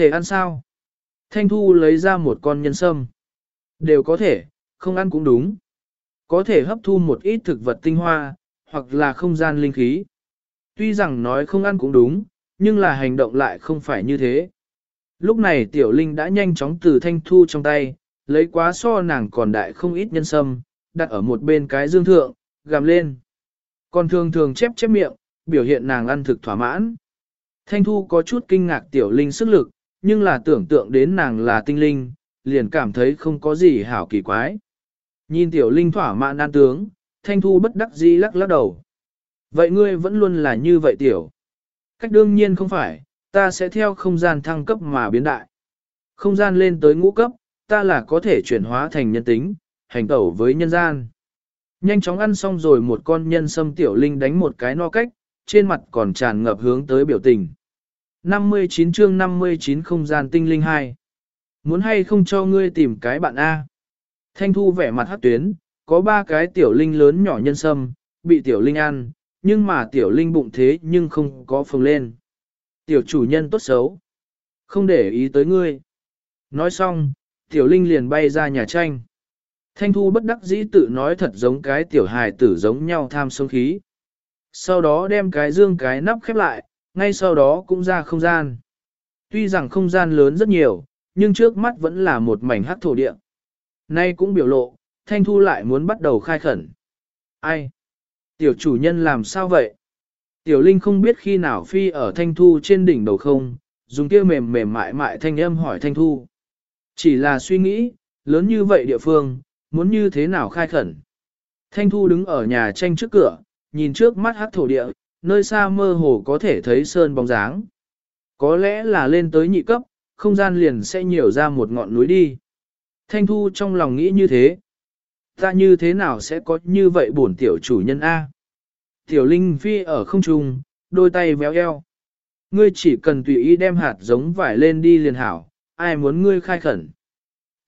Thể ăn sao? Thanh Thu lấy ra một con nhân sâm. Đều có thể, không ăn cũng đúng. Có thể hấp thu một ít thực vật tinh hoa, hoặc là không gian linh khí. Tuy rằng nói không ăn cũng đúng, nhưng là hành động lại không phải như thế. Lúc này tiểu linh đã nhanh chóng từ thanh thu trong tay, lấy quá so nàng còn đại không ít nhân sâm, đặt ở một bên cái dương thượng, gầm lên. Còn thường thường chép chép miệng, biểu hiện nàng ăn thực thỏa mãn. Thanh thu có chút kinh ngạc tiểu linh sức lực, nhưng là tưởng tượng đến nàng là tinh linh, liền cảm thấy không có gì hảo kỳ quái. Nhìn tiểu linh thỏa mãn an tướng, thanh thu bất đắc dĩ lắc lắc đầu. Vậy ngươi vẫn luôn là như vậy tiểu. Cách đương nhiên không phải, ta sẽ theo không gian thăng cấp mà biến đại. Không gian lên tới ngũ cấp, ta là có thể chuyển hóa thành nhân tính, hành tẩu với nhân gian. Nhanh chóng ăn xong rồi một con nhân sâm tiểu linh đánh một cái no cách, trên mặt còn tràn ngập hướng tới biểu tình. 59 chương 59 không gian tinh linh 2. Muốn hay không cho ngươi tìm cái bạn A. Thanh thu vẻ mặt hát tuyến, có ba cái tiểu linh lớn nhỏ nhân sâm, bị tiểu linh ăn, nhưng mà tiểu linh bụng thế nhưng không có phồng lên. Tiểu chủ nhân tốt xấu. Không để ý tới ngươi. Nói xong, tiểu linh liền bay ra nhà tranh. Thanh thu bất đắc dĩ tự nói thật giống cái tiểu hài tử giống nhau tham sống khí. Sau đó đem cái dương cái nắp khép lại, ngay sau đó cũng ra không gian. Tuy rằng không gian lớn rất nhiều, nhưng trước mắt vẫn là một mảnh hắc thổ địa. Nay cũng biểu lộ, Thanh Thu lại muốn bắt đầu khai khẩn. Ai? Tiểu chủ nhân làm sao vậy? Tiểu Linh không biết khi nào phi ở Thanh Thu trên đỉnh đầu không, dùng kia mềm mềm mại mại thanh âm hỏi Thanh Thu. Chỉ là suy nghĩ, lớn như vậy địa phương, muốn như thế nào khai khẩn. Thanh Thu đứng ở nhà tranh trước cửa, nhìn trước mắt hát thổ địa, nơi xa mơ hồ có thể thấy sơn bóng dáng. Có lẽ là lên tới nhị cấp, không gian liền sẽ nhiều ra một ngọn núi đi. Thanh Thu trong lòng nghĩ như thế. Ta như thế nào sẽ có như vậy bổn tiểu chủ nhân A? Tiểu Linh Phi ở không trung, đôi tay véo eo. Ngươi chỉ cần tùy ý đem hạt giống vải lên đi liền hảo, ai muốn ngươi khai khẩn.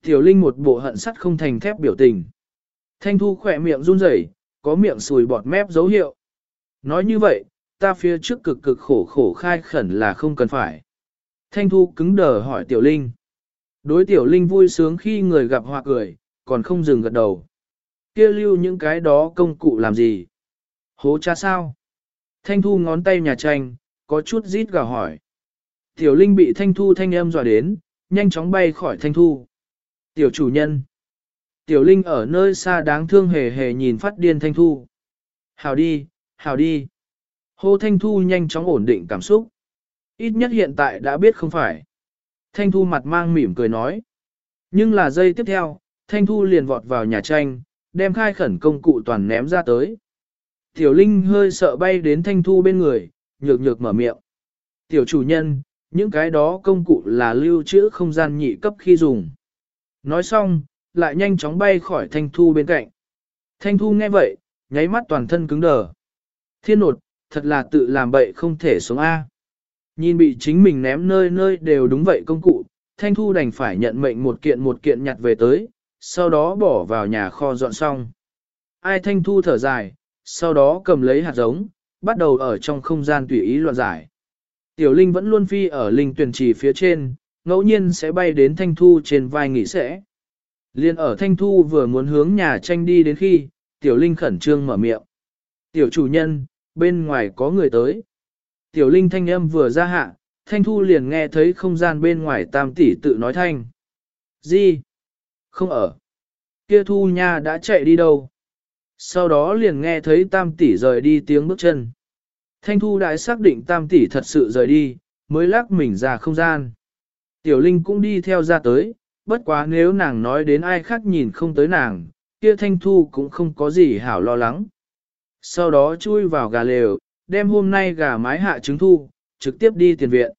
Tiểu Linh một bộ hận sắt không thành thép biểu tình. Thanh Thu khỏe miệng run rẩy, có miệng sùi bọt mép dấu hiệu. Nói như vậy, ta phía trước cực cực khổ khổ khai khẩn là không cần phải. Thanh Thu cứng đờ hỏi Tiểu Linh. Đối Tiểu Linh vui sướng khi người gặp họa cười, còn không dừng gật đầu. Kia lưu những cái đó công cụ làm gì? Hố cha sao? Thanh Thu ngón tay nhà tranh, có chút rít gào hỏi. Tiểu Linh bị Thanh Thu thanh âm dọa đến, nhanh chóng bay khỏi Thanh Thu. Tiểu chủ nhân. Tiểu Linh ở nơi xa đáng thương hề hề nhìn phát điên Thanh Thu. Hào đi, hào đi. Hô Thanh Thu nhanh chóng ổn định cảm xúc. Ít nhất hiện tại đã biết không phải. Thanh Thu mặt mang mỉm cười nói. Nhưng là giây tiếp theo, Thanh Thu liền vọt vào nhà tranh, đem khai khẩn công cụ toàn ném ra tới. Tiểu Linh hơi sợ bay đến Thanh Thu bên người, nhược nhược mở miệng. Tiểu chủ nhân, những cái đó công cụ là lưu trữ không gian nhị cấp khi dùng. Nói xong, lại nhanh chóng bay khỏi Thanh Thu bên cạnh. Thanh Thu nghe vậy, nháy mắt toàn thân cứng đờ. Thiên nột, thật là tự làm bậy không thể sống A. Nhìn bị chính mình ném nơi nơi đều đúng vậy công cụ, Thanh Thu đành phải nhận mệnh một kiện một kiện nhặt về tới, sau đó bỏ vào nhà kho dọn xong. Ai Thanh Thu thở dài, sau đó cầm lấy hạt giống, bắt đầu ở trong không gian tùy ý loạn giải. Tiểu Linh vẫn luôn phi ở linh tuyển trì phía trên, ngẫu nhiên sẽ bay đến Thanh Thu trên vai nghỉ sẽ. Liên ở Thanh Thu vừa muốn hướng nhà tranh đi đến khi, Tiểu Linh khẩn trương mở miệng. Tiểu chủ nhân, bên ngoài có người tới. Tiểu Linh thanh âm vừa ra hạ, Thanh Thu liền nghe thấy không gian bên ngoài tam tỷ tự nói thanh. Gì? Không ở. Kia Thu Nha đã chạy đi đâu? Sau đó liền nghe thấy tam tỷ rời đi tiếng bước chân. Thanh Thu đã xác định tam tỷ thật sự rời đi, mới lắc mình ra không gian. Tiểu Linh cũng đi theo ra tới, bất quá nếu nàng nói đến ai khác nhìn không tới nàng, kia Thanh Thu cũng không có gì hảo lo lắng. Sau đó chui vào gà lều, đem hôm nay gà mái hạ trứng thu, trực tiếp đi tiền viện.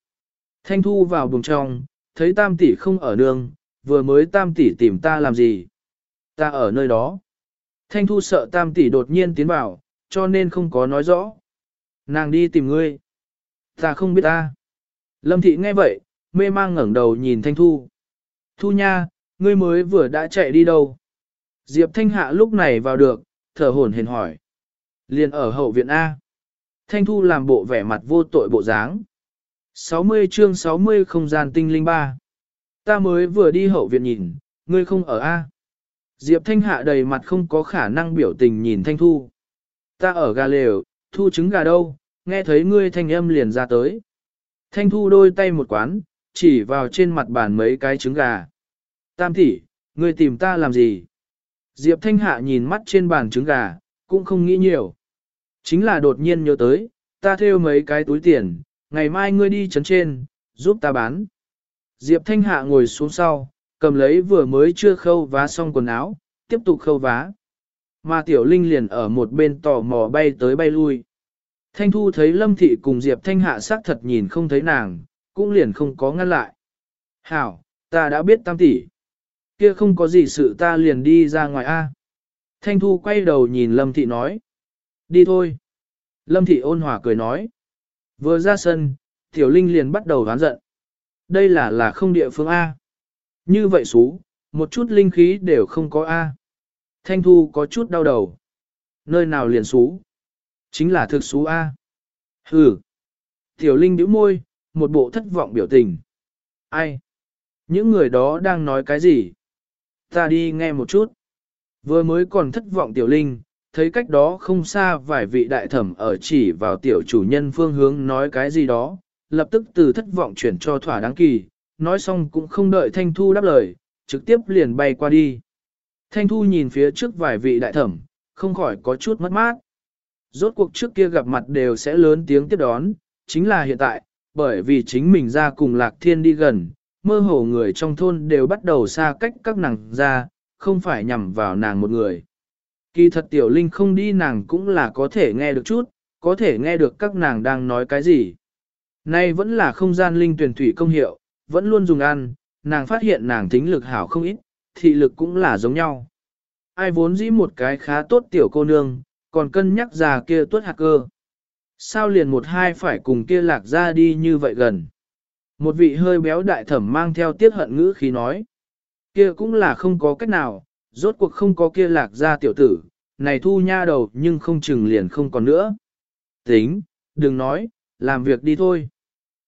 Thanh Thu vào buồng trong, thấy tam tỷ không ở đường, vừa mới tam tỷ tìm ta làm gì. Ta ở nơi đó. Thanh Thu sợ tam tỷ đột nhiên tiến vào, cho nên không có nói rõ. Nàng đi tìm ngươi. Ta không biết ta. Lâm thị nghe vậy, mê mang ngẩng đầu nhìn Thanh Thu. Thu nha, ngươi mới vừa đã chạy đi đâu? Diệp Thanh Hạ lúc này vào được, thở hổn hển hỏi. Liền ở hậu viện A. Thanh Thu làm bộ vẻ mặt vô tội bộ dáng. 60 chương 60 không gian tinh linh ba. Ta mới vừa đi hậu viện nhìn, ngươi không ở A. Diệp Thanh Hạ đầy mặt không có khả năng biểu tình nhìn Thanh Thu. Ta ở gà lều, thu trứng gà đâu, nghe thấy ngươi thanh âm liền ra tới. Thanh Thu đôi tay một quán, chỉ vào trên mặt bàn mấy cái trứng gà. Tam tỷ, ngươi tìm ta làm gì? Diệp Thanh Hạ nhìn mắt trên bàn trứng gà, cũng không nghĩ nhiều. Chính là đột nhiên nhớ tới, ta theo mấy cái túi tiền, ngày mai ngươi đi chấn trên, giúp ta bán. Diệp Thanh Hạ ngồi xuống sau, cầm lấy vừa mới chưa khâu vá xong quần áo, tiếp tục khâu vá. Mà Tiểu Linh liền ở một bên tò mò bay tới bay lui. Thanh Thu thấy Lâm Thị cùng Diệp Thanh Hạ sắc thật nhìn không thấy nàng, cũng liền không có ngăn lại. Hảo, ta đã biết tam tỷ. Kia không có gì sự ta liền đi ra ngoài A. Thanh Thu quay đầu nhìn Lâm Thị nói. Đi thôi. Lâm Thị ôn hòa cười nói. Vừa ra sân, Tiểu Linh liền bắt đầu ván giận. Đây là là không địa phương A. Như vậy xú, một chút linh khí đều không có A. Thanh Thu có chút đau đầu. Nơi nào liền xú? Chính là thực xú A. Hừ. Tiểu Linh bĩu môi, một bộ thất vọng biểu tình. Ai? Những người đó đang nói cái gì? Ta đi nghe một chút. Vừa mới còn thất vọng Tiểu Linh, thấy cách đó không xa vài vị đại thẩm ở chỉ vào tiểu chủ nhân phương hướng nói cái gì đó, lập tức từ thất vọng chuyển cho thỏa đáng kỳ, nói xong cũng không đợi Thanh Thu đáp lời, trực tiếp liền bay qua đi. Thanh Thu nhìn phía trước vài vị đại thẩm, không khỏi có chút mất mát. Rốt cuộc trước kia gặp mặt đều sẽ lớn tiếng tiếp đón, chính là hiện tại, bởi vì chính mình ra cùng Lạc Thiên đi gần, mơ hồ người trong thôn đều bắt đầu xa cách các nàng ra, không phải nhằm vào nàng một người. Kỳ thật tiểu linh không đi nàng cũng là có thể nghe được chút, có thể nghe được các nàng đang nói cái gì. Nay vẫn là không gian linh tuyển thủy công hiệu, vẫn luôn dùng ăn, nàng phát hiện nàng tính lực hảo không ít, thị lực cũng là giống nhau. Ai vốn dĩ một cái khá tốt tiểu cô nương, còn cân nhắc già kia tuất hạt cơ. Sao liền một hai phải cùng kia lạc ra đi như vậy gần? Một vị hơi béo đại thẩm mang theo tiết hận ngữ khi nói. Kia cũng là không có cách nào, rốt cuộc không có kia lạc ra tiểu tử, này thu nha đầu nhưng không chừng liền không còn nữa. Tính, đừng nói, làm việc đi thôi.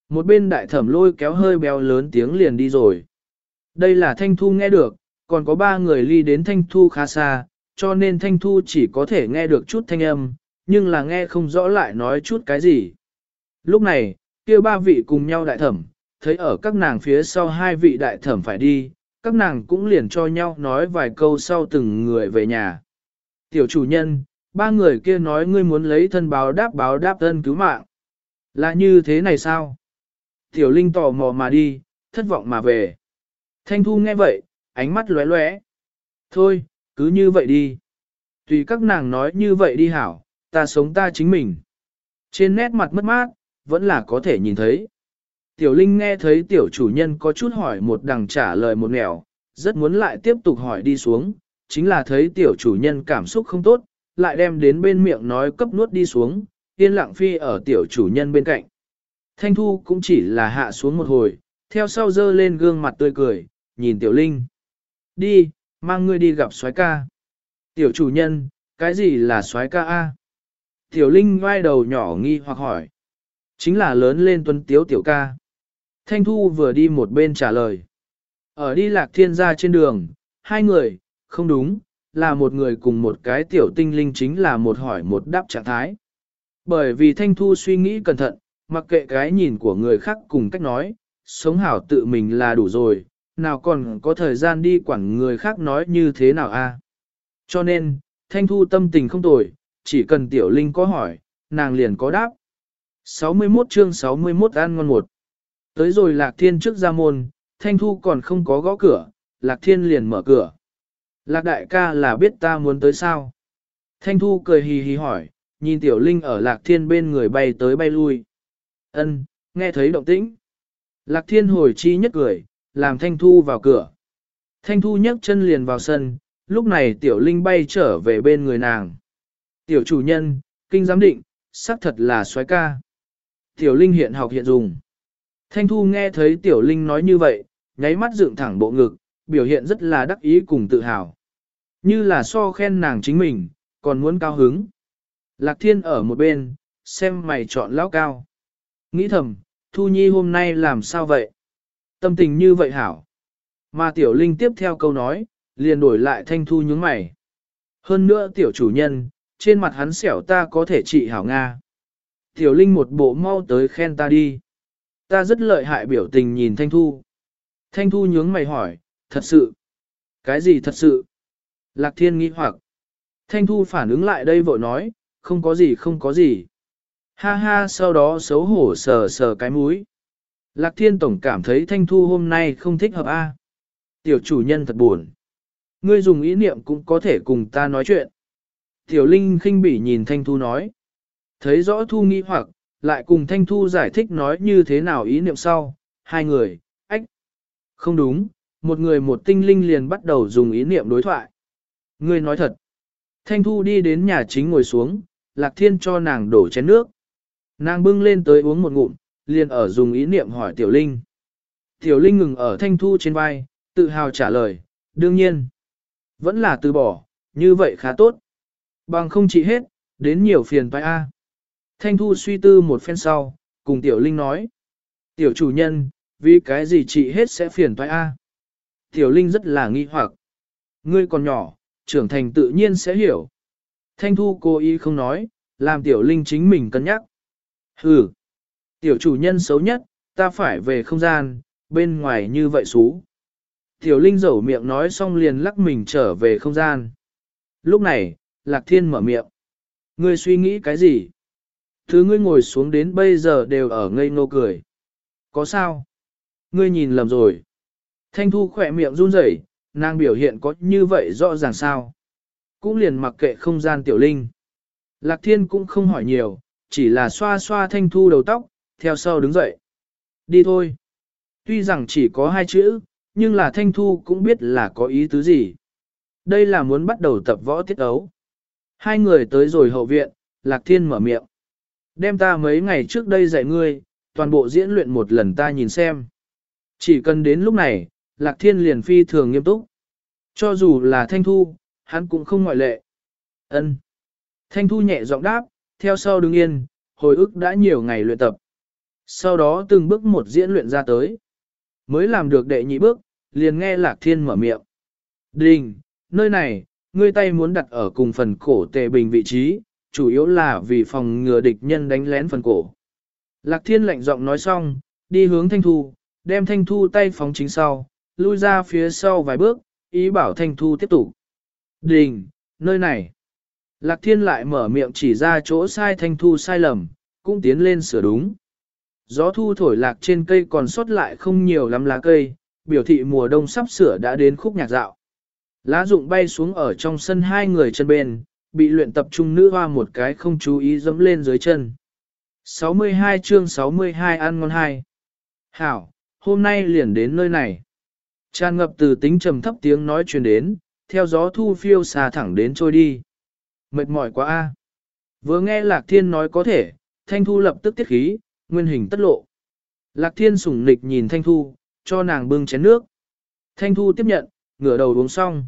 Một bên đại thẩm lôi kéo hơi béo lớn tiếng liền đi rồi. Đây là thanh thu nghe được, còn có ba người ly đến thanh thu khá xa, cho nên thanh thu chỉ có thể nghe được chút thanh âm, nhưng là nghe không rõ lại nói chút cái gì. Lúc này, kia ba vị cùng nhau đại thẩm, thấy ở các nàng phía sau hai vị đại thẩm phải đi, các nàng cũng liền cho nhau nói vài câu sau từng người về nhà. Tiểu chủ nhân, ba người kia nói ngươi muốn lấy thân báo đáp báo đáp thân cứu mạng. Là như thế này sao? Tiểu Linh tò mò mà đi, thất vọng mà về. Thanh Thu nghe vậy, ánh mắt lóe lóe. Thôi, cứ như vậy đi. Tùy các nàng nói như vậy đi hảo, ta sống ta chính mình. Trên nét mặt mất mát, vẫn là có thể nhìn thấy. Tiểu Linh nghe thấy tiểu chủ nhân có chút hỏi một đằng trả lời một nẻo, rất muốn lại tiếp tục hỏi đi xuống, chính là thấy tiểu chủ nhân cảm xúc không tốt, lại đem đến bên miệng nói cấp nuốt đi xuống, yên lặng phi ở tiểu chủ nhân bên cạnh. Thanh Thu cũng chỉ là hạ xuống một hồi, theo sau dơ lên gương mặt tươi cười, nhìn tiểu linh. Đi, mang ngươi đi gặp soái ca. Tiểu chủ nhân, cái gì là soái ca a? Tiểu linh ngoai đầu nhỏ nghi hoặc hỏi. Chính là lớn lên tuấn tiếu tiểu ca. Thanh Thu vừa đi một bên trả lời. Ở đi lạc thiên gia trên đường, hai người, không đúng, là một người cùng một cái tiểu tinh linh chính là một hỏi một đáp trạng thái. Bởi vì Thanh Thu suy nghĩ cẩn thận, mặc kệ cái nhìn của người khác cùng cách nói, sống hảo tự mình là đủ rồi, nào còn có thời gian đi quản người khác nói như thế nào a? Cho nên, Thanh Thu tâm tình không tồi, chỉ cần tiểu linh có hỏi, nàng liền có đáp. 61 chương 61 ăn ngon một. Tới rồi Lạc Thiên trước ra môn, Thanh Thu còn không có gõ cửa, Lạc Thiên liền mở cửa. Lạc đại ca là biết ta muốn tới sao? Thanh Thu cười hì hì hỏi, nhìn Tiểu Linh ở Lạc Thiên bên người bay tới bay lui. Ân, nghe thấy động tĩnh. Lạc Thiên hồi chi nhất cười, làm Thanh Thu vào cửa. Thanh Thu nhấc chân liền vào sân, lúc này Tiểu Linh bay trở về bên người nàng. Tiểu chủ nhân, kinh giám định, xác thật là xoái ca. Tiểu Linh hiện học hiện dùng. Thanh Thu nghe thấy Tiểu Linh nói như vậy, nháy mắt dựng thẳng bộ ngực, biểu hiện rất là đắc ý cùng tự hào. Như là so khen nàng chính mình, còn muốn cao hứng. Lạc Thiên ở một bên, xem mày chọn lão cao. Nghĩ thầm, Thu Nhi hôm nay làm sao vậy? Tâm tình như vậy hảo. Mà Tiểu Linh tiếp theo câu nói, liền đổi lại Thanh Thu nhướng mày. Hơn nữa Tiểu chủ nhân, trên mặt hắn xẻo ta có thể trị hảo Nga. Tiểu Linh một bộ mau tới khen ta đi. Ta rất lợi hại biểu tình nhìn Thanh Thu. Thanh Thu nhướng mày hỏi, thật sự. Cái gì thật sự? Lạc Thiên nghĩ hoặc. Thanh Thu phản ứng lại đây vội nói, không có gì không có gì. Ha ha sau đó xấu hổ sờ sờ cái mũi. Lạc Thiên Tổng cảm thấy Thanh Thu hôm nay không thích hợp a. Tiểu chủ nhân thật buồn. Ngươi dùng ý niệm cũng có thể cùng ta nói chuyện. Tiểu Linh khinh bỉ nhìn Thanh Thu nói. Thấy rõ Thu nghĩ hoặc, lại cùng Thanh Thu giải thích nói như thế nào ý niệm sau. Hai người, ách. Không đúng, một người một tinh linh liền bắt đầu dùng ý niệm đối thoại. Ngươi nói thật. Thanh Thu đi đến nhà chính ngồi xuống, Lạc Thiên cho nàng đổ chén nước. Nàng bưng lên tới uống một ngụm, liền ở dùng ý niệm hỏi Tiểu Linh. Tiểu Linh ngừng ở Thanh Thu trên vai, tự hào trả lời, đương nhiên. Vẫn là từ bỏ, như vậy khá tốt. Bằng không chỉ hết, đến nhiều phiền toái A. Thanh Thu suy tư một phen sau, cùng Tiểu Linh nói. Tiểu chủ nhân, vì cái gì chị hết sẽ phiền toái A. Tiểu Linh rất là nghi hoặc. Ngươi còn nhỏ, trưởng thành tự nhiên sẽ hiểu. Thanh Thu cố ý không nói, làm Tiểu Linh chính mình cân nhắc. Hừ, tiểu chủ nhân xấu nhất, ta phải về không gian, bên ngoài như vậy xú. Tiểu Linh dẩu miệng nói xong liền lắc mình trở về không gian. Lúc này, Lạc Thiên mở miệng. Ngươi suy nghĩ cái gì? Thứ ngươi ngồi xuống đến bây giờ đều ở ngây ngô cười. Có sao? Ngươi nhìn lầm rồi. Thanh Thu khỏe miệng run rẩy, nàng biểu hiện có như vậy rõ ràng sao? Cũng liền mặc kệ không gian Tiểu Linh. Lạc Thiên cũng không hỏi nhiều, chỉ là xoa xoa Thanh Thu đầu tóc, theo sau đứng dậy. Đi thôi. Tuy rằng chỉ có hai chữ, nhưng là Thanh Thu cũng biết là có ý tứ gì. Đây là muốn bắt đầu tập võ tiết ấu. Hai người tới rồi hậu viện, Lạc Thiên mở miệng. Đem ta mấy ngày trước đây dạy ngươi, toàn bộ diễn luyện một lần ta nhìn xem. Chỉ cần đến lúc này, Lạc Thiên liền phi thường nghiêm túc. Cho dù là Thanh Thu, hắn cũng không ngoại lệ. Ân. Thanh Thu nhẹ giọng đáp, theo sau đứng yên, hồi ức đã nhiều ngày luyện tập. Sau đó từng bước một diễn luyện ra tới. Mới làm được đệ nhị bước, liền nghe Lạc Thiên mở miệng. Đình, nơi này, ngươi tay muốn đặt ở cùng phần cổ tề bình vị trí, chủ yếu là vì phòng ngừa địch nhân đánh lén phần cổ. Lạc Thiên lạnh giọng nói xong, đi hướng Thanh Thu, đem Thanh Thu tay phóng chính sau, lui ra phía sau vài bước, ý bảo Thanh Thu tiếp tục. Đình, nơi này. Lạc Thiên lại mở miệng chỉ ra chỗ sai Thanh Thu sai lầm, cũng tiến lên sửa đúng. Gió thu thổi lạc trên cây còn sót lại không nhiều lắm lá cây, biểu thị mùa đông sắp sửa đã đến khúc nhạc dạo. Lá rụng bay xuống ở trong sân hai người chân bên, bị luyện tập trung nữ hoa một cái không chú ý dẫm lên dưới chân. 62 chương 62 ăn ngon hai. Hảo, hôm nay liền đến nơi này. Tràn ngập từ tính trầm thấp tiếng nói truyền đến, theo gió thu phiêu xa thẳng đến trôi đi. Mệt mỏi quá a. Vừa nghe Lạc Thiên nói có thể, Thanh Thu lập tức tiết khí, nguyên hình tất lộ. Lạc Thiên sủng nịch nhìn Thanh Thu, cho nàng bưng chén nước. Thanh Thu tiếp nhận, ngửa đầu uống xong.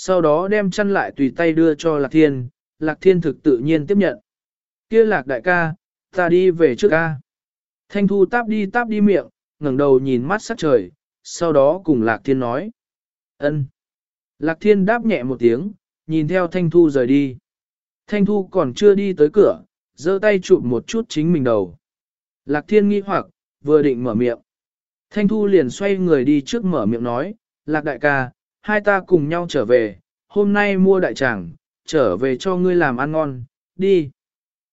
Sau đó đem chăn lại tùy tay đưa cho Lạc Thiên, Lạc Thiên thực tự nhiên tiếp nhận. Kia Lạc đại ca, ta đi về trước ca. Thanh Thu táp đi táp đi miệng, ngẩng đầu nhìn mắt sắc trời, sau đó cùng Lạc Thiên nói. ân. Lạc Thiên đáp nhẹ một tiếng, nhìn theo Thanh Thu rời đi. Thanh Thu còn chưa đi tới cửa, giơ tay chụp một chút chính mình đầu. Lạc Thiên nghi hoặc, vừa định mở miệng. Thanh Thu liền xoay người đi trước mở miệng nói, Lạc đại ca, hai ta cùng nhau trở về, hôm nay mua đại tràng, trở về cho ngươi làm ăn ngon, đi.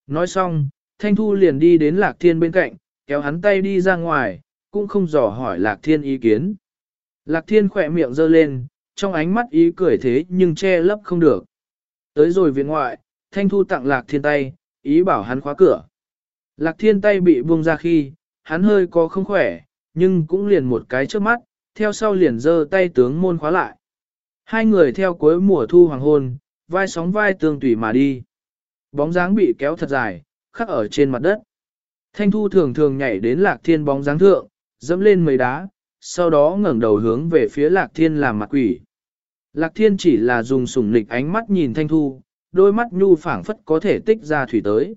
Nói xong, Thanh Thu liền đi đến Lạc Thiên bên cạnh, kéo hắn tay đi ra ngoài, cũng không dò hỏi Lạc Thiên ý kiến. Lạc Thiên khỏe miệng giơ lên, trong ánh mắt ý cười thế nhưng che lấp không được. Tới rồi viện ngoại, Thanh Thu tặng Lạc Thiên tay, ý bảo hắn khóa cửa. Lạc Thiên tay bị buông ra khi, hắn hơi có không khỏe, nhưng cũng liền một cái trước mắt, theo sau liền giơ tay tướng môn khóa lại. Hai người theo cuối mùa thu hoàng hôn, vai sóng vai tương tùy mà đi. Bóng dáng bị kéo thật dài, khắc ở trên mặt đất. Thanh Thu thường thường nhảy đến Lạc Thiên bóng dáng thượng, dẫm lên mấy đá, sau đó ngẩng đầu hướng về phía Lạc Thiên làm mặt quỷ. Lạc Thiên chỉ là dùng sủng nịch ánh mắt nhìn Thanh Thu, đôi mắt nhu phảng phất có thể tích ra thủy tới.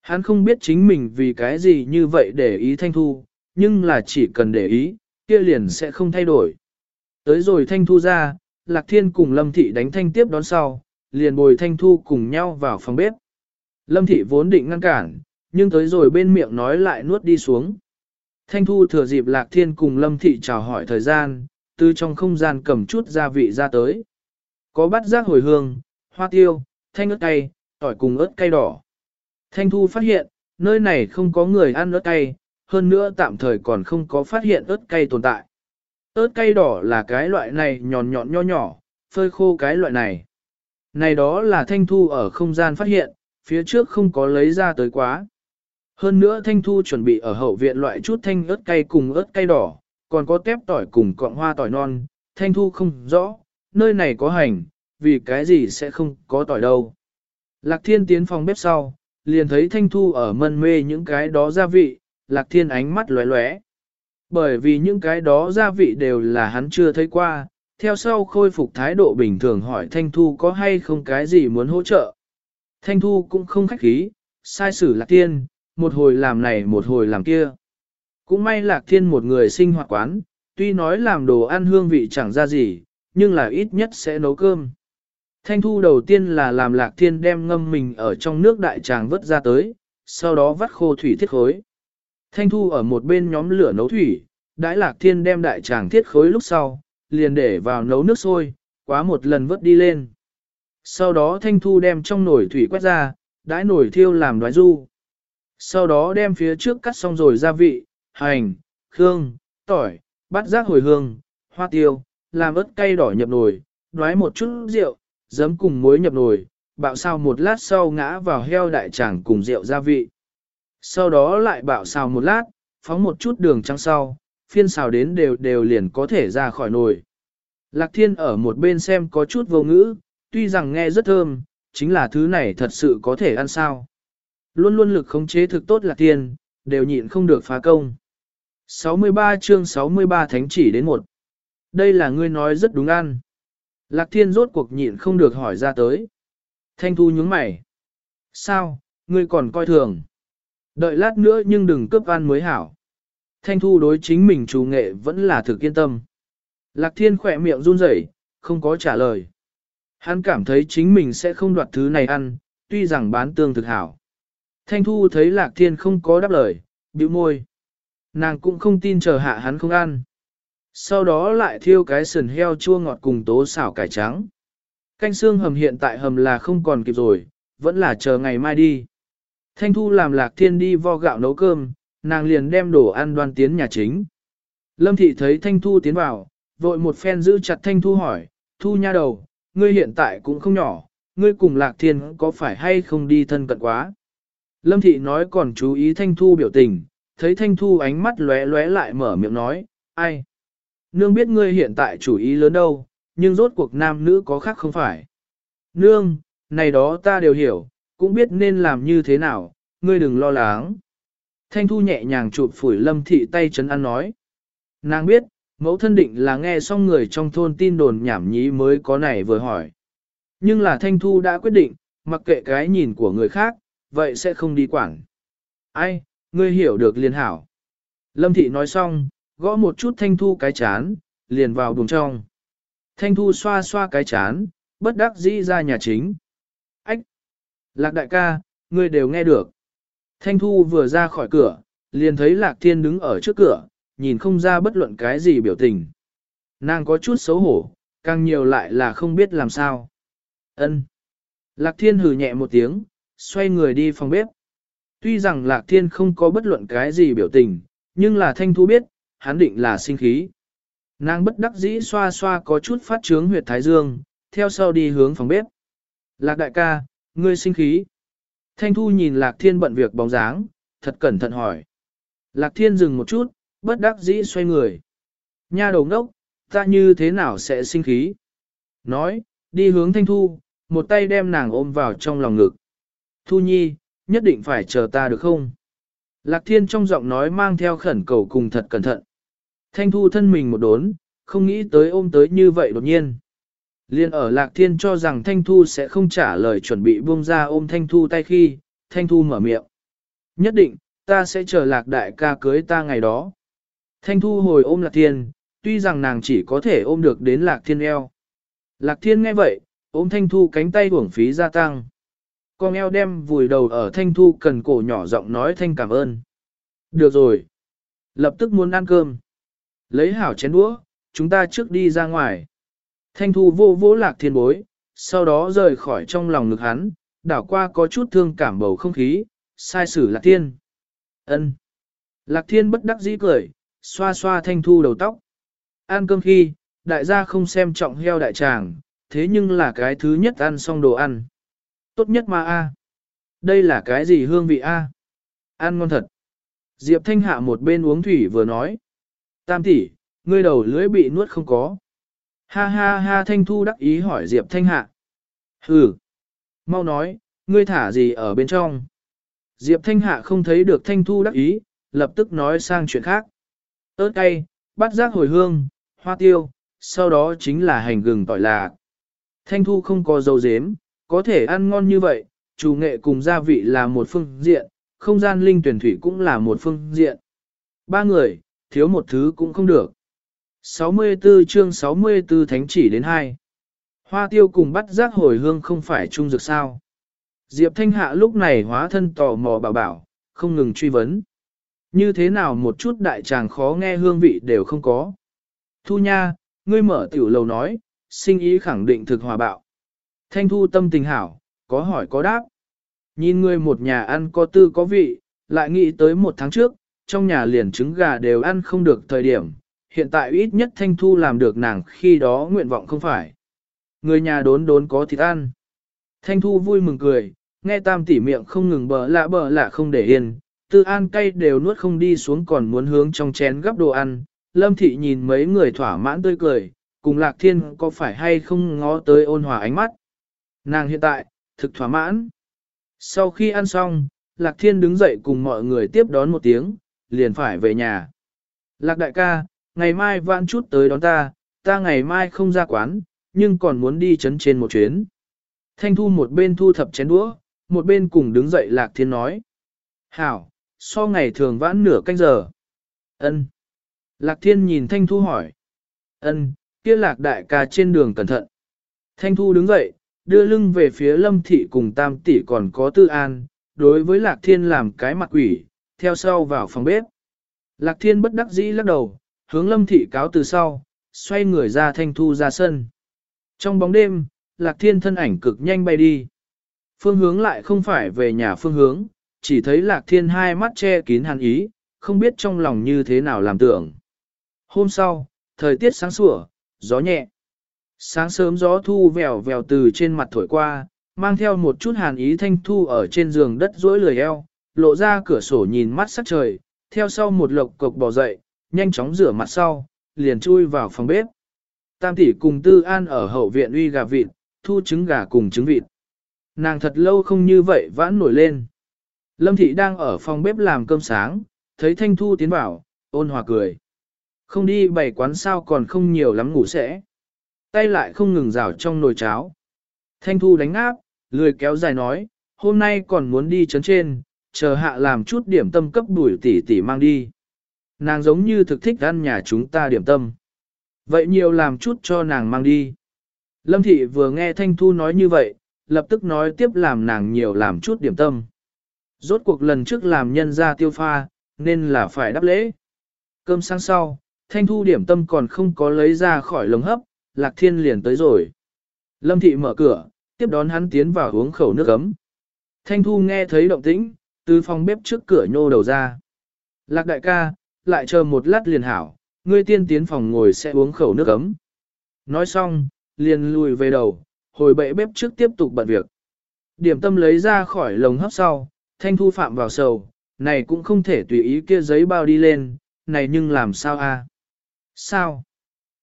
Hắn không biết chính mình vì cái gì như vậy để ý Thanh Thu, nhưng là chỉ cần để ý, kia liền sẽ không thay đổi. Tới rồi Thanh Thu ra, Lạc Thiên cùng Lâm Thị đánh Thanh tiếp đón sau, liền bồi Thanh Thu cùng nhau vào phòng bếp. Lâm Thị vốn định ngăn cản, nhưng tới rồi bên miệng nói lại nuốt đi xuống. Thanh Thu thừa dịp Lạc Thiên cùng Lâm Thị chào hỏi thời gian, từ trong không gian cầm chút gia vị ra tới. Có bát giác hồi hương, hoa tiêu, thanh ớt cay, tỏi cùng ớt cay đỏ. Thanh Thu phát hiện, nơi này không có người ăn ớt cay, hơn nữa tạm thời còn không có phát hiện ớt cay tồn tại ớt cay đỏ là cái loại này nhọn nhọn nho nhỏ, phơi khô cái loại này. Này đó là Thanh Thu ở không gian phát hiện, phía trước không có lấy ra tới quá. Hơn nữa Thanh Thu chuẩn bị ở hậu viện loại chút thanh ớt cay cùng ớt cay đỏ, còn có tép tỏi cùng cọng hoa tỏi non, Thanh Thu không rõ, nơi này có hành, vì cái gì sẽ không có tỏi đâu. Lạc Thiên tiến phòng bếp sau, liền thấy Thanh Thu ở mân mê những cái đó gia vị, Lạc Thiên ánh mắt lóe lóe. Bởi vì những cái đó gia vị đều là hắn chưa thấy qua, theo sau khôi phục thái độ bình thường hỏi Thanh Thu có hay không cái gì muốn hỗ trợ. Thanh Thu cũng không khách khí, sai xử Lạc Thiên, một hồi làm này một hồi làm kia. Cũng may Lạc Thiên một người sinh hoạt quán, tuy nói làm đồ ăn hương vị chẳng ra gì, nhưng là ít nhất sẽ nấu cơm. Thanh thu đầu tiên là làm lạc thiên đem ngâm mình ở trong nước đại tràng vớt ra tới, sau đó vắt khô thủy thiết khối. Thanh thu ở một bên nhóm lửa nấu thủy, đãi lạc thiên đem đại tràng thiết khối lúc sau, liền để vào nấu nước sôi, quá một lần vớt đi lên. Sau đó thanh thu đem trong nồi thủy quét ra, đãi nồi thiêu làm đoái du. Sau đó đem phía trước cắt xong rồi gia vị, hành, khương, tỏi, bát giác hồi hương, hoa tiêu, làm ớt cay đỏ nhập nồi, đoái một chút rượu, giấm cùng muối nhập nồi, bạo sao một lát sau ngã vào heo đại tràng cùng rượu gia vị. Sau đó lại bạo xào một lát, phóng một chút đường trắng sau, phiên xào đến đều đều liền có thể ra khỏi nồi. Lạc thiên ở một bên xem có chút vô ngữ, tuy rằng nghe rất thơm, chính là thứ này thật sự có thể ăn sao. Luôn luôn lực khống chế thực tốt lạc thiên, đều nhịn không được phá công. 63 chương 63 thánh chỉ đến một. Đây là ngươi nói rất đúng ăn. Lạc thiên rốt cuộc nhịn không được hỏi ra tới. Thanh thu nhướng mày. Sao, ngươi còn coi thường. Đợi lát nữa nhưng đừng cướp ăn mới hảo. Thanh thu đối chính mình chủ nghệ vẫn là thực yên tâm. Lạc thiên khỏe miệng run rẩy, không có trả lời. Hắn cảm thấy chính mình sẽ không đoạt thứ này ăn, tuy rằng bán tương thực hảo. Thanh thu thấy lạc thiên không có đáp lời, bĩu môi. Nàng cũng không tin chờ hạ hắn không ăn. Sau đó lại thiêu cái sườn heo chua ngọt cùng tố xảo cải trắng. Canh xương hầm hiện tại hầm là không còn kịp rồi, vẫn là chờ ngày mai đi. Thanh Thu làm lạc thiên đi vo gạo nấu cơm, nàng liền đem đồ ăn đoan tiến nhà chính. Lâm Thị thấy Thanh Thu tiến vào, vội một phen giữ chặt Thanh Thu hỏi, Thu nha đầu, ngươi hiện tại cũng không nhỏ, ngươi cùng lạc thiên có phải hay không đi thân cận quá. Lâm Thị nói còn chú ý Thanh Thu biểu tình, thấy Thanh Thu ánh mắt lóe lóe lại mở miệng nói, ai? Nương biết ngươi hiện tại chủ ý lớn đâu, nhưng rốt cuộc nam nữ có khác không phải. Nương, này đó ta đều hiểu, cũng biết nên làm như thế nào, ngươi đừng lo lắng. Thanh Thu nhẹ nhàng chụp phủi lâm thị tay chấn ăn nói. Nàng biết, mẫu thân định là nghe xong người trong thôn tin đồn nhảm nhí mới có này vừa hỏi. Nhưng là Thanh Thu đã quyết định, mặc kệ cái nhìn của người khác, vậy sẽ không đi quản. Ai, ngươi hiểu được liền hảo. Lâm thị nói xong, gõ một chút thanh thu cái chán, liền vào buồng trong. Thanh thu xoa xoa cái chán, bất đắc dĩ ra nhà chính. Lạc đại ca, ngươi đều nghe được. Thanh thu vừa ra khỏi cửa, liền thấy lạc thiên đứng ở trước cửa, nhìn không ra bất luận cái gì biểu tình. Nàng có chút xấu hổ, càng nhiều lại là không biết làm sao. Ân. Lạc thiên hừ nhẹ một tiếng, xoay người đi phòng bếp. Tuy rằng lạc thiên không có bất luận cái gì biểu tình, nhưng là thanh thu biết, hắn định là sinh khí. Nàng bất đắc dĩ xoa xoa có chút phát trướng huyệt thái dương, theo sau đi hướng phòng bếp. Lạc đại ca, ngươi sinh khí. Thanh thu nhìn lạc thiên bận việc bóng dáng, thật cẩn thận hỏi. Lạc thiên dừng một chút, bất đắc dĩ xoay người. Nha đầu ngốc, ta như thế nào sẽ sinh khí? Nói, đi hướng thanh thu, một tay đem nàng ôm vào trong lòng ngực. Thu nhi, nhất định phải chờ ta được không? Lạc thiên trong giọng nói mang theo khẩn cầu cùng thật cẩn thận. Thanh thu thân mình một đốn, không nghĩ tới ôm tới như vậy đột nhiên. Liên ở Lạc Thiên cho rằng Thanh Thu sẽ không trả lời chuẩn bị buông ra ôm Thanh Thu tay khi, Thanh Thu mở miệng. Nhất định, ta sẽ chờ lạc đại ca cưới ta ngày đó. Thanh thu hồi ôm lạc thiên, tuy rằng nàng chỉ có thể ôm được đến lạc thiên eo. Lạc thiên nghe vậy, ôm thanh thu cánh tay uổng phí gia tăng. Con eo đem vùi đầu ở thanh thu cần cổ nhỏ giọng nói thanh cảm ơn. Được rồi. Lập tức muốn ăn cơm. Lấy hảo chén đũa, chúng ta trước đi ra ngoài. Thanh thu vô vô lạc thiên bối, sau đó rời khỏi trong lòng ngực hắn, đảo qua có chút thương cảm bầu không khí, sai sử lạc thiên. ân Lạc thiên bất đắc dĩ cười, xoa xoa thanh thu đầu tóc. Ăn cơm khi, đại gia không xem trọng heo đại tràng, thế nhưng là cái thứ nhất ăn xong đồ ăn. Tốt nhất mà a. Đây là cái gì hương vị a? Ăn ngon thật. Diệp Thanh Hạ một bên uống thủy vừa nói. Tam tỷ, ngươi đầu lưỡi bị nuốt không có. Ha ha ha Thanh Thu đắc ý hỏi Diệp Thanh Hạ. Hừ. Mau nói, ngươi thả gì ở bên trong? Diệp Thanh Hạ không thấy được Thanh Thu đắc ý, lập tức nói sang chuyện khác. ớt cay, bắt giác hồi hương, hoa tiêu, sau đó chính là hành gừng tỏi lạc. Thanh Thu không có dầu dếm, có thể ăn ngon như vậy, chủ nghệ cùng gia vị là một phương diện, không gian linh tuyển thủy cũng là một phương diện. Ba người, thiếu một thứ cũng không được. 64 chương 64 thánh chỉ đến hai. Hoa tiêu cùng bắt giác hồi hương không phải trung dược sao. Diệp Thanh Hạ lúc này hóa thân tò mò bảo bảo, không ngừng truy vấn. Như thế nào một chút đại tràng khó nghe hương vị đều không có. Thu nha, ngươi mở tiểu lầu nói, sinh ý khẳng định thực hòa bạo. Thanh thu tâm tình hảo, có hỏi có đáp. Nhìn ngươi một nhà ăn có tư có vị, lại nghĩ tới một tháng trước, trong nhà liền trứng gà đều ăn không được thời điểm, hiện tại ít nhất thanh thu làm được nàng khi đó nguyện vọng không phải. Người nhà đốn đốn có thịt ăn. Thanh thu vui mừng cười, nghe tam tỉ miệng không ngừng bờ lạ bờ lạ không để yên, tư an cay đều nuốt không đi xuống còn muốn hướng trong chén gắp đồ ăn. Lâm thị nhìn mấy người thỏa mãn tươi cười, cùng lạc thiên có phải hay không ngó tới ôn hòa ánh mắt. Nàng hiện tại, thực thỏa mãn. Sau khi ăn xong, lạc thiên đứng dậy cùng mọi người tiếp đón một tiếng, liền phải về nhà. Lạc đại ca, ngày mai vãn chút tới đón ta, ta ngày mai không ra quán, nhưng còn muốn đi chấn trên một chuyến. Thanh thu một bên thu thập chén đũa, một bên cùng đứng dậy lạc thiên nói. Hảo, so ngày thường vãn nửa canh giờ. ân Lạc thiên nhìn Thanh thu hỏi. ân kia lạc đại ca trên đường cẩn thận. Thanh thu đứng dậy, đưa lưng về phía lâm thị cùng tam tỷ còn có tư an, đối với lạc thiên làm cái mặt quỷ, theo sau vào phòng bếp. Lạc thiên bất đắc dĩ lắc đầu, hướng lâm thị cáo từ sau, xoay người ra thanh thu ra sân. Trong bóng đêm, lạc thiên thân ảnh cực nhanh bay đi. Phương hướng lại không phải về nhà phương hướng, chỉ thấy lạc thiên hai mắt che kín hàn ý, không biết trong lòng như thế nào làm tưởng. Hôm sau, thời tiết sáng sủa, gió nhẹ. Sáng sớm gió thu vèo vèo từ trên mặt thổi qua, mang theo một chút hàn ý thanh thu ở trên giường đất rỗi lười eo, lộ ra cửa sổ nhìn mắt sắc trời, theo sau một lộc cộc bò dậy, nhanh chóng rửa mặt sau, liền chui vào phòng bếp. Tam tỷ cùng Tư An ở hậu viện uy gà vịt, thu trứng gà cùng trứng vịt. Nàng thật lâu không như vậy vãn nổi lên. Lâm thị đang ở phòng bếp làm cơm sáng, thấy Thanh Thu tiến vào, ôn hòa cười. Không đi bày quán sao còn không nhiều lắm ngủ sẽ. Tay lại không ngừng rào trong nồi cháo. Thanh Thu đánh áp, lười kéo dài nói, hôm nay còn muốn đi chấn trên, chờ hạ làm chút điểm tâm cấp đuổi tỷ tỷ mang đi. Nàng giống như thực thích ăn nhà chúng ta điểm tâm. Vậy nhiều làm chút cho nàng mang đi. Lâm thị vừa nghe Thanh Thu nói như vậy, lập tức nói tiếp làm nàng nhiều làm chút điểm tâm. Rốt cuộc lần trước làm nhân ra tiêu pha, nên là phải đáp lễ. Cơm sáng sau, Thanh Thu điểm tâm còn không có lấy ra khỏi lồng hấp, Lạc Thiên liền tới rồi. Lâm thị mở cửa, tiếp đón hắn tiến vào uống khẩu nước ấm. Thanh Thu nghe thấy động tĩnh, từ phòng bếp trước cửa nhô đầu ra. Lạc đại ca, lại chờ một lát liền hảo, ngươi tiên tiến phòng ngồi sẽ uống khẩu nước ấm. Nói xong, liền lùi về đầu, hồi bệ bếp trước tiếp tục bận việc. Điểm tâm lấy ra khỏi lồng hấp sau, thanh thu phạm vào sầu, này cũng không thể tùy ý kia giấy bao đi lên, này nhưng làm sao a? Sao?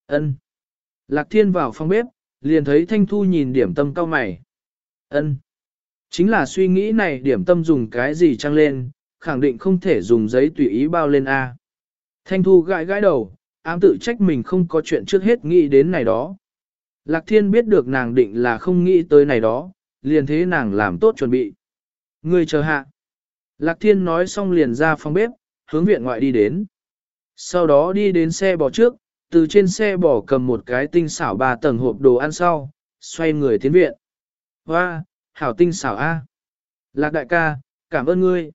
Ân. Lạc thiên vào phòng bếp, liền thấy thanh thu nhìn điểm tâm cao mày. Ân. Chính là suy nghĩ này điểm tâm dùng cái gì trăng lên, khẳng định không thể dùng giấy tùy ý bao lên A. Thanh Thu gãi gãi đầu, ám tự trách mình không có chuyện trước hết nghĩ đến này đó. Lạc Thiên biết được nàng định là không nghĩ tới này đó, liền thế nàng làm tốt chuẩn bị. Ngươi chờ hạ. Lạc Thiên nói xong liền ra phòng bếp, hướng viện ngoại đi đến. Sau đó đi đến xe bò trước, từ trên xe bò cầm một cái tinh xảo ba tầng hộp đồ ăn sau, xoay người tiến viện. Hoa, hảo tinh xảo A. Lạc đại ca, cảm ơn ngươi.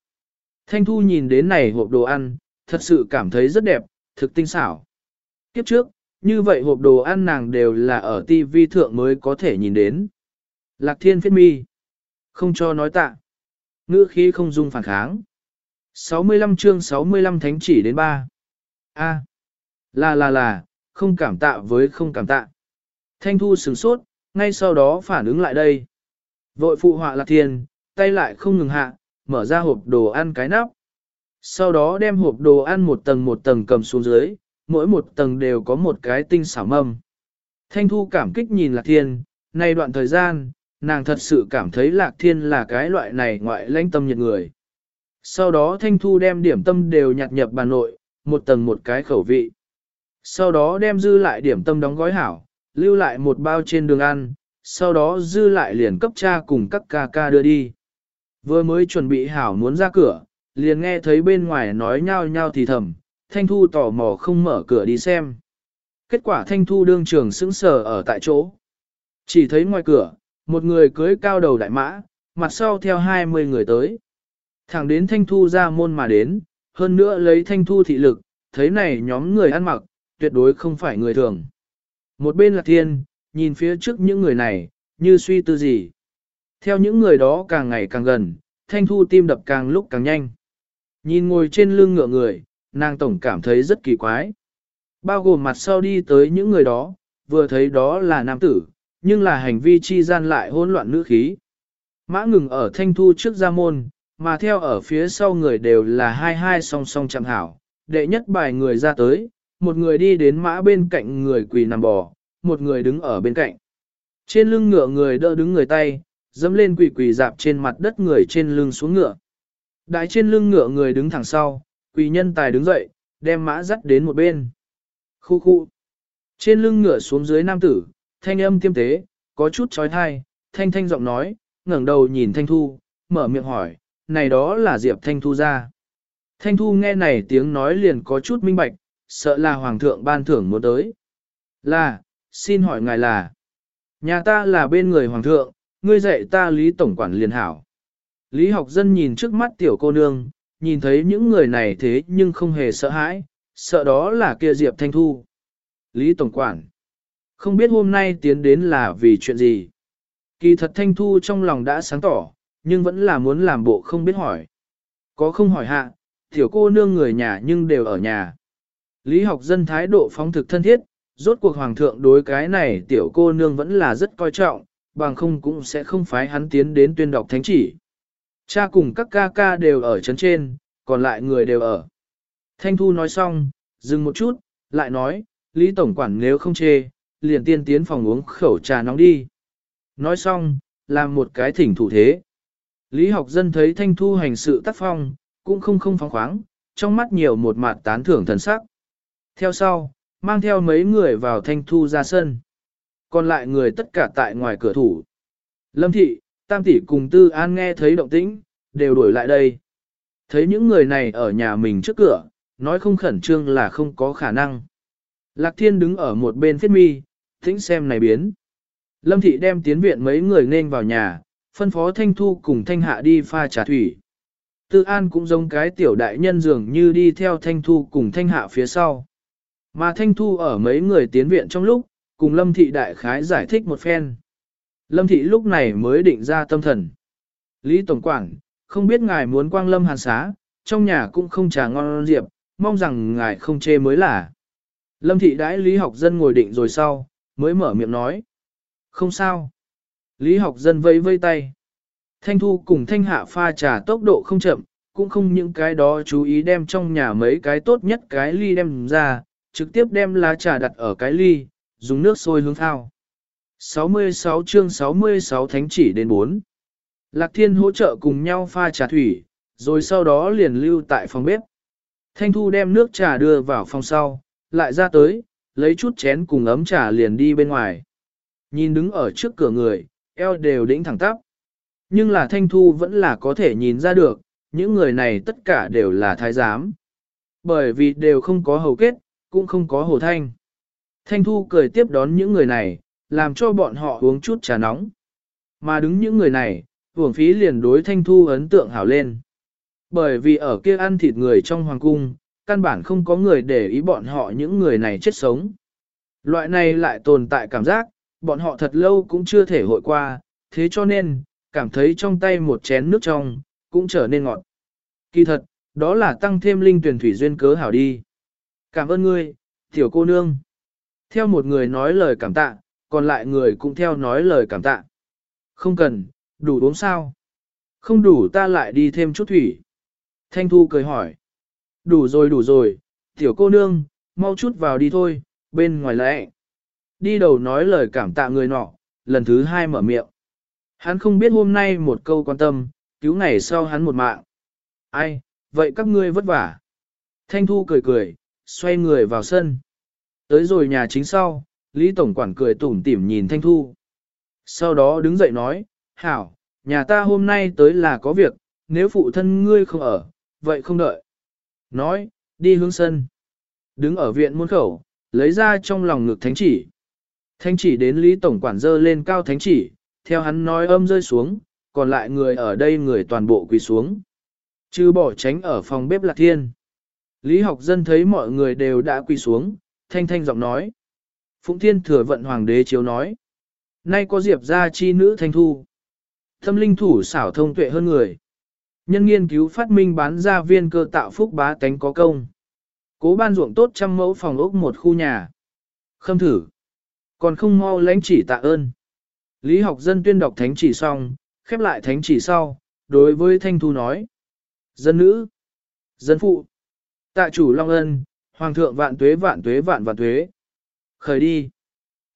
Thanh Thu nhìn đến này hộp đồ ăn, thật sự cảm thấy rất đẹp, thực tinh xảo. Kiếp trước, như vậy hộp đồ ăn nàng đều là ở TV thượng mới có thể nhìn đến. Lạc thiên phiết mi. Không cho nói tạ. Ngữ khí không dung phản kháng. 65 chương 65 thánh chỉ đến 3. A. Là là là, không cảm tạ với không cảm tạ. Thanh thu sửng sốt, ngay sau đó phản ứng lại đây. Vội phụ họa lạc thiên, tay lại không ngừng hạ, mở ra hộp đồ ăn cái nắp. Sau đó đem hộp đồ ăn một tầng một tầng cầm xuống dưới, mỗi một tầng đều có một cái tinh xảo mâm. Thanh Thu cảm kích nhìn Lạc Thiên, nay đoạn thời gian, nàng thật sự cảm thấy Lạc Thiên là cái loại này ngoại lãnh tâm nhiệt người. Sau đó Thanh Thu đem điểm tâm đều nhặt nhập bà nội, một tầng một cái khẩu vị. Sau đó đem dư lại điểm tâm đóng gói hảo, lưu lại một bao trên đường ăn, sau đó dư lại liền cấp cha cùng các ca ca đưa đi. Vừa mới chuẩn bị hảo muốn ra cửa, liền nghe thấy bên ngoài nói nhao nhao thì thầm, Thanh Thu tò mò không mở cửa đi xem. Kết quả Thanh Thu đương trường sững sờ ở tại chỗ. Chỉ thấy ngoài cửa, một người cưới cao đầu đại mã, mặt sau theo 20 người tới. Thẳng đến Thanh Thu ra môn mà đến, hơn nữa lấy Thanh Thu thị lực, thấy này nhóm người ăn mặc, tuyệt đối không phải người thường. Một bên là thiên, nhìn phía trước những người này, như suy tư gì. Theo những người đó càng ngày càng gần, Thanh Thu tim đập càng lúc càng nhanh. Nhìn ngồi trên lưng ngựa người, nàng tổng cảm thấy rất kỳ quái. Bao gồm mặt sau đi tới những người đó, vừa thấy đó là nam tử, nhưng là hành vi chi gian lại hỗn loạn nữ khí. Mã ngừng ở thanh thu trước gia môn, mà theo ở phía sau người đều là hai hai song song chẳng hảo. Đệ nhất bài người ra tới, một người đi đến mã bên cạnh người quỳ nằm bò, một người đứng ở bên cạnh. Trên lưng ngựa người đỡ đứng người tay, dẫm lên quỳ quỳ dạp trên mặt đất người trên lưng xuống ngựa đái trên lưng ngựa người đứng thẳng sau, quỳ nhân tài đứng dậy, đem mã dắt đến một bên. Khu khu. Trên lưng ngựa xuống dưới nam tử, thanh âm tiêm tế, có chút trói thai, thanh thanh giọng nói, ngẩng đầu nhìn thanh thu, mở miệng hỏi, này đó là Diệp Thanh Thu ra. Thanh Thu nghe này tiếng nói liền có chút minh bạch, sợ là Hoàng thượng ban thưởng muốn tới. Là, xin hỏi ngài là, nhà ta là bên người Hoàng thượng, ngươi dạy ta Lý Tổng Quản liền hảo. Lý học dân nhìn trước mắt tiểu cô nương, nhìn thấy những người này thế nhưng không hề sợ hãi, sợ đó là kia Diệp Thanh Thu. Lý Tổng Quản, không biết hôm nay tiến đến là vì chuyện gì. Kỳ thật Thanh Thu trong lòng đã sáng tỏ, nhưng vẫn là muốn làm bộ không biết hỏi. Có không hỏi hạ, tiểu cô nương người nhà nhưng đều ở nhà. Lý học dân thái độ phóng thực thân thiết, rốt cuộc hoàng thượng đối cái này tiểu cô nương vẫn là rất coi trọng, bằng không cũng sẽ không phái hắn tiến đến tuyên đọc thánh chỉ. Cha cùng các ca ca đều ở chấn trên, còn lại người đều ở. Thanh Thu nói xong, dừng một chút, lại nói, Lý Tổng Quản nếu không chê, liền tiên tiến phòng uống khẩu trà nóng đi. Nói xong, làm một cái thỉnh thủ thế. Lý học dân thấy Thanh Thu hành sự tác phong, cũng không không phóng khoáng, trong mắt nhiều một mặt tán thưởng thần sắc. Theo sau, mang theo mấy người vào Thanh Thu ra sân. Còn lại người tất cả tại ngoài cửa thủ. Lâm Thị, Tam tỷ cùng Tư An nghe thấy động tĩnh, đều đuổi lại đây. Thấy những người này ở nhà mình trước cửa, nói không khẩn trương là không có khả năng. Lạc Thiên đứng ở một bên phiết mi, tĩnh xem này biến. Lâm Thị đem tiến viện mấy người nên vào nhà, phân phó Thanh Thu cùng Thanh Hạ đi pha trà thủy. Tư An cũng giống cái tiểu đại nhân dường như đi theo Thanh Thu cùng Thanh Hạ phía sau. Mà Thanh Thu ở mấy người tiến viện trong lúc, cùng Lâm Thị đại khái giải thích một phen. Lâm thị lúc này mới định ra tâm thần. Lý Tổng Quảng, không biết ngài muốn quang lâm hàn xá, trong nhà cũng không trà ngon diệp, mong rằng ngài không chê mới là. Lâm thị đãi Lý học dân ngồi định rồi sau, mới mở miệng nói. Không sao. Lý học dân vây vây tay. Thanh thu cùng thanh hạ pha trà tốc độ không chậm, cũng không những cái đó chú ý đem trong nhà mấy cái tốt nhất cái ly đem ra, trực tiếp đem lá trà đặt ở cái ly, dùng nước sôi hướng thao. 66 chương 66 thánh chỉ đến 4. Lạc thiên hỗ trợ cùng nhau pha trà thủy, rồi sau đó liền lưu tại phòng bếp. Thanh thu đem nước trà đưa vào phòng sau, lại ra tới, lấy chút chén cùng ấm trà liền đi bên ngoài. Nhìn đứng ở trước cửa người, eo đều đĩnh thẳng tắp. Nhưng là thanh thu vẫn là có thể nhìn ra được, những người này tất cả đều là thái giám. Bởi vì đều không có hầu kết, cũng không có hồ thanh. Thanh Thu cười tiếp đón những người này, làm cho bọn họ uống chút trà nóng. Mà đứng những người này, hưởng phí liền đối Thanh Thu ấn tượng hảo lên. Bởi vì ở kia ăn thịt người trong hoàng cung, căn bản không có người để ý bọn họ những người này chết sống. Loại này lại tồn tại cảm giác, bọn họ thật lâu cũng chưa thể hội qua, thế cho nên, cảm thấy trong tay một chén nước trong, cũng trở nên ngọt. Kỳ thật, đó là tăng thêm linh tuyển thủy duyên cớ hảo đi. Cảm ơn ngươi, tiểu cô nương. Theo một người nói lời cảm tạ, còn lại người cũng theo nói lời cảm tạ. Không cần, đủ uống sao? Không đủ ta lại đi thêm chút thủy. Thanh Thu cười hỏi. Đủ rồi đủ rồi, tiểu cô nương, mau chút vào đi thôi, bên ngoài lẽ. Đi đầu nói lời cảm tạ người nọ, lần thứ hai mở miệng. Hắn không biết hôm nay một câu quan tâm, cứu ngày sau hắn một mạng. Ai, vậy các ngươi vất vả. Thanh Thu cười cười, xoay người vào sân. Tới rồi nhà chính sau, Lý Tổng Quản cười tủm tỉm nhìn Thanh Thu. Sau đó đứng dậy nói, Hảo, nhà ta hôm nay tới là có việc, nếu phụ thân ngươi không ở, vậy không đợi. Nói, đi hướng sân. Đứng ở viện môn khẩu, lấy ra trong lòng ngực thánh chỉ. Thánh chỉ đến Lý Tổng Quản dơ lên cao thánh chỉ, theo hắn nói âm rơi xuống, còn lại người ở đây người toàn bộ quỳ xuống. Chứ bỏ tránh ở phòng bếp lạc thiên. Lý học dân thấy mọi người đều đã quỳ xuống, thanh thanh giọng nói. Phụng thiên thừa vận hoàng đế chiếu nói. Nay có diệp ra chi nữ thanh thu. Thâm linh thủ xảo thông tuệ hơn người. Nhân nghiên cứu phát minh bán ra viên cơ tạo phúc bá tánh có công. Cố ban ruộng tốt trăm mẫu phòng ốc một khu nhà. Khâm thử. Còn không mau lãnh chỉ tạ ơn. Lý học dân tuyên đọc thánh chỉ xong, khép lại thánh chỉ sau, đối với Thanh Thu nói. Dân nữ. Dân phụ. Tạ chủ Long Ân, Hoàng thượng vạn tuế vạn tuế vạn vạn tuế. Khởi đi.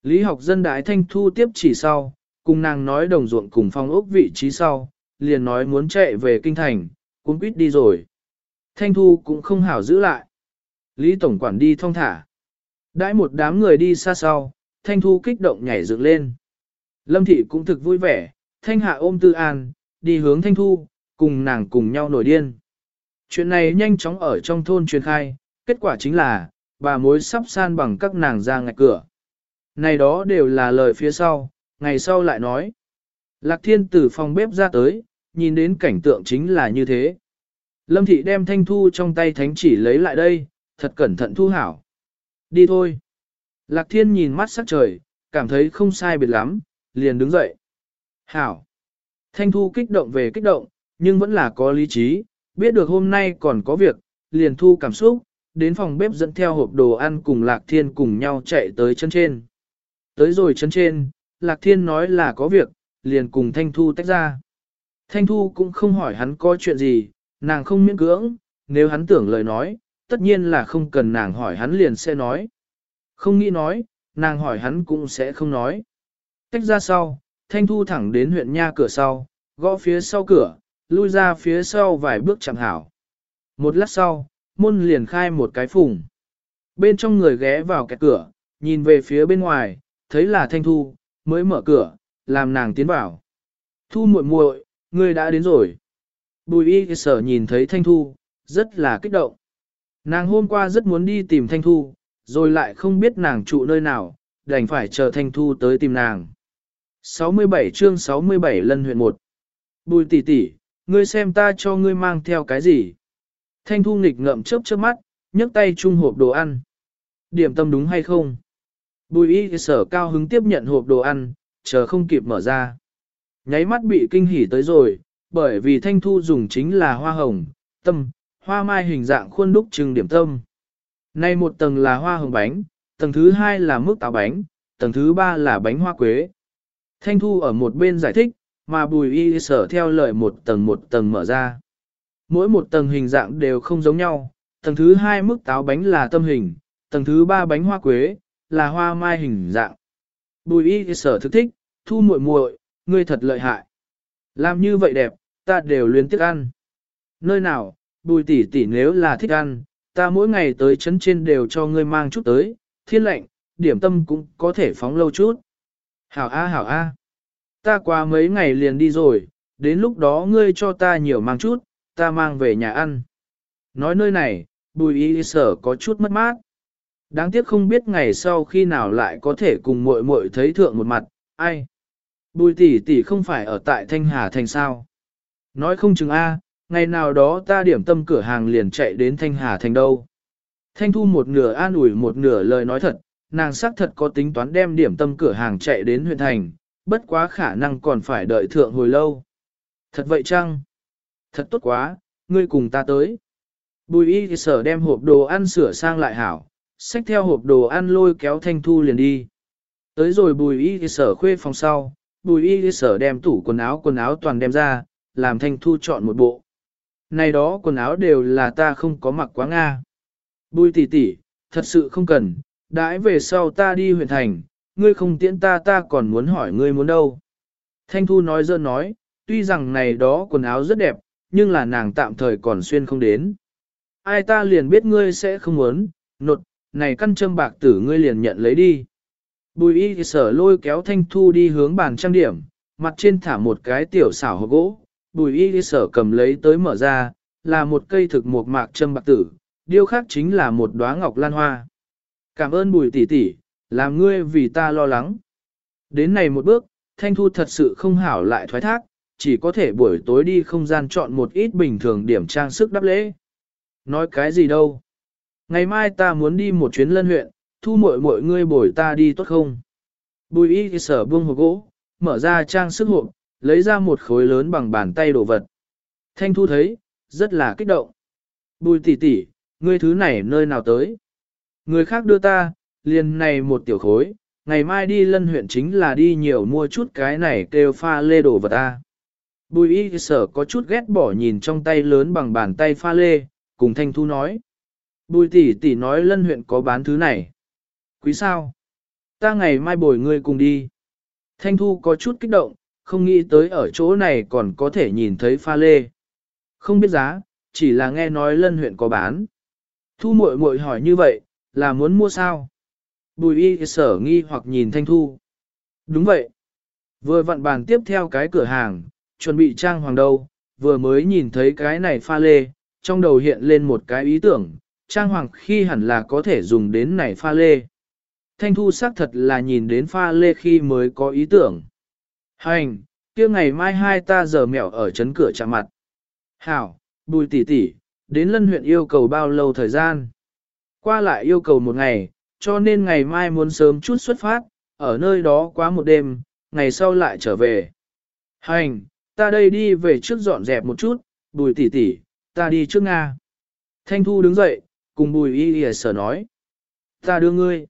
Lý học dân đại Thanh Thu tiếp chỉ sau, cùng nàng nói đồng ruộng cùng phong ốc vị trí sau, liền nói muốn chạy về kinh thành, cũng quýt đi rồi. Thanh Thu cũng không hảo giữ lại. Lý Tổng Quản đi thong thả. Đãi một đám người đi xa sau, Thanh Thu kích động nhảy dựng lên. Lâm Thị cũng thực vui vẻ, Thanh Hạ ôm Tư An, đi hướng Thanh Thu, cùng nàng cùng nhau nổi điên. Chuyện này nhanh chóng ở trong thôn truyền khai, kết quả chính là, bà mối sắp san bằng các nàng ra ngạch cửa. Này đó đều là lời phía sau, ngày sau lại nói. Lạc Thiên từ phòng bếp ra tới, nhìn đến cảnh tượng chính là như thế. Lâm Thị đem Thanh Thu trong tay thánh chỉ lấy lại đây, thật cẩn thận thu hảo. Đi thôi. Lạc Thiên nhìn mắt sắc trời, cảm thấy không sai biệt lắm, liền đứng dậy. Hảo. Thanh Thu kích động về kích động, nhưng vẫn là có lý trí, biết được hôm nay còn có việc, liền thu cảm xúc, đến phòng bếp dẫn theo hộp đồ ăn cùng Lạc Thiên cùng nhau chạy tới chân trên. Tới rồi chân trên, Lạc Thiên nói là có việc, liền cùng Thanh Thu tách ra. Thanh Thu cũng không hỏi hắn có chuyện gì, nàng không miễn cưỡng, nếu hắn tưởng lời nói, tất nhiên là không cần nàng hỏi hắn liền sẽ nói. Không nghĩ nói, nàng hỏi hắn cũng sẽ không nói. Tách ra sau, Thanh Thu thẳng đến huyện nha cửa sau, gõ phía sau cửa, lui ra phía sau vài bước chẳng hảo. Một lát sau, môn liền khai một cái phùng. Bên trong người ghé vào kẹt cửa, nhìn về phía bên ngoài, thấy là Thanh Thu, mới mở cửa, làm nàng tiến vào. Thu muội muội, ngươi đã đến rồi. Bùi y sở nhìn thấy Thanh Thu, rất là kích động. Nàng hôm qua rất muốn đi tìm Thanh Thu, rồi lại không biết nàng trụ nơi nào, đành phải chờ Thanh Thu tới tìm nàng. 67 chương 67 lân huyện 1 Bùi tỷ tỷ, ngươi xem ta cho ngươi mang theo cái gì? Thanh Thu nghịch ngậm chớp chớp mắt, nhấc tay chung hộp đồ ăn. Điểm tâm đúng hay không? Bùi y sở cao hứng tiếp nhận hộp đồ ăn, chờ không kịp mở ra. Nháy mắt bị kinh hỉ tới rồi, bởi vì Thanh Thu dùng chính là hoa hồng, tâm, hoa mai hình dạng khuôn đúc trưng điểm tâm. Nay một tầng là hoa hồng bánh, tầng thứ hai là mức táo bánh, tầng thứ ba là bánh hoa quế. Thanh Thu ở một bên giải thích, mà bùi y sở theo lời một tầng một tầng mở ra. Mỗi một tầng hình dạng đều không giống nhau, tầng thứ hai mức táo bánh là tâm hình, tầng thứ ba bánh hoa quế, là hoa mai hình dạng. Bùi y sở thức thích, thu muội muội, ngươi thật lợi hại. Làm như vậy đẹp, ta đều luyến tiếc ăn. Nơi nào, bùi tỷ tỷ nếu là thích ăn, ta mỗi ngày tới chấn trên đều cho ngươi mang chút tới, thiên lệnh, điểm tâm cũng có thể phóng lâu chút. Hảo A hảo A. Ta qua mấy ngày liền đi rồi, đến lúc đó ngươi cho ta nhiều mang chút, ta mang về nhà ăn. Nói nơi này, bùi y sở có chút mất mát. Đáng tiếc không biết ngày sau khi nào lại có thể cùng muội muội thấy thượng một mặt, ai. Bùi tỷ tỷ không phải ở tại Thanh Hà Thành sao. Nói không chừng A, ngày nào đó ta điểm tâm cửa hàng liền chạy đến Thanh Hà Thành đâu. Thanh Thu một nửa an ủi một nửa lời nói thật, nàng xác thật có tính toán đem điểm tâm cửa hàng chạy đến huyện thành, bất quá khả năng còn phải đợi thượng hồi lâu. Thật vậy chăng? Thật tốt quá, ngươi cùng ta tới. Bùi y sở đem hộp đồ ăn sửa sang lại hảo, xách theo hộp đồ ăn lôi kéo Thanh Thu liền đi. Tới rồi bùi y sở khuê phòng sau, bùi y sở đem tủ quần áo quần áo toàn đem ra, làm Thanh Thu chọn một bộ. Này đó quần áo đều là ta không có mặc quá Nga. Bùi tỷ tỷ, thật sự không cần, đãi về sau ta đi huyện thành, ngươi không tiễn ta ta còn muốn hỏi ngươi muốn đâu. Thanh Thu nói dơ nói, tuy rằng này đó quần áo rất đẹp, nhưng là nàng tạm thời còn xuyên không đến. Ai ta liền biết ngươi sẽ không muốn, nột, này căn châm bạc tử ngươi liền nhận lấy đi. Bùi y sở lôi kéo Thanh Thu đi hướng bàn trang điểm, mặt trên thả một cái tiểu xảo hộp gỗ, bùi y sở cầm lấy tới mở ra, là một cây thực một mạc châm bạc tử, điêu khác chính là một đóa ngọc lan hoa. Cảm ơn bùi tỷ tỷ, làm ngươi vì ta lo lắng. Đến này một bước, Thanh Thu thật sự không hảo lại thoái thác, chỉ có thể buổi tối đi không gian chọn một ít bình thường điểm trang sức đắp lễ. Nói cái gì đâu? Ngày mai ta muốn đi một chuyến lân huyện, thu muội muội ngươi bồi ta đi tốt không? Bùi y sở buông hộp gỗ, mở ra trang sức hộp, lấy ra một khối lớn bằng bàn tay đồ vật. Thanh Thu thấy, rất là kích động. Bùi tỷ tỷ, ngươi thứ này nơi nào tới? Người khác đưa ta, liền này một tiểu khối, ngày mai đi lân huyện chính là đi nhiều mua chút cái này kêu pha lê đồ vật ta. Bùi y sở có chút ghét bỏ nhìn trong tay lớn bằng bàn tay pha lê, cùng Thanh Thu nói. Bùi tỷ tỷ nói lân huyện có bán thứ này. Quý sao? Ta ngày mai bồi ngươi cùng đi. Thanh Thu có chút kích động, không nghĩ tới ở chỗ này còn có thể nhìn thấy pha lê. Không biết giá, chỉ là nghe nói lân huyện có bán. Thu muội muội hỏi như vậy, là muốn mua sao? Bùi y sở nghi hoặc nhìn Thanh Thu. Đúng vậy. Vừa vặn bàn tiếp theo cái cửa hàng, chuẩn bị trang hoàng đâu, vừa mới nhìn thấy cái này pha lê, trong đầu hiện lên một cái ý tưởng, trang hoàng khi hẳn là có thể dùng đến này pha lê. Thanh Thu xác thật là nhìn đến pha lê khi mới có ý tưởng. Hành, kia ngày mai hai ta giờ mẹo ở chấn cửa chạm mặt. Hảo, bùi tỷ tỷ, đến lân huyện yêu cầu bao lâu thời gian? Qua lại yêu cầu một ngày, cho nên ngày mai muốn sớm chút xuất phát, ở nơi đó quá một đêm, ngày sau lại trở về. Hành, ta đây đi về trước dọn dẹp một chút, bùi tỷ tỷ, ta đi trước Nga. Thanh Thu đứng dậy, cùng bùi y y sở nói. Ta đưa ngươi.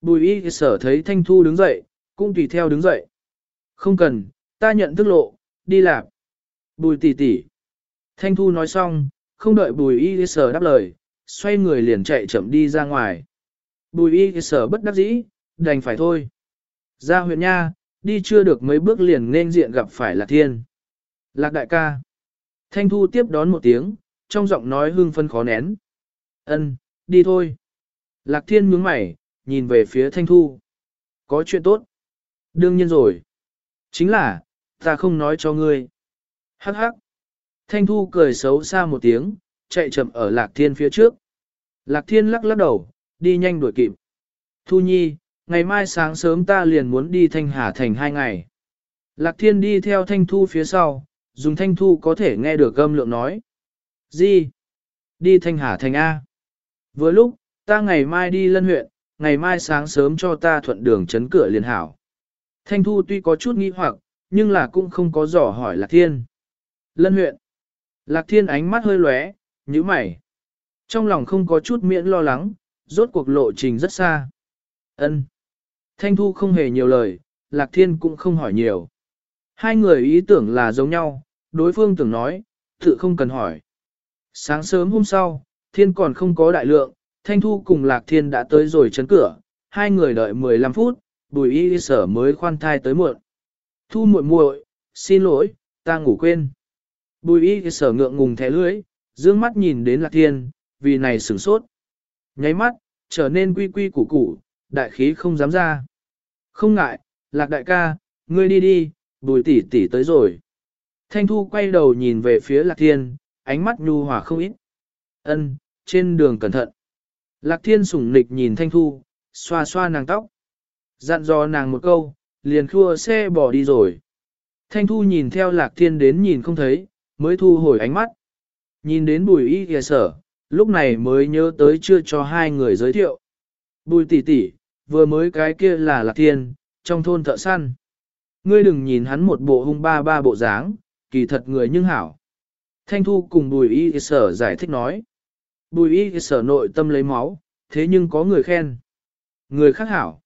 Bùi y sở thấy Thanh Thu đứng dậy, cũng tùy theo đứng dậy. Không cần, ta nhận thức lộ, đi làm. Bùi tỷ tỷ. Thanh Thu nói xong, không đợi bùi y sở đáp lời, xoay người liền chạy chậm đi ra ngoài. Bùi y sở bất đắc dĩ, đành phải thôi. Ra huyện nha, đi chưa được mấy bước liền nên diện gặp phải Lạc Thiên. Lạc đại ca. Thanh Thu tiếp đón một tiếng, trong giọng nói hương phân khó nén. Ân, đi thôi. Lạc Thiên nhướng mày, nhìn về phía Thanh Thu. Có chuyện tốt. Đương nhiên rồi. Chính là, ta không nói cho ngươi. Hắc hắc. Thanh Thu cười xấu xa một tiếng, chạy chậm ở Lạc Thiên phía trước. Lạc Thiên lắc lắc đầu, đi nhanh đuổi kịp. Thu Nhi, ngày mai sáng sớm ta liền muốn đi Thanh Hà Thành hai ngày. Lạc Thiên đi theo Thanh Thu phía sau, dùng Thanh Thu có thể nghe được gâm lượng nói. Gì? Đi Thanh Hà Thành A. Vừa lúc, ta ngày mai đi lân huyện, ngày mai sáng sớm cho ta thuận đường chấn cửa liền hảo. Thanh Thu tuy có chút nghi hoặc, nhưng là cũng không có dò hỏi Lạc Thiên. Lân huyện. Lạc Thiên ánh mắt hơi lóe, nhíu mày. Trong lòng không có chút miễn lo lắng, rốt cuộc lộ trình rất xa. Ân. Thanh Thu không hề nhiều lời, Lạc Thiên cũng không hỏi nhiều. Hai người ý tưởng là giống nhau, đối phương tưởng nói, tự không cần hỏi. Sáng sớm hôm sau, Thiên còn không có đại lượng, Thanh Thu cùng Lạc Thiên đã tới rồi chấn cửa, hai người đợi 15 phút, Bùi Y sở mới khoan thai tới muộn. Thu muội muội, xin lỗi, ta ngủ quên. Bùi Y sở ngượng ngùng thẻ lưới, dương mắt nhìn đến Lạc Thiên, vì này sửng sốt. Nháy mắt, trở nên quy quy củ củ, đại khí không dám ra. Không ngại, Lạc đại ca, ngươi đi đi, bùi tỷ tỷ tới rồi. Thanh Thu quay đầu nhìn về phía Lạc Thiên, ánh mắt nhu hòa không ít. Ân, trên đường cẩn thận. Lạc thiên sủng nịch nhìn thanh thu, xoa xoa nàng tóc. Dặn dò nàng một câu, liền khua xe bỏ đi rồi. Thanh thu nhìn theo lạc thiên đến nhìn không thấy, mới thu hồi ánh mắt. Nhìn đến bùi y kìa sở, lúc này mới nhớ tới chưa cho hai người giới thiệu. Bùi tỷ tỷ, vừa mới cái kia là lạc thiên, trong thôn thợ săn. Ngươi đừng nhìn hắn một bộ hung ba ba bộ dáng, kỳ thật người nhưng hảo. Thanh thu cùng bùi y sở giải thích nói. Bùi y sở nội tâm lấy máu, thế nhưng có người khen. Người khác hảo.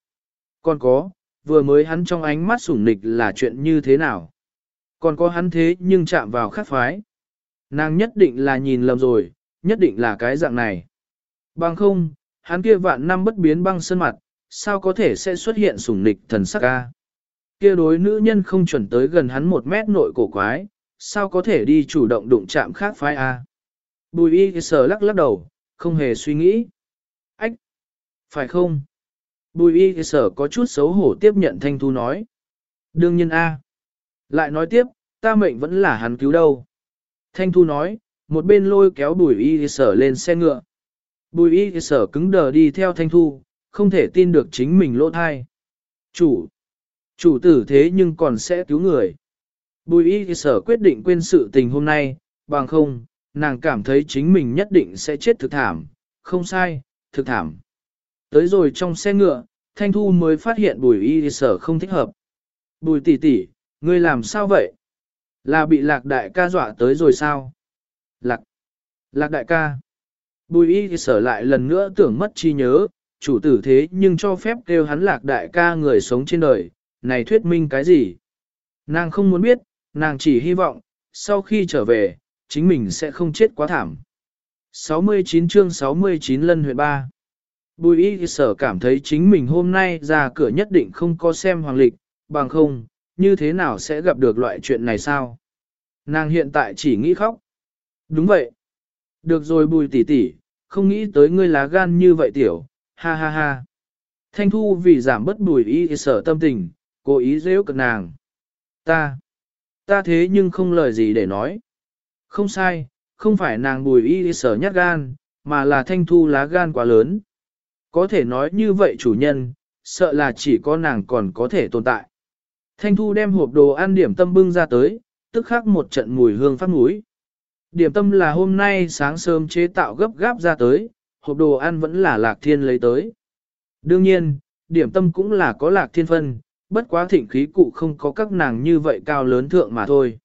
Còn có, vừa mới hắn trong ánh mắt sủng nịch là chuyện như thế nào. Còn có hắn thế nhưng chạm vào khắc phái. Nàng nhất định là nhìn lầm rồi, nhất định là cái dạng này. Bằng không, hắn kia vạn năm bất biến băng sơn mặt, sao có thể sẽ xuất hiện sủng nịch thần sắc ca. Kia đối nữ nhân không chuẩn tới gần hắn một mét nội cổ quái, sao có thể đi chủ động đụng chạm khác phái A. Bùi y sờ lắc lắc đầu, không hề suy nghĩ. Ách! Phải không? Bùi y sở có chút xấu hổ tiếp nhận thanh thu nói. Đương nhiên A. Lại nói tiếp, ta mệnh vẫn là hắn cứu đâu. Thanh thu nói, một bên lôi kéo bùi y sở lên xe ngựa. Bùi y sở cứng đờ đi theo thanh thu, không thể tin được chính mình lỗ thai. Chủ! Chủ tử thế nhưng còn sẽ cứu người. Bùi y sở quyết định quên sự tình hôm nay, bằng không, nàng cảm thấy chính mình nhất định sẽ chết thực thảm, không sai, thực thảm. Tới rồi trong xe ngựa, Thanh Thu mới phát hiện bùi y sở không thích hợp. Bùi tỷ tỷ, ngươi làm sao vậy? Là bị lạc đại ca dọa tới rồi sao? Lạc, lạc đại ca. Bùi y sở lại lần nữa tưởng mất chi nhớ, chủ tử thế nhưng cho phép kêu hắn lạc đại ca người sống trên đời, này thuyết minh cái gì? Nàng không muốn biết, nàng chỉ hy vọng, sau khi trở về, chính mình sẽ không chết quá thảm. 69 chương 69 lân huyện 3 Bùi y sở cảm thấy chính mình hôm nay ra cửa nhất định không có xem hoàng lịch, bằng không, như thế nào sẽ gặp được loại chuyện này sao? Nàng hiện tại chỉ nghĩ khóc. Đúng vậy. Được rồi bùi tỷ tỷ, không nghĩ tới ngươi lá gan như vậy tiểu, ha ha ha. Thanh thu vì giảm bất bùi y sở tâm tình, cố ý dễ cực nàng. Ta, ta thế nhưng không lời gì để nói. Không sai, không phải nàng bùi y sở nhát gan, mà là thanh thu lá gan quá lớn. Có thể nói như vậy chủ nhân, sợ là chỉ có nàng còn có thể tồn tại. Thanh thu đem hộp đồ ăn điểm tâm bưng ra tới, tức khắc một trận mùi hương phát mũi. Điểm tâm là hôm nay sáng sớm chế tạo gấp gáp ra tới, hộp đồ ăn vẫn là lạc thiên lấy tới. Đương nhiên, điểm tâm cũng là có lạc thiên phân, bất quá thịnh khí cụ không có các nàng như vậy cao lớn thượng mà thôi.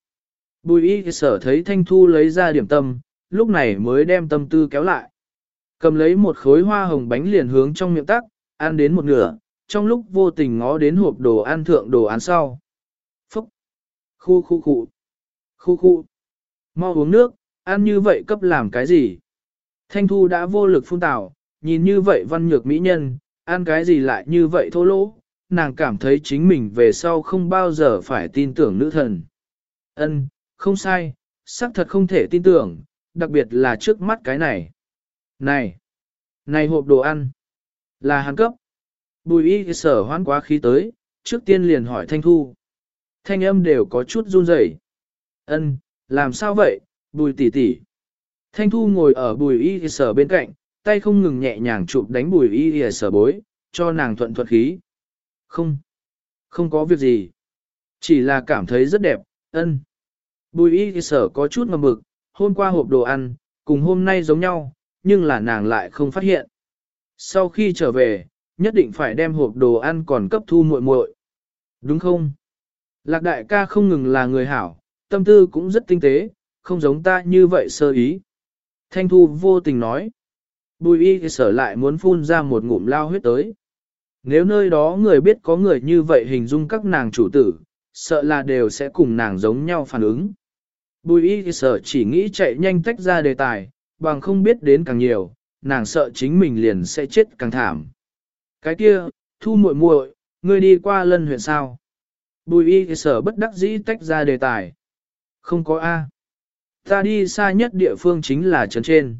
Bùi y sở thấy thanh thu lấy ra điểm tâm, lúc này mới đem tâm tư kéo lại. Cầm lấy một khối hoa hồng bánh liền hướng trong miệng tắc, ăn đến một nửa, trong lúc vô tình ngó đến hộp đồ ăn thượng đồ ăn sau. Phúc! Khu khu khu! Khu khu! Mau uống nước, ăn như vậy cấp làm cái gì? Thanh thu đã vô lực phun tảo, nhìn như vậy văn nhược mỹ nhân, ăn cái gì lại như vậy thô lỗ, nàng cảm thấy chính mình về sau không bao giờ phải tin tưởng nữ thần. Ân, không sai, xác thật không thể tin tưởng, đặc biệt là trước mắt cái này. Này! Này hộp đồ ăn! Là hắn cấp. Bùi y sở hoán quá khí tới, trước tiên liền hỏi Thanh Thu. Thanh âm đều có chút run rẩy. Ân, làm sao vậy, bùi tỷ tỷ. Thanh Thu ngồi ở bùi y sở bên cạnh, tay không ngừng nhẹ nhàng chụp đánh bùi y sở bối, cho nàng thuận thuận khí. Không, không có việc gì. Chỉ là cảm thấy rất đẹp, ân. Bùi y sở có chút ngầm mực, hôm qua hộp đồ ăn, cùng hôm nay giống nhau, nhưng là nàng lại không phát hiện. Sau khi trở về, nhất định phải đem hộp đồ ăn còn cấp thu muội muội. Đúng không? Lạc đại ca không ngừng là người hảo, tâm tư cũng rất tinh tế, không giống ta như vậy sơ ý. Thanh thu vô tình nói. Bùi y sở lại muốn phun ra một ngụm lao huyết tới. Nếu nơi đó người biết có người như vậy hình dung các nàng chủ tử, sợ là đều sẽ cùng nàng giống nhau phản ứng. Bùi y sở chỉ nghĩ chạy nhanh tách ra đề tài, bằng không biết đến càng nhiều, nàng sợ chính mình liền sẽ chết càng thảm. Cái kia, thu muội muội, ngươi đi qua lân huyện sao? Bùi y sở bất đắc dĩ tách ra đề tài. Không có A. Ta đi xa nhất địa phương chính là trấn trên.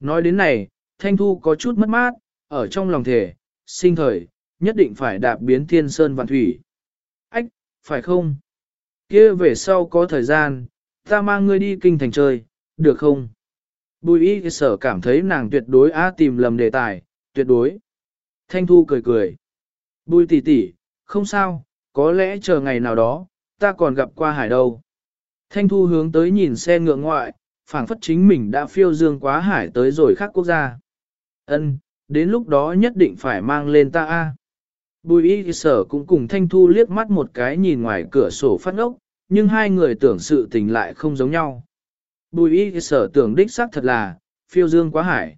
Nói đến này, Thanh Thu có chút mất mát, ở trong lòng thể, sinh thời, nhất định phải đạp biến thiên sơn vạn thủy. Ách, phải không? kia về sau có thời gian, ta mang ngươi đi kinh thành chơi, được không? Bùi y sở cảm thấy nàng tuyệt đối á tìm lầm đề tài, tuyệt đối. Thanh Thu cười cười. Bùi tỷ tỷ, không sao, có lẽ chờ ngày nào đó, ta còn gặp qua hải đâu. Thanh Thu hướng tới nhìn xe ngựa ngoại, phảng phất chính mình đã phiêu dương quá hải tới rồi khác quốc gia. Ân, đến lúc đó nhất định phải mang lên ta a. Bùi y sở cũng cùng Thanh Thu liếc mắt một cái nhìn ngoài cửa sổ phát ngốc, nhưng hai người tưởng sự tình lại không giống nhau. Bùi y sở tưởng đích xác thật là, phiêu dương quá hải.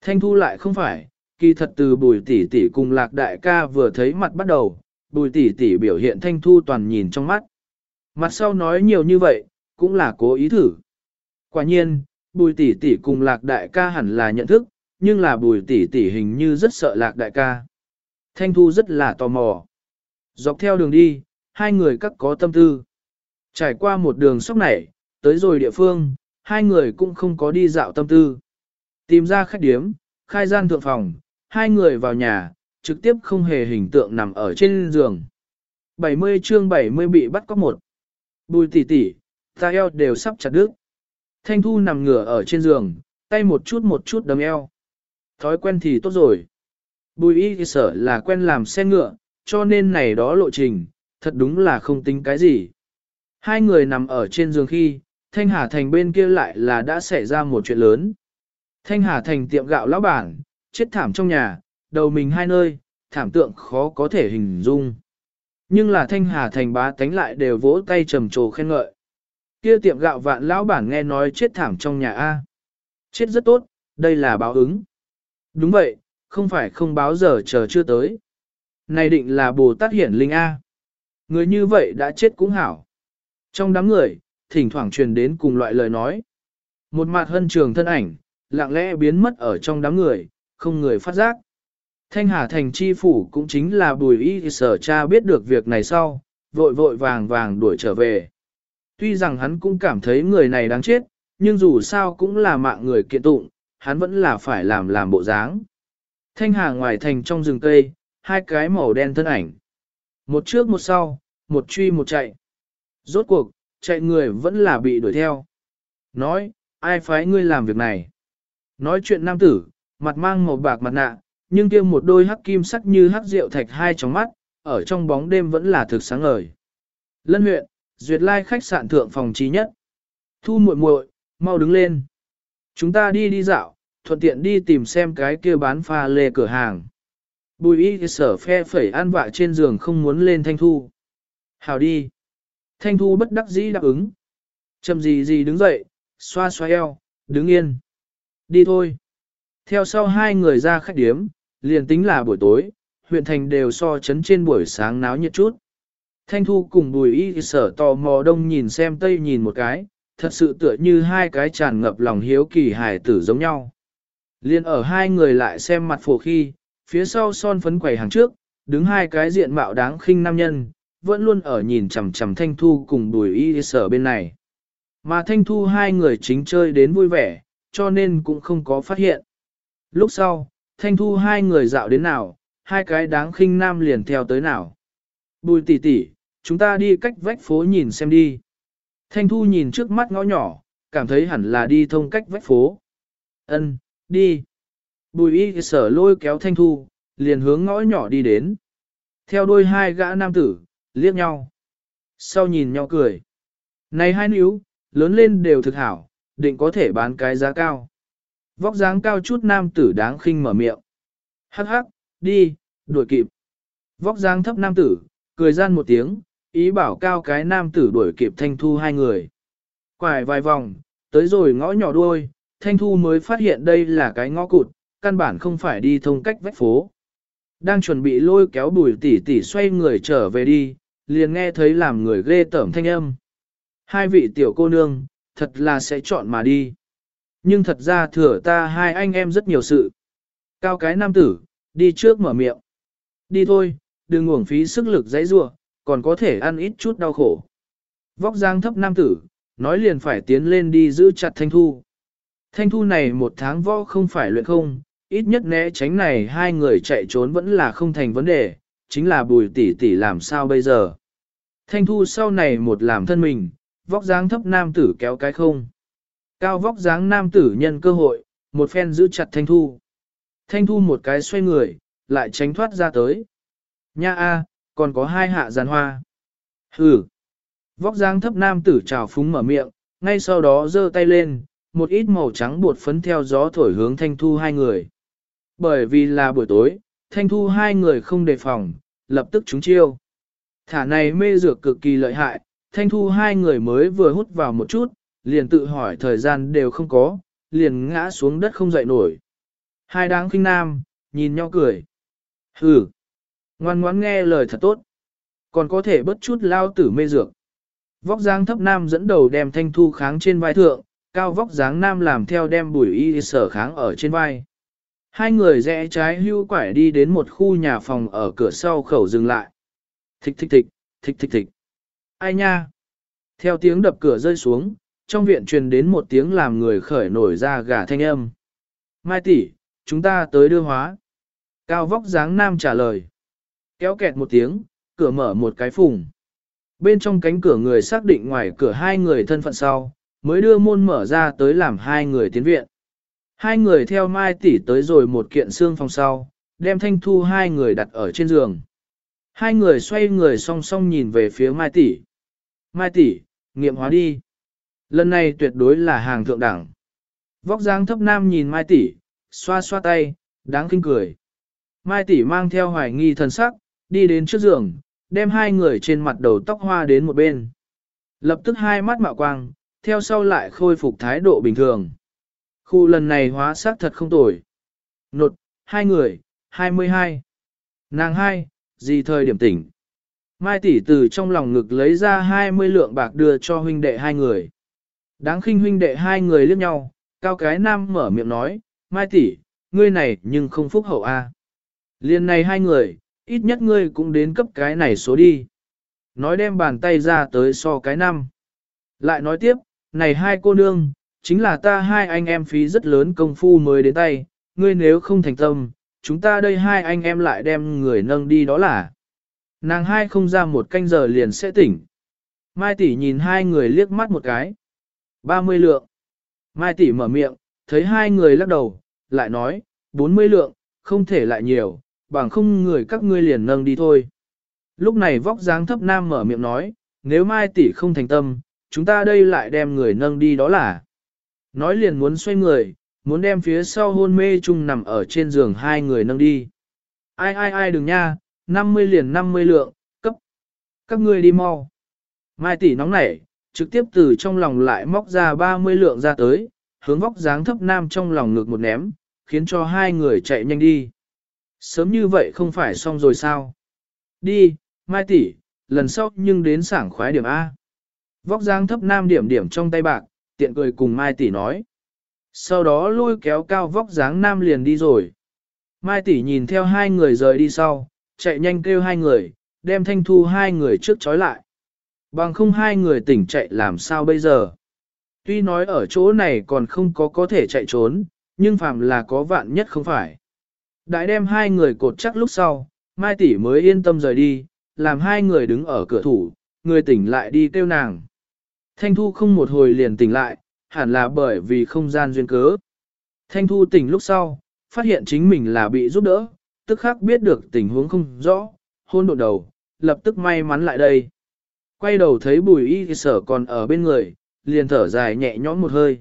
Thanh Thu lại không phải, kỳ thật từ bùi tỷ tỷ cùng lạc đại ca vừa thấy mặt bắt đầu, bùi tỷ tỷ biểu hiện Thanh Thu toàn nhìn trong mắt. Mặt sau nói nhiều như vậy, cũng là cố ý thử. Quả nhiên, bùi tỷ tỷ cùng lạc đại ca hẳn là nhận thức, nhưng là bùi tỷ tỷ hình như rất sợ lạc đại ca. Thanh Thu rất là tò mò. Dọc theo đường đi, hai người các có tâm tư. Trải qua một đường sóc nảy, tới rồi địa phương, hai người cũng không có đi dạo tâm tư. Tìm ra khách điếm, khai gian thượng phòng, hai người vào nhà, trực tiếp không hề hình tượng nằm ở trên giường. 70 chương 70 bị bắt có một. Bùi tỷ tỷ, ta eo đều sắp chặt đứt. Thanh Thu nằm ngửa ở trên giường, tay một chút một chút đấm eo. Thói quen thì tốt rồi. Bùi y sở là quen làm xe ngựa, cho nên này đó lộ trình, thật đúng là không tính cái gì. Hai người nằm ở trên giường khi, Thanh Hà Thành bên kia lại là đã xảy ra một chuyện lớn. Thanh Hà Thành tiệm gạo lão bản, chết thảm trong nhà, đầu mình hai nơi, thảm tượng khó có thể hình dung. Nhưng là Thanh Hà Thành bá tánh lại đều vỗ tay trầm trồ khen ngợi. Kia tiệm gạo vạn lão bản nghe nói chết thảm trong nhà A. Chết rất tốt, đây là báo ứng. Đúng vậy, không phải không báo giờ chờ chưa tới. Này định là Bồ Tát Hiển Linh A. Người như vậy đã chết cũng hảo. Trong đám người, thỉnh thoảng truyền đến cùng loại lời nói. Một mặt hân trường thân ảnh, lặng lẽ biến mất ở trong đám người, không người phát giác. Thanh Hà Thành chi phủ cũng chính là bùi y sở cha biết được việc này sau, vội vội vàng vàng đuổi trở về. Tuy rằng hắn cũng cảm thấy người này đáng chết, nhưng dù sao cũng là mạng người kiện tụng, hắn vẫn là phải làm làm bộ dáng. Thanh Hà ngoài thành trong rừng cây, hai cái màu đen thân ảnh. Một trước một sau, một truy một chạy. Rốt cuộc, chạy người vẫn là bị đuổi theo. Nói, ai phái ngươi làm việc này? Nói chuyện nam tử, mặt mang màu bạc mặt nạ, nhưng kia một đôi hắc kim sắc như hắc rượu thạch hai trong mắt, ở trong bóng đêm vẫn là thực sáng ngời. Lân huyện, duyệt lai khách sạn thượng phòng trí nhất. Thu muội muội, mau đứng lên. Chúng ta đi đi dạo, thuận tiện đi tìm xem cái kia bán pha lê cửa hàng. Bùi y sở phe phẩy an vạ trên giường không muốn lên thanh thu. Hào đi. Thanh thu bất đắc dĩ đáp ứng. Chầm gì gì đứng dậy, xoa xoa eo, đứng yên. Đi thôi. Theo sau hai người ra khách điếm, liền tính là buổi tối, huyện thành đều so chấn trên buổi sáng náo nhiệt chút. Thanh thu cùng bùi y sở tò mò đông nhìn xem tây nhìn một cái, thật sự tựa như hai cái tràn ngập lòng hiếu kỳ hài tử giống nhau. Liên ở hai người lại xem mặt phổ khi, phía sau son phấn quầy hàng trước, đứng hai cái diện mạo đáng khinh nam nhân, vẫn luôn ở nhìn chằm chằm Thanh Thu cùng đùi Y sở bên này. Mà Thanh Thu hai người chính chơi đến vui vẻ, cho nên cũng không có phát hiện. Lúc sau, Thanh Thu hai người dạo đến nào, hai cái đáng khinh nam liền theo tới nào. Bùi tỷ tỷ, chúng ta đi cách vách phố nhìn xem đi. Thanh Thu nhìn trước mắt ngõ nhỏ, cảm thấy hẳn là đi thông cách vách phố. Ân, đi. Bùi y sở lôi kéo Thanh Thu, liền hướng ngõ nhỏ đi đến. Theo đôi hai gã nam tử, liếc nhau. Sau nhìn nhau cười. Này hai níu, lớn lên đều thực hảo, định có thể bán cái giá cao. Vóc dáng cao chút nam tử đáng khinh mở miệng. Hắc hắc, đi, đuổi kịp. Vóc dáng thấp nam tử, cười gian một tiếng, ý bảo cao cái nam tử đuổi kịp thanh thu hai người. Quải vài vòng, tới rồi ngõ nhỏ đuôi, thanh thu mới phát hiện đây là cái ngõ cụt, căn bản không phải đi thông cách vách phố. Đang chuẩn bị lôi kéo bùi tỉ tỉ xoay người trở về đi, liền nghe thấy làm người ghê tởm thanh âm. Hai vị tiểu cô nương, thật là sẽ chọn mà đi. Nhưng thật ra thừa ta hai anh em rất nhiều sự. Cao cái nam tử, đi trước mở miệng. Đi thôi, đừng uổng phí sức lực dãy rua, còn có thể ăn ít chút đau khổ. Vóc dáng thấp nam tử, nói liền phải tiến lên đi giữ chặt thanh thu. Thanh thu này một tháng võ không phải luyện không, ít nhất né tránh này hai người chạy trốn vẫn là không thành vấn đề, chính là bùi tỷ tỷ làm sao bây giờ. Thanh thu sau này một làm thân mình, vóc dáng thấp nam tử kéo cái không. Cao vóc dáng nam tử nhân cơ hội, một phen giữ chặt Thanh Thu. Thanh Thu một cái xoay người, lại tránh thoát ra tới. Nha a, còn có hai hạ giàn hoa. Hừ. Vóc dáng thấp nam tử trào phúng mở miệng, ngay sau đó giơ tay lên, một ít màu trắng bột phấn theo gió thổi hướng Thanh Thu hai người. Bởi vì là buổi tối, Thanh Thu hai người không đề phòng, lập tức trúng chiêu. Thả này mê dược cực kỳ lợi hại, Thanh Thu hai người mới vừa hút vào một chút, liền tự hỏi thời gian đều không có, liền ngã xuống đất không dậy nổi. Hai đáng khinh nam, nhìn nhau cười. Hừ, ngoan ngoãn nghe lời thật tốt. Còn có thể bất chút lao tử mê dược. Vóc dáng thấp nam dẫn đầu đem thanh thu kháng trên vai thượng, cao vóc dáng nam làm theo đem bùi y sở kháng ở trên vai. Hai người rẽ trái hưu quải đi đến một khu nhà phòng ở cửa sau khẩu dừng lại. Thích thích thích, thích thích thích. Ai nha? Theo tiếng đập cửa rơi xuống, trong viện truyền đến một tiếng làm người khởi nổi ra gà thanh âm. Mai tỷ, chúng ta tới đưa hóa. Cao vóc dáng nam trả lời. Kéo kẹt một tiếng, cửa mở một cái phùng. Bên trong cánh cửa người xác định ngoài cửa hai người thân phận sau, mới đưa môn mở ra tới làm hai người tiến viện. Hai người theo Mai tỷ tới rồi một kiện xương phòng sau, đem thanh thu hai người đặt ở trên giường. Hai người xoay người song song nhìn về phía Mai tỷ. Mai tỷ, nghiệm hóa đi. Lần này tuyệt đối là hàng thượng đẳng. Vóc dáng thấp nam nhìn Mai tỷ, xoa xoa tay, đáng kinh cười. Mai tỷ mang theo hoài nghi thần sắc, đi đến trước giường, đem hai người trên mặt đầu tóc hoa đến một bên. Lập tức hai mắt mạo quang, theo sau lại khôi phục thái độ bình thường. Khu lần này hóa sắc thật không tồi. Nột, hai người, 22. Nàng hai, gì thời điểm tỉnh. Mai tỷ từ trong lòng ngực lấy ra 20 lượng bạc đưa cho huynh đệ hai người. Đáng khinh huynh đệ hai người liếc nhau, cao cái nam mở miệng nói, Mai tỷ, ngươi này nhưng không phúc hậu a. Liên này hai người, ít nhất ngươi cũng đến cấp cái này số đi. Nói đem bàn tay ra tới so cái năm. Lại nói tiếp, này hai cô nương, chính là ta hai anh em phí rất lớn công phu mới đến tay, ngươi nếu không thành tâm, chúng ta đây hai anh em lại đem người nâng đi đó là. Nàng hai không ra một canh giờ liền sẽ tỉnh. Mai tỷ nhìn hai người liếc mắt một cái. 30 lượng. Mai tỷ mở miệng, thấy hai người lắc đầu, lại nói, 40 lượng, không thể lại nhiều, bằng không người các ngươi liền nâng đi thôi. Lúc này vóc dáng thấp nam mở miệng nói, nếu Mai tỷ không thành tâm, chúng ta đây lại đem người nâng đi đó là. Nói liền muốn xoay người, muốn đem phía sau hôn mê chung nằm ở trên giường hai người nâng đi. Ai ai ai đừng nha, 50 liền 50 lượng, cấp. Các ngươi đi mau. Mai tỷ nóng nảy, trực tiếp từ trong lòng lại móc ra 30 lượng ra tới, hướng vóc dáng thấp nam trong lòng ngực một ném, khiến cho hai người chạy nhanh đi. Sớm như vậy không phải xong rồi sao? Đi, Mai tỷ, lần sau nhưng đến sảng khoái điểm A. Vóc dáng thấp nam điểm điểm trong tay bạc, tiện cười cùng Mai tỷ nói. Sau đó lôi kéo cao vóc dáng nam liền đi rồi. Mai tỷ nhìn theo hai người rời đi sau, chạy nhanh kêu hai người, đem thanh thu hai người trước trói lại. Bằng không hai người tỉnh chạy làm sao bây giờ. Tuy nói ở chỗ này còn không có có thể chạy trốn, nhưng phàm là có vạn nhất không phải. Đại đem hai người cột chắc lúc sau, Mai tỷ mới yên tâm rời đi, làm hai người đứng ở cửa thủ, người tỉnh lại đi kêu nàng. Thanh Thu không một hồi liền tỉnh lại, hẳn là bởi vì không gian duyên cớ. Thanh Thu tỉnh lúc sau, phát hiện chính mình là bị giúp đỡ, tức khắc biết được tình huống không rõ, hôn độn đầu, lập tức may mắn lại đây. Quay đầu thấy bùi y sở còn ở bên người, liền thở dài nhẹ nhõm một hơi.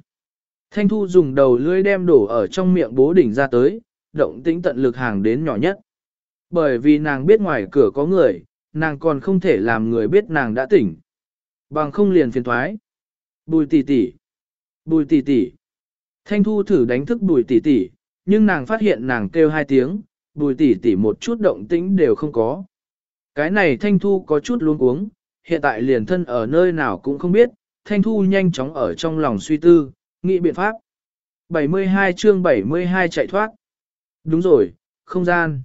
Thanh Thu dùng đầu lưỡi đem đổ ở trong miệng bố đỉnh ra tới, động tĩnh tận lực hàng đến nhỏ nhất. Bởi vì nàng biết ngoài cửa có người, nàng còn không thể làm người biết nàng đã tỉnh. Bằng không liền phiền thoái. Bùi tỷ tỷ. Bùi tỷ tỷ. Thanh Thu thử đánh thức bùi tỷ tỷ, nhưng nàng phát hiện nàng kêu hai tiếng, bùi tỷ tỷ một chút động tĩnh đều không có. Cái này Thanh Thu có chút luống cuống, hiện tại liền thân ở nơi nào cũng không biết, Thanh Thu nhanh chóng ở trong lòng suy tư, nghĩ biện pháp. 72 chương 72 chạy thoát. Đúng rồi, không gian.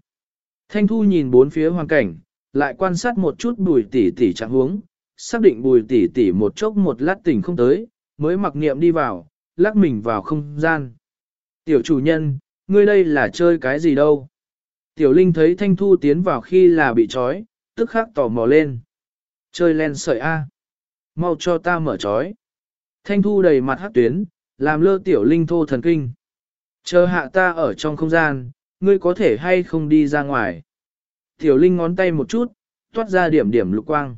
Thanh Thu nhìn bốn phía hoàn cảnh, lại quan sát một chút bùi tỷ tỷ trạng huống, xác định bùi tỷ tỷ một chốc một lát tỉnh không tới, mới mặc niệm đi vào, lắc mình vào không gian. Tiểu chủ nhân, ngươi đây là chơi cái gì đâu? Tiểu Linh thấy Thanh Thu tiến vào khi là bị trói, tức khắc tò mò lên. Chơi len sợi A. Mau cho ta mở trói. Thanh Thu đầy mặt hát tuyến, làm lơ tiểu linh thô thần kinh. Chờ hạ ta ở trong không gian, ngươi có thể hay không đi ra ngoài. Tiểu linh ngón tay một chút, toát ra điểm điểm lục quang.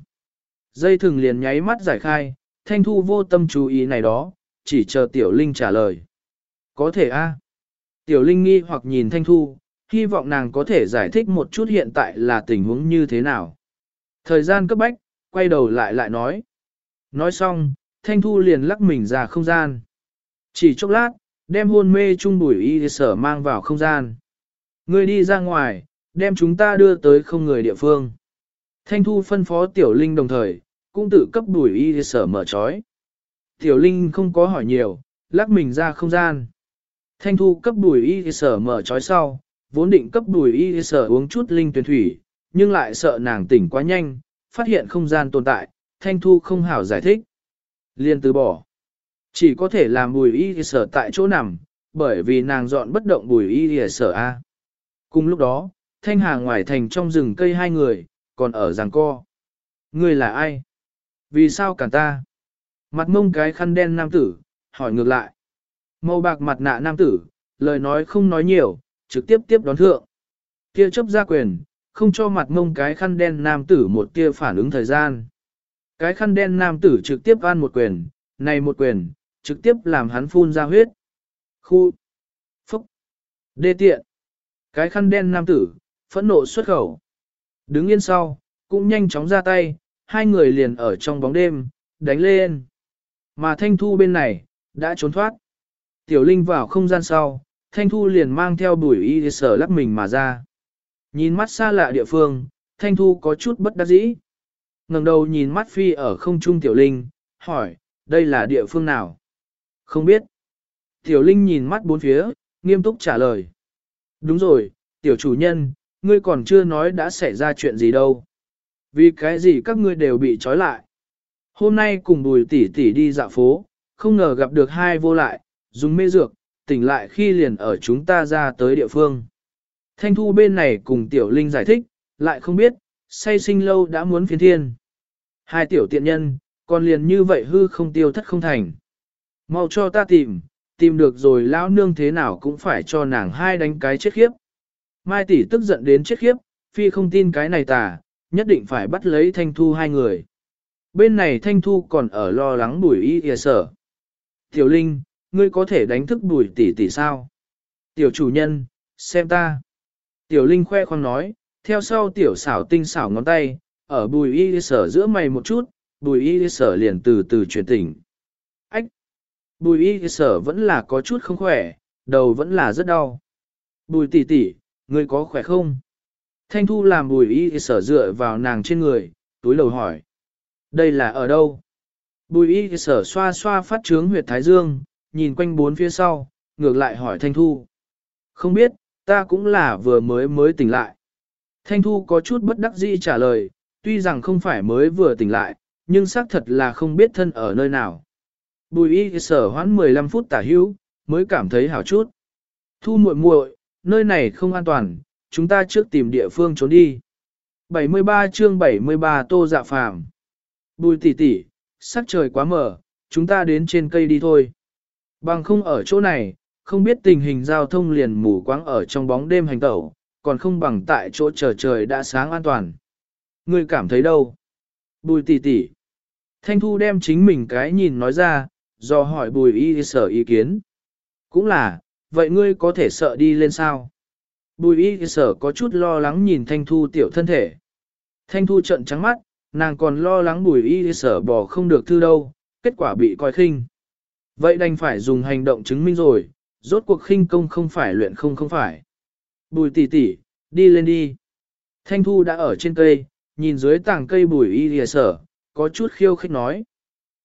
Dây thừng liền nháy mắt giải khai, thanh thu vô tâm chú ý này đó, chỉ chờ tiểu linh trả lời. Có thể a. Tiểu linh nghi hoặc nhìn thanh thu, hy vọng nàng có thể giải thích một chút hiện tại là tình huống như thế nào. Thời gian cấp bách, quay đầu lại lại nói. Nói xong, thanh thu liền lắc mình ra không gian. Chỉ chốc lát, đem hôn mê chung bùi y sở mang vào không gian. Người đi ra ngoài, đem chúng ta đưa tới không người địa phương. Thanh thu phân phó tiểu linh đồng thời, cũng tự cấp bùi y sở mở trói. Tiểu linh không có hỏi nhiều, lắc mình ra không gian. Thanh thu cấp bùi y sở mở trói sau, vốn định cấp bùi y sở uống chút linh tuyển thủy, nhưng lại sợ nàng tỉnh quá nhanh, phát hiện không gian tồn tại, thanh thu không hảo giải thích. Liên từ bỏ. Chỉ có thể làm bùi y sở tại chỗ nằm, bởi vì nàng dọn bất động bùi y sở A. Cùng lúc đó, thanh hà ngoài thành trong rừng cây hai người, còn ở giằng co. Người là ai? Vì sao cả ta? Mặt mông cái khăn đen nam tử, hỏi ngược lại. Màu bạc mặt nạ nam tử, lời nói không nói nhiều, trực tiếp tiếp đón thượng. Kia chấp ra quyền, không cho mặt mông cái khăn đen nam tử một tia phản ứng thời gian. Cái khăn đen nam tử trực tiếp ăn một quyền, này một quyền, trực tiếp làm hắn phun ra huyết. Khu, phúc, đê tiện. Cái khăn đen nam tử, phẫn nộ xuất khẩu. Đứng yên sau, cũng nhanh chóng ra tay, hai người liền ở trong bóng đêm, đánh lên. Mà Thanh Thu bên này, đã trốn thoát. Tiểu Linh vào không gian sau, Thanh Thu liền mang theo bùi y sở lắc mình mà ra. Nhìn mắt xa lạ địa phương, Thanh Thu có chút bất đắc dĩ. ngẩng đầu nhìn mắt phi ở không trung Tiểu Linh, hỏi, đây là địa phương nào? Không biết. Tiểu Linh nhìn mắt bốn phía, nghiêm túc trả lời. Đúng rồi, tiểu chủ nhân, ngươi còn chưa nói đã xảy ra chuyện gì đâu. Vì cái gì các ngươi đều bị trói lại. Hôm nay cùng bùi tỷ tỷ đi dạo phố, không ngờ gặp được hai vô lại, dùng mê dược, tỉnh lại khi liền ở chúng ta ra tới địa phương. Thanh thu bên này cùng tiểu linh giải thích, lại không biết, say sinh lâu đã muốn phiến thiên. Hai tiểu tiện nhân, còn liền như vậy hư không tiêu thất không thành. Mau cho ta tìm, tìm được rồi lão nương thế nào cũng phải cho nàng hai đánh cái chết khiếp. Mai tỷ tức giận đến chết khiếp, phi không tin cái này tà, nhất định phải bắt lấy thanh thu hai người. Bên này thanh thu còn ở lo lắng bùi y kìa sở. Tiểu Linh, ngươi có thể đánh thức bùi tỷ tỷ sao? Tiểu chủ nhân, xem ta. Tiểu Linh khoe khoang nói, theo sau tiểu xảo tinh xảo ngón tay, ở bùi y sở giữa mày một chút, bùi y sở liền từ từ chuyển tỉnh. Bùi y sở vẫn là có chút không khỏe, đầu vẫn là rất đau. Bùi tỷ tỷ, ngươi có khỏe không? Thanh thu làm bùi y sở dựa vào nàng trên người, túi lầu hỏi. Đây là ở đâu? Bùi y sở xoa xoa phát trướng huyệt thái dương, nhìn quanh bốn phía sau, ngược lại hỏi Thanh Thu. Không biết, ta cũng là vừa mới mới tỉnh lại. Thanh Thu có chút bất đắc dĩ trả lời, tuy rằng không phải mới vừa tỉnh lại, nhưng xác thật là không biết thân ở nơi nào. Bùi y sở hoãn 15 phút tả hữu, mới cảm thấy hảo chút. Thu muội muội, nơi này không an toàn, chúng ta trước tìm địa phương trốn đi. 73 chương 73 tô dạ phàm. Bùi tỷ tỷ, sắc trời quá mở, chúng ta đến trên cây đi thôi. Bằng không ở chỗ này, không biết tình hình giao thông liền mù quáng ở trong bóng đêm hành tẩu, còn không bằng tại chỗ chờ trời đã sáng an toàn. Ngươi cảm thấy đâu? Bùi tỷ tỷ. Thanh Thu đem chính mình cái nhìn nói ra, do hỏi bùi y sở ý kiến. Cũng là, vậy ngươi có thể sợ đi lên sao? Bùi y sở có chút lo lắng nhìn Thanh Thu tiểu thân thể. Thanh Thu trận trắng mắt, nàng còn lo lắng bùi y sở bỏ không được thư đâu, kết quả bị coi khinh. Vậy đành phải dùng hành động chứng minh rồi, rốt cuộc khinh công không phải luyện không không phải. Bùi tỷ tỷ, đi lên đi. Thanh Thu đã ở trên cây, nhìn dưới tảng cây bùi y lìa sở, có chút khiêu khích nói.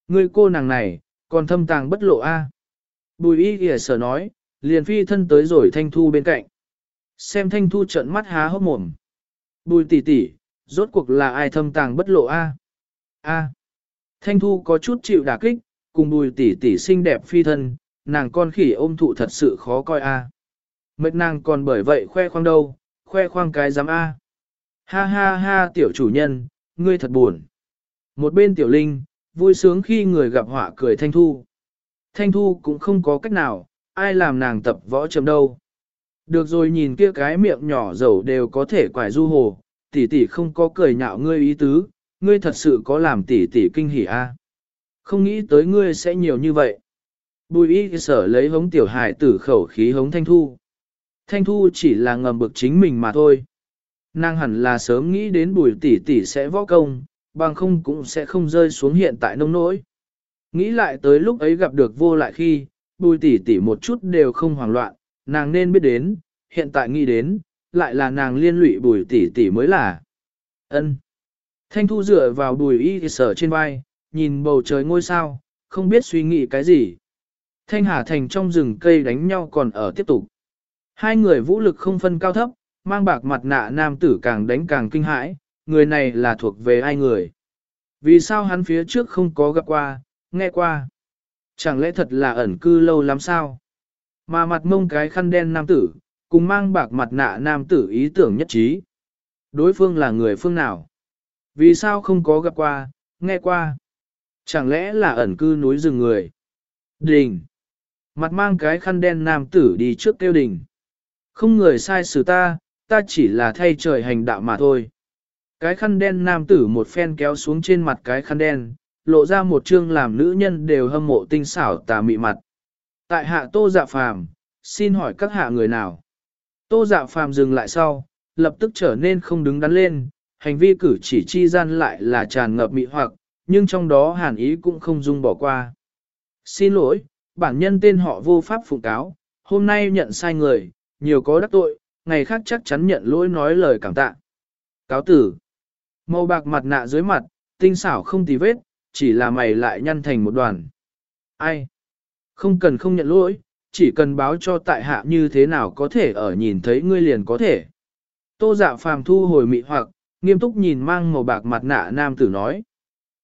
Người cô nàng này, còn thâm tàng bất lộ a. Bùi y kìa sở nói, liền phi thân tới rồi Thanh Thu bên cạnh. Xem Thanh Thu trợn mắt há hốc mồm. Bùi tỷ tỷ, rốt cuộc là ai thâm tàng bất lộ a? A. Thanh Thu có chút chịu đả kích, cùng bùi tỷ tỷ xinh đẹp phi thân, nàng con khỉ ôm thụ thật sự khó coi a. Mệt nàng còn bởi vậy khoe khoang đâu, khoe khoang cái dám a. Ha ha ha tiểu chủ nhân, ngươi thật buồn. Một bên tiểu linh, vui sướng khi người gặp họa cười thanh thu. Thanh Thu cũng không có cách nào, ai làm nàng tập võ chấm đâu. Được rồi nhìn kia cái miệng nhỏ dầu đều có thể quải du hồ, tỷ tỷ không có cười nhạo ngươi ý tứ, ngươi thật sự có làm tỷ tỷ kinh hỉ a? À? Không nghĩ tới ngươi sẽ nhiều như vậy. Bùi y sở lấy hống tiểu hải tử khẩu khí hống thanh thu. Thanh thu chỉ là ngầm bực chính mình mà thôi. Nàng hẳn là sớm nghĩ đến bùi tỷ tỷ sẽ võ công, bằng không cũng sẽ không rơi xuống hiện tại nông nỗi. Nghĩ lại tới lúc ấy gặp được vô lại khi, bùi tỷ tỷ một chút đều không hoảng loạn, nàng nên biết đến, hiện tại nghĩ đến, lại là nàng liên lụy bùi tỷ tỷ mới là. ân Thanh thu dựa vào bùi y sở trên vai, nhìn bầu trời ngôi sao, không biết suy nghĩ cái gì. Thanh Hà Thành trong rừng cây đánh nhau còn ở tiếp tục. Hai người vũ lực không phân cao thấp, mang bạc mặt nạ nam tử càng đánh càng kinh hãi, người này là thuộc về ai người. Vì sao hắn phía trước không có gặp qua, nghe qua. Chẳng lẽ thật là ẩn cư lâu lắm sao? Mà mặt mông cái khăn đen nam tử, cùng mang bạc mặt nạ nam tử ý tưởng nhất trí. Đối phương là người phương nào? Vì sao không có gặp qua, nghe qua? Chẳng lẽ là ẩn cư núi rừng người? Đình! Mặt mang cái khăn đen nam tử đi trước kêu đình. Không người sai xử ta, ta chỉ là thay trời hành đạo mà thôi. Cái khăn đen nam tử một phen kéo xuống trên mặt cái khăn đen, lộ ra một chương làm nữ nhân đều hâm mộ tinh xảo tà mị mặt. Tại hạ tô dạ phàm, xin hỏi các hạ người nào? Tô dạ phàm dừng lại sau, lập tức trở nên không đứng đắn lên, hành vi cử chỉ chi gian lại là tràn ngập mị hoặc, nhưng trong đó hàn ý cũng không dung bỏ qua. Xin lỗi, bản nhân tên họ vô pháp phụng cáo, hôm nay nhận sai người, nhiều có đắc tội, ngày khác chắc chắn nhận lỗi nói lời cảm tạ. Cáo tử. Màu bạc mặt nạ dưới mặt, tinh xảo không tì vết, chỉ là mày lại nhăn thành một đoàn. Ai? Không cần không nhận lỗi, chỉ cần báo cho tại hạ như thế nào có thể ở nhìn thấy ngươi liền có thể. Tô dạ phàm thu hồi mị hoặc, nghiêm túc nhìn mang màu bạc mặt nạ nam tử nói.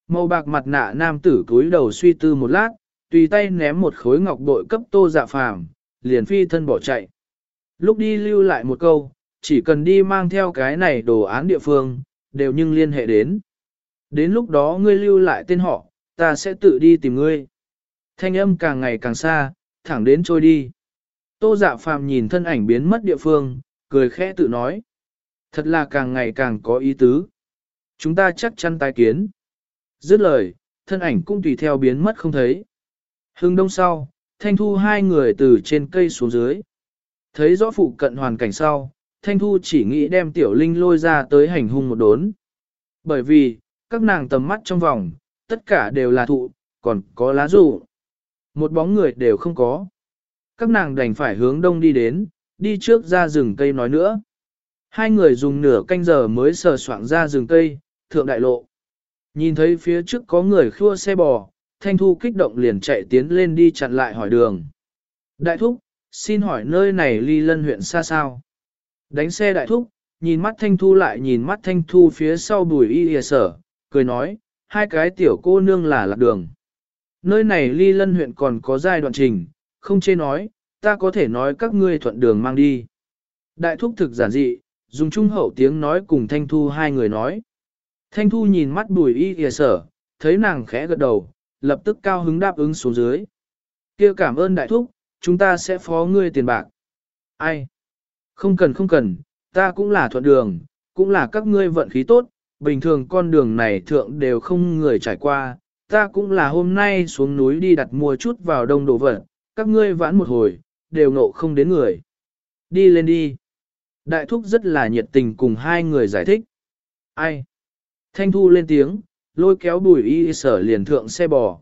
Màu bạc mặt nạ nam tử cúi đầu suy tư một lát, tùy tay ném một khối ngọc bội cấp tô dạ phàm, liền phi thân bỏ chạy. Lúc đi lưu lại một câu, chỉ cần đi mang theo cái này đồ án địa phương, đều nhưng liên hệ đến. Đến lúc đó ngươi lưu lại tên họ, ta sẽ tự đi tìm ngươi. Thanh âm càng ngày càng xa, thẳng đến trôi đi. Tô dạ phàm nhìn thân ảnh biến mất địa phương, cười khẽ tự nói. Thật là càng ngày càng có ý tứ. Chúng ta chắc chắn tái kiến. Dứt lời, thân ảnh cũng tùy theo biến mất không thấy. Hưng đông sau, Thanh Thu hai người từ trên cây xuống dưới. Thấy rõ phụ cận hoàn cảnh sau, Thanh Thu chỉ nghĩ đem Tiểu Linh lôi ra tới hành hung một đốn. Bởi vì, các nàng tầm mắt trong vòng, tất cả đều là thụ, còn có lá rụ, Một bóng người đều không có. Các nàng đành phải hướng đông đi đến, đi trước ra rừng cây nói nữa. Hai người dùng nửa canh giờ mới sờ soạng ra rừng cây, thượng đại lộ. Nhìn thấy phía trước có người khua xe bò, Thanh Thu kích động liền chạy tiến lên đi chặn lại hỏi đường. Đại thúc, xin hỏi nơi này ly lân huyện xa sao? Đánh xe đại thúc, nhìn mắt Thanh Thu lại nhìn mắt Thanh Thu phía sau bùi y hìa sở, cười nói, hai cái tiểu cô nương là lạc đường. Nơi này ly lân huyện còn có giai đoạn trình, không chê nói, ta có thể nói các ngươi thuận đường mang đi. Đại thúc thực giản dị, dùng trung hậu tiếng nói cùng Thanh Thu hai người nói. Thanh Thu nhìn mắt bùi y hìa sở, thấy nàng khẽ gật đầu, lập tức cao hứng đáp ứng xuống dưới. kia cảm ơn đại thúc, chúng ta sẽ phó ngươi tiền bạc. Ai? Không cần không cần, ta cũng là thuận đường, cũng là các ngươi vận khí tốt, bình thường con đường này thượng đều không người trải qua, ta cũng là hôm nay xuống núi đi đặt mua chút vào đông đồ vật, các ngươi vãn một hồi, đều nộ không đến người. Đi lên đi. Đại thúc rất là nhiệt tình cùng hai người giải thích. Ai? Thanh thu lên tiếng, lôi kéo bùi y sở liền thượng xe bò.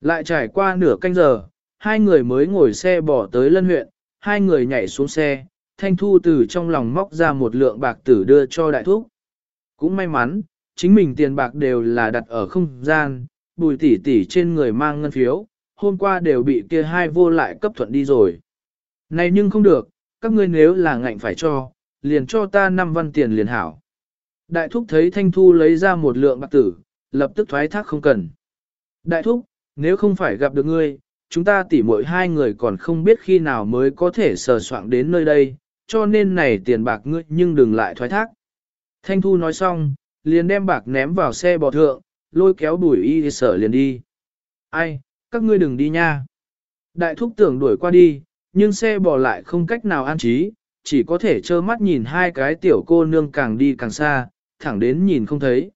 Lại trải qua nửa canh giờ, hai người mới ngồi xe bò tới lân huyện, hai người nhảy xuống xe, thanh thu từ trong lòng móc ra một lượng bạc tử đưa cho đại thúc. Cũng may mắn, chính mình tiền bạc đều là đặt ở không gian, bùi tỷ tỷ trên người mang ngân phiếu, hôm qua đều bị kia hai vô lại cấp thuận đi rồi. Này nhưng không được, các ngươi nếu là ngạnh phải cho, liền cho ta năm văn tiền liền hảo. Đại thúc thấy thanh thu lấy ra một lượng bạc tử, lập tức thoái thác không cần. Đại thúc, nếu không phải gặp được ngươi, chúng ta tỉ mỗi hai người còn không biết khi nào mới có thể sờ soạn đến nơi đây, cho nên này tiền bạc ngươi nhưng đừng lại thoái thác. Thanh Thu nói xong, liền đem bạc ném vào xe bò thượng, lôi kéo bùi y sở liền đi. Ai, các ngươi đừng đi nha. Đại thúc tưởng đuổi qua đi, nhưng xe bò lại không cách nào an trí, chỉ có thể trơ mắt nhìn hai cái tiểu cô nương càng đi càng xa, thẳng đến nhìn không thấy.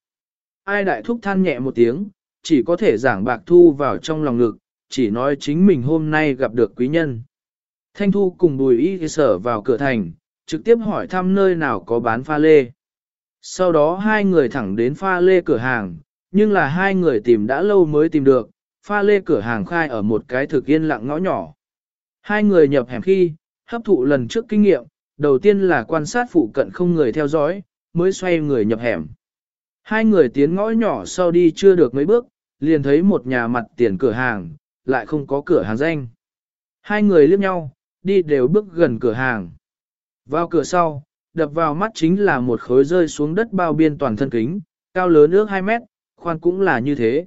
Ai đại thúc than nhẹ một tiếng, chỉ có thể giảng bạc thu vào trong lòng ngực, chỉ nói chính mình hôm nay gặp được quý nhân. Thanh thu cùng bùi y sở vào cửa thành, trực tiếp hỏi thăm nơi nào có bán pha lê. Sau đó hai người thẳng đến pha lê cửa hàng, nhưng là hai người tìm đã lâu mới tìm được, pha lê cửa hàng khai ở một cái thực yên lặng ngõ nhỏ. Hai người nhập hẻm khi, hấp thụ lần trước kinh nghiệm, đầu tiên là quan sát phụ cận không người theo dõi, mới xoay người nhập hẻm. Hai người tiến ngõ nhỏ sau đi chưa được mấy bước, liền thấy một nhà mặt tiền cửa hàng, lại không có cửa hàng danh. Hai người liếc nhau, đi đều bước gần cửa hàng. Vào cửa sau, đập vào mắt chính là một khối rơi xuống đất bao biên toàn thân kính, cao lớn ước 2 mét, khoan cũng là như thế.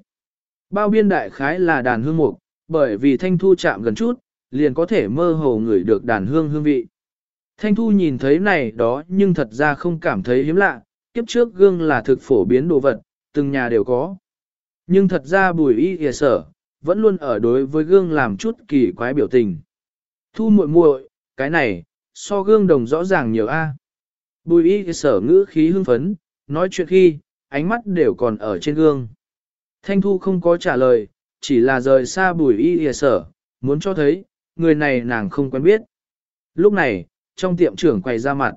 Bao biên đại khái là đàn hương mục, bởi vì thanh thu chạm gần chút, liền có thể mơ hồ ngửi được đàn hương hương vị. Thanh thu nhìn thấy này đó nhưng thật ra không cảm thấy hiếm lạ, kiếp trước gương là thực phổ biến đồ vật, từng nhà đều có. Nhưng thật ra bùi y kìa sở, vẫn luôn ở đối với gương làm chút kỳ quái biểu tình. Thu muội muội, cái này, so gương đồng rõ ràng nhiều a. Bùi y sở ngữ khí hưng phấn, nói chuyện khi, ánh mắt đều còn ở trên gương. Thanh thu không có trả lời, chỉ là rời xa bùi y sở, muốn cho thấy, người này nàng không quen biết. Lúc này, trong tiệm trưởng quầy ra mặt.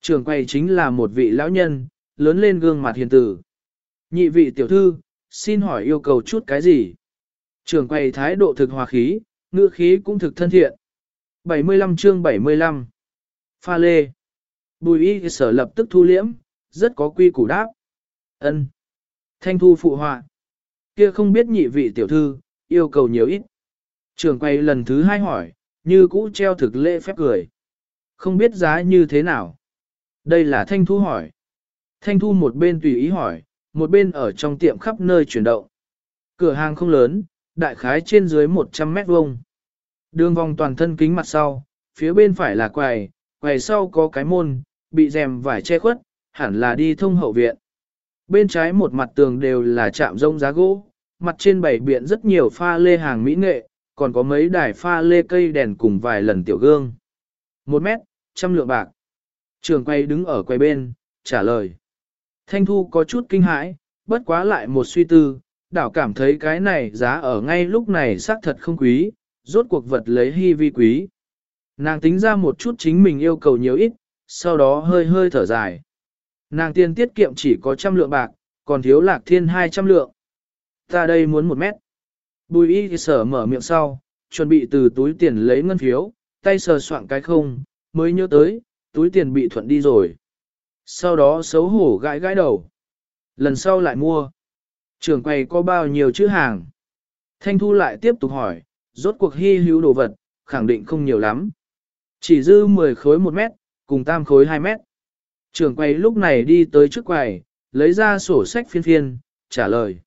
Trưởng quầy chính là một vị lão nhân, lớn lên gương mặt hiền tử. Nhị vị tiểu thư, xin hỏi yêu cầu chút cái gì? Trưởng quầy thái độ thực hòa khí, ngữ khí cũng thực thân thiện. 75 chương 75 Pha lê Bùi y sở lập tức thu liễm, rất có quy củ đáp. ân Thanh thu phụ họa. Kia không biết nhị vị tiểu thư, yêu cầu nhiều ít. trường quay lần thứ hai hỏi, như cũ treo thực lễ phép cười. Không biết giá như thế nào. Đây là Thanh Thu hỏi. Thanh Thu một bên tùy ý hỏi, một bên ở trong tiệm khắp nơi chuyển động. Cửa hàng không lớn, đại khái trên dưới 100 mét vuông. Đường vòng toàn thân kính mặt sau, phía bên phải là quầy, quầy sau có cái môn, bị rèm vải che khuất, hẳn là đi thông hậu viện. Bên trái một mặt tường đều là chạm rông giá gỗ, mặt trên bảy biện rất nhiều pha lê hàng mỹ nghệ, còn có mấy đài pha lê cây đèn cùng vài lần tiểu gương. Một mét, trăm lượng bạc. Trường quay đứng ở quay bên, trả lời. Thanh Thu có chút kinh hãi, bất quá lại một suy tư, đảo cảm thấy cái này giá ở ngay lúc này xác thật không quý, rốt cuộc vật lấy hy vi quý. Nàng tính ra một chút chính mình yêu cầu nhiều ít, sau đó hơi hơi thở dài. Nàng tiền tiết kiệm chỉ có trăm lượng bạc, còn thiếu lạc thiên hai trăm lượng. Ta đây muốn một mét. Bùi y thì sở mở miệng sau, chuẩn bị từ túi tiền lấy ngân phiếu, tay sờ soạn cái không, mới nhớ tới, túi tiền bị thuận đi rồi. Sau đó xấu hổ gãi gãi đầu. Lần sau lại mua. Trường quầy có bao nhiêu chữ hàng? Thanh Thu lại tiếp tục hỏi, rốt cuộc hy hữu đồ vật, khẳng định không nhiều lắm. Chỉ dư 10 khối 1 mét, cùng tam khối 2 mét. Trường quầy lúc này đi tới trước quầy, lấy ra sổ sách phiên phiên, trả lời.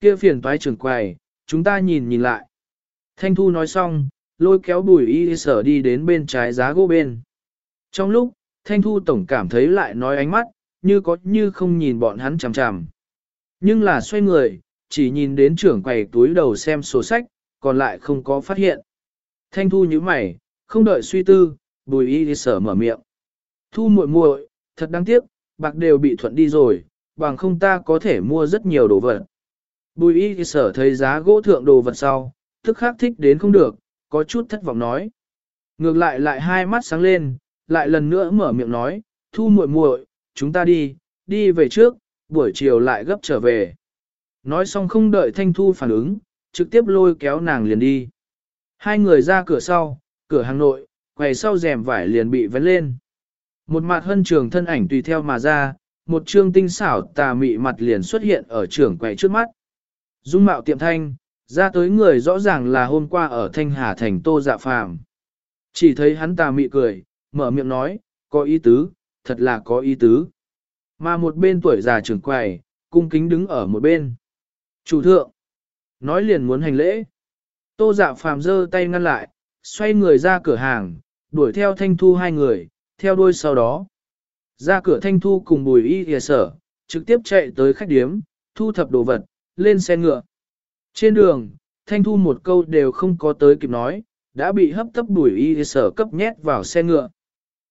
kia phiền toái trường quầy, chúng ta nhìn nhìn lại. Thanh Thu nói xong, lôi kéo bùi y sở đi đến bên trái giá gỗ bên. Trong lúc, Thanh Thu Tổng cảm thấy lại nói ánh mắt, như có như không nhìn bọn hắn chằm chằm. Nhưng là xoay người, chỉ nhìn đến trưởng quầy túi đầu xem sổ sách, còn lại không có phát hiện. Thanh Thu như mày, không đợi suy tư, bùi y sở mở miệng. Thu muội muội, thật đáng tiếc, bạc đều bị thuận đi rồi, bằng không ta có thể mua rất nhiều đồ vật. Bùi y sở thấy giá gỗ thượng đồ vật sau, tức khắc thích đến không được, có chút thất vọng nói. Ngược lại lại hai mắt sáng lên, lại lần nữa mở miệng nói, thu muội muội, chúng ta đi, đi về trước, buổi chiều lại gấp trở về. Nói xong không đợi Thanh Thu phản ứng, trực tiếp lôi kéo nàng liền đi. Hai người ra cửa sau, cửa hàng nội, quầy sau rèm vải liền bị vén lên. Một mặt hân trường thân ảnh tùy theo mà ra, một trương tinh xảo tà mị mặt liền xuất hiện ở trường quầy trước mắt. Dung mạo tiệm thanh, ra tới người rõ ràng là hôm qua ở Thanh Hà Thành Tô Dạ Phàm. Chỉ thấy hắn tà mị cười, mở miệng nói, có ý tứ, thật là có ý tứ. Mà một bên tuổi già trưởng quầy, cung kính đứng ở một bên. Chủ thượng, nói liền muốn hành lễ. Tô Dạ Phàm giơ tay ngăn lại, xoay người ra cửa hàng, đuổi theo Thanh Thu hai người, theo đuôi sau đó. Ra cửa Thanh Thu cùng Bùi Y Thìa Sở, trực tiếp chạy tới khách điếm, thu thập đồ vật, lên xe ngựa. Trên đường, thanh thu một câu đều không có tới kịp nói, đã bị hấp tấp bùi y sở cấp nhét vào xe ngựa.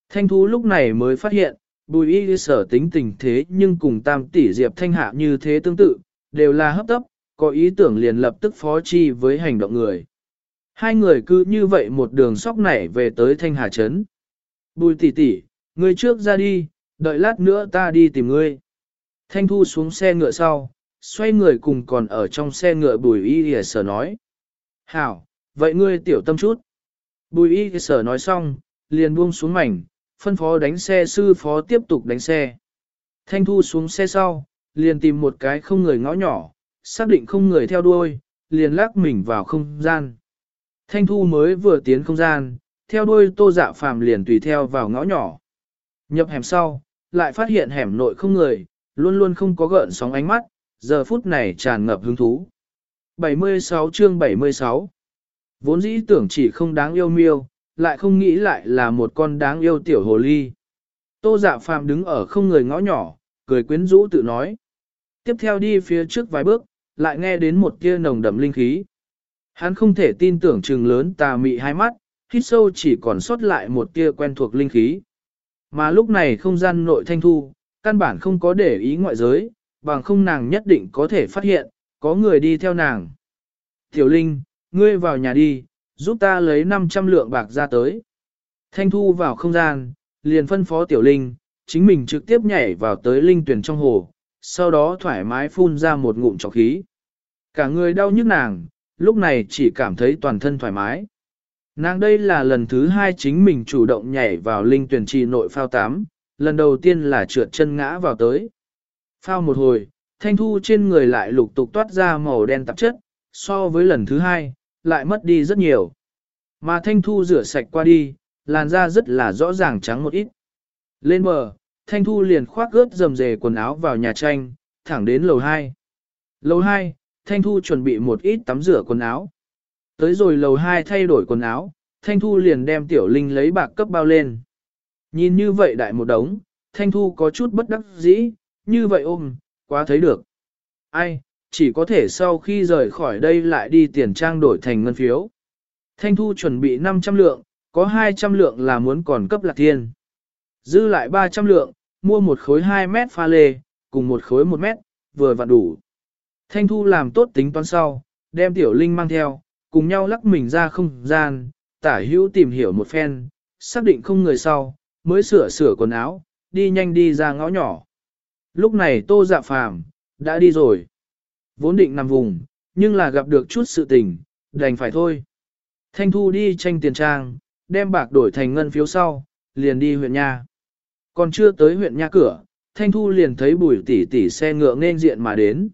Thanh thu lúc này mới phát hiện, bùi y sở tính tình thế nhưng cùng tam tỷ diệp thanh hạ như thế tương tự, đều là hấp tấp, có ý tưởng liền lập tức phó chi với hành động người. Hai người cứ như vậy một đường sóc nảy về tới thanh hà trấn. Bùi tỷ tỷ, ngươi trước ra đi, đợi lát nữa ta đi tìm ngươi. Thanh thu xuống xe ngựa sau, xoay người cùng còn ở trong xe ngựa bùi y sở nói. Hảo, vậy ngươi tiểu tâm chút. Bùi y sở nói xong, liền buông xuống mảnh, phân phó đánh xe sư phó tiếp tục đánh xe. Thanh thu xuống xe sau, liền tìm một cái không người ngõ nhỏ, xác định không người theo đuôi, liền lắc mình vào không gian. Thanh thu mới vừa tiến không gian, theo đuôi tô dạ phàm liền tùy theo vào ngõ nhỏ. Nhập hẻm sau, lại phát hiện hẻm nội không người, luôn luôn không có gợn sóng ánh mắt, giờ phút này tràn ngập hứng thú. 76 chương 76 Vốn dĩ tưởng chỉ không đáng yêu miêu, lại không nghĩ lại là một con đáng yêu tiểu hồ ly. Tô dạ phàm đứng ở không người ngõ nhỏ, cười quyến rũ tự nói. Tiếp theo đi phía trước vài bước, lại nghe đến một tia nồng đậm linh khí. Hắn không thể tin tưởng trừng lớn tà mị hai mắt, hít sâu chỉ còn sót lại một tia quen thuộc linh khí. Mà lúc này không gian nội thanh thu, căn bản không có để ý ngoại giới, bằng không nàng nhất định có thể phát hiện, có người đi theo nàng. Tiểu Linh, ngươi vào nhà đi, giúp ta lấy 500 lượng bạc ra tới. Thanh thu vào không gian, liền phân phó Tiểu Linh, chính mình trực tiếp nhảy vào tới linh tuyển trong hồ, sau đó thoải mái phun ra một ngụm trọc khí. Cả người đau nhức nàng, lúc này chỉ cảm thấy toàn thân thoải mái. Nàng đây là lần thứ hai chính mình chủ động nhảy vào linh tuyển trì nội phao tám, lần đầu tiên là trượt chân ngã vào tới. Phao một hồi, thanh thu trên người lại lục tục toát ra màu đen tạp chất, so với lần thứ hai, lại mất đi rất nhiều. Mà thanh thu rửa sạch qua đi, làn da rất là rõ ràng trắng một ít. Lên bờ, thanh thu liền khoác ướt dầm dề quần áo vào nhà tranh, thẳng đến lầu 2. Lầu 2, thanh thu chuẩn bị một ít tắm rửa quần áo. Tới rồi lầu 2 thay đổi quần áo, thanh thu liền đem tiểu linh lấy bạc cấp bao lên. Nhìn như vậy đại một đống, thanh thu có chút bất đắc dĩ, như vậy ôm, quá thấy được. Ai, chỉ có thể sau khi rời khỏi đây lại đi tiền trang đổi thành ngân phiếu. Thanh thu chuẩn bị 500 lượng, có 200 lượng là muốn còn cấp lạc thiên. Dư lại 300 lượng, mua một khối 2 mét pha lê, cùng một khối 1 mét, vừa vặn đủ. Thanh thu làm tốt tính toán sau, đem tiểu linh mang theo, cùng nhau lắc mình ra không gian, tả hữu tìm hiểu một phen, xác định không người sau, mới sửa sửa quần áo, đi nhanh đi ra ngõ nhỏ. Lúc này tô dạ phàm, đã đi rồi. Vốn định nằm vùng, nhưng là gặp được chút sự tình, đành phải thôi. Thanh Thu đi tranh tiền trang, đem bạc đổi thành ngân phiếu sau, liền đi huyện nhà. Còn chưa tới huyện nha cửa, Thanh Thu liền thấy bùi tỷ tỷ xe ngựa nên diện mà đến.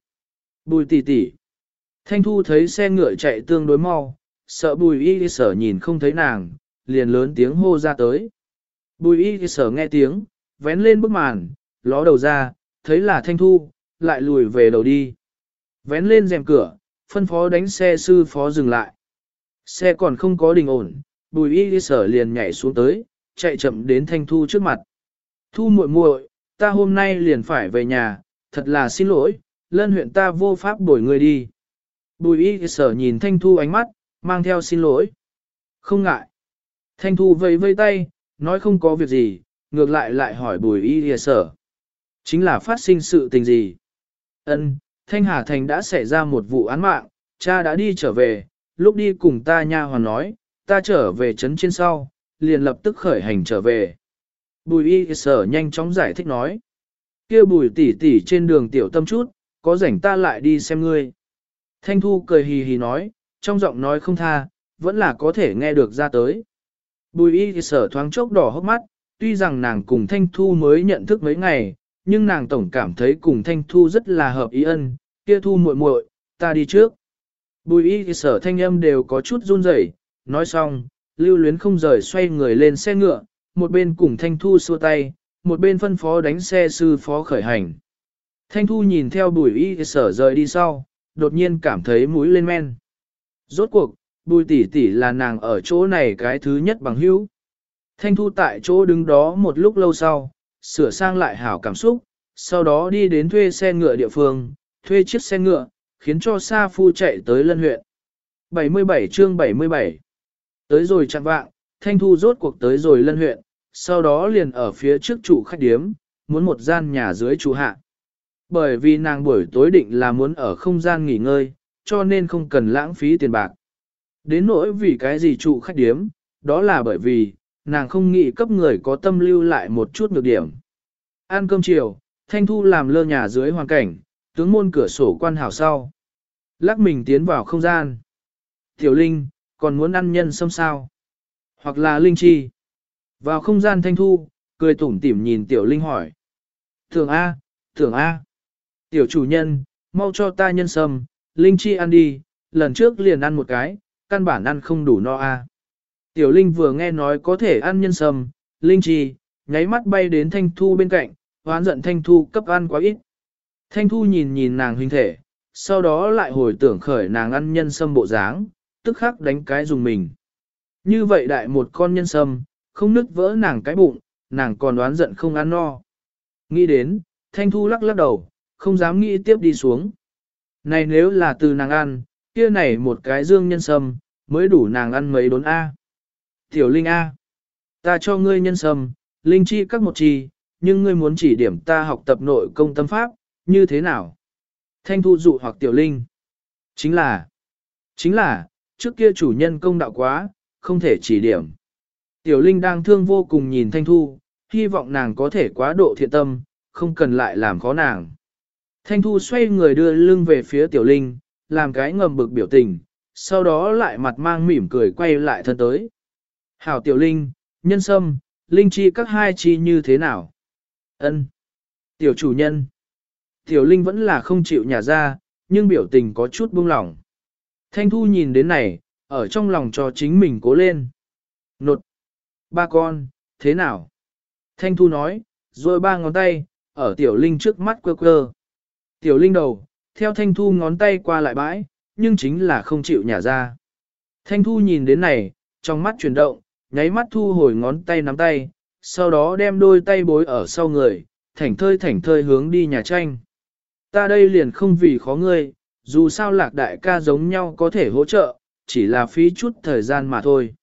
Bùi tỷ tỷ. Thanh Thu thấy xe ngựa chạy tương đối mau, sợ bùi y sở nhìn không thấy nàng, liền lớn tiếng hô ra tới. Bùi y sở nghe tiếng, vén lên bức màn, ló đầu ra, thấy là Thanh Thu, lại lùi về đầu đi. Vén lên rèm cửa, phân phó đánh xe sư phó dừng lại. Xe còn không có đình ổn, bùi y sở liền nhảy xuống tới, chạy chậm đến Thanh Thu trước mặt. Thu muội muội, ta hôm nay liền phải về nhà, thật là xin lỗi, lân huyện ta vô pháp đổi người đi. Bùi y sở nhìn Thanh Thu ánh mắt, mang theo xin lỗi. Không ngại. Thanh Thu vây vây tay, nói không có việc gì, ngược lại lại hỏi bùi y sở. Chính là phát sinh sự tình gì? Ân, Thanh Hà Thành đã xảy ra một vụ án mạng, cha đã đi trở về, lúc đi cùng ta nha hoàn nói, ta trở về trấn trên sau, liền lập tức khởi hành trở về. Bùi y sở nhanh chóng giải thích nói. kia bùi tỷ tỷ trên đường tiểu tâm chút, có rảnh ta lại đi xem ngươi. Thanh Thu cười hì hì nói, trong giọng nói không tha, vẫn là có thể nghe được ra tới. Bùi y sở thoáng chốc đỏ hốc mắt, tuy rằng nàng cùng Thanh Thu mới nhận thức mấy ngày, nhưng nàng tổng cảm thấy cùng Thanh Thu rất là hợp ý ân, kia Thu muội muội, ta đi trước. Bùi y sở thanh âm đều có chút run rẩy, nói xong, lưu luyến không rời xoay người lên xe ngựa, một bên cùng Thanh Thu xua tay, một bên phân phó đánh xe sư phó khởi hành. Thanh Thu nhìn theo bùi y sở rời đi sau, đột nhiên cảm thấy mũi lên men. Rốt cuộc, bùi tỷ tỷ là nàng ở chỗ này cái thứ nhất bằng hữu. Thanh Thu tại chỗ đứng đó một lúc lâu sau, sửa sang lại hảo cảm xúc, sau đó đi đến thuê xe ngựa địa phương, thuê chiếc xe ngựa, khiến cho Sa Phu chạy tới lân huyện. 77 chương 77 Tới rồi chặn vạng, Thanh Thu rốt cuộc tới rồi lân huyện, sau đó liền ở phía trước trụ khách điếm, muốn một gian nhà dưới trụ hạ. Bởi vì nàng buổi tối định là muốn ở không gian nghỉ ngơi, cho nên không cần lãng phí tiền bạc. Đến nỗi vì cái gì trụ khách điếm, đó là bởi vì, nàng không nghĩ cấp người có tâm lưu lại một chút nhược điểm. Ăn cơm chiều, Thanh Thu làm lơ nhà dưới hoàn cảnh, tướng môn cửa sổ quan hảo sau. Lắc mình tiến vào không gian. Tiểu Linh, còn muốn ăn nhân sâm sao? Hoặc là Linh Chi? Vào không gian Thanh Thu, cười tủm tỉm nhìn Tiểu Linh hỏi. Thường A, thường A. Tiểu chủ nhân, mau cho ta nhân sâm, Linh Chi ăn đi, lần trước liền ăn một cái, căn bản ăn không đủ no A. Tiểu Linh vừa nghe nói có thể ăn nhân sâm, Linh Chi, nháy mắt bay đến Thanh Thu bên cạnh, hoán giận Thanh Thu cấp ăn quá ít. Thanh Thu nhìn nhìn nàng hình thể, sau đó lại hồi tưởng khởi nàng ăn nhân sâm bộ dáng, tức khắc đánh cái dùng mình. Như vậy đại một con nhân sâm, không nứt vỡ nàng cái bụng, nàng còn đoán giận không ăn no. Nghĩ đến, Thanh Thu lắc lắc đầu, không dám nghĩ tiếp đi xuống. Này nếu là từ nàng ăn, kia này một cái dương nhân sâm, mới đủ nàng ăn mấy đốn A. Tiểu Linh A. Ta cho ngươi nhân sâm, Linh chi các một chi, nhưng ngươi muốn chỉ điểm ta học tập nội công tâm pháp, như thế nào? Thanh thu dụ hoặc tiểu linh. Chính là, chính là, trước kia chủ nhân công đạo quá, không thể chỉ điểm. Tiểu linh đang thương vô cùng nhìn thanh thu, hy vọng nàng có thể quá độ thiện tâm, không cần lại làm khó nàng. Thanh thu xoay người đưa lưng về phía tiểu linh, làm cái ngầm bực biểu tình, sau đó lại mặt mang mỉm cười quay lại thân tới. Hảo tiểu linh, nhân sâm, linh chi các hai chi như thế nào? Ân. Tiểu chủ nhân. Tiểu Linh vẫn là không chịu nhả ra, nhưng biểu tình có chút buông lỏng. Thanh Thu nhìn đến này, ở trong lòng cho chính mình cố lên. Nột. Ba con, thế nào? Thanh Thu nói, rồi ba ngón tay, ở Tiểu Linh trước mắt quơ quơ. Tiểu Linh đầu, theo Thanh Thu ngón tay qua lại bãi, nhưng chính là không chịu nhả ra. Thanh Thu nhìn đến này, trong mắt chuyển động, nháy mắt thu hồi ngón tay nắm tay, sau đó đem đôi tay bối ở sau người, thảnh thơi thảnh thơi hướng đi nhà tranh. Ta đây liền không vì khó ngươi, dù sao lạc đại ca giống nhau có thể hỗ trợ, chỉ là phí chút thời gian mà thôi.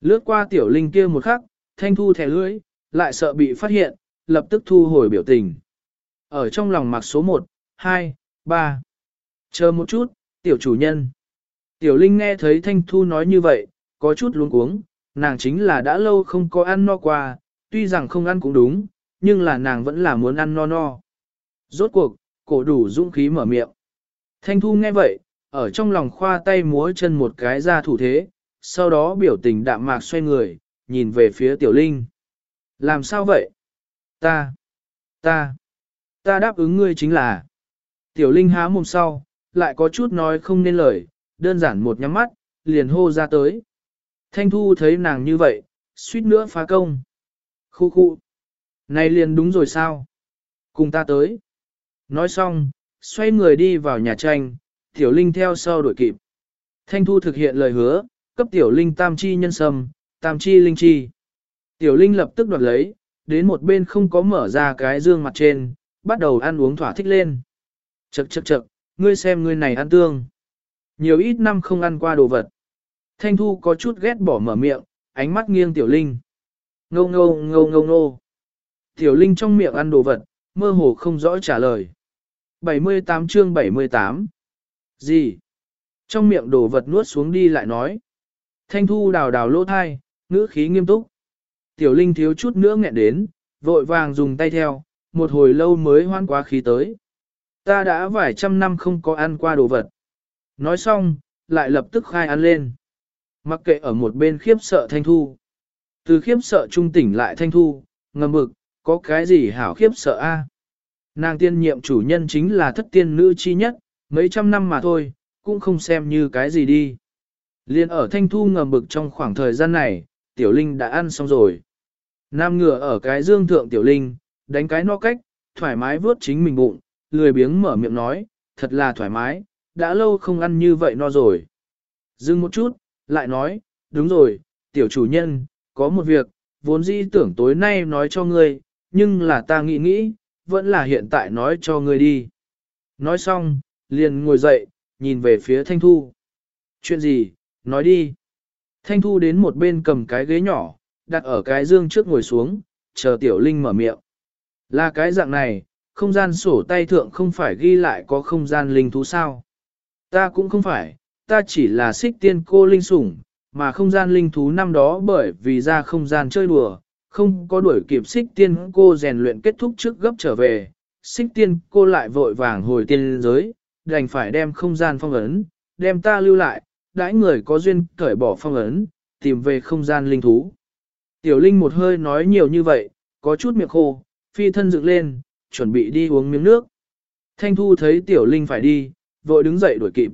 Lướt qua tiểu linh kia một khắc, thanh thu thẻ lưỡi, lại sợ bị phát hiện, lập tức thu hồi biểu tình. Ở trong lòng mặc số 1, 2, 3. Chờ một chút, tiểu chủ nhân. Tiểu linh nghe thấy thanh thu nói như vậy, có chút luống cuống, nàng chính là đã lâu không có ăn no qua, tuy rằng không ăn cũng đúng, nhưng là nàng vẫn là muốn ăn no no. Rốt cuộc, cổ đủ dũng khí mở miệng. Thanh Thu nghe vậy, ở trong lòng khoa tay múa chân một cái ra thủ thế, sau đó biểu tình đạm mạc xoay người, nhìn về phía Tiểu Linh. Làm sao vậy? Ta, ta, ta đáp ứng ngươi chính là. Tiểu Linh há mồm sau, lại có chút nói không nên lời, đơn giản một nhắm mắt, liền hô ra tới. Thanh Thu thấy nàng như vậy, suýt nữa phá công. Khu khu. Này liền đúng rồi sao? Cùng ta tới. Nói xong, xoay người đi vào nhà tranh, Tiểu Linh theo sau đuổi kịp. Thanh Thu thực hiện lời hứa, cấp Tiểu Linh tam chi nhân sâm, tam chi linh chi. Tiểu Linh lập tức đoạt lấy, đến một bên không có mở ra cái dương mặt trên, bắt đầu ăn uống thỏa thích lên. Chậc chậc chậc, ngươi xem ngươi này ăn tương. Nhiều ít năm không ăn qua đồ vật. Thanh Thu có chút ghét bỏ mở miệng, ánh mắt nghiêng Tiểu Linh. Ngô ngô ngô ngô ngô. Tiểu Linh trong miệng ăn đồ vật, mơ hồ không rõ trả lời. 78 chương 78 gì? Trong miệng đồ vật nuốt xuống đi lại nói. Thanh Thu đào đào lỗ thai, ngữ khí nghiêm túc. Tiểu Linh thiếu chút nữa nghẹn đến, vội vàng dùng tay theo, một hồi lâu mới hoan quá khí tới. Ta đã vài trăm năm không có ăn qua đồ vật. Nói xong, lại lập tức khai ăn lên. Mặc kệ ở một bên khiếp sợ Thanh Thu. Từ khiếp sợ trung tỉnh lại Thanh Thu, ngầm mực, có cái gì hảo khiếp sợ a? Nàng tiên nhiệm chủ nhân chính là thất tiên nữ chi nhất, mấy trăm năm mà thôi, cũng không xem như cái gì đi. Liên ở thanh thu ngầm bực trong khoảng thời gian này, tiểu linh đã ăn xong rồi. Nam ngựa ở cái dương thượng tiểu linh, đánh cái no cách, thoải mái vớt chính mình bụng, lười biếng mở miệng nói, thật là thoải mái, đã lâu không ăn như vậy no rồi. Dừng một chút, lại nói, đúng rồi, tiểu chủ nhân, có một việc, vốn dĩ tưởng tối nay nói cho ngươi, nhưng là ta nghĩ nghĩ, vẫn là hiện tại nói cho ngươi đi. Nói xong, liền ngồi dậy, nhìn về phía Thanh Thu. Chuyện gì, nói đi. Thanh Thu đến một bên cầm cái ghế nhỏ, đặt ở cái dương trước ngồi xuống, chờ Tiểu Linh mở miệng. Là cái dạng này, không gian sổ tay thượng không phải ghi lại có không gian linh thú sao. Ta cũng không phải, ta chỉ là xích tiên cô linh sủng, mà không gian linh thú năm đó bởi vì ra không gian chơi đùa, không có đuổi kịp xích tiên cô rèn luyện kết thúc trước gấp trở về. Xích tiên cô lại vội vàng hồi tiên giới, đành phải đem không gian phong ấn, đem ta lưu lại, đãi người có duyên cởi bỏ phong ấn, tìm về không gian linh thú. Tiểu Linh một hơi nói nhiều như vậy, có chút miệng khô, phi thân dựng lên, chuẩn bị đi uống miếng nước. Thanh Thu thấy Tiểu Linh phải đi, vội đứng dậy đuổi kịp.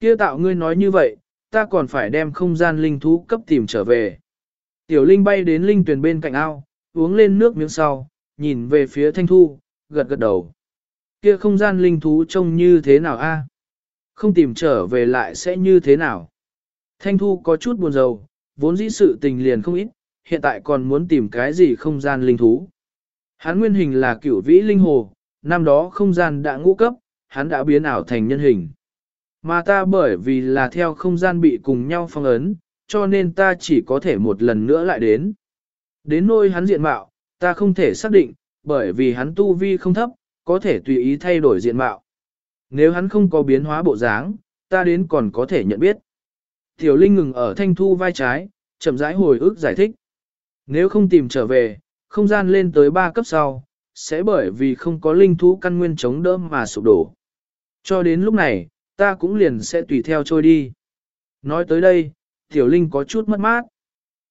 Kia tạo ngươi nói như vậy, ta còn phải đem không gian linh thú cấp tìm trở về. Tiểu Linh bay đến linh tuyển bên cạnh ao, uống lên nước miếng sau, nhìn về phía Thanh Thu, gật gật đầu. Kia không gian linh thú trông như thế nào a? Không tìm trở về lại sẽ như thế nào? Thanh Thu có chút buồn rầu, vốn dĩ sự tình liền không ít, hiện tại còn muốn tìm cái gì không gian linh thú. Hắn nguyên hình là cửu vĩ linh hồ, năm đó không gian đã ngũ cấp, hắn đã biến ảo thành nhân hình. Mà ta bởi vì là theo không gian bị cùng nhau phong ấn, cho nên ta chỉ có thể một lần nữa lại đến. Đến nôi hắn diện mạo, ta không thể xác định, bởi vì hắn tu vi không thấp, có thể tùy ý thay đổi diện mạo. Nếu hắn không có biến hóa bộ dáng, ta đến còn có thể nhận biết. Tiểu Linh ngừng ở thanh thu vai trái, chậm rãi hồi ức giải thích. Nếu không tìm trở về, không gian lên tới 3 cấp sau, sẽ bởi vì không có linh thú căn nguyên chống đỡ mà sụp đổ. Cho đến lúc này, ta cũng liền sẽ tùy theo trôi đi. Nói tới đây, Tiểu Linh có chút mất mát.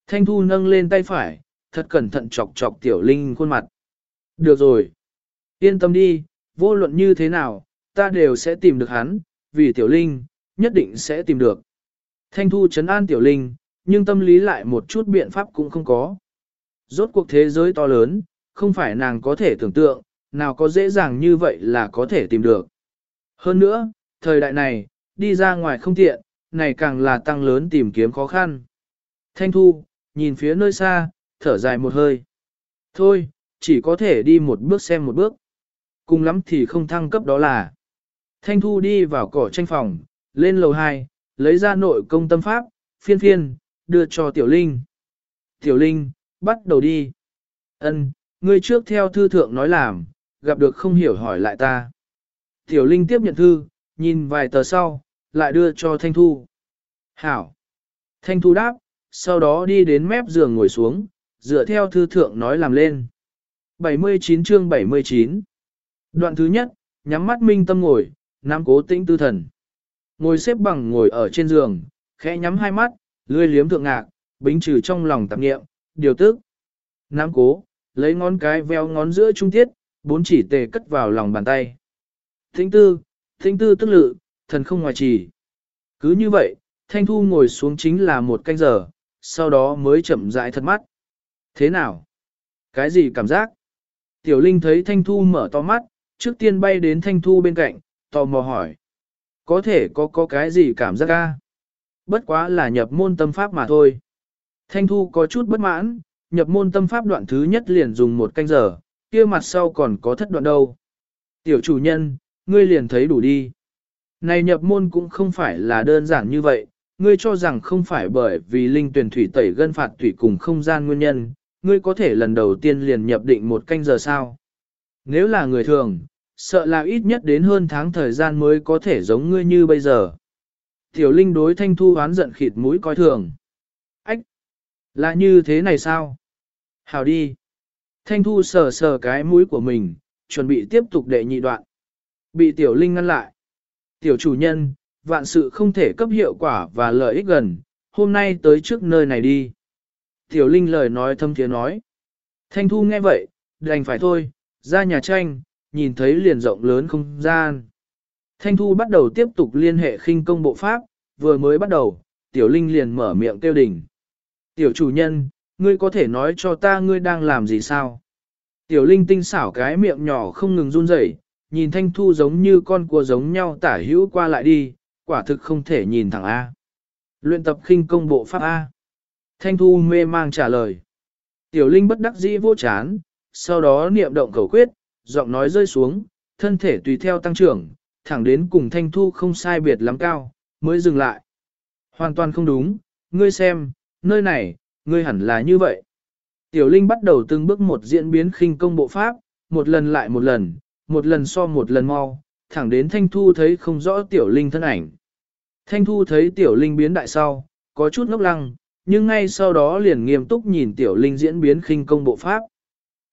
Thanh Thu nâng lên tay phải, thật cẩn thận chọc chọc Tiểu Linh khuôn mặt. Được rồi. Yên tâm đi, vô luận như thế nào, ta đều sẽ tìm được hắn, vì Tiểu Linh, nhất định sẽ tìm được. Thanh Thu chấn an Tiểu Linh, nhưng tâm lý lại một chút biện pháp cũng không có. Rốt cuộc thế giới to lớn, không phải nàng có thể tưởng tượng, nào có dễ dàng như vậy là có thể tìm được. Hơn nữa, thời đại này, đi ra ngoài không tiện, này càng là tăng lớn tìm kiếm khó khăn. Thanh Thu, nhìn phía nơi xa, thở dài một hơi. Thôi, chỉ có thể đi một bước xem một bước. Cùng lắm thì không thăng cấp đó là. Thanh Thu đi vào cỏ tranh phòng, lên lầu 2, lấy ra nội công tâm pháp, phiên phiên, đưa cho Tiểu Linh. Tiểu Linh, bắt đầu đi. Ân, ngươi trước theo thư thượng nói làm, gặp được không hiểu hỏi lại ta. Tiểu Linh tiếp nhận thư, nhìn vài tờ sau, lại đưa cho Thanh Thu. Hảo. Thanh Thu đáp, sau đó đi đến mép giường ngồi xuống, dựa theo thư thượng nói làm lên. 79 chương 79 Đoạn thứ nhất, nhắm mắt minh tâm ngồi, nam cố tĩnh tư thần. Ngồi xếp bằng ngồi ở trên giường, khẽ nhắm hai mắt, lươi liếm thượng ngạc, bính trừ trong lòng tạp nghiệm, điều tức. nam cố, lấy ngón cái veo ngón giữa trung tiết, bốn chỉ tề cất vào lòng bàn tay. Thính tư, thính tư tức lự, thần không ngoài chỉ. Cứ như vậy, Thanh Thu ngồi xuống chính là một canh giờ, sau đó mới chậm rãi thật mắt. Thế nào? Cái gì cảm giác? Tiểu Linh thấy Thanh Thu mở to mắt, trước tiên bay đến Thanh Thu bên cạnh, tò mò hỏi. Có thể có có cái gì cảm giác ca? Bất quá là nhập môn tâm pháp mà thôi. Thanh Thu có chút bất mãn, nhập môn tâm pháp đoạn thứ nhất liền dùng một canh giờ, kia mặt sau còn có thất đoạn đâu. Tiểu chủ nhân, ngươi liền thấy đủ đi. Này nhập môn cũng không phải là đơn giản như vậy, ngươi cho rằng không phải bởi vì linh tuyển thủy tẩy gân phạt thủy cùng không gian nguyên nhân, ngươi có thể lần đầu tiên liền nhập định một canh giờ sao. Nếu là người thường, sợ là ít nhất đến hơn tháng thời gian mới có thể giống ngươi như bây giờ. Tiểu Linh đối Thanh Thu oán giận khịt mũi coi thường. Ách! Là như thế này sao? Hào đi! Thanh Thu sờ sờ cái mũi của mình, chuẩn bị tiếp tục đệ nhị đoạn. Bị Tiểu Linh ngăn lại. Tiểu chủ nhân, vạn sự không thể cấp hiệu quả và lợi ích gần, hôm nay tới trước nơi này đi. Tiểu Linh lời nói thâm tiếng nói. Thanh Thu nghe vậy, đành phải thôi, ra nhà tranh, nhìn thấy liền rộng lớn không gian. Thanh Thu bắt đầu tiếp tục liên hệ khinh công bộ pháp, vừa mới bắt đầu, Tiểu Linh liền mở miệng kêu đỉnh. Tiểu chủ nhân, ngươi có thể nói cho ta ngươi đang làm gì sao? Tiểu Linh tinh xảo cái miệng nhỏ không ngừng run rẩy, nhìn Thanh Thu giống như con cua giống nhau tả hữu qua lại đi, quả thực không thể nhìn thẳng A. Luyện tập khinh công bộ pháp A. Thanh Thu mê mang trả lời. Tiểu Linh bất đắc dĩ vô chán, sau đó niệm động khẩu quyết, giọng nói rơi xuống, thân thể tùy theo tăng trưởng, thẳng đến cùng Thanh Thu không sai biệt lắm cao, mới dừng lại. Hoàn toàn không đúng, ngươi xem, nơi này, ngươi hẳn là như vậy. Tiểu Linh bắt đầu từng bước một diễn biến khinh công bộ pháp, một lần lại một lần, một lần so một lần mau, thẳng đến Thanh Thu thấy không rõ Tiểu Linh thân ảnh. Thanh Thu thấy Tiểu Linh biến đại sau, có chút ngốc lăng, nhưng ngay sau đó liền nghiêm túc nhìn Tiểu Linh diễn biến khinh công bộ pháp.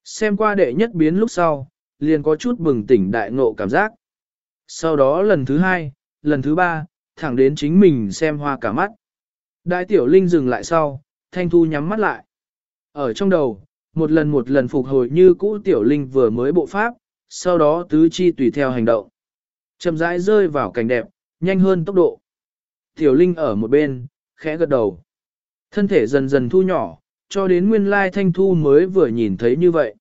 Xem qua đệ nhất biến lúc sau, liền có chút bừng tỉnh đại ngộ cảm giác. Sau đó lần thứ hai, lần thứ ba, thẳng đến chính mình xem hoa cả mắt. Đại Tiểu Linh dừng lại sau, Thanh Thu nhắm mắt lại. Ở trong đầu, một lần một lần phục hồi như cũ Tiểu Linh vừa mới bộ pháp, sau đó tứ chi tùy theo hành động. Chậm rãi rơi vào cảnh đẹp, nhanh hơn tốc độ. Tiểu Linh ở một bên, khẽ gật đầu. Thân thể dần dần thu nhỏ, cho đến nguyên lai Thanh Thu mới vừa nhìn thấy như vậy.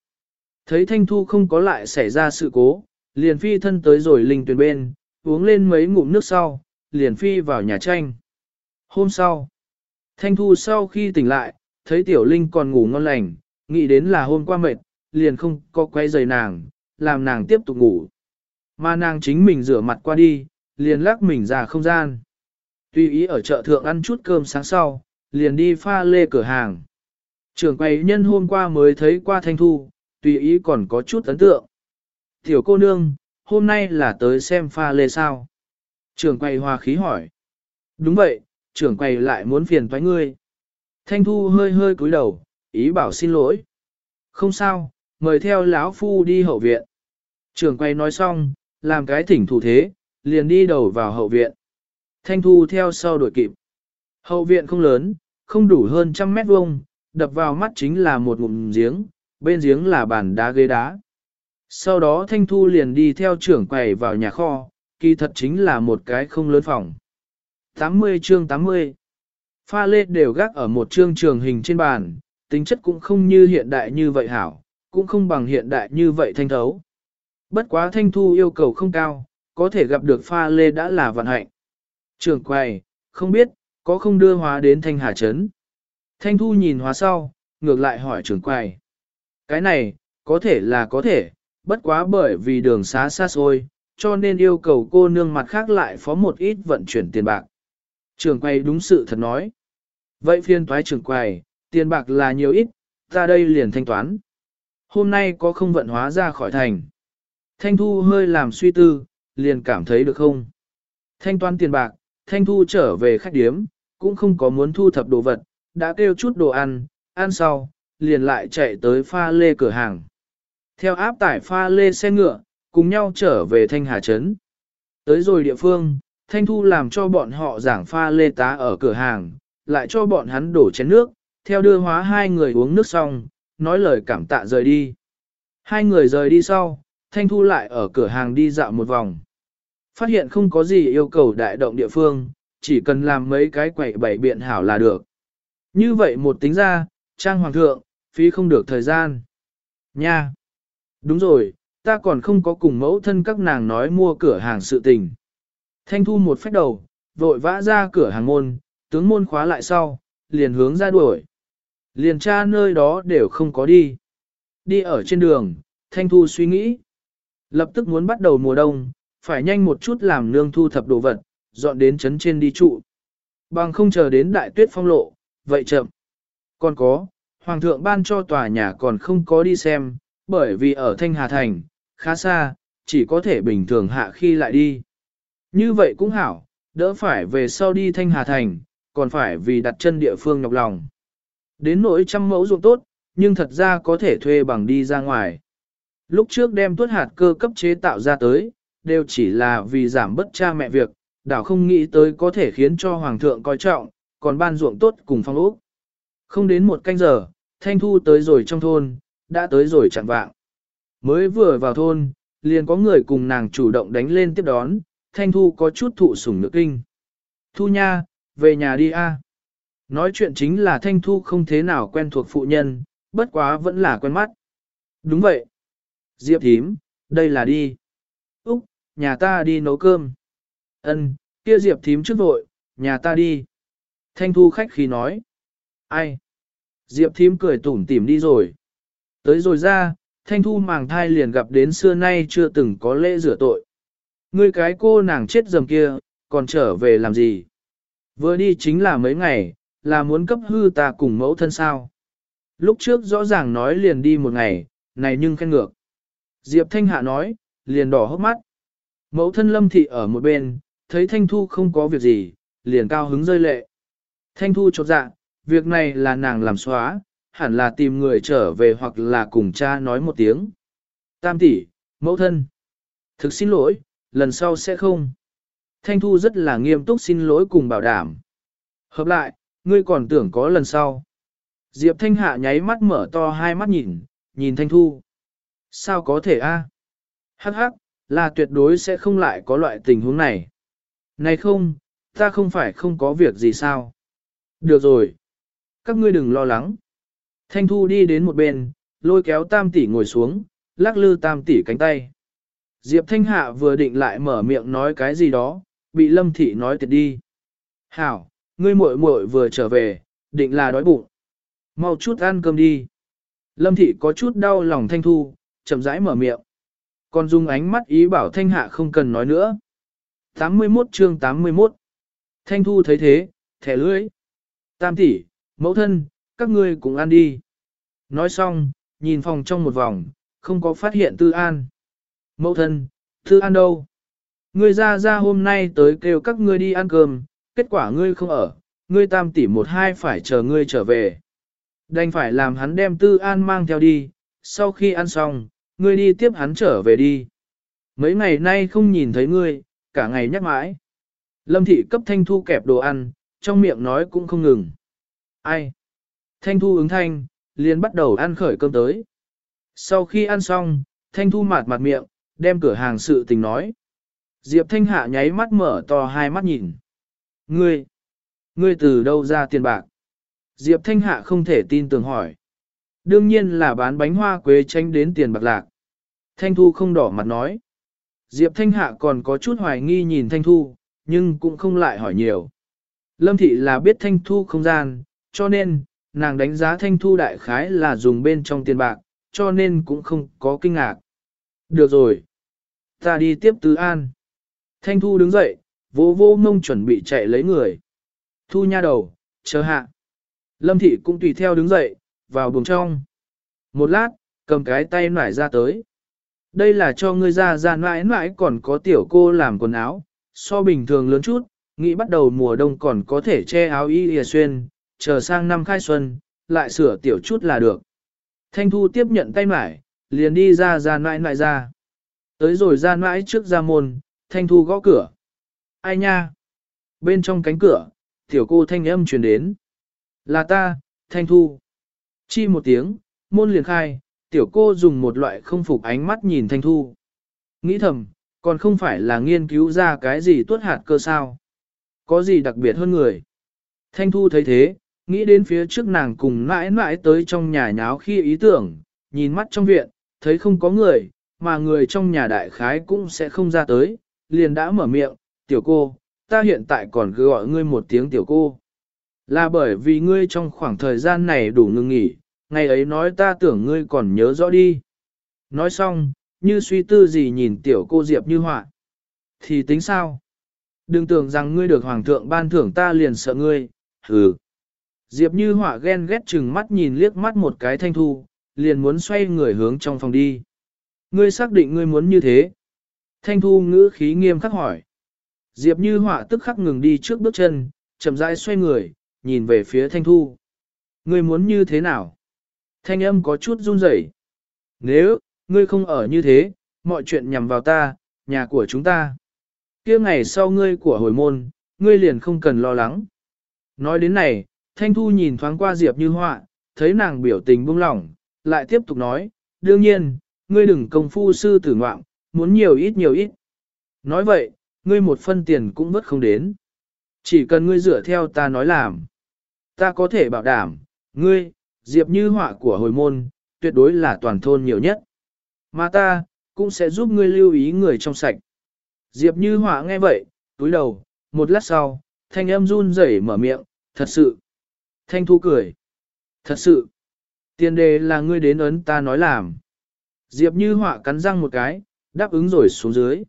Thấy Thanh Thu không có lại xảy ra sự cố, liền phi thân tới rồi Linh tuyển bên, uống lên mấy ngụm nước sau, liền phi vào nhà tranh. Hôm sau, Thanh Thu sau khi tỉnh lại, thấy Tiểu Linh còn ngủ ngon lành, nghĩ đến là hôm qua mệt, liền không có quay giày nàng, làm nàng tiếp tục ngủ. Mà nàng chính mình rửa mặt qua đi, liền lắc mình ra không gian. Tuy ý ở chợ thượng ăn chút cơm sáng sau, liền đi pha lê cửa hàng. Trưởng quầy nhân hôm qua mới thấy qua Thanh Thu, tùy ý còn có chút ấn tượng. Tiểu cô nương, hôm nay là tới xem pha lê sao? Trưởng quầy hòa khí hỏi. Đúng vậy, trưởng quầy lại muốn phiền thoái ngươi. Thanh Thu hơi hơi cúi đầu, ý bảo xin lỗi. Không sao, mời theo lão phu đi hậu viện. Trưởng quầy nói xong, làm cái thỉnh thủ thế, liền đi đầu vào hậu viện. Thanh Thu theo sau đuổi kịp. Hậu viện không lớn, không đủ hơn trăm mét vuông, đập vào mắt chính là một ngụm giếng, bên giếng là bàn đá ghế đá. Sau đó Thanh Thu liền đi theo trưởng quầy vào nhà kho, kỳ thật chính là một cái không lớn phòng. 80 chương 80 Pha lê đều gác ở một chương trường hình trên bàn, tính chất cũng không như hiện đại như vậy hảo, cũng không bằng hiện đại như vậy thanh thấu. Bất quá Thanh Thu yêu cầu không cao, có thể gặp được pha lê đã là vận hạnh. Trưởng quầy, không biết, có không đưa hóa đến Thanh Hà Trấn? Thanh Thu nhìn hóa sau, ngược lại hỏi trưởng quầy. Cái này, có thể là có thể, bất quá bởi vì đường xá xa xôi, cho nên yêu cầu cô nương mặt khác lại phó một ít vận chuyển tiền bạc. Trưởng quầy đúng sự thật nói. Vậy phiên toái trưởng quầy, tiền bạc là nhiều ít, ta đây liền thanh toán. Hôm nay có không vận hóa ra khỏi thành. Thanh Thu hơi làm suy tư, liền cảm thấy được không? Thanh toán tiền bạc, Thanh Thu trở về khách điếm, cũng không có muốn thu thập đồ vật, đã kêu chút đồ ăn, ăn sau, liền lại chạy tới pha lê cửa hàng. Theo áp tải pha lê xe ngựa, cùng nhau trở về Thanh Hà Trấn. Tới rồi địa phương, Thanh Thu làm cho bọn họ giảng pha lê tá ở cửa hàng, lại cho bọn hắn đổ chén nước, theo đưa hóa hai người uống nước xong, nói lời cảm tạ rời đi. Hai người rời đi sau, Thanh Thu lại ở cửa hàng đi dạo một vòng. Phát hiện không có gì yêu cầu đại động địa phương, chỉ cần làm mấy cái quậy bảy biện hảo là được. Như vậy một tính ra, trang hoàng thượng, phí không được thời gian. Nha! Đúng rồi, ta còn không có cùng mẫu thân các nàng nói mua cửa hàng sự tình. Thanh thu một phép đầu, vội vã ra cửa hàng môn, tướng môn khóa lại sau, liền hướng ra đuổi. Liền tra nơi đó đều không có đi. Đi ở trên đường, Thanh Thu suy nghĩ. Lập tức muốn bắt đầu mùa đông, phải nhanh một chút làm nương thu thập đồ vật, dọn đến trấn trên đi trụ. Bằng không chờ đến đại tuyết phong lộ, vậy chậm. Còn có, Hoàng thượng ban cho tòa nhà còn không có đi xem, bởi vì ở Thanh Hà Thành, khá xa, chỉ có thể bình thường hạ khi lại đi. Như vậy cũng hảo, đỡ phải về sau đi Thanh Hà Thành, còn phải vì đặt chân địa phương nhọc lòng. Đến nỗi trăm mẫu ruộng tốt, nhưng thật ra có thể thuê bằng đi ra ngoài. Lúc trước đem tuốt hạt cơ cấp chế tạo ra tới, đều chỉ là vì giảm bất cha mẹ việc, đảo không nghĩ tới có thể khiến cho hoàng thượng coi trọng, còn ban ruộng tốt cùng phong ốc. Không đến một canh giờ, thanh thu tới rồi trong thôn, đã tới rồi chẳng vạng. Mới vừa vào thôn, liền có người cùng nàng chủ động đánh lên tiếp đón, thanh thu có chút thụ sủng nước kinh. Thu nha, về nhà đi a. Nói chuyện chính là thanh thu không thế nào quen thuộc phụ nhân, bất quá vẫn là quen mắt. Đúng vậy. Diệp thím, đây là đi. Úc, nhà ta đi nấu cơm. Ân, kia Diệp thím trước vội, nhà ta đi. Thanh thu khách khí nói. Ai? Diệp thím cười tủm tỉm đi rồi. Tới rồi ra, Thanh thu màng thai liền gặp đến xưa nay chưa từng có lễ rửa tội. Ngươi cái cô nàng chết dầm kia, còn trở về làm gì? Vừa đi chính là mấy ngày, là muốn cấp hư ta cùng mẫu thân sao. Lúc trước rõ ràng nói liền đi một ngày, này nhưng khen ngược. Diệp Thanh Hạ nói, liền đỏ hốc mắt. Mẫu thân lâm thị ở một bên, thấy Thanh Thu không có việc gì, liền cao hứng rơi lệ. Thanh Thu chột dạ, việc này là nàng làm xóa, hẳn là tìm người trở về hoặc là cùng cha nói một tiếng. Tam tỷ, mẫu thân. Thực xin lỗi, lần sau sẽ không. Thanh Thu rất là nghiêm túc xin lỗi cùng bảo đảm. Hợp lại, ngươi còn tưởng có lần sau. Diệp Thanh Hạ nháy mắt mở to hai mắt nhìn, nhìn Thanh Thu. Sao có thể a? Hắc hắc, là tuyệt đối sẽ không lại có loại tình huống này. Này không, ta không phải không có việc gì sao. Được rồi. Các ngươi đừng lo lắng. Thanh Thu đi đến một bên, lôi kéo tam tỷ ngồi xuống, lắc lư tam tỷ cánh tay. Diệp Thanh Hạ vừa định lại mở miệng nói cái gì đó, bị Lâm Thị nói tiệt đi. Hảo, ngươi muội muội vừa trở về, định là đói bụng. Mau chút ăn cơm đi. Lâm Thị có chút đau lòng Thanh Thu, chậm rãi mở miệng. Còn dùng ánh mắt ý bảo Thanh Hạ không cần nói nữa. 81 chương 81 Thanh Thu thấy thế, thẻ lưỡi. Tam tỷ, mẫu thân, các ngươi cùng ăn đi. Nói xong, nhìn phòng trong một vòng, không có phát hiện Tư An. Mẫu thân, Tư An đâu? Ngươi ra ra hôm nay tới kêu các ngươi đi ăn cơm, kết quả ngươi không ở, ngươi tam tỷ một hai phải chờ ngươi trở về. Đành phải làm hắn đem Tư An mang theo đi, sau khi ăn xong, ngươi đi tiếp hắn trở về đi. Mấy ngày nay không nhìn thấy ngươi, cả ngày nhắc mãi. Lâm thị cấp Thanh Thu kẹp đồ ăn, trong miệng nói cũng không ngừng. Ai? Thanh Thu ứng thanh, liền bắt đầu ăn khởi cơm tới. Sau khi ăn xong, Thanh Thu mạt mặt miệng, đem cửa hàng sự tình nói. Diệp Thanh Hạ nháy mắt mở to hai mắt nhìn. Ngươi, ngươi từ đâu ra tiền bạc? Diệp Thanh Hạ không thể tin tưởng hỏi. Đương nhiên là bán bánh hoa quế tranh đến tiền bạc lạc. Thanh Thu không đỏ mặt nói. Diệp Thanh Hạ còn có chút hoài nghi nhìn Thanh Thu, nhưng cũng không lại hỏi nhiều. Lâm Thị là biết Thanh Thu không gian, cho nên, nàng đánh giá Thanh Thu đại khái là dùng bên trong tiền bạc, cho nên cũng không có kinh ngạc. Được rồi. Ta đi tiếp Tứ An. Thanh Thu đứng dậy, vô vô mông chuẩn bị chạy lấy người. Thu nha đầu, chờ hạ. Lâm Thị cũng tùy theo đứng dậy, vào buồng trong. Một lát, cầm cái tay nải ra tới. Đây là cho ngươi ra ra nãi nãi còn có tiểu cô làm quần áo, so bình thường lớn chút, nghĩ bắt đầu mùa đông còn có thể che áo y lìa xuyên, chờ sang năm khai xuân, lại sửa tiểu chút là được. Thanh Thu tiếp nhận tay mải, liền đi ra ra nãi nãi ra. Tới rồi ra mãi trước ra môn, Thanh Thu gõ cửa. Ai nha? Bên trong cánh cửa, tiểu cô thanh âm truyền đến. Là ta, Thanh Thu. Chi một tiếng, môn liền khai, tiểu cô dùng một loại không phục ánh mắt nhìn Thanh Thu. Nghĩ thầm, còn không phải là nghiên cứu ra cái gì tuốt hạt cơ sao. Có gì đặc biệt hơn người. Thanh Thu thấy thế, nghĩ đến phía trước nàng cùng mãi mãi tới trong nhà nháo khi ý tưởng, nhìn mắt trong viện, thấy không có người, mà người trong nhà đại khái cũng sẽ không ra tới, liền đã mở miệng, tiểu cô, ta hiện tại còn cứ gọi ngươi một tiếng tiểu cô. Là bởi vì ngươi trong khoảng thời gian này đủ ngừng nghỉ, ngày ấy nói ta tưởng ngươi còn nhớ rõ đi. Nói xong, như suy tư gì nhìn tiểu cô Diệp như họa. Thì tính sao? Đừng tưởng rằng ngươi được hoàng thượng ban thưởng ta liền sợ ngươi, hừ. Diệp như Hỏa ghen ghét chừng mắt nhìn liếc mắt một cái thanh thu, liền muốn xoay người hướng trong phòng đi. Ngươi xác định ngươi muốn như thế. Thanh thu ngữ khí nghiêm khắc hỏi. Diệp như Hỏa tức khắc ngừng đi trước bước chân, chậm rãi xoay người, nhìn về phía thanh thu. Ngươi muốn như thế nào? Thanh âm có chút run rẩy. Nếu, ngươi không ở như thế, mọi chuyện nhằm vào ta, nhà của chúng ta kia ngày sau ngươi của hồi môn, ngươi liền không cần lo lắng. Nói đến này, Thanh Thu nhìn thoáng qua Diệp Như Họa, thấy nàng biểu tình buông lỏng, lại tiếp tục nói, đương nhiên, ngươi đừng công phu sư tử ngoạm, muốn nhiều ít nhiều ít. Nói vậy, ngươi một phân tiền cũng vất không đến. Chỉ cần ngươi dựa theo ta nói làm. Ta có thể bảo đảm, ngươi, Diệp Như Họa của hồi môn, tuyệt đối là toàn thôn nhiều nhất. Mà ta, cũng sẽ giúp ngươi lưu ý người trong sạch. Diệp Như Họa nghe vậy, túi đầu, một lát sau, thanh âm run rẩy mở miệng, thật sự. Thanh Thu cười. Thật sự. Tiền đề là ngươi đến ấn ta nói làm. Diệp Như Họa cắn răng một cái, đáp ứng rồi xuống dưới.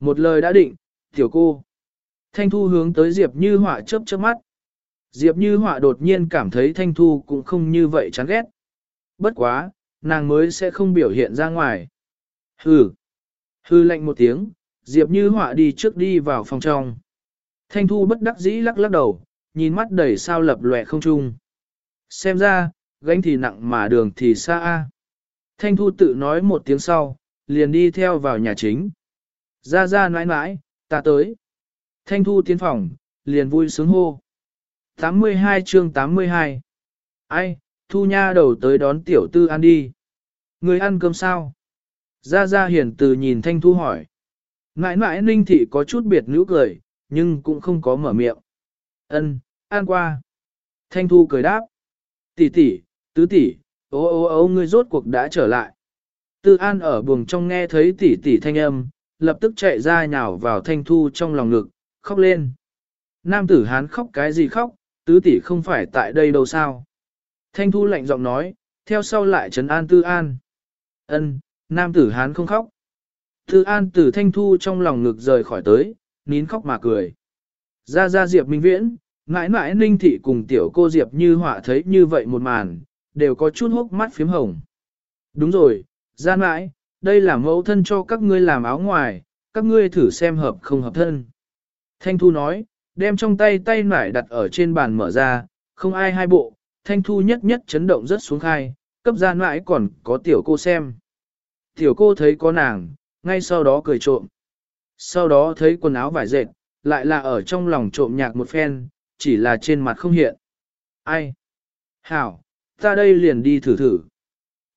Một lời đã định, tiểu cô. Thanh Thu hướng tới Diệp Như Họa chớp chớp mắt. Diệp Như Họa đột nhiên cảm thấy Thanh Thu cũng không như vậy chán ghét. Bất quá, nàng mới sẽ không biểu hiện ra ngoài. Hừ. Hừ lạnh một tiếng, Diệp Như Họa đi trước đi vào phòng trong. Thanh Thu bất đắc dĩ lắc lắc đầu, nhìn mắt đầy sao lập lòe không trung. Xem ra, gánh thì nặng mà đường thì xa a. Thanh Thu tự nói một tiếng sau, liền đi theo vào nhà chính. Ra ra nãi nãi, ta tới. Thanh Thu tiến phòng, liền vui sướng hô. 82 chương 82 Ai, Thu Nha đầu tới đón tiểu tư ăn đi. Người ăn cơm sao? Ra ra hiền từ nhìn Thanh Thu hỏi. Nãi nãi ninh thị có chút biệt nữ cười, nhưng cũng không có mở miệng. Ân, an qua. Thanh Thu cười đáp. Tỷ tỷ, tứ tỷ, ô ô ô ngươi rốt cuộc đã trở lại. Tư An ở buồng trong nghe thấy tỷ tỷ thanh âm, lập tức chạy ra nhào vào Thanh Thu trong lòng ngực, khóc lên. Nam tử hán khóc cái gì khóc, tứ tỷ không phải tại đây đâu sao. Thanh Thu lạnh giọng nói, theo sau lại trấn an Tư An. Ân, nam tử hán không khóc. Thư An từ Thanh Thu trong lòng ngực rời khỏi tới, nín khóc mà cười. Ra ra Diệp Minh Viễn, mãi mãi ninh thị cùng tiểu cô Diệp như họa thấy như vậy một màn, đều có chút hốc mắt phím hồng. Đúng rồi, ra mãi, đây là mẫu thân cho các ngươi làm áo ngoài, các ngươi thử xem hợp không hợp thân. Thanh Thu nói, đem trong tay tay nải đặt ở trên bàn mở ra, không ai hai bộ, Thanh Thu nhất nhất chấn động rất xuống khai, cấp ra mãi còn có tiểu cô xem. Tiểu cô thấy có nàng, ngay sau đó cười trộm. Sau đó thấy quần áo vải dệt, lại là ở trong lòng trộm nhạc một phen, chỉ là trên mặt không hiện. Ai? Hảo, ta đây liền đi thử thử.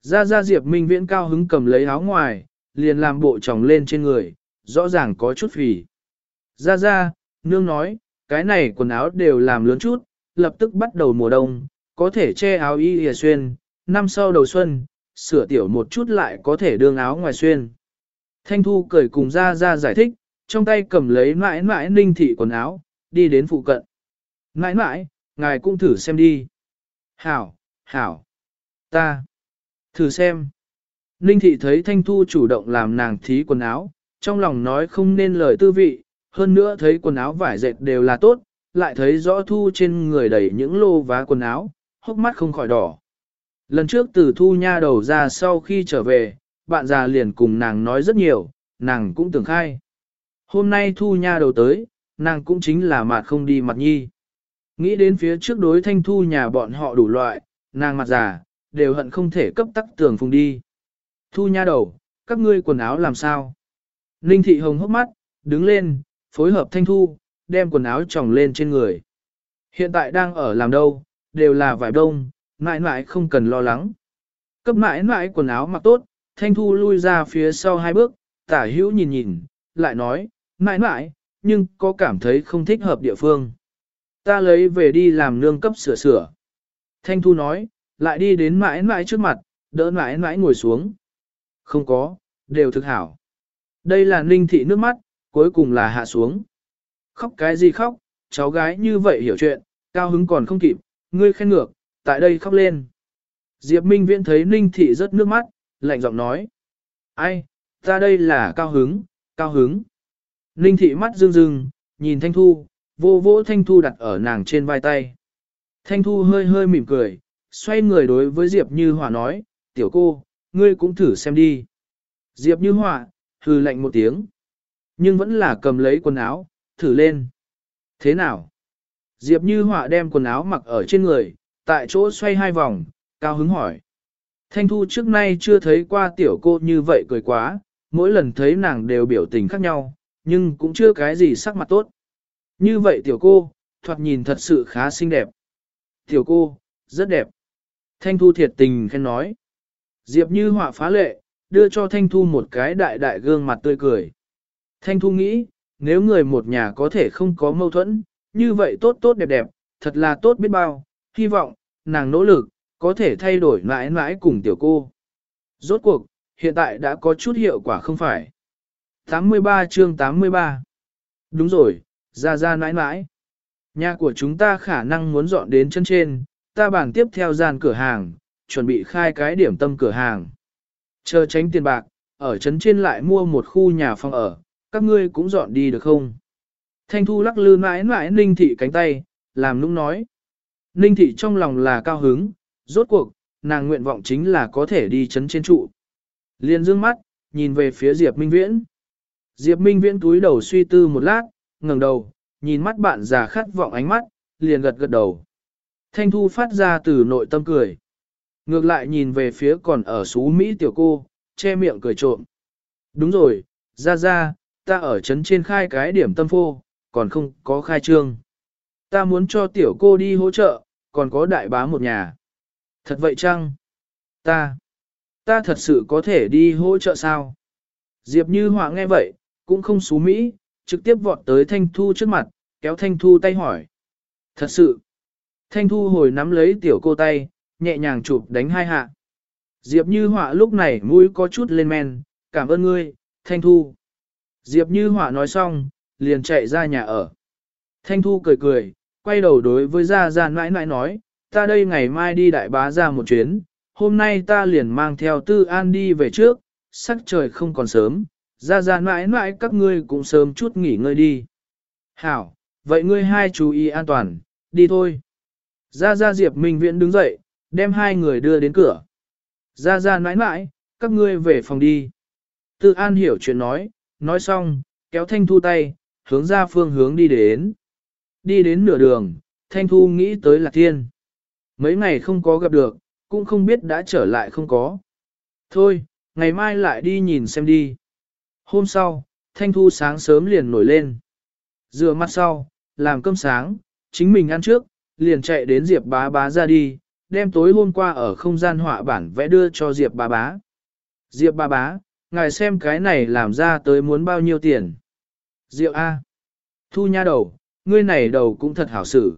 Ra ra Diệp Minh Viễn cao hứng cầm lấy áo ngoài, liền làm bộ tròng lên trên người, rõ ràng có chút phì. Ra ra, nương nói, cái này quần áo đều làm lớn chút, lập tức bắt đầu mùa đông, có thể che áo y hìa xuyên, năm sau đầu xuân, sửa tiểu một chút lại có thể đương áo ngoài xuyên. Thanh Thu cười cùng ra ra giải thích, trong tay cầm lấy mãi mãi ninh thị quần áo, đi đến phụ cận. Mãi mãi, ngài cũng thử xem đi. Hảo, hảo, ta, thử xem. Ninh thị thấy Thanh Thu chủ động làm nàng thí quần áo, trong lòng nói không nên lời tư vị, hơn nữa thấy quần áo vải dệt đều là tốt, lại thấy rõ Thu trên người đầy những lô vá quần áo, hốc mắt không khỏi đỏ. Lần trước từ Thu nha đầu ra sau khi trở về, bạn già liền cùng nàng nói rất nhiều, nàng cũng tưởng khai. Hôm nay Thu nha đầu tới, nàng cũng chính là mặt không đi mặt nhi. Nghĩ đến phía trước đối thanh thu nhà bọn họ đủ loại, nàng mặt già, đều hận không thể cấp tắc tường phùng đi. Thu nha đầu, các ngươi quần áo làm sao? Ninh thị hồng hốc mắt, đứng lên, phối hợp thanh thu, đem quần áo tròng lên trên người. Hiện tại đang ở làm đâu, đều là vải đông, mãi mãi không cần lo lắng. Cấp mãi mãi quần áo mặc tốt, thanh thu lui ra phía sau hai bước, tả hữu nhìn nhìn, lại nói, mãi mãi, nhưng có cảm thấy không thích hợp địa phương. Ta lấy về đi làm nương cấp sửa sửa. Thanh Thu nói, lại đi đến mãi mãi trước mặt, đỡ mãi mãi ngồi xuống. Không có, đều thực hảo. Đây là ninh thị nước mắt, cuối cùng là hạ xuống. Khóc cái gì khóc, cháu gái như vậy hiểu chuyện, cao hứng còn không kịp, ngươi khen ngược, tại đây khóc lên. Diệp Minh Viễn thấy ninh thị rớt nước mắt, lạnh giọng nói. Ai, ta đây là cao hứng, cao hứng. Ninh thị mắt rưng rưng, nhìn Thanh Thu, vô vỗ Thanh Thu đặt ở nàng trên vai tay. Thanh Thu hơi hơi mỉm cười, xoay người đối với Diệp Như Hòa nói, tiểu cô, ngươi cũng thử xem đi. Diệp Như Hòa, hừ lạnh một tiếng, nhưng vẫn là cầm lấy quần áo, thử lên. Thế nào? Diệp Như Hòa đem quần áo mặc ở trên người, tại chỗ xoay hai vòng, cao hứng hỏi. Thanh Thu trước nay chưa thấy qua tiểu cô như vậy cười quá, mỗi lần thấy nàng đều biểu tình khác nhau, nhưng cũng chưa cái gì sắc mặt tốt. Như vậy tiểu cô, thoạt nhìn thật sự khá xinh đẹp. Tiểu cô, rất đẹp. Thanh Thu thiệt tình khen nói. Diệp như họa phá lệ, đưa cho Thanh Thu một cái đại đại gương mặt tươi cười. Thanh Thu nghĩ, nếu người một nhà có thể không có mâu thuẫn, như vậy tốt tốt đẹp đẹp, thật là tốt biết bao, hy vọng, nàng nỗ lực, có thể thay đổi mãi mãi cùng tiểu cô. Rốt cuộc, hiện tại đã có chút hiệu quả không phải. 83 chương 83 Đúng rồi, ra ra mãi mãi. Nhà của chúng ta khả năng muốn dọn đến chân trên, ta bàn tiếp theo gian cửa hàng, chuẩn bị khai cái điểm tâm cửa hàng. Chờ tránh tiền bạc, ở trấn trên lại mua một khu nhà phòng ở, các ngươi cũng dọn đi được không? Thanh Thu lắc lư mãi mãi Ninh Thị cánh tay, làm nũng nói. Ninh Thị trong lòng là cao hứng, rốt cuộc, nàng nguyện vọng chính là có thể đi chấn trên trụ. Liên dương mắt, nhìn về phía Diệp Minh Viễn. Diệp Minh Viễn túi đầu suy tư một lát, ngẩng đầu, nhìn mắt bạn già khát vọng ánh mắt, liền gật gật đầu. Thanh Thu phát ra từ nội tâm cười. Ngược lại nhìn về phía còn ở xú Mỹ tiểu cô, che miệng cười trộm. Đúng rồi, ra ra, ta ở trấn trên khai cái điểm tâm phô, còn không có khai trương. Ta muốn cho tiểu cô đi hỗ trợ, còn có đại bá một nhà. Thật vậy chăng? Ta, ta thật sự có thể đi hỗ trợ sao? Diệp Như Họa nghe vậy, cũng không xú Mỹ, trực tiếp vọt tới Thanh Thu trước mặt, kéo Thanh Thu tay hỏi. Thật sự, Thanh Thu hồi nắm lấy tiểu cô tay, nhẹ nhàng chụp đánh hai hạ. Diệp Như Họa lúc này mũi có chút lên men, cảm ơn ngươi, Thanh Thu. Diệp Như Họa nói xong, liền chạy ra nhà ở. Thanh Thu cười cười, quay đầu đối với Gia Gia nãi nãi nói, ta đây ngày mai đi đại bá ra một chuyến, hôm nay ta liền mang theo Tư An đi về trước, sắc trời không còn sớm, Gia Gia mãi mãi các ngươi cũng sớm chút nghỉ ngơi đi. Hảo, vậy ngươi hai chú ý an toàn, đi thôi. Gia Gia Diệp Minh Viễn đứng dậy, đem hai người đưa đến cửa. Gia Gia mãi mãi, các ngươi về phòng đi. Tư An hiểu chuyện nói, nói xong, kéo Thanh Thu tay, hướng ra phương hướng đi đến. Đi đến nửa đường, Thanh Thu nghĩ tới Lạc Thiên. Mấy ngày không có gặp được, cũng không biết đã trở lại không có. Thôi, ngày mai lại đi nhìn xem đi. Hôm sau, Thanh Thu sáng sớm liền nổi lên. Rửa mặt sau, làm cơm sáng, chính mình ăn trước, liền chạy đến Diệp bá bá ra đi, đem tối hôm qua ở không gian họa bản vẽ đưa cho Diệp bá bá. Diệp bá bá, ngài xem cái này làm ra tới muốn bao nhiêu tiền. Diệp A. Thu nha đầu, ngươi này đầu cũng thật hảo xử.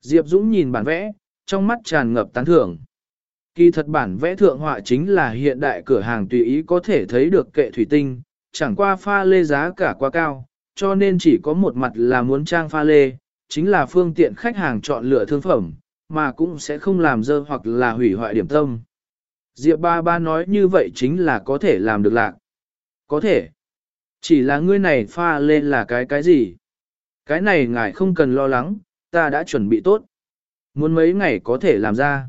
Diệp Dũng nhìn bản vẽ, trong mắt tràn ngập tán thưởng. Kỳ thật bản vẽ thượng họa chính là hiện đại cửa hàng tùy ý có thể thấy được kệ thủy tinh, chẳng qua pha lê giá cả quá cao, cho nên chỉ có một mặt là muốn trang pha lê, chính là phương tiện khách hàng chọn lựa thương phẩm, mà cũng sẽ không làm dơ hoặc là hủy hoại điểm tâm. Diệp ba ba nói như vậy chính là có thể làm được lạc. Có thể. Chỉ là ngươi này pha lên là cái cái gì? Cái này ngài không cần lo lắng, ta đã chuẩn bị tốt. Muốn mấy ngày có thể làm ra.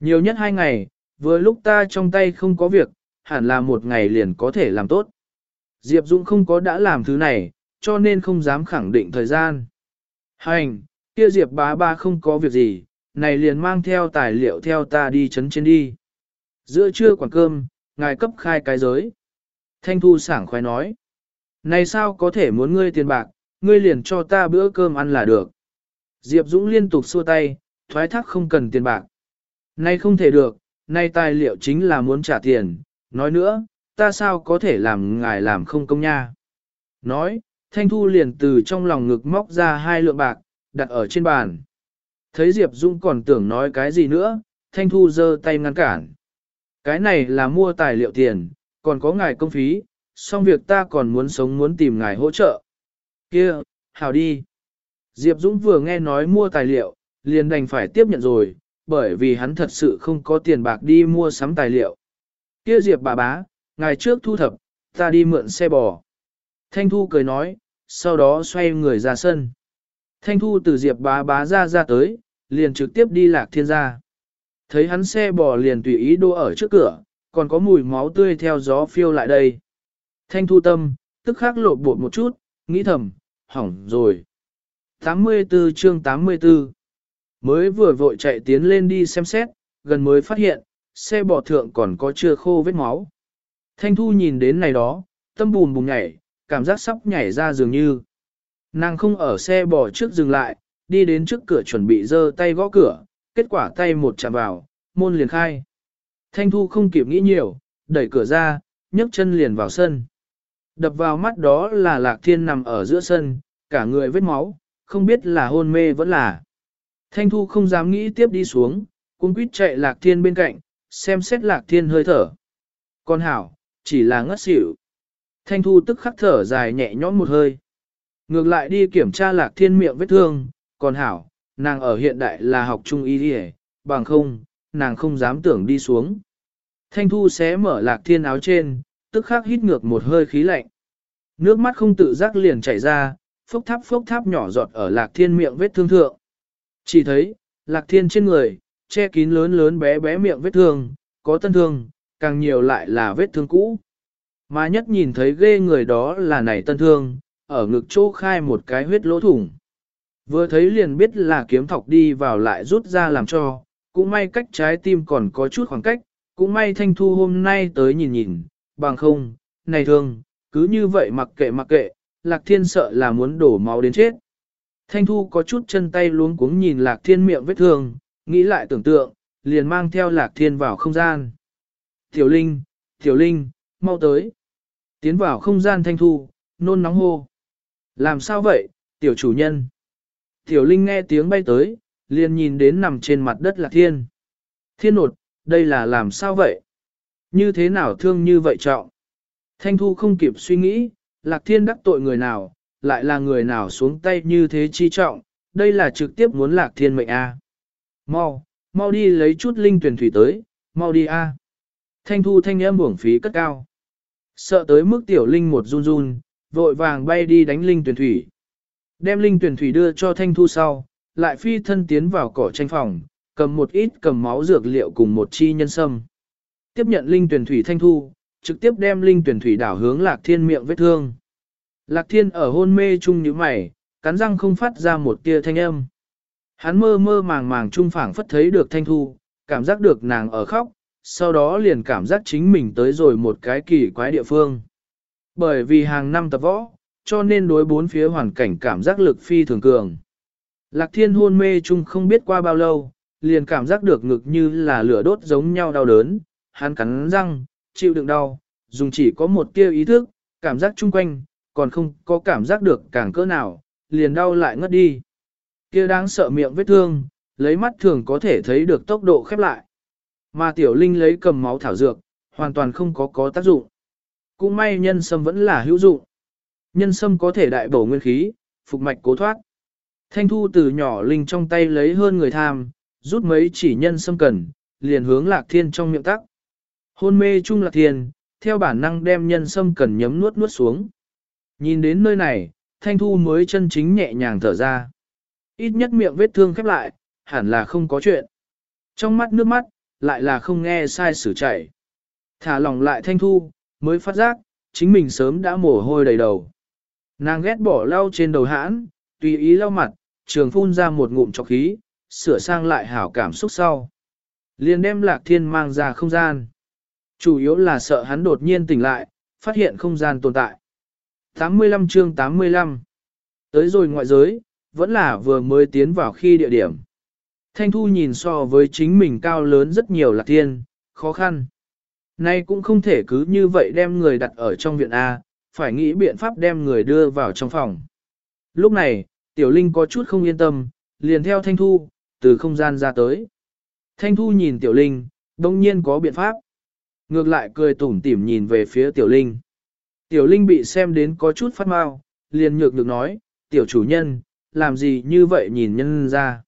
Nhiều nhất hai ngày, vừa lúc ta trong tay không có việc, hẳn là một ngày liền có thể làm tốt. Diệp Dũng không có đã làm thứ này, cho nên không dám khẳng định thời gian. Hành, kia Diệp bá ba không có việc gì, này liền mang theo tài liệu theo ta đi chấn trên đi. Giữa trưa quản cơm, ngài cấp khai cái giới. Thanh Thu sảng khoái nói. Này sao có thể muốn ngươi tiền bạc, ngươi liền cho ta bữa cơm ăn là được. Diệp Dũng liên tục xua tay, thoái thác không cần tiền bạc. nay không thể được, nay tài liệu chính là muốn trả tiền, nói nữa, ta sao có thể làm ngài làm không công nha. Nói, Thanh Thu liền từ trong lòng ngực móc ra hai lượng bạc, đặt ở trên bàn. Thấy Diệp Dung còn tưởng nói cái gì nữa, Thanh Thu giơ tay ngăn cản. Cái này là mua tài liệu tiền, còn có ngài công phí, xong việc ta còn muốn sống muốn tìm ngài hỗ trợ. Kia, hào đi. Diệp Dũng vừa nghe nói mua tài liệu, liền đành phải tiếp nhận rồi, bởi vì hắn thật sự không có tiền bạc đi mua sắm tài liệu. Kia Diệp bà bá, ngài trước thu thập, ta đi mượn xe bò. Thanh Thu cười nói, sau đó xoay người ra sân. Thanh Thu từ Diệp bá bá ra ra tới, liền trực tiếp đi lạc thiên gia. Thấy hắn xe bò liền tùy ý đô ở trước cửa, còn có mùi máu tươi theo gió phiêu lại đây. Thanh Thu tâm, tức khắc lột bột một chút, nghĩ thầm, hỏng rồi. 84 chương 84 Mới vừa vội chạy tiến lên đi xem xét, gần mới phát hiện, xe bò thượng còn có chưa khô vết máu. Thanh Thu nhìn đến này đó, tâm bùn bùn nhảy, cảm giác sắp nhảy ra dường như. Nàng không ở xe bò trước dừng lại, đi đến trước cửa chuẩn bị giơ tay gõ cửa, kết quả tay một chạm vào, môn liền khai. Thanh Thu không kịp nghĩ nhiều, đẩy cửa ra, nhấc chân liền vào sân. Đập vào mắt đó là Lạc Thiên nằm ở giữa sân, cả người vết máu, không biết là hôn mê vẫn là. Thanh Thu không dám nghĩ tiếp đi xuống, cung quýt chạy Lạc Thiên bên cạnh, xem xét Lạc Thiên hơi thở. Con hảo, chỉ là ngất xỉu. Thanh Thu tức khắc thở dài nhẹ nhõm một hơi. Ngược lại đi kiểm tra Lạc Thiên miệng vết thương, còn hảo, nàng ở hiện đại là học trung y đi bằng không, nàng không dám tưởng đi xuống. Thanh Thu xé mở Lạc Thiên áo trên, tức khắc hít ngược một hơi khí lạnh. Nước mắt không tự giác liền chảy ra, phốc tháp phốc tháp nhỏ giọt ở lạc thiên miệng vết thương thượng. Chỉ thấy, lạc thiên trên người, che kín lớn lớn bé bé miệng vết thương, có tân thương, càng nhiều lại là vết thương cũ. Mà nhất nhìn thấy ghê người đó là này tân thương, ở ngực chỗ khai một cái huyết lỗ thủng. Vừa thấy liền biết là kiếm thọc đi vào lại rút ra làm cho, cũng may cách trái tim còn có chút khoảng cách, cũng may thanh thu hôm nay tới nhìn nhìn, bằng không, này thương, cứ như vậy mặc kệ mặc kệ, lạc thiên sợ là muốn đổ máu đến chết. Thanh thu có chút chân tay luống cuống nhìn lạc thiên miệng vết thương, nghĩ lại tưởng tượng, liền mang theo lạc thiên vào không gian. Tiểu Linh, Tiểu Linh, mau tới. Tiến vào không gian thanh thu, nôn nóng hô. Làm sao vậy, tiểu chủ nhân? Tiểu Linh nghe tiếng bay tới, liền nhìn đến nằm trên mặt đất lạc thiên. Thiên nột, đây là làm sao vậy? Như thế nào thương như vậy trọng? Thanh thu không kịp suy nghĩ, lạc thiên đắc tội người nào, lại là người nào xuống tay như thế chi trọng, đây là trực tiếp muốn lạc thiên mệnh A. Mau, mau đi lấy chút linh tuyển thủy tới, mau đi A. Thanh thu thanh âm buổng phí cất cao. Sợ tới mức tiểu linh một run run, vội vàng bay đi đánh linh tuyển thủy. Đem linh tuyển thủy đưa cho thanh thu sau, lại phi thân tiến vào cỏ tranh phòng, cầm một ít cầm máu dược liệu cùng một chi nhân sâm. Tiếp nhận linh tuyển thủy thanh thu, trực tiếp đem linh tuyển thủy đảo hướng lạc thiên miệng vết thương. Lạc thiên ở hôn mê chung như mày, cắn răng không phát ra một tia thanh âm. Hắn mơ mơ màng màng trung phảng phất thấy được thanh thu, cảm giác được nàng ở khóc, sau đó liền cảm giác chính mình tới rồi một cái kỳ quái địa phương. Bởi vì hàng năm tập võ, cho nên đối bốn phía hoàn cảnh cảm giác lực phi thường cường. Lạc thiên hôn mê chung không biết qua bao lâu, liền cảm giác được ngực như là lửa đốt giống nhau đau đớn, hắn cắn răng, chịu đựng đau, dùng chỉ có một tia ý thức, cảm giác chung quanh, còn không có cảm giác được càng cỡ nào, liền đau lại ngất đi. Kia đáng sợ miệng vết thương, lấy mắt thường có thể thấy được tốc độ khép lại. Mà tiểu linh lấy cầm máu thảo dược, hoàn toàn không có có tác dụng. Cũng may nhân sâm vẫn là hữu dụng. Nhân sâm có thể đại bổ nguyên khí, phục mạch cố thoát. Thanh thu từ nhỏ linh trong tay lấy hơn người tham, rút mấy chỉ nhân sâm cần, liền hướng lạc thiên trong miệng tắc. Hôn mê chung lạc thiên, theo bản năng đem nhân sâm cần nhấm nuốt nuốt xuống. Nhìn đến nơi này, thanh thu mới chân chính nhẹ nhàng thở ra. Ít nhất miệng vết thương khép lại, hẳn là không có chuyện. Trong mắt nước mắt, lại là không nghe sai sử chạy. Thả lòng lại thanh thu, mới phát giác, chính mình sớm đã mồ hôi đầy đầu. Nàng ghét bỏ lau trên đầu hãn, tùy ý lau mặt, trường phun ra một ngụm trọc khí, sửa sang lại hảo cảm xúc sau. liền đem lạc thiên mang ra không gian. Chủ yếu là sợ hắn đột nhiên tỉnh lại, phát hiện không gian tồn tại. 85 chương 85 Tới rồi ngoại giới, vẫn là vừa mới tiến vào khi địa điểm. Thanh Thu nhìn so với chính mình cao lớn rất nhiều lạc thiên, khó khăn. Nay cũng không thể cứ như vậy đem người đặt ở trong viện A, phải nghĩ biện pháp đem người đưa vào trong phòng. Lúc này, Tiểu Linh có chút không yên tâm, liền theo Thanh Thu, từ không gian ra tới. Thanh Thu nhìn Tiểu Linh, đông nhiên có biện pháp. Ngược lại cười tủm tỉm nhìn về phía Tiểu Linh. Tiểu Linh bị xem đến có chút phát mau, liền nhược được nói, Tiểu chủ nhân, làm gì như vậy nhìn nhân ra.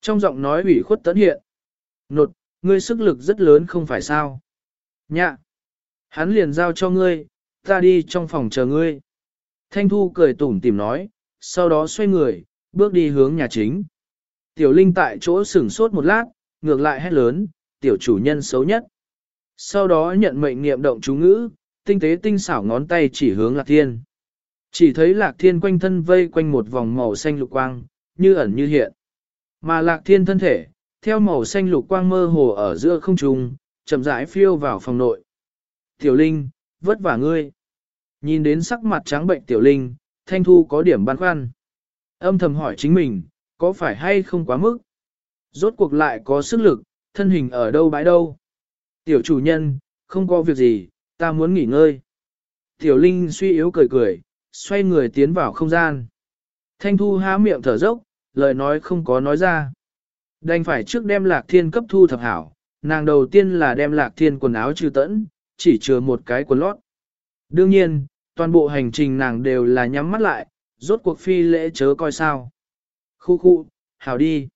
Trong giọng nói ủy khuất tấn hiện. Nột, ngươi sức lực rất lớn không phải sao. Nhạ. Hắn liền giao cho ngươi, ta đi trong phòng chờ ngươi. Thanh Thu cười tủm tỉm nói, sau đó xoay người, bước đi hướng nhà chính. Tiểu Linh tại chỗ sửng sốt một lát, ngược lại hét lớn, tiểu chủ nhân xấu nhất. Sau đó nhận mệnh niệm động chú ngữ, tinh tế tinh xảo ngón tay chỉ hướng Lạc Thiên. Chỉ thấy Lạc Thiên quanh thân vây quanh một vòng màu xanh lục quang, như ẩn như hiện. Mà Lạc Thiên thân thể, theo màu xanh lục quang mơ hồ ở giữa không trung, chậm rãi phiêu vào phòng nội. Tiểu Linh, vất vả ngươi. Nhìn đến sắc mặt trắng bệnh Tiểu Linh, Thanh Thu có điểm băn khoăn. Âm thầm hỏi chính mình, có phải hay không quá mức? Rốt cuộc lại có sức lực, thân hình ở đâu bãi đâu? Tiểu chủ nhân, không có việc gì, ta muốn nghỉ ngơi. Tiểu Linh suy yếu cười cười, xoay người tiến vào không gian. Thanh Thu há miệng thở dốc, lời nói không có nói ra. Đành phải trước đem lạc thiên cấp thu thập hảo, nàng đầu tiên là đem lạc thiên quần áo trừ tẫn, chỉ chừa một cái quần lót. Đương nhiên, toàn bộ hành trình nàng đều là nhắm mắt lại, rốt cuộc phi lễ chớ coi sao. Khu khu, hảo đi.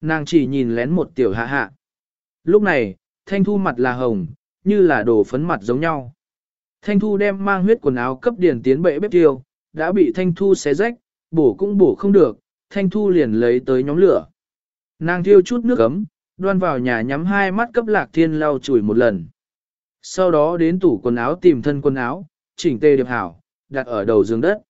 Nàng chỉ nhìn lén một tiểu hạ hạ. Lúc này, thanh thu mặt là hồng, như là đồ phấn mặt giống nhau. Thanh thu đem mang huyết quần áo cấp điển tiến bệ bếp tiêu, đã bị thanh thu xé rách, bổ cũng bổ không được, Thanh Thu liền lấy tới nhóm lửa. Nàng thiêu chút nước ấm, đoan vào nhà nhắm hai mắt cấp lạc thiên lau chùi một lần. Sau đó đến tủ quần áo tìm thân quần áo, chỉnh tề điệp hảo, đặt ở đầu giường đất.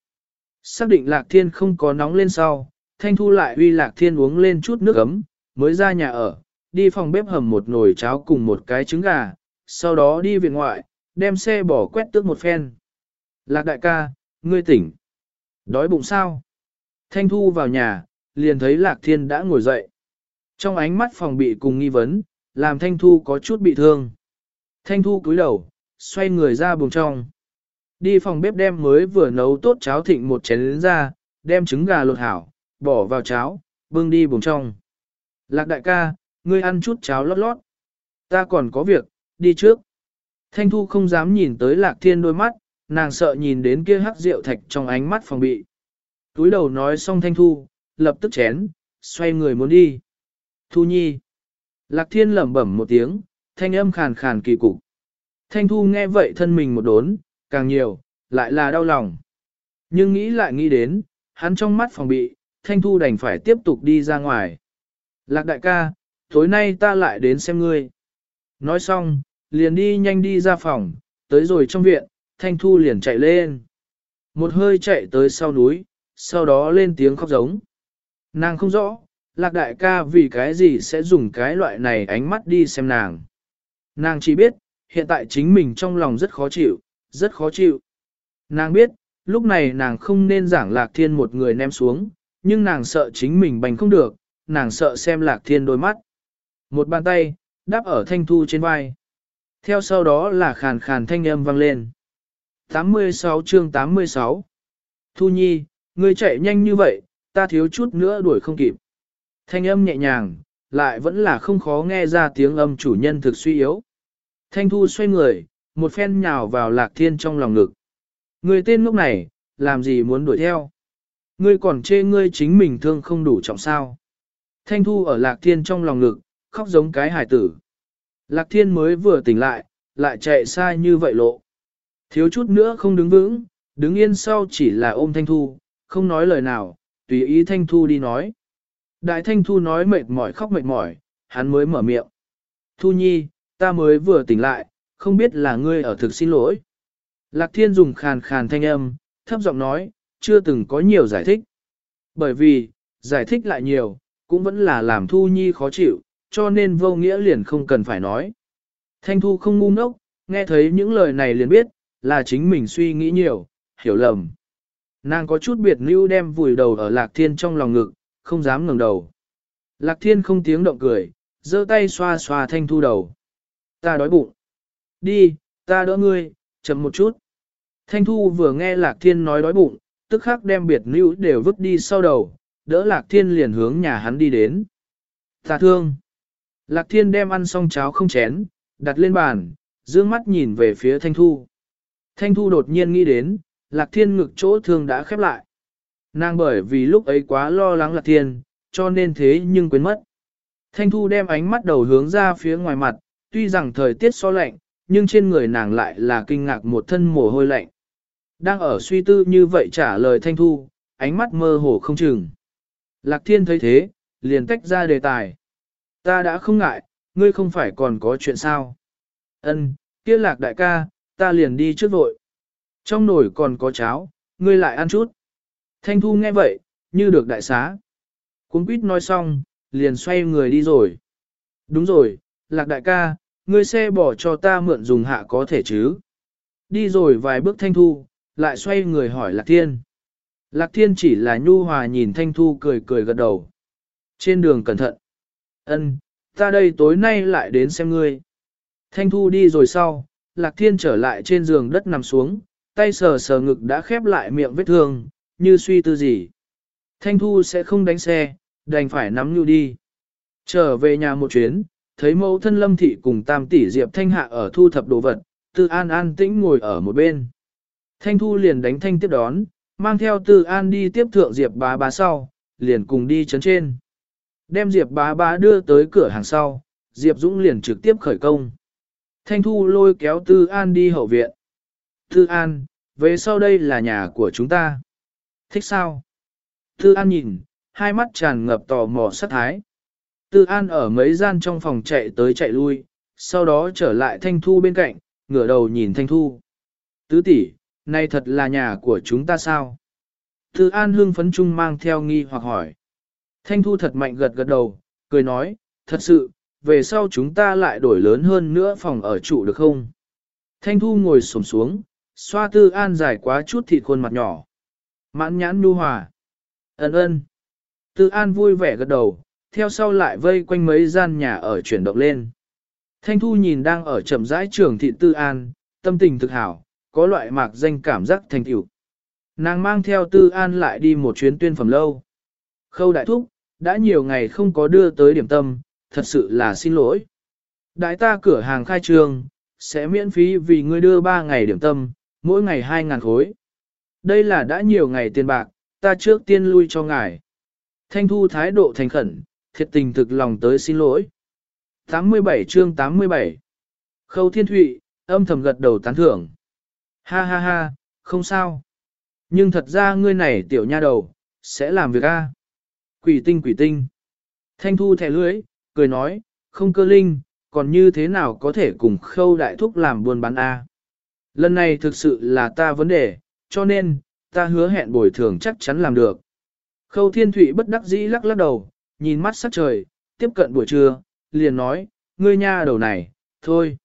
Xác định lạc thiên không có nóng lên sau, thanh thu lại uy lạc thiên uống lên chút nước ấm, mới ra nhà ở, đi phòng bếp hầm một nồi cháo cùng một cái trứng gà, sau đó đi viện ngoại, đem xe bỏ quét tước một phen. Lạc đại ca, ngươi tỉnh. Đói bụng sao? Thanh thu vào nhà, liền thấy lạc thiên đã ngồi dậy. Trong ánh mắt phòng bị cùng nghi vấn, làm Thanh Thu có chút bị thương. Thanh Thu cúi đầu, xoay người ra buồng trong. Đi phòng bếp đem mới vừa nấu tốt cháo thịnh một chén lớn ra, đem trứng gà lột hảo, bỏ vào cháo, bưng đi buồng trong. Lạc đại ca, ngươi ăn chút cháo lót lót. Ta còn có việc, đi trước. Thanh Thu không dám nhìn tới Lạc Thiên đôi mắt, nàng sợ nhìn đến kia hắc rượu thạch trong ánh mắt phòng bị. Túi đầu nói xong Thanh Thu, lập tức chén, xoay người muốn đi. Thu Nhi. Lạc Thiên lẩm bẩm một tiếng, thanh âm khàn khàn kỳ cục. Thanh Thu nghe vậy thân mình một đốn, càng nhiều, lại là đau lòng. Nhưng nghĩ lại nghĩ đến, hắn trong mắt phòng bị, Thanh Thu đành phải tiếp tục đi ra ngoài. Lạc đại ca, tối nay ta lại đến xem ngươi. Nói xong, liền đi nhanh đi ra phòng, tới rồi trong viện, Thanh Thu liền chạy lên. Một hơi chạy tới sau núi, sau đó lên tiếng khóc giống. Nàng không rõ, lạc đại ca vì cái gì sẽ dùng cái loại này ánh mắt đi xem nàng. Nàng chỉ biết, hiện tại chính mình trong lòng rất khó chịu, rất khó chịu. Nàng biết, lúc này nàng không nên giảng lạc thiên một người ném xuống, nhưng nàng sợ chính mình bành không được, nàng sợ xem lạc thiên đôi mắt. Một bàn tay, đáp ở thanh thu trên vai. Theo sau đó là khàn khàn thanh âm vang lên. 86 chương 86 Thu Nhi, ngươi chạy nhanh như vậy, ta thiếu chút nữa đuổi không kịp. Thanh âm nhẹ nhàng, lại vẫn là không khó nghe ra tiếng âm chủ nhân thực suy yếu. Thanh thu xoay người, một phen nhào vào lạc thiên trong lòng ngực. Người tên lúc này, làm gì muốn đuổi theo? Ngươi còn chê ngươi chính mình thương không đủ trọng sao. Thanh thu ở lạc thiên trong lòng ngực, khóc giống cái hải tử. Lạc thiên mới vừa tỉnh lại, lại chạy xa như vậy lộ. Thiếu chút nữa không đứng vững, đứng yên sau chỉ là ôm thanh thu, không nói lời nào, tùy ý thanh thu đi nói. Đại Thanh Thu nói mệt mỏi khóc mệt mỏi, hắn mới mở miệng. Thu Nhi, ta mới vừa tỉnh lại, không biết là ngươi ở thực xin lỗi. Lạc Thiên dùng khàn khàn thanh âm, thấp giọng nói, chưa từng có nhiều giải thích. Bởi vì, giải thích lại nhiều, cũng vẫn là làm Thu Nhi khó chịu, cho nên vô nghĩa liền không cần phải nói. Thanh Thu không ngu ngốc, nghe thấy những lời này liền biết, là chính mình suy nghĩ nhiều, hiểu lầm. Nàng có chút biệt lưu đem vùi đầu ở Lạc Thiên trong lòng ngực, không dám ngẩng đầu. Lạc thiên không tiếng động cười, giơ tay xoa xoa thanh thu đầu. Ta đói bụng. Đi, ta đỡ ngươi, chậm một chút. Thanh thu vừa nghe lạc thiên nói đói bụng, tức khắc đem biệt lưu đều vứt đi sau đầu, đỡ lạc thiên liền hướng nhà hắn đi đến. Ta thương. Lạc thiên đem ăn xong cháo không chén, đặt lên bàn, dương mắt nhìn về phía thanh thu. Thanh thu đột nhiên nghĩ đến, lạc thiên ngực chỗ thương đã khép lại. Nàng bởi vì lúc ấy quá lo lắng lạc thiên, cho nên thế nhưng quên mất. Thanh Thu đem ánh mắt đầu hướng ra phía ngoài mặt, tuy rằng thời tiết so lạnh, nhưng trên người nàng lại là kinh ngạc một thân mồ hôi lạnh. Đang ở suy tư như vậy trả lời Thanh Thu, ánh mắt mơ hồ không chừng. Lạc Thiên thấy thế, liền tách ra đề tài. Ta đã không ngại, ngươi không phải còn có chuyện sao. Ân, kia lạc đại ca, ta liền đi trước vội. Trong nồi còn có cháo, ngươi lại ăn chút. Thanh Thu nghe vậy, như được đại xá. Cuốn quýt nói xong, liền xoay người đi rồi. Đúng rồi, lạc đại ca, ngươi xe bỏ cho ta mượn dùng hạ có thể chứ. Đi rồi vài bước Thanh Thu, lại xoay người hỏi Lạc Thiên. Lạc Thiên chỉ là nhu hòa nhìn Thanh Thu cười cười gật đầu. Trên đường cẩn thận. Ân, ta đây tối nay lại đến xem ngươi. Thanh Thu đi rồi sau, Lạc Thiên trở lại trên giường đất nằm xuống, tay sờ sờ ngực đã khép lại miệng vết thương, như suy tư gì. Thanh Thu sẽ không đánh xe, đành phải nắm nhu đi. Trở về nhà một chuyến, thấy mẫu thân lâm thị cùng tam tỷ Diệp Thanh Hạ ở thu thập đồ vật, Tư An an tĩnh ngồi ở một bên. Thanh Thu liền đánh thanh tiếp đón, mang theo Tư An đi tiếp thượng Diệp bá bá sau, liền cùng đi chấn trên. Đem Diệp bá bá đưa tới cửa hàng sau, Diệp Dũng liền trực tiếp khởi công. Thanh Thu lôi kéo Tư An đi hậu viện. Tư An, về sau đây là nhà của chúng ta. Thích sao? Tư An nhìn, hai mắt tràn ngập tò mò sát thái. Tư An ở mấy gian trong phòng chạy tới chạy lui, sau đó trở lại Thanh Thu bên cạnh, ngửa đầu nhìn Thanh Thu. Tứ tỷ, này thật là nhà của chúng ta sao? Tư An hương phấn trung mang theo nghi hoặc hỏi. Thanh Thu thật mạnh gật gật đầu, cười nói, thật sự, về sau chúng ta lại đổi lớn hơn nữa phòng ở trụ được không? Thanh Thu ngồi xổm xuống, xoa Tư An dài quá chút thịt khuôn mặt nhỏ. Mãn nhãn nu hòa. Ấn ơn. Tư An vui vẻ gật đầu, theo sau lại vây quanh mấy gian nhà ở chuyển động lên. Thanh Thu nhìn đang ở chậm rãi trường thị Tư An, tâm tình thực hảo, có loại mạc danh cảm giác thành tựu. Nàng mang theo Tư An lại đi một chuyến tuyên phẩm lâu. Khâu đại thúc, đã nhiều ngày không có đưa tới điểm tâm, thật sự là xin lỗi. Đại ta cửa hàng khai trương, sẽ miễn phí vì ngươi đưa 3 ngày điểm tâm, mỗi ngày 2.000 khối. Đây là đã nhiều ngày tiền bạc, ta trước tiên lui cho ngài. Thanh thu thái độ thành khẩn, thiệt tình thực lòng tới xin lỗi. 87 chương 87 Khâu thiên thụy, âm thầm gật đầu tán thưởng. Ha ha ha, không sao. Nhưng thật ra ngươi này tiểu nha đầu, sẽ làm việc a. Quỷ tinh quỷ tinh. Thanh thu thẻ lưới, cười nói, không cơ linh, còn như thế nào có thể cùng khâu đại thúc làm buôn bán a? Lần này thực sự là ta vấn đề, cho nên, ta hứa hẹn bồi thường chắc chắn làm được. Khâu thiên thủy bất đắc dĩ lắc lắc đầu, nhìn mắt sắc trời, tiếp cận buổi trưa, liền nói, ngươi nha đầu này, thôi.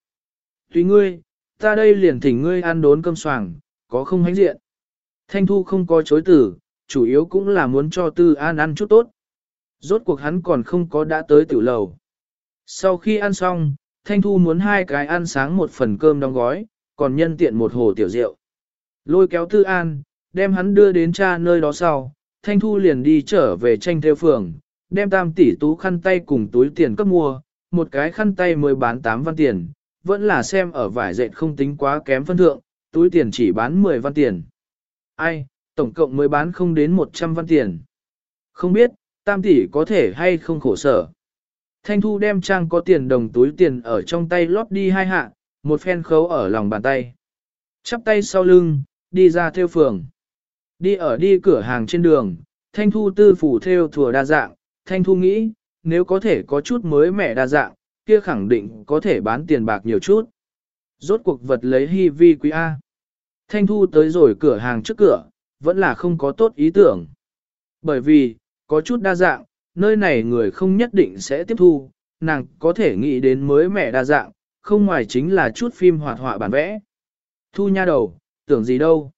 Tùy ngươi, ta đây liền thỉnh ngươi ăn đốn cơm soảng, có không hánh diện. Thanh thu không có chối tử, chủ yếu cũng là muốn cho tư an ăn chút tốt. Rốt cuộc hắn còn không có đã tới tiểu lầu. Sau khi ăn xong, Thanh Thu muốn hai cái ăn sáng một phần cơm đóng gói, còn nhân tiện một hồ tiểu rượu. Lôi kéo Tư An, đem hắn đưa đến cha nơi đó sau, Thanh Thu liền đi trở về tranh theo phường, đem tam tỷ tú khăn tay cùng túi tiền cấp mua, một cái khăn tay mới bán 8 văn tiền, vẫn là xem ở vải dệt không tính quá kém phân thượng, túi tiền chỉ bán 10 văn tiền. Ai, tổng cộng mới bán không đến 100 văn tiền. Không biết, tam tỷ có thể hay không khổ sở. Thanh Thu đem trang có tiền đồng túi tiền ở trong tay lót đi hai hạ, một phen khấu ở lòng bàn tay. Chắp tay sau lưng, đi ra theo phường. Đi ở đi cửa hàng trên đường, Thanh Thu tư phủ theo thừa đa dạng, Thanh Thu nghĩ, nếu có thể có chút mới mẻ đa dạng, kia khẳng định có thể bán tiền bạc nhiều chút. Rốt cuộc vật lấy hy vi quý A. Thanh Thu tới rồi cửa hàng trước cửa, vẫn là không có tốt ý tưởng. Bởi vì, có chút đa dạng, nơi này người không nhất định sẽ tiếp thu, nàng có thể nghĩ đến mới mẻ đa dạng, không ngoài chính là chút phim hoạt họa bản vẽ. Thu nha đầu, tưởng gì đâu.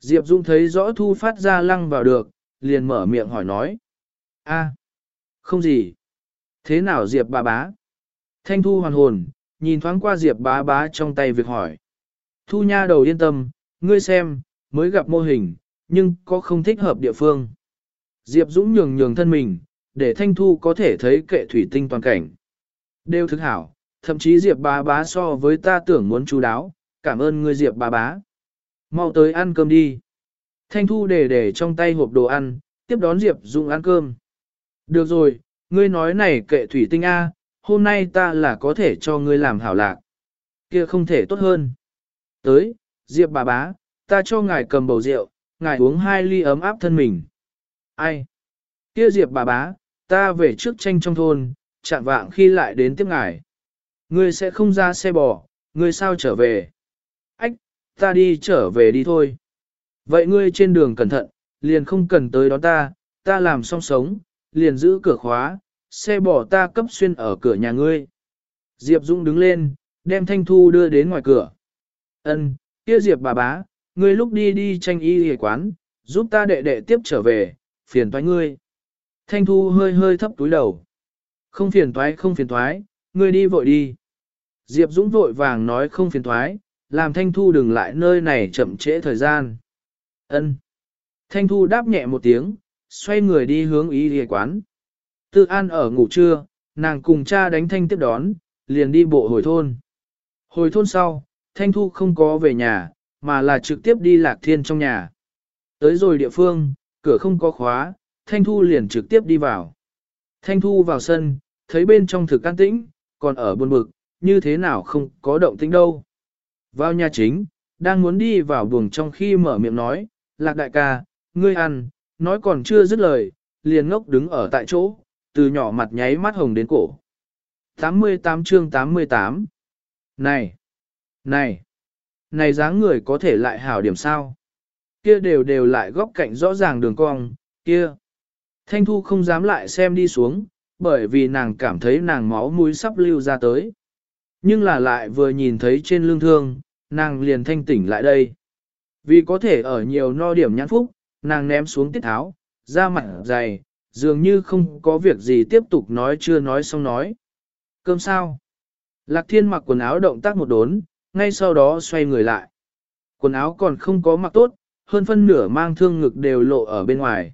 Diệp Dung thấy rõ Thu phát ra lăng vào được, liền mở miệng hỏi nói. a không gì. Thế nào Diệp bà bá? Thanh Thu hoàn hồn, nhìn thoáng qua Diệp bá bá trong tay việc hỏi. Thu nha đầu yên tâm, ngươi xem, mới gặp mô hình, nhưng có không thích hợp địa phương. Diệp Dũng nhường nhường thân mình, để Thanh Thu có thể thấy kệ thủy tinh toàn cảnh. Đều thức hảo, thậm chí Diệp bá bá so với ta tưởng muốn chú đáo, cảm ơn ngươi Diệp bá bá. Mau tới ăn cơm đi. Thanh Thu để để trong tay hộp đồ ăn, tiếp đón Diệp Dũng ăn cơm. Được rồi, ngươi nói này kệ thủy tinh A, hôm nay ta là có thể cho ngươi làm hảo lạc. Kia không thể tốt hơn. Tới, Diệp bà bá, ta cho ngài cầm bầu rượu, ngài uống hai ly ấm áp thân mình. Ai? Kia Diệp bà bá, ta về trước tranh trong thôn, chạm vạng khi lại đến tiếp ngài. Ngươi sẽ không ra xe bò, ngươi sao trở về? Ách, ta đi trở về đi thôi. Vậy ngươi trên đường cẩn thận, liền không cần tới đó ta, ta làm xong sống, liền giữ cửa khóa, xe bò ta cấp xuyên ở cửa nhà ngươi. Diệp Dung đứng lên, đem Thanh Thu đưa đến ngoài cửa. Ân, kia Diệp bà bá, ngươi lúc đi đi tranh y hề quán, giúp ta đệ đệ tiếp trở về, phiền toái ngươi. Thanh Thu hơi hơi thấp túi đầu. Không phiền toái không phiền toái, ngươi đi vội đi. Diệp Dũng vội vàng nói không phiền toái, làm Thanh Thu đừng lại nơi này chậm trễ thời gian. Ân. Thanh Thu đáp nhẹ một tiếng, xoay người đi hướng y hề quán. Tư An ở ngủ trưa, nàng cùng cha đánh Thanh tiếp đón, liền đi bộ hồi thôn. Hồi thôn sau, Thanh Thu không có về nhà, mà là trực tiếp đi lạc thiên trong nhà. Tới rồi địa phương, cửa không có khóa, Thanh Thu liền trực tiếp đi vào. Thanh Thu vào sân, thấy bên trong thực can tĩnh, còn ở buồn bực, như thế nào không có động tĩnh đâu. Vào nhà chính, đang muốn đi vào buồng trong khi mở miệng nói, lạc đại ca, ngươi ăn, nói còn chưa dứt lời, liền ngốc đứng ở tại chỗ, từ nhỏ mặt nháy mắt hồng đến cổ. 88 chương 88 Này! Này! Này dáng người có thể lại hảo điểm sao? Kia đều đều lại góc cạnh rõ ràng đường cong, kia! Thanh Thu không dám lại xem đi xuống, bởi vì nàng cảm thấy nàng máu mũi sắp lưu ra tới. Nhưng là lại vừa nhìn thấy trên lương thương, nàng liền thanh tỉnh lại đây. Vì có thể ở nhiều no điểm nhãn phúc, nàng ném xuống tiết tháo, ra mặt dày, dường như không có việc gì tiếp tục nói chưa nói xong nói. Cơm sao? Lạc thiên mặc quần áo động tác một đốn, ngay sau đó xoay người lại. Quần áo còn không có mặc tốt, hơn phân nửa mang thương ngực đều lộ ở bên ngoài.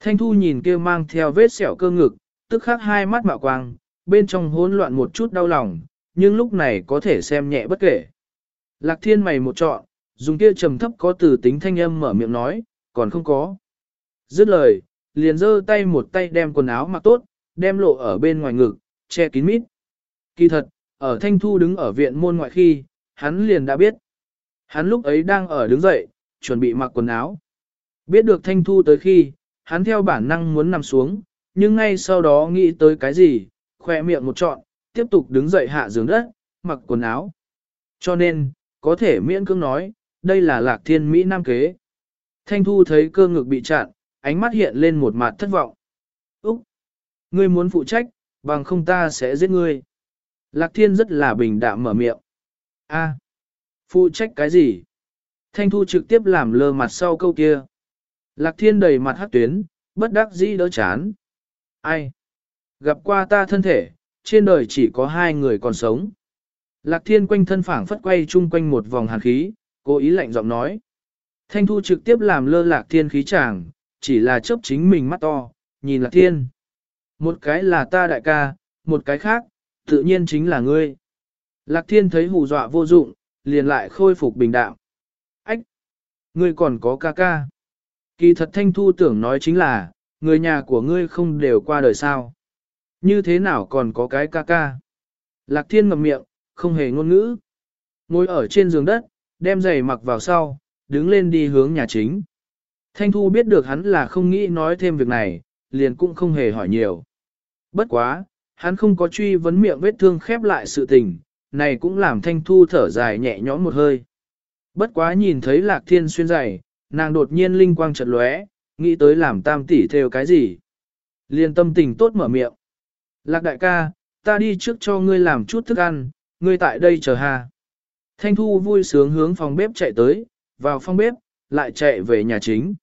Thanh thu nhìn kia mang theo vết sẹo cơ ngực, tức khắc hai mắt mạo quang, bên trong hỗn loạn một chút đau lòng, nhưng lúc này có thể xem nhẹ bất kể. Lạc thiên mày một trọn, dùng kia trầm thấp có từ tính thanh âm mở miệng nói, còn không có. Dứt lời, liền giơ tay một tay đem quần áo mặc tốt, đem lộ ở bên ngoài ngực, che kín mít. Kỳ thật, ở Thanh Thu đứng ở viện môn ngoại khi, hắn liền đã biết. Hắn lúc ấy đang ở đứng dậy, chuẩn bị mặc quần áo. Biết được Thanh Thu tới khi, hắn theo bản năng muốn nằm xuống, nhưng ngay sau đó nghĩ tới cái gì, khỏe miệng một trọn, tiếp tục đứng dậy hạ giường đất, mặc quần áo. Cho nên, có thể miễn cưỡng nói, đây là lạc thiên Mỹ Nam kế. Thanh Thu thấy cơ ngực bị chặn, ánh mắt hiện lên một mặt thất vọng. Úc! Ngươi muốn phụ trách, bằng không ta sẽ giết ngươi. Lạc thiên rất là bình đạm mở miệng. A, Phụ trách cái gì? Thanh Thu trực tiếp làm lơ mặt sau câu kia. Lạc thiên đầy mặt hắc tuyến, bất đắc dĩ đỡ chán. Ai? Gặp qua ta thân thể, trên đời chỉ có hai người còn sống. Lạc thiên quanh thân phảng phất quay chung quanh một vòng hàn khí, cố ý lạnh giọng nói. Thanh thu trực tiếp làm lơ lạc thiên khí chàng, chỉ là chớp chính mình mắt to, nhìn lạc thiên. Một cái là ta đại ca, một cái khác, tự nhiên chính là ngươi. Lạc thiên thấy hù dọa vô dụng, liền lại khôi phục bình đạo. Ách! Ngươi còn có ca ca. Kỳ thật thanh thu tưởng nói chính là, người nhà của ngươi không đều qua đời sao. Như thế nào còn có cái ca ca? Lạc thiên ngậm miệng, không hề ngôn ngữ. Ngồi ở trên giường đất, đem giày mặc vào sau, đứng lên đi hướng nhà chính. Thanh Thu biết được hắn là không nghĩ nói thêm việc này, liền cũng không hề hỏi nhiều. Bất quá, hắn không có truy vấn miệng vết thương khép lại sự tình, này cũng làm Thanh Thu thở dài nhẹ nhõm một hơi. Bất quá nhìn thấy Lạc Thiên xuyên dày, nàng đột nhiên linh quang chợt lóe, nghĩ tới làm tam tỷ theo cái gì. Liền tâm tình tốt mở miệng. Lạc đại ca, ta đi trước cho ngươi làm chút thức ăn, ngươi tại đây chờ ha. Thanh Thu vui sướng hướng phòng bếp chạy tới, vào phòng bếp, lại chạy về nhà chính.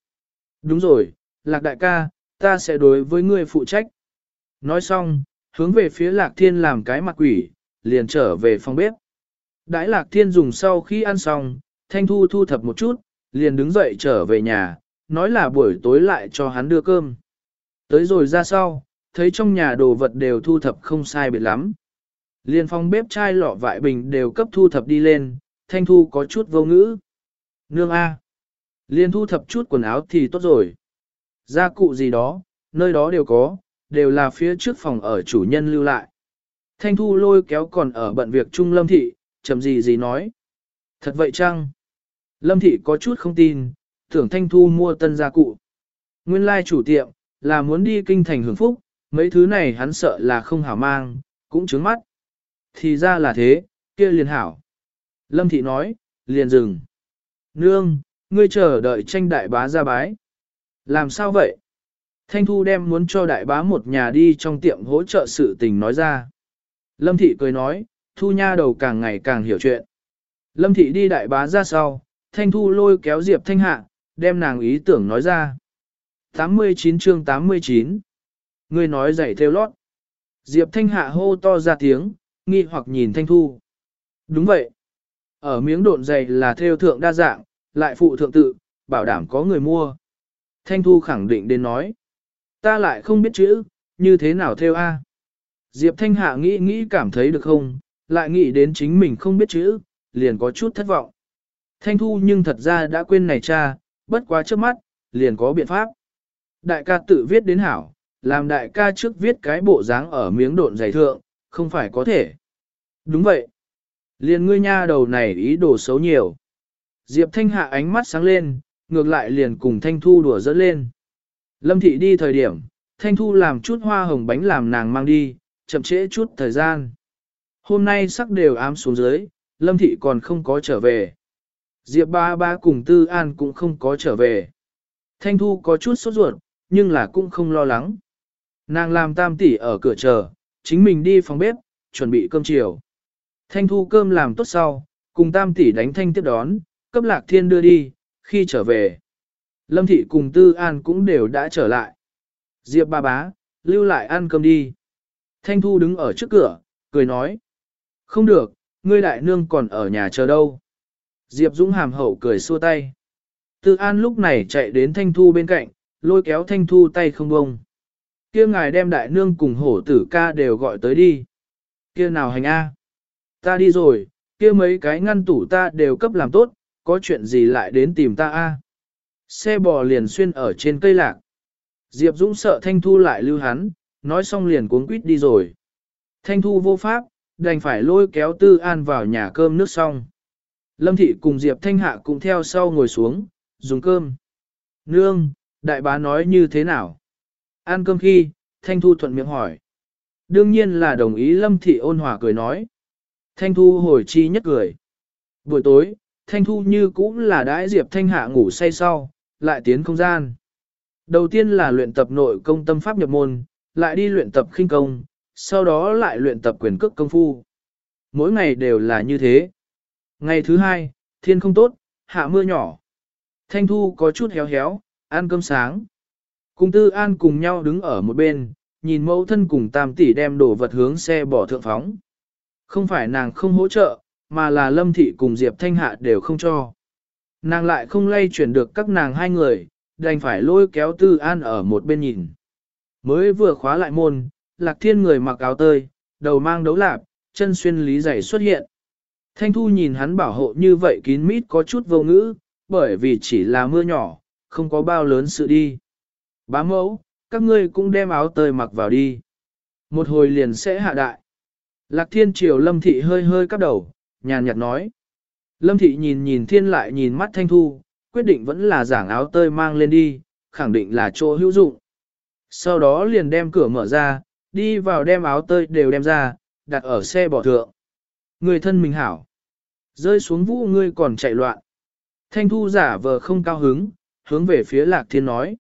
Đúng rồi, Lạc đại ca, ta sẽ đối với ngươi phụ trách. Nói xong, hướng về phía Lạc Thiên làm cái mặt quỷ, liền trở về phòng bếp. Đãi Lạc Thiên dùng sau khi ăn xong, Thanh Thu thu thập một chút, liền đứng dậy trở về nhà, nói là buổi tối lại cho hắn đưa cơm. Tới rồi ra sau, thấy trong nhà đồ vật đều thu thập không sai biệt lắm. liền phòng bếp chai lọ vại bình đều cấp thu thập đi lên, thanh thu có chút vô ngữ. Nương A. liền thu thập chút quần áo thì tốt rồi. Gia cụ gì đó, nơi đó đều có, đều là phía trước phòng ở chủ nhân lưu lại. Thanh thu lôi kéo còn ở bận việc chung lâm thị, chậm gì gì nói. Thật vậy chăng? Lâm thị có chút không tin, tưởng thanh thu mua tân gia cụ. Nguyên lai chủ tiệm, là muốn đi kinh thành hưởng phúc, mấy thứ này hắn sợ là không hảo mang, cũng trướng mắt. Thì ra là thế, kia liền hảo. Lâm thị nói, liền dừng. Nương, ngươi chờ đợi tranh đại bá ra bái. Làm sao vậy? Thanh Thu đem muốn cho đại bá một nhà đi trong tiệm hỗ trợ sự tình nói ra. Lâm thị cười nói, Thu nha đầu càng ngày càng hiểu chuyện. Lâm thị đi đại bá ra sau, Thanh Thu lôi kéo Diệp Thanh Hạ, đem nàng ý tưởng nói ra. 89 chương 89 Ngươi nói dạy theo lót. Diệp Thanh Hạ hô to ra tiếng, nghi hoặc nhìn Thanh Thu. Đúng vậy. Ở miếng độn dày là theo thượng đa dạng, lại phụ thượng tự, bảo đảm có người mua. Thanh Thu khẳng định đến nói. Ta lại không biết chữ, như thế nào theo A. Diệp Thanh Hạ nghĩ nghĩ cảm thấy được không, lại nghĩ đến chính mình không biết chữ, liền có chút thất vọng. Thanh Thu nhưng thật ra đã quên này cha, bất quá trước mắt, liền có biện pháp. Đại ca tự viết đến hảo, làm đại ca trước viết cái bộ dáng ở miếng độn dày thượng, không phải có thể. Đúng vậy. Liền ngươi nha đầu này ý đồ xấu nhiều. Diệp Thanh hạ ánh mắt sáng lên, ngược lại liền cùng Thanh Thu đùa dẫn lên. Lâm thị đi thời điểm, Thanh Thu làm chút hoa hồng bánh làm nàng mang đi, chậm trễ chút thời gian. Hôm nay sắc đều ám xuống dưới, Lâm thị còn không có trở về. Diệp ba ba cùng Tư An cũng không có trở về. Thanh Thu có chút sốt ruột, nhưng là cũng không lo lắng. Nàng làm tam tỷ ở cửa chờ, chính mình đi phòng bếp, chuẩn bị cơm chiều. Thanh Thu cơm làm tốt sau, cùng tam tỷ đánh thanh tiếp đón, cấp lạc thiên đưa đi, khi trở về. Lâm thị cùng Tư An cũng đều đã trở lại. Diệp ba bá, lưu lại ăn cơm đi. Thanh Thu đứng ở trước cửa, cười nói. Không được, ngươi đại nương còn ở nhà chờ đâu. Diệp Dũng hàm hậu cười xua tay. Tư An lúc này chạy đến Thanh Thu bên cạnh, lôi kéo Thanh Thu tay không bông. Kia ngài đem đại nương cùng hổ tử ca đều gọi tới đi. Kia nào hành a? Ta đi rồi, kia mấy cái ngăn tủ ta đều cấp làm tốt, có chuyện gì lại đến tìm ta a? Xe bò liền xuyên ở trên cây lạc. Diệp Dũng sợ Thanh Thu lại lưu hắn, nói xong liền cuốn quýt đi rồi. Thanh Thu vô pháp, đành phải lôi kéo Tư An vào nhà cơm nước xong. Lâm Thị cùng Diệp Thanh Hạ cũng theo sau ngồi xuống, dùng cơm. Nương, đại bá nói như thế nào? Ăn cơm khi, Thanh Thu thuận miệng hỏi. Đương nhiên là đồng ý Lâm Thị ôn hòa cười nói. Thanh Thu hồi chi nhất cười. Buổi tối, Thanh Thu như cũng là đãi Diệp Thanh Hạ ngủ say sau, lại tiến không gian. Đầu tiên là luyện tập nội công tâm pháp nhập môn, lại đi luyện tập khinh công, sau đó lại luyện tập quyền cước công phu. Mỗi ngày đều là như thế. Ngày thứ hai, thiên không tốt, hạ mưa nhỏ. Thanh Thu có chút héo héo, ăn cơm sáng. Cùng Tư An cùng nhau đứng ở một bên, nhìn mẫu thân cùng tam tỷ đem đồ vật hướng xe bỏ thượng phóng. Không phải nàng không hỗ trợ, mà là Lâm Thị cùng Diệp Thanh Hạ đều không cho. Nàng lại không lay chuyển được các nàng hai người, đành phải lôi kéo Tư An ở một bên nhìn. Mới vừa khóa lại môn, Lạc Thiên người mặc áo tơi, đầu mang đấu lạp, chân xuyên lý giày xuất hiện. Thanh Thu nhìn hắn bảo hộ như vậy kín mít có chút vô ngữ, bởi vì chỉ là mưa nhỏ, không có bao lớn sự đi. Bá mẫu, các ngươi cũng đem áo tơi mặc vào đi. Một hồi liền sẽ hạ đại. Lạc Thiên Triều Lâm Thị hơi hơi cắp đầu, nhàn nhạt nói. Lâm Thị nhìn nhìn Thiên lại nhìn mắt Thanh Thu, quyết định vẫn là giảng áo tơi mang lên đi, khẳng định là chỗ hữu dụng. Sau đó liền đem cửa mở ra, đi vào đem áo tơi đều đem ra, đặt ở xe bỏ thượng. Người thân mình hảo. Rơi xuống vũ ngươi còn chạy loạn. Thanh thu giả vờ không cao hứng, hướng về phía lạc thiên nói.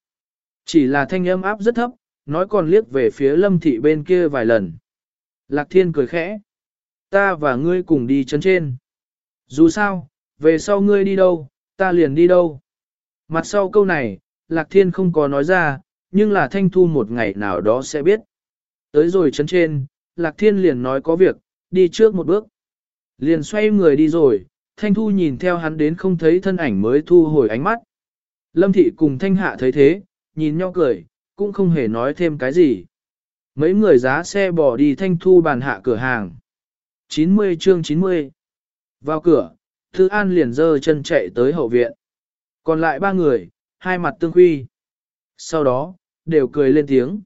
Chỉ là thanh âm áp rất thấp, nói còn liếc về phía lâm thị bên kia vài lần. Lạc thiên cười khẽ. Ta và ngươi cùng đi chân trên. Dù sao, về sau ngươi đi đâu, ta liền đi đâu. Mặt sau câu này, Lạc Thiên không có nói ra, nhưng là Thanh Thu một ngày nào đó sẽ biết. Tới rồi chấn trên, Lạc Thiên liền nói có việc, đi trước một bước. Liền xoay người đi rồi, Thanh Thu nhìn theo hắn đến không thấy thân ảnh mới thu hồi ánh mắt. Lâm Thị cùng Thanh Hạ thấy thế, nhìn nhau cười, cũng không hề nói thêm cái gì. Mấy người giá xe bỏ đi Thanh Thu bàn hạ cửa hàng. 90 chương 90 Vào cửa, Thư An liền dơ chân chạy tới hậu viện. Còn lại ba người, hai mặt tương huy. Sau đó, đều cười lên tiếng.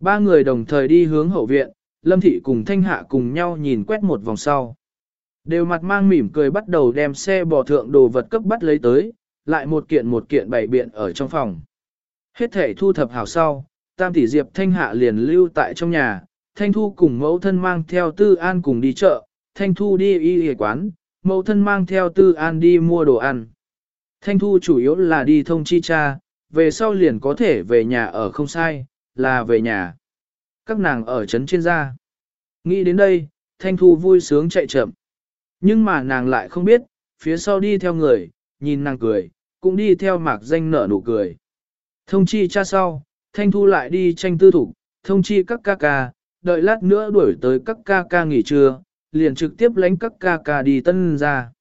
Ba người đồng thời đi hướng hậu viện, Lâm Thị cùng Thanh Hạ cùng nhau nhìn quét một vòng sau. Đều mặt mang mỉm cười bắt đầu đem xe bò thượng đồ vật cấp bắt lấy tới, lại một kiện một kiện bày biện ở trong phòng. Hết thể thu thập hảo sau, Tam tỷ Diệp Thanh Hạ liền lưu tại trong nhà, Thanh Thu cùng mẫu thân mang theo Tư An cùng đi chợ, Thanh Thu đi y y quán, mẫu thân mang theo Tư An đi mua đồ ăn. Thanh Thu chủ yếu là đi thông chi cha, về sau liền có thể về nhà ở không sai, là về nhà. Các nàng ở trấn trên gia. Nghĩ đến đây, Thanh Thu vui sướng chạy chậm. Nhưng mà nàng lại không biết, phía sau đi theo người, nhìn nàng cười, cũng đi theo mạc danh nở nụ cười. Thông chi cha sau, Thanh Thu lại đi tranh tư thủ, thông chi các ca ca, đợi lát nữa đuổi tới các ca ca nghỉ trưa, liền trực tiếp lánh các ca ca đi tân gia.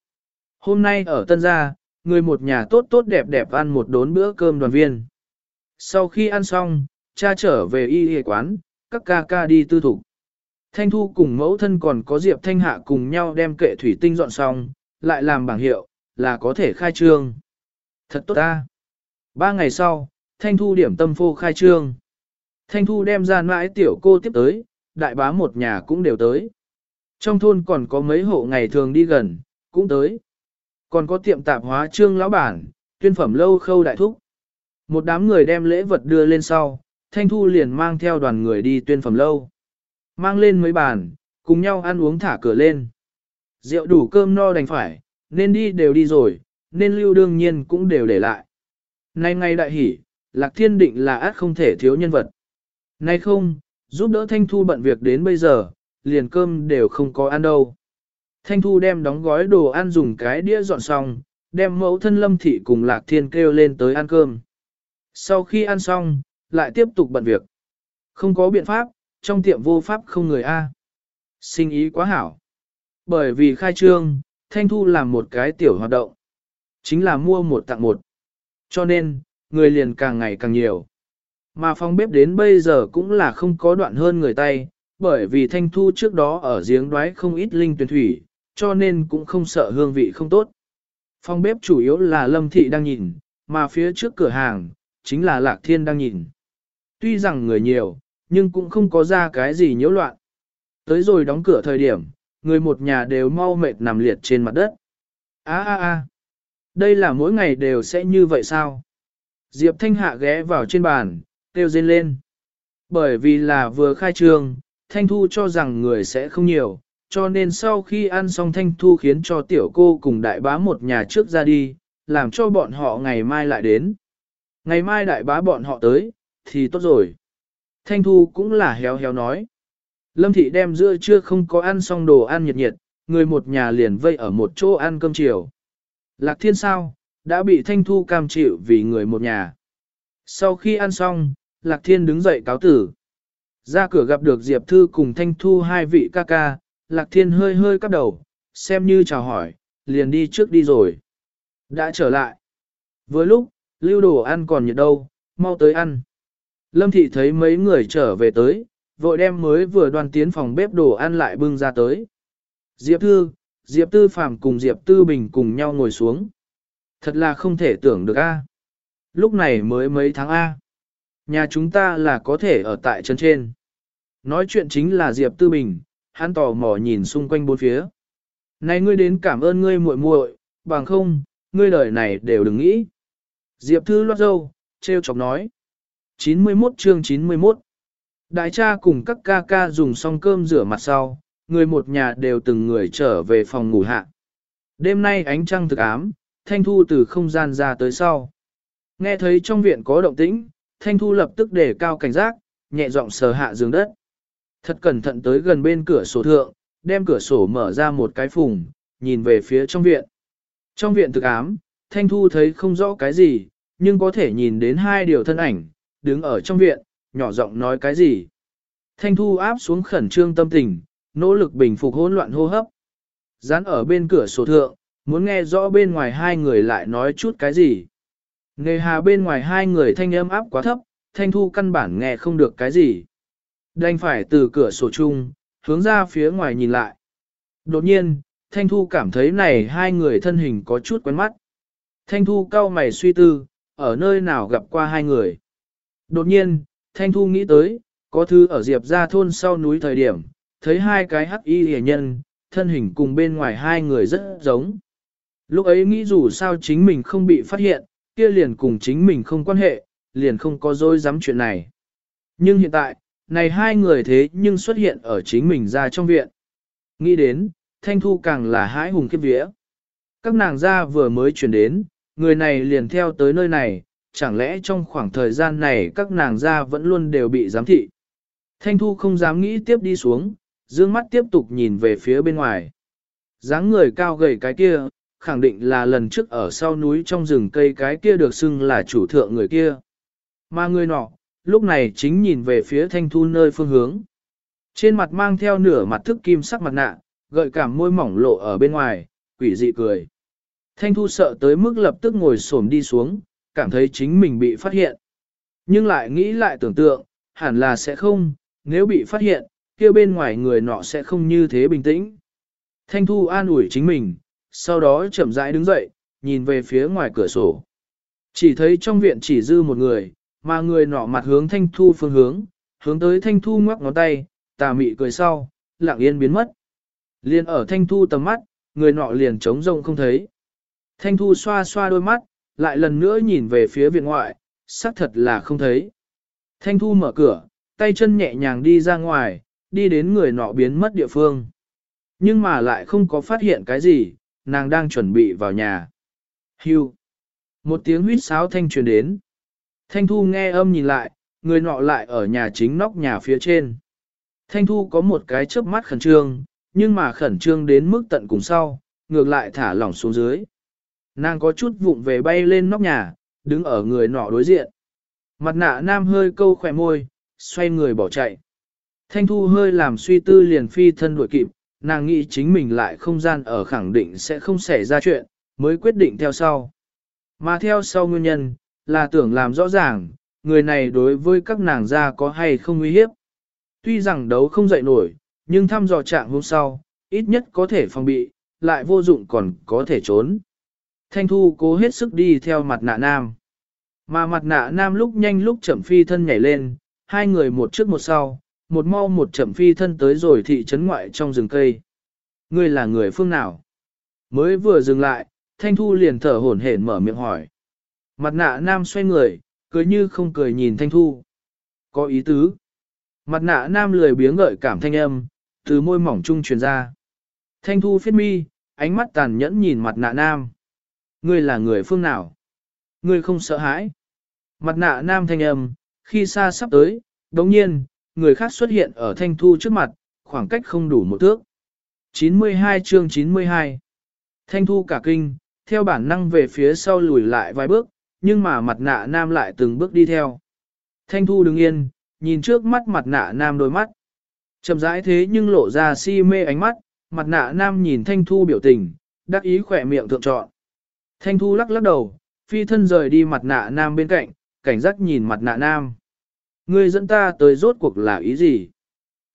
Hôm nay ở tân gia, người một nhà tốt tốt đẹp đẹp ăn một đốn bữa cơm đoàn viên. Sau khi ăn xong, cha trở về y y quán, các ca ca đi tư thủ. Thanh Thu cùng mẫu thân còn có Diệp Thanh Hạ cùng nhau đem kệ thủy tinh dọn xong, lại làm bảng hiệu, là có thể khai trương. Thật tốt ta! Ba ngày sau, Thanh Thu điểm tâm phô khai trương. Thanh Thu đem ra mãi tiểu cô tiếp tới, đại bá một nhà cũng đều tới. Trong thôn còn có mấy hộ ngày thường đi gần, cũng tới. Còn có tiệm tạp hóa trương lão bản, tuyên phẩm lâu khâu đại thúc. Một đám người đem lễ vật đưa lên sau, Thanh Thu liền mang theo đoàn người đi tuyên phẩm lâu. Mang lên mấy bàn, cùng nhau ăn uống thả cửa lên. Rượu đủ cơm no đành phải, nên đi đều đi rồi, nên lưu đương nhiên cũng đều để lại. Nay ngày đại hỉ Lạc Thiên định là át không thể thiếu nhân vật. Nay không, giúp đỡ Thanh Thu bận việc đến bây giờ, liền cơm đều không có ăn đâu. Thanh Thu đem đóng gói đồ ăn dùng cái đĩa dọn xong, đem mẫu thân lâm thị cùng Lạc Thiên kêu lên tới ăn cơm. Sau khi ăn xong, lại tiếp tục bận việc. Không có biện pháp, trong tiệm vô pháp không người A. Sinh ý quá hảo. Bởi vì khai trương, Thanh Thu làm một cái tiểu hoạt động. Chính là mua một tặng một. Cho nên, người liền càng ngày càng nhiều. Mà phòng bếp đến bây giờ cũng là không có đoạn hơn người tay, bởi vì Thanh Thu trước đó ở giếng đoái không ít linh tuyển thủy, cho nên cũng không sợ hương vị không tốt. Phòng bếp chủ yếu là Lâm Thị đang nhìn, mà phía trước cửa hàng, chính là Lạc Thiên đang nhìn. Tuy rằng người nhiều, nhưng cũng không có ra cái gì nhiễu loạn. Tới rồi đóng cửa thời điểm, người một nhà đều mau mệt nằm liệt trên mặt đất. Á á á, đây là mỗi ngày đều sẽ như vậy sao? Diệp Thanh Hạ ghé vào trên bàn, kêu rên lên. Bởi vì là vừa khai trương, Thanh Thu cho rằng người sẽ không nhiều, cho nên sau khi ăn xong Thanh Thu khiến cho tiểu cô cùng đại bá một nhà trước ra đi, làm cho bọn họ ngày mai lại đến. Ngày mai đại bá bọn họ tới, thì tốt rồi. Thanh Thu cũng là héo héo nói. Lâm Thị đem giữa trưa không có ăn xong đồ ăn nhiệt nhiệt, người một nhà liền vây ở một chỗ ăn cơm chiều. Lạc Thiên sao, đã bị Thanh Thu cam chịu vì người một nhà. Sau khi ăn xong, Lạc Thiên đứng dậy cáo tử. Ra cửa gặp được Diệp Thư cùng Thanh Thu hai vị ca ca, Lạc Thiên hơi hơi cắp đầu, xem như chào hỏi, liền đi trước đi rồi. Đã trở lại. Với lúc, lưu đồ ăn còn nhiệt đâu, mau tới ăn. Lâm Thị thấy mấy người trở về tới, vội đem mới vừa đoàn tiến phòng bếp đồ ăn lại bưng ra tới. Diệp Thư, Diệp Tư Phạm cùng Diệp Tư Bình cùng nhau ngồi xuống. Thật là không thể tưởng được a. Lúc này mới mấy tháng A. Nhà chúng ta là có thể ở tại chân trên. Nói chuyện chính là Diệp Tư Bình, hắn tò mò nhìn xung quanh bốn phía. Này ngươi đến cảm ơn ngươi muội muội, bằng không, ngươi đời này đều đừng nghĩ. Diệp Thư loát dâu, treo chọc nói. 91 chương 91 Đại cha cùng các ca ca dùng xong cơm rửa mặt sau, người một nhà đều từng người trở về phòng ngủ hạ. Đêm nay ánh trăng thực ám, Thanh Thu từ không gian ra tới sau. Nghe thấy trong viện có động tĩnh, Thanh Thu lập tức để cao cảnh giác, nhẹ giọng sờ hạ giường đất. Thật cẩn thận tới gần bên cửa sổ thượng, đem cửa sổ mở ra một cái phùng, nhìn về phía trong viện. Trong viện thực ám, Thanh Thu thấy không rõ cái gì, nhưng có thể nhìn đến hai điều thân ảnh, đứng ở trong viện, nhỏ giọng nói cái gì. Thanh Thu áp xuống khẩn trương tâm tình, nỗ lực bình phục hỗn loạn hô hấp. Dán ở bên cửa sổ thượng, muốn nghe rõ bên ngoài hai người lại nói chút cái gì. Nghề hà bên ngoài hai người thanh âm áp quá thấp, Thanh Thu căn bản nghe không được cái gì. Đành phải từ cửa sổ chung, hướng ra phía ngoài nhìn lại. Đột nhiên, Thanh Thu cảm thấy này hai người thân hình có chút quen mắt. Thanh Thu cau mày suy tư, ở nơi nào gặp qua hai người. Đột nhiên, Thanh Thu nghĩ tới, có thứ ở Diệp ra thôn sau núi thời điểm, thấy hai cái hắc y hề nhân, thân hình cùng bên ngoài hai người rất giống. Lúc ấy nghĩ dù sao chính mình không bị phát hiện, kia liền cùng chính mình không quan hệ, liền không có dối dám chuyện này. Nhưng hiện tại, này hai người thế nhưng xuất hiện ở chính mình ra trong viện. Nghĩ đến, Thanh Thu càng là hãi hùng khiếp vía. Các nàng ra vừa mới chuyển đến, người này liền theo tới nơi này, chẳng lẽ trong khoảng thời gian này các nàng ra vẫn luôn đều bị giám thị. Thanh Thu không dám nghĩ tiếp đi xuống, dương mắt tiếp tục nhìn về phía bên ngoài. dáng người cao gầy cái kia, khẳng định là lần trước ở sau núi trong rừng cây cái kia được xưng là chủ thượng người kia. Mà người nọ, lúc này chính nhìn về phía thanh thu nơi phương hướng. Trên mặt mang theo nửa mặt thức kim sắc mặt nạ, gợi cảm môi mỏng lộ ở bên ngoài, quỷ dị cười. Thanh thu sợ tới mức lập tức ngồi xổm đi xuống, cảm thấy chính mình bị phát hiện. Nhưng lại nghĩ lại tưởng tượng, hẳn là sẽ không, nếu bị phát hiện, kia bên ngoài người nọ sẽ không như thế bình tĩnh. Thanh thu an ủi chính mình, sau đó chậm rãi đứng dậy, nhìn về phía ngoài cửa sổ. Chỉ thấy trong viện chỉ dư một người, mà người nọ mặt hướng thanh thu phương hướng, hướng tới thanh thu ngoắc ngón tay, tà mị cười sau, lặng yên biến mất. Liên ở thanh thu tầm mắt, người nọ liền trống rông không thấy. Thanh thu xoa xoa đôi mắt, lại lần nữa nhìn về phía viện ngoại, xác thật là không thấy. Thanh Thu mở cửa, tay chân nhẹ nhàng đi ra ngoài, đi đến người nọ biến mất địa phương. Nhưng mà lại không có phát hiện cái gì, nàng đang chuẩn bị vào nhà. Hưu. Một tiếng huýt sáo thanh truyền đến. Thanh Thu nghe âm nhìn lại, người nọ lại ở nhà chính nóc nhà phía trên. Thanh Thu có một cái chớp mắt khẩn trương, nhưng mà khẩn trương đến mức tận cùng sau, ngược lại thả lỏng xuống dưới. Nàng có chút vụng về bay lên nóc nhà, đứng ở người nọ đối diện. Mặt nạ nam hơi câu khỏe môi, xoay người bỏ chạy. Thanh Thu hơi làm suy tư liền phi thân đuổi kịp, nàng nghĩ chính mình lại không gian ở khẳng định sẽ không xảy ra chuyện, mới quyết định theo sau. Mà theo sau nguyên nhân, là tưởng làm rõ ràng, người này đối với các nàng gia có hay không uy hiếp. Tuy rằng đấu không dậy nổi, nhưng thăm dò trạng hôm sau, ít nhất có thể phòng bị, lại vô dụng còn có thể trốn. Thanh Thu cố hết sức đi theo mặt nạ nam. Mà mặt nạ nam lúc nhanh lúc chậm phi thân nhảy lên, hai người một trước một sau, một mau một chậm phi thân tới rồi thị trấn ngoại trong rừng cây. Ngươi là người phương nào? Mới vừa dừng lại, Thanh Thu liền thở hổn hển mở miệng hỏi. Mặt nạ nam xoay người, cười như không cười nhìn Thanh Thu. Có ý tứ. Mặt nạ nam lười biếng gợi cảm thanh âm, từ môi mỏng trung truyền ra. Thanh Thu phiết mi, ánh mắt tàn nhẫn nhìn mặt nạ nam. Ngươi là người phương nào? Ngươi không sợ hãi. Mặt nạ nam thanh âm, khi xa sắp tới, đồng nhiên, người khác xuất hiện ở thanh thu trước mặt, khoảng cách không đủ một thước. 92 chương 92 Thanh thu cả kinh, theo bản năng về phía sau lùi lại vài bước, nhưng mà mặt nạ nam lại từng bước đi theo. Thanh thu đứng yên, nhìn trước mắt mặt nạ nam đôi mắt. Chậm rãi thế nhưng lộ ra si mê ánh mắt, mặt nạ nam nhìn thanh thu biểu tình, đắc ý khỏe miệng thượng trọn. Thanh thu lắc lắc đầu, phi thân rời đi mặt nạ nam bên cạnh, cảnh giác nhìn mặt nạ nam. Ngươi dẫn ta tới rốt cuộc là ý gì?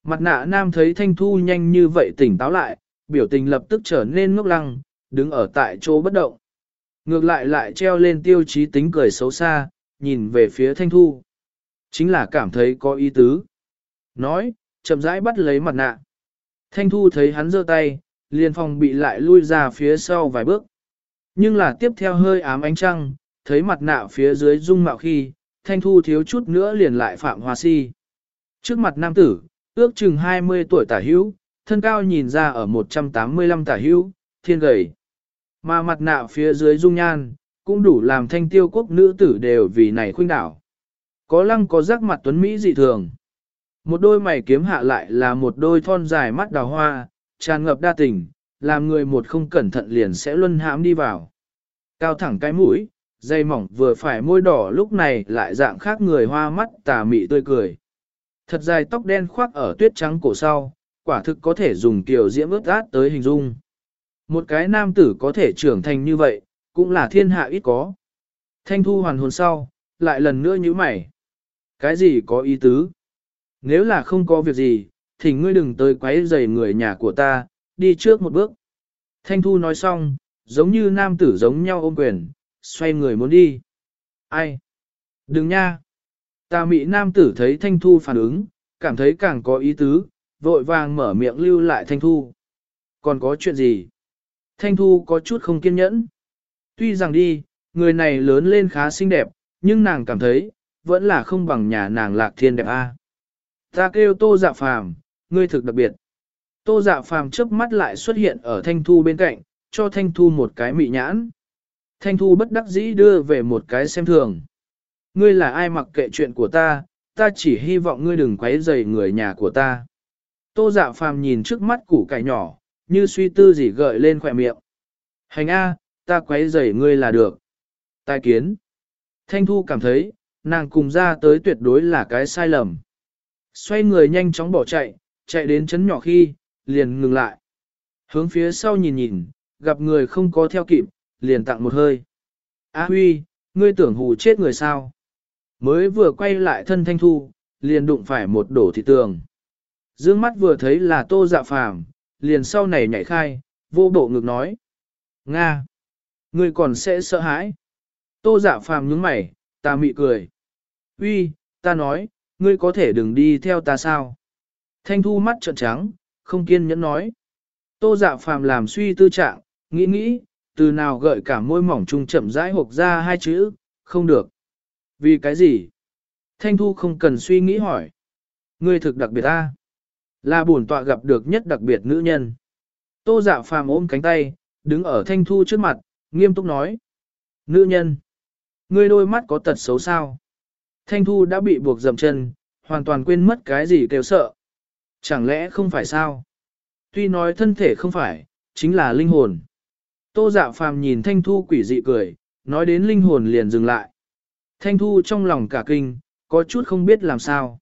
Mặt nạ nam thấy thanh thu nhanh như vậy tỉnh táo lại, biểu tình lập tức trở nên ngốc lăng, đứng ở tại chỗ bất động. Ngược lại lại treo lên tiêu chí tính cười xấu xa, nhìn về phía thanh thu. Chính là cảm thấy có ý tứ. Nói, chậm rãi bắt lấy mặt nạ. Thanh thu thấy hắn giơ tay, liền phòng bị lại lui ra phía sau vài bước. Nhưng là tiếp theo hơi ám ánh trăng, thấy mặt nạ phía dưới dung mạo khi, thanh thu thiếu chút nữa liền lại phạm hoa si. Trước mặt nam tử, ước chừng 20 tuổi tả hữu, thân cao nhìn ra ở 185 tả hữu, thiên gầy. Mà mặt nạ phía dưới dung nhan, cũng đủ làm thanh tiêu quốc nữ tử đều vì này khuynh đảo. Có lăng có rắc mặt tuấn Mỹ dị thường. Một đôi mày kiếm hạ lại là một đôi thon dài mắt đào hoa, tràn ngập đa tình, làm người một không cẩn thận liền sẽ luân hãm đi vào. Cao thẳng cái mũi, dây mỏng vừa phải môi đỏ lúc này lại dạng khác người hoa mắt tà mị tươi cười. Thật dài tóc đen khoác ở tuyết trắng cổ sau, quả thực có thể dùng kiểu diễm ướt át tới hình dung. Một cái nam tử có thể trưởng thành như vậy, cũng là thiên hạ ít có. Thanh thu hoàn hồn sau, lại lần nữa như mày. Cái gì có ý tứ? Nếu là không có việc gì, thì ngươi đừng tới quấy rầy người nhà của ta, đi trước một bước. Thanh thu nói xong, giống như nam tử giống nhau ôm quyền, xoay người muốn đi. Ai? Đừng nha! ta mị nam tử thấy Thanh Thu phản ứng, cảm thấy càng có ý tứ, vội vàng mở miệng lưu lại Thanh Thu. Còn có chuyện gì? Thanh Thu có chút không kiên nhẫn. Tuy rằng đi, người này lớn lên khá xinh đẹp, nhưng nàng cảm thấy, vẫn là không bằng nhà nàng lạc thiên đẹp a. Ta kêu tô dạ phàm, ngươi thực đặc biệt. Tô dạ phàm chớp mắt lại xuất hiện ở Thanh Thu bên cạnh, cho Thanh Thu một cái mị nhãn. Thanh Thu bất đắc dĩ đưa về một cái xem thường. Ngươi là ai mặc kệ chuyện của ta, ta chỉ hy vọng ngươi đừng quấy rầy người nhà của ta. Tô dạ phàm nhìn trước mắt củ cải nhỏ, như suy tư gì gợi lên khỏe miệng. Hành A, ta quấy rầy ngươi là được. tài kiến. Thanh Thu cảm thấy, nàng cùng ra tới tuyệt đối là cái sai lầm. Xoay người nhanh chóng bỏ chạy, chạy đến chấn nhỏ khi, liền ngừng lại. Hướng phía sau nhìn nhìn, gặp người không có theo kịp, liền tặng một hơi. A Huy, ngươi tưởng hù chết người sao? Mới vừa quay lại thân thanh thu, liền đụng phải một đổ thị tường. Dương mắt vừa thấy là tô dạ phàm, liền sau này nhảy khai, vô bộ ngực nói. Nga! Ngươi còn sẽ sợ hãi? Tô dạ phàm nhướng mày, ta mị cười. Uy, ta nói, ngươi có thể đừng đi theo ta sao? Thanh thu mắt trợn trắng, không kiên nhẫn nói. Tô dạ phàm làm suy tư trạng, nghĩ nghĩ, từ nào gợi cả môi mỏng trung chậm rãi hộp ra hai chữ, không được. Vì cái gì? Thanh Thu không cần suy nghĩ hỏi. Ngươi thực đặc biệt ta. Là bổn tọa gặp được nhất đặc biệt nữ nhân. Tô dạ phàm ôm cánh tay, đứng ở Thanh Thu trước mặt, nghiêm túc nói. Nữ nhân. Ngươi đôi mắt có tật xấu sao? Thanh Thu đã bị buộc dầm chân, hoàn toàn quên mất cái gì kêu sợ. Chẳng lẽ không phải sao? Tuy nói thân thể không phải, chính là linh hồn. Tô dạ phàm nhìn Thanh Thu quỷ dị cười, nói đến linh hồn liền dừng lại. Thanh Thu trong lòng cả kinh, có chút không biết làm sao.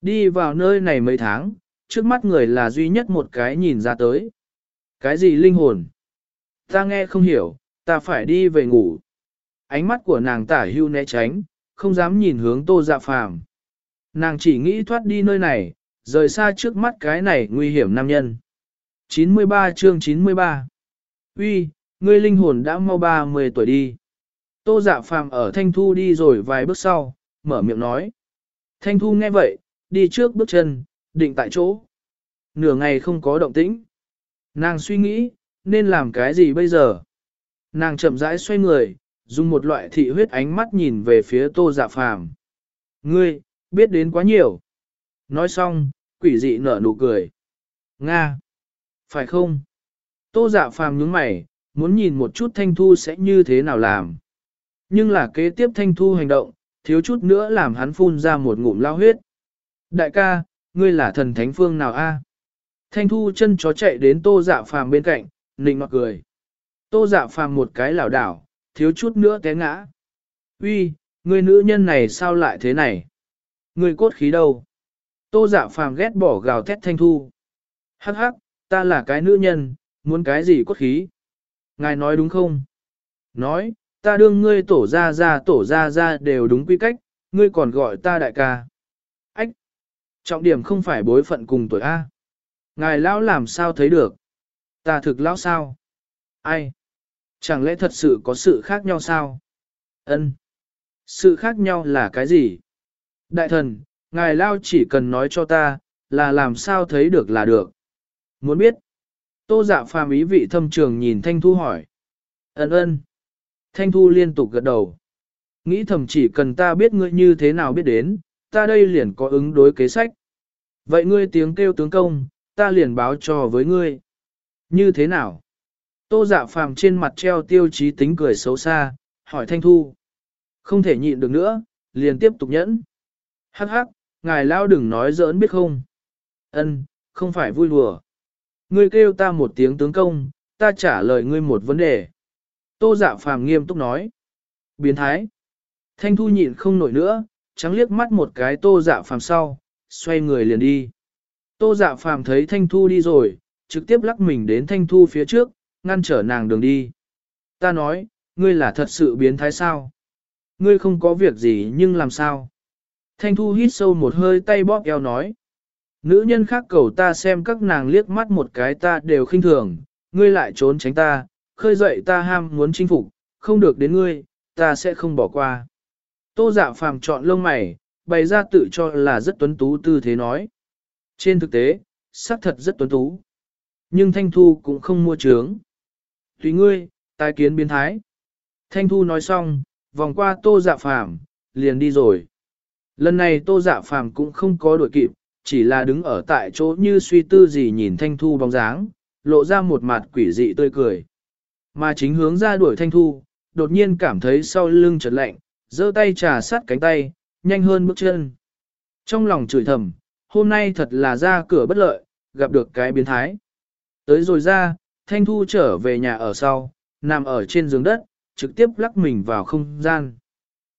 Đi vào nơi này mấy tháng, trước mắt người là duy nhất một cái nhìn ra tới. Cái gì linh hồn? Ta nghe không hiểu, ta phải đi về ngủ. Ánh mắt của nàng tả hưu né tránh, không dám nhìn hướng tô dạ phàm. Nàng chỉ nghĩ thoát đi nơi này, rời xa trước mắt cái này nguy hiểm nam nhân. 93 chương 93 Uy, ngươi linh hồn đã mau 30 tuổi đi. Tô dạ phàm ở Thanh Thu đi rồi vài bước sau, mở miệng nói. Thanh Thu nghe vậy, đi trước bước chân, định tại chỗ. Nửa ngày không có động tĩnh. Nàng suy nghĩ, nên làm cái gì bây giờ? Nàng chậm rãi xoay người, dùng một loại thị huyết ánh mắt nhìn về phía tô dạ phàm. Ngươi, biết đến quá nhiều. Nói xong, quỷ dị nở nụ cười. Nga! Phải không? Tô dạ phàm nhướng mày, muốn nhìn một chút thanh thu sẽ như thế nào làm. Nhưng là kế tiếp thanh thu hành động, thiếu chút nữa làm hắn phun ra một ngụm lao huyết. Đại ca, ngươi là thần thánh phương nào a? Thanh thu chân chó chạy đến tô dạ phàm bên cạnh, nịnh mặt cười. Tô dạ phàm một cái lảo đảo, thiếu chút nữa té ngã. Uy, người nữ nhân này sao lại thế này? Người cốt khí đâu? Tô dạ phàm ghét bỏ gào thét thanh thu. Hắc hắc, ta là cái nữ nhân, muốn cái gì cốt khí? Ngài nói đúng không? Nói, ta đương ngươi tổ ra ra tổ ra ra đều đúng quy cách, ngươi còn gọi ta đại ca. Trọng điểm không phải bối phận cùng tuổi A. Ngài lão làm sao thấy được? Ta thực lão sao? Ai? Chẳng lẽ thật sự có sự khác nhau sao? Ân. Sự khác nhau là cái gì? Đại thần, ngài lao chỉ cần nói cho ta, là làm sao thấy được là được. Muốn biết? Tô dạ phàm ý vị thâm trường nhìn Thanh Thu hỏi. Ân ân. Thanh Thu liên tục gật đầu. Nghĩ thầm chỉ cần ta biết ngươi như thế nào biết đến, ta đây liền có ứng đối kế sách. Vậy ngươi tiếng kêu tướng công, ta liền báo cho với ngươi. Như thế nào? Tô dạ phàm trên mặt treo tiêu chí tính cười xấu xa, hỏi Thanh Thu. Không thể nhịn được nữa, liền tiếp tục nhẫn. Hắc hắc, ngài lao đừng nói giỡn biết không. Ân, không phải vui đùa. Ngươi kêu ta một tiếng tướng công, ta trả lời ngươi một vấn đề. Tô dạ phàm nghiêm túc nói. Biến thái. Thanh Thu nhịn không nổi nữa, trắng liếc mắt một cái tô dạ phàm sau, xoay người liền đi. Tô dạ phàm thấy Thanh Thu đi rồi, trực tiếp lắc mình đến Thanh Thu phía trước, ngăn trở nàng đường đi. Ta nói, ngươi là thật sự biến thái sao? Ngươi không có việc gì nhưng làm sao? Thanh Thu hít sâu một hơi tay bóp eo nói. Nữ nhân khác cầu ta xem các nàng liếc mắt một cái ta đều khinh thường, ngươi lại trốn tránh ta, khơi dậy ta ham muốn chinh phục, không được đến ngươi, ta sẽ không bỏ qua. Tô dạ phàm chọn lông mày, bày ra tự cho là rất tuấn tú tư thế nói. Trên thực tế, xác thật rất tuấn tú. Nhưng Thanh Thu cũng không mua trướng. Tùy ngươi, tai kiến biến thái. Thanh Thu nói xong, vòng qua tô dạ phàm, liền đi rồi. Lần này tô dạ phàm cũng không có đuổi kịp, chỉ là đứng ở tại chỗ như suy tư gì nhìn Thanh Thu bóng dáng, lộ ra một mặt quỷ dị tươi cười. Mà chính hướng ra đuổi Thanh Thu, đột nhiên cảm thấy sau lưng chợt lạnh, giơ tay trà sát cánh tay, nhanh hơn bước chân. Trong lòng chửi thầm, hôm nay thật là ra cửa bất lợi, gặp được cái biến thái. Tới rồi ra, Thanh Thu trở về nhà ở sau, nằm ở trên giường đất, trực tiếp lắc mình vào không gian.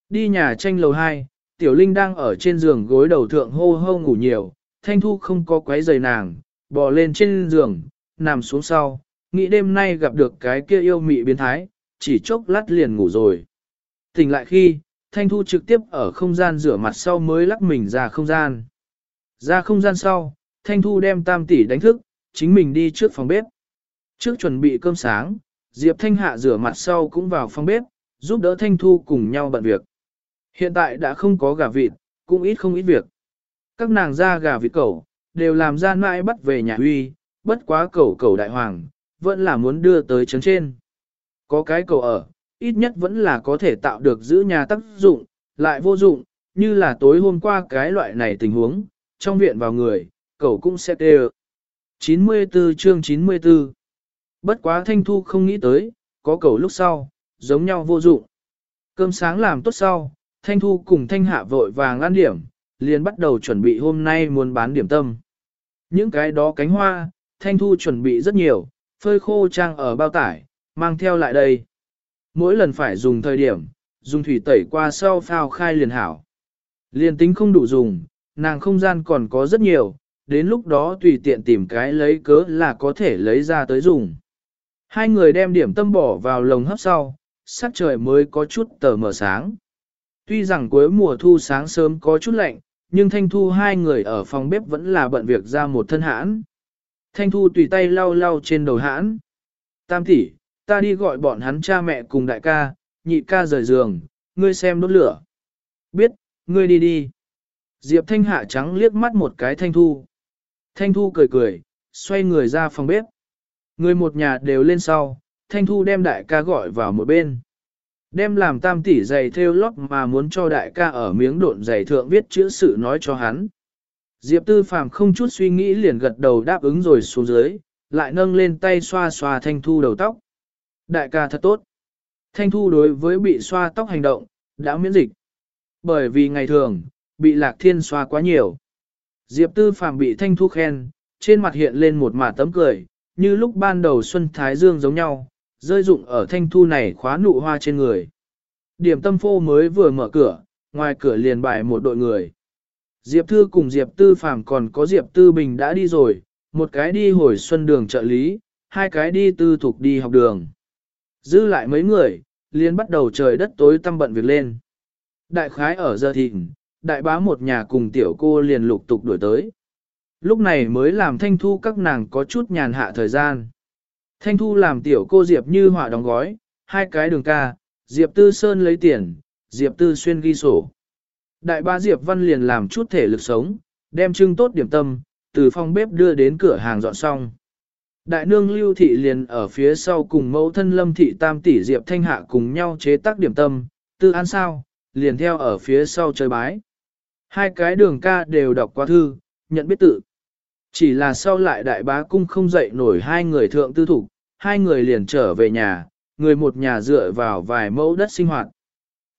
Đi nhà tranh lầu 2, Tiểu Linh đang ở trên giường gối đầu thượng hô hô ngủ nhiều, Thanh Thu không có quấy giày nàng, bò lên trên giường, nằm xuống sau, nghĩ đêm nay gặp được cái kia yêu mị biến thái, chỉ chốc lát liền ngủ rồi. Tỉnh lại khi, Thanh Thu trực tiếp ở không gian rửa mặt sau mới lắc mình ra không gian. Ra không gian sau, Thanh Thu đem tam tỷ đánh thức, chính mình đi trước phòng bếp. Trước chuẩn bị cơm sáng, Diệp Thanh Hạ rửa mặt sau cũng vào phòng bếp, giúp đỡ Thanh Thu cùng nhau bận việc. Hiện tại đã không có gà vịt, cũng ít không ít việc. Các nàng ra gà vịt cẩu, đều làm ra mãi bắt về nhà huy, bất quá cẩu cẩu đại hoàng, vẫn là muốn đưa tới trấn trên. Có cái cẩu ở, ít nhất vẫn là có thể tạo được giữ nhà tác dụng, Lại vô dụng, như là tối hôm qua cái loại này tình huống, trong viện vào người, cậu cũng sẽ tê 94 chương 94 Bất quá Thanh Thu không nghĩ tới, có cậu lúc sau, giống nhau vô dụng. Cơm sáng làm tốt sau, Thanh Thu cùng Thanh Hạ vội vàng ăn điểm, liền bắt đầu chuẩn bị hôm nay muốn bán điểm tâm. Những cái đó cánh hoa, Thanh Thu chuẩn bị rất nhiều, phơi khô trang ở bao tải, mang theo lại đây. Mỗi lần phải dùng thời điểm, dùng thủy tẩy qua sau phao khai liền hảo. Liền tính không đủ dùng, nàng không gian còn có rất nhiều, đến lúc đó tùy tiện tìm cái lấy cớ là có thể lấy ra tới dùng. Hai người đem điểm tâm bỏ vào lồng hấp sau, sắc trời mới có chút tờ mờ sáng. Tuy rằng cuối mùa thu sáng sớm có chút lạnh, nhưng Thanh Thu hai người ở phòng bếp vẫn là bận việc ra một thân hãn. Thanh Thu tùy tay lau lau trên đầu hãn. Tam tỷ, ta đi gọi bọn hắn cha mẹ cùng đại ca, nhị ca rời giường, ngươi xem đốt lửa. Biết, ngươi đi đi. Diệp Thanh hạ trắng liếc mắt một cái Thanh Thu. Thanh Thu cười cười, xoay người ra phòng bếp. Người một nhà đều lên sau, Thanh Thu đem đại ca gọi vào một bên. Đem làm tam tỷ giày theo lót mà muốn cho đại ca ở miếng độn giày thượng viết chữ sự nói cho hắn. Diệp Tư Phàm không chút suy nghĩ liền gật đầu đáp ứng rồi xuống dưới, lại nâng lên tay xoa xoa Thanh Thu đầu tóc. Đại ca thật tốt. Thanh Thu đối với bị xoa tóc hành động, đã miễn dịch. Bởi vì ngày thường, bị Lạc Thiên xoa quá nhiều. Diệp Tư Phạm bị Thanh Thu khen, trên mặt hiện lên một mả tấm cười, như lúc ban đầu Xuân Thái Dương giống nhau, rơi dụng ở Thanh Thu này khóa nụ hoa trên người. Điểm tâm phô mới vừa mở cửa, ngoài cửa liền bài một đội người. Diệp Thư cùng Diệp Tư Phạm còn có Diệp Tư Bình đã đi rồi, một cái đi hồi xuân đường trợ lý, hai cái đi tư thục đi học đường. Dư lại mấy người, liền bắt đầu trời đất tối tăm bận việc lên. Đại khái ở giờ thịnh, đại bá một nhà cùng tiểu cô liền lục tục đuổi tới. Lúc này mới làm thanh thu các nàng có chút nhàn hạ thời gian. Thanh thu làm tiểu cô Diệp như họa đóng gói, hai cái đường ca, Diệp Tư Sơn lấy tiền, Diệp Tư Xuyên ghi sổ. Đại bá Diệp Văn liền làm chút thể lực sống, đem trưng tốt điểm tâm, từ phòng bếp đưa đến cửa hàng dọn xong. Đại nương lưu thị liền ở phía sau cùng mẫu thân lâm thị tam tỷ Diệp Thanh Hạ cùng nhau chế tác điểm tâm, tư an sao, liền theo ở phía sau chơi bái. Hai cái đường ca đều đọc qua thư, nhận biết tự. Chỉ là sau lại đại bá cung không dậy nổi hai người thượng tư thủ, hai người liền trở về nhà, người một nhà dựa vào vài mẫu đất sinh hoạt.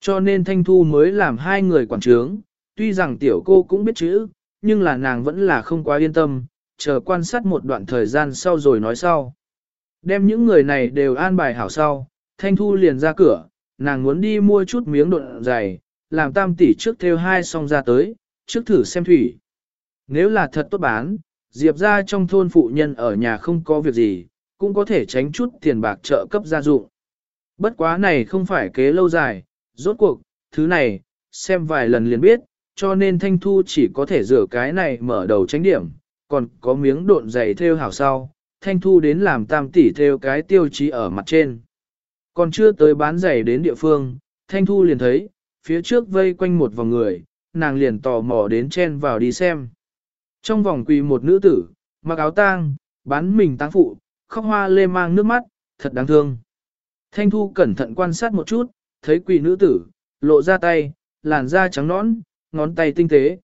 Cho nên Thanh Thu mới làm hai người quản trướng, tuy rằng tiểu cô cũng biết chữ, nhưng là nàng vẫn là không quá yên tâm, chờ quan sát một đoạn thời gian sau rồi nói sau. Đem những người này đều an bài hảo sau, Thanh Thu liền ra cửa, nàng muốn đi mua chút miếng độn dày, làm tam tỷ trước theo hai xong ra tới, trước thử xem thủy. Nếu là thật tốt bán, Diệp ra trong thôn phụ nhân ở nhà không có việc gì, cũng có thể tránh chút tiền bạc trợ cấp gia dụng. Bất quá này không phải kế lâu dài, rốt cuộc, thứ này, xem vài lần liền biết, cho nên Thanh Thu chỉ có thể rửa cái này mở đầu tránh điểm, còn có miếng độn dày theo hảo sau, Thanh Thu đến làm tam tỷ theo cái tiêu chí ở mặt trên. Còn chưa tới bán giày đến địa phương, Thanh Thu liền thấy, phía trước vây quanh một vòng người, nàng liền tò mò đến chen vào đi xem. Trong vòng quỳ một nữ tử, mặc áo tang, bán mình táng phụ, khóc hoa lê mang nước mắt, thật đáng thương. Thanh Thu cẩn thận quan sát một chút, thấy quỳ nữ tử, lộ ra tay, làn da trắng nõn, ngón tay tinh tế.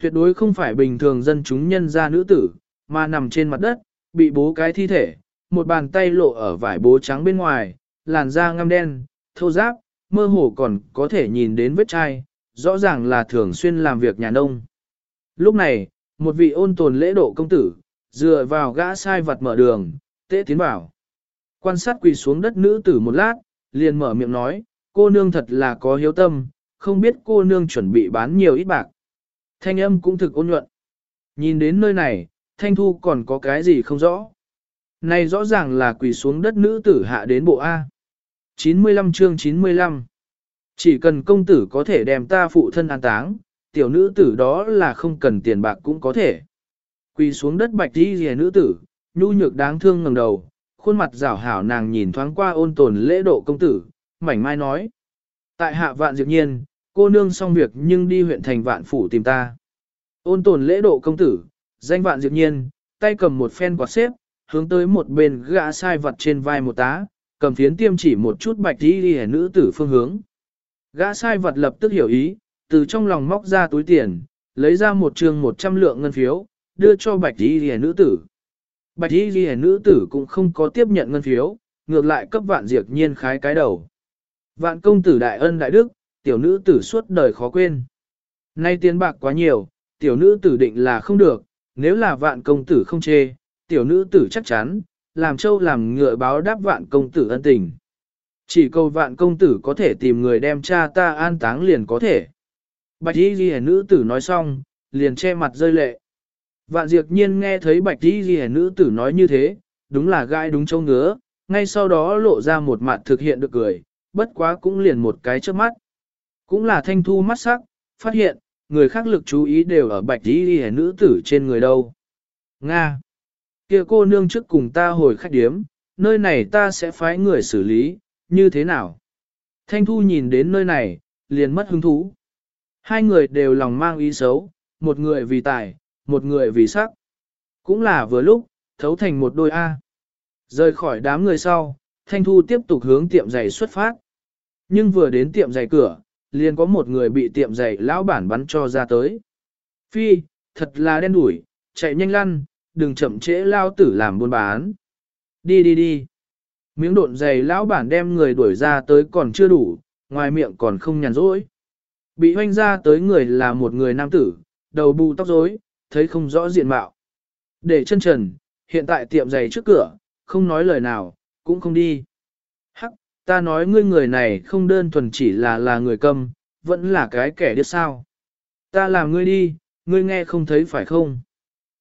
Tuyệt đối không phải bình thường dân chúng nhân gia nữ tử, mà nằm trên mặt đất, bị bố cái thi thể, một bàn tay lộ ở vải bố trắng bên ngoài, làn da ngăm đen, thô ráp, mơ hồ còn có thể nhìn đến vết chai, rõ ràng là thường xuyên làm việc nhà nông. Lúc này, một vị ôn tồn lễ độ công tử, dựa vào gã sai vật mở đường, tế tiến vào. Quan sát quỳ xuống đất nữ tử một lát, liền mở miệng nói, cô nương thật là có hiếu tâm, không biết cô nương chuẩn bị bán nhiều ít bạc. Thanh âm cũng thực ôn nhuận. Nhìn đến nơi này, thanh thu còn có cái gì không rõ. Này rõ ràng là quỳ xuống đất nữ tử hạ đến bộ A. 95 chương 95 Chỉ cần công tử có thể đem ta phụ thân an táng, tiểu nữ tử đó là không cần tiền bạc cũng có thể. Quỳ xuống đất bạch đi rìa nữ tử, nhu nhược đáng thương ngẩng đầu, khuôn mặt rảo hảo nàng nhìn thoáng qua ôn tồn lễ độ công tử, mảnh mai nói. Tại hạ vạn diệp nhiên, cô nương xong việc nhưng đi huyện thành vạn phủ tìm ta. Ôn tồn lễ độ công tử, danh vạn diệp nhiên, tay cầm một phen quạt xếp, hướng tới một bên gã sai vật trên vai một tá, cầm phiến tiêm chỉ một chút bạch đi đi nữ tử phương hướng. Gã sai vật lập tức hiểu ý, từ trong lòng móc ra túi tiền, lấy ra một trường 100 lượng ngân phiếu, đưa cho bạch y đi nữ tử. Bạch y ghi nữ tử cũng không có tiếp nhận ngân phiếu, ngược lại cấp vạn diệt nhiên khái cái đầu. Vạn công tử đại ân đại đức, tiểu nữ tử suốt đời khó quên. Nay tiền bạc quá nhiều, tiểu nữ tử định là không được, nếu là vạn công tử không chê, tiểu nữ tử chắc chắn, làm châu làm ngựa báo đáp vạn công tử ân tình. Chỉ cầu vạn công tử có thể tìm người đem cha ta an táng liền có thể. Bạch y ghi nữ tử nói xong, liền che mặt rơi lệ. Vạn diệt nhiên nghe thấy bạch y ghi nữ tử nói như thế, đúng là gai đúng châu ngứa, ngay sau đó lộ ra một mặt thực hiện được cười, bất quá cũng liền một cái trước mắt. Cũng là thanh thu mắt sắc, phát hiện, người khác lực chú ý đều ở bạch y ghi nữ tử trên người đâu. Nga! kia cô nương trước cùng ta hồi khách điếm, nơi này ta sẽ phái người xử lý, như thế nào? Thanh Thu nhìn đến nơi này, liền mất hứng thú. Hai người đều lòng mang ý xấu, một người vì tài, một người vì sắc. Cũng là vừa lúc, thấu thành một đôi A. Rời khỏi đám người sau, Thanh Thu tiếp tục hướng tiệm giày xuất phát. Nhưng vừa đến tiệm giày cửa, liền có một người bị tiệm giày lão bản bắn cho ra tới. Phi, thật là đen đủi, chạy nhanh lăn, đừng chậm trễ lao tử làm buôn bán. Đi đi đi. Miếng độn giày lão bản đem người đuổi ra tới còn chưa đủ, ngoài miệng còn không nhàn rỗi. Bị hoanh ra tới người là một người nam tử, đầu bù tóc rối, thấy không rõ diện mạo. Để chân trần, hiện tại tiệm giày trước cửa, không nói lời nào, cũng không đi. Ta nói ngươi người này không đơn thuần chỉ là là người câm, vẫn là cái kẻ điếc sao. Ta làm ngươi đi, ngươi nghe không thấy phải không?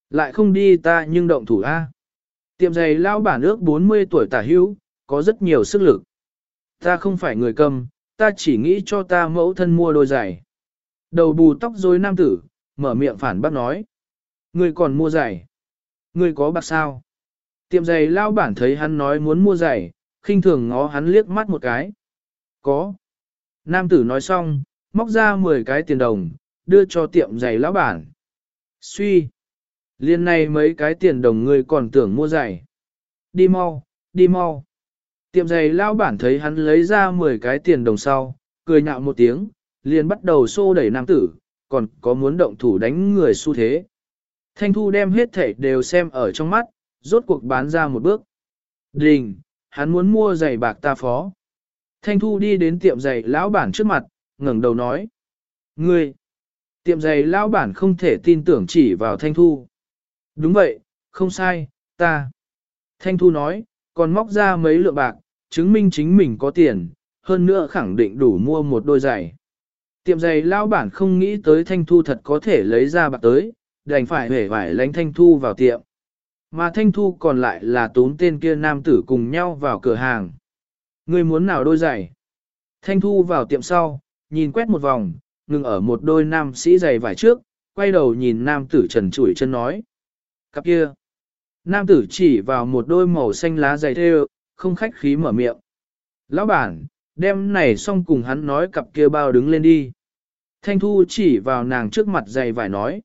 Lại không đi ta nhưng động thủ A. Tiệm giày lao bản ước 40 tuổi tả hữu, có rất nhiều sức lực. Ta không phải người cầm, ta chỉ nghĩ cho ta mẫu thân mua đôi giày. Đầu bù tóc rối nam tử, mở miệng phản bác nói. Ngươi còn mua giày. Ngươi có bạc sao? Tiệm giày lao bản thấy hắn nói muốn mua giày, khinh thường ngó hắn liếc mắt một cái. Có. Nam tử nói xong, móc ra 10 cái tiền đồng, đưa cho tiệm giày lão bản. Suy. Liên này mấy cái tiền đồng ngươi còn tưởng mua giày. Đi mau, đi mau. Tiệm giày lao bản thấy hắn lấy ra 10 cái tiền đồng sau, cười nhạo một tiếng, liền bắt đầu xô đẩy nam tử, còn có muốn động thủ đánh người xu thế. Thanh Thu đem hết thảy đều xem ở trong mắt, rốt cuộc bán ra một bước. Đình, hắn muốn mua giày bạc ta phó. Thanh Thu đi đến tiệm giày lão bản trước mặt, ngẩng đầu nói. Ngươi! Tiệm giày lão bản không thể tin tưởng chỉ vào Thanh Thu. Đúng vậy, không sai, ta. Thanh Thu nói, còn móc ra mấy lượng bạc, chứng minh chính mình có tiền, hơn nữa khẳng định đủ mua một đôi giày. Tiệm giày lão bản không nghĩ tới Thanh Thu thật có thể lấy ra bạc tới, đành phải hể vải lánh Thanh Thu vào tiệm. Mà Thanh Thu còn lại là tốn tên kia nam tử cùng nhau vào cửa hàng. Người muốn nào đôi giày? Thanh Thu vào tiệm sau, nhìn quét một vòng, ngừng ở một đôi nam sĩ giày vải trước, quay đầu nhìn nam tử trần trụi chân nói. Cặp kia. Nam tử chỉ vào một đôi màu xanh lá giày thêu, không khách khí mở miệng. Lão bản, đem này xong cùng hắn nói cặp kia bao đứng lên đi. Thanh Thu chỉ vào nàng trước mặt giày vải nói.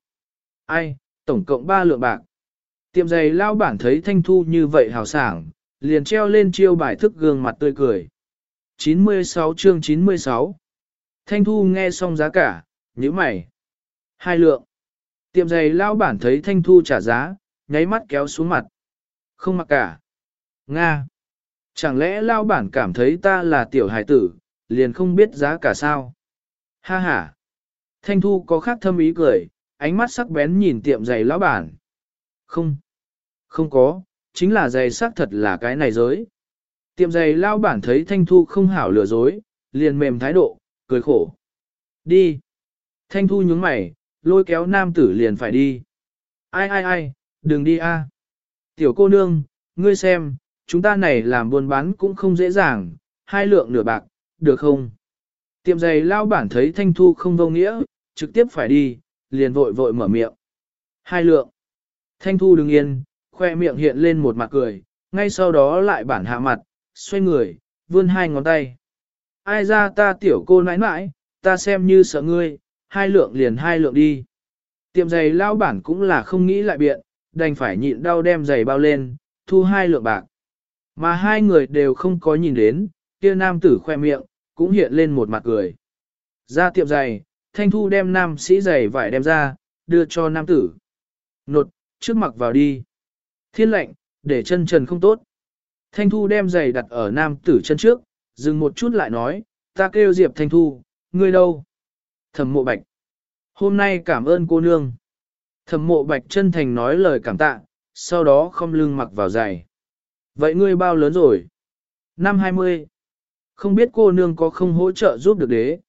Ai, tổng cộng ba lượng bạc. Tiệm giày lao bản thấy Thanh Thu như vậy hào sảng, liền treo lên chiêu bài thức gương mặt tươi cười. 96 chương 96 Thanh Thu nghe xong giá cả, nhíu mày. Hai lượng. Tiệm giày lao bản thấy Thanh Thu trả giá, nháy mắt kéo xuống mặt. Không mặc cả. Nga. Chẳng lẽ lao bản cảm thấy ta là tiểu hải tử, liền không biết giá cả sao? Ha ha. Thanh Thu có khác thâm ý cười, ánh mắt sắc bén nhìn tiệm giày lão bản. Không. Không có, chính là giày xác thật là cái này giới. Tiệm giày lao bản thấy Thanh Thu không hảo lừa dối, liền mềm thái độ, cười khổ. Đi. Thanh Thu nhướng mày, lôi kéo nam tử liền phải đi. Ai ai ai, đừng đi a. Tiểu cô nương, ngươi xem, chúng ta này làm buôn bán cũng không dễ dàng, hai lượng nửa bạc, được không? Tiệm giày lao bản thấy Thanh Thu không vô nghĩa, trực tiếp phải đi, liền vội vội mở miệng. Hai lượng. Thanh Thu đừng yên, khoe miệng hiện lên một mặt cười, ngay sau đó lại bản hạ mặt, xoay người, vươn hai ngón tay. Ai ra ta tiểu cô nãi nãi, ta xem như sợ ngươi, hai lượng liền hai lượng đi. Tiệm giày lao bản cũng là không nghĩ lại biện, đành phải nhịn đau đem giày bao lên, thu hai lượng bạc. Mà hai người đều không có nhìn đến, kia nam tử khoe miệng, cũng hiện lên một mặt cười. Ra tiệm giày, Thanh Thu đem nam sĩ giày vải đem ra, đưa cho nam tử. Nột, trước mặc vào đi. Thiên lệnh, để chân trần không tốt. Thanh Thu đem giày đặt ở nam tử chân trước, dừng một chút lại nói, ta kêu Diệp Thanh Thu, ngươi đâu? Thẩm mộ bạch. Hôm nay cảm ơn cô nương. Thẩm mộ bạch chân thành nói lời cảm tạ, sau đó không lưng mặc vào giày. Vậy ngươi bao lớn rồi? Năm 20. Không biết cô nương có không hỗ trợ giúp được đế.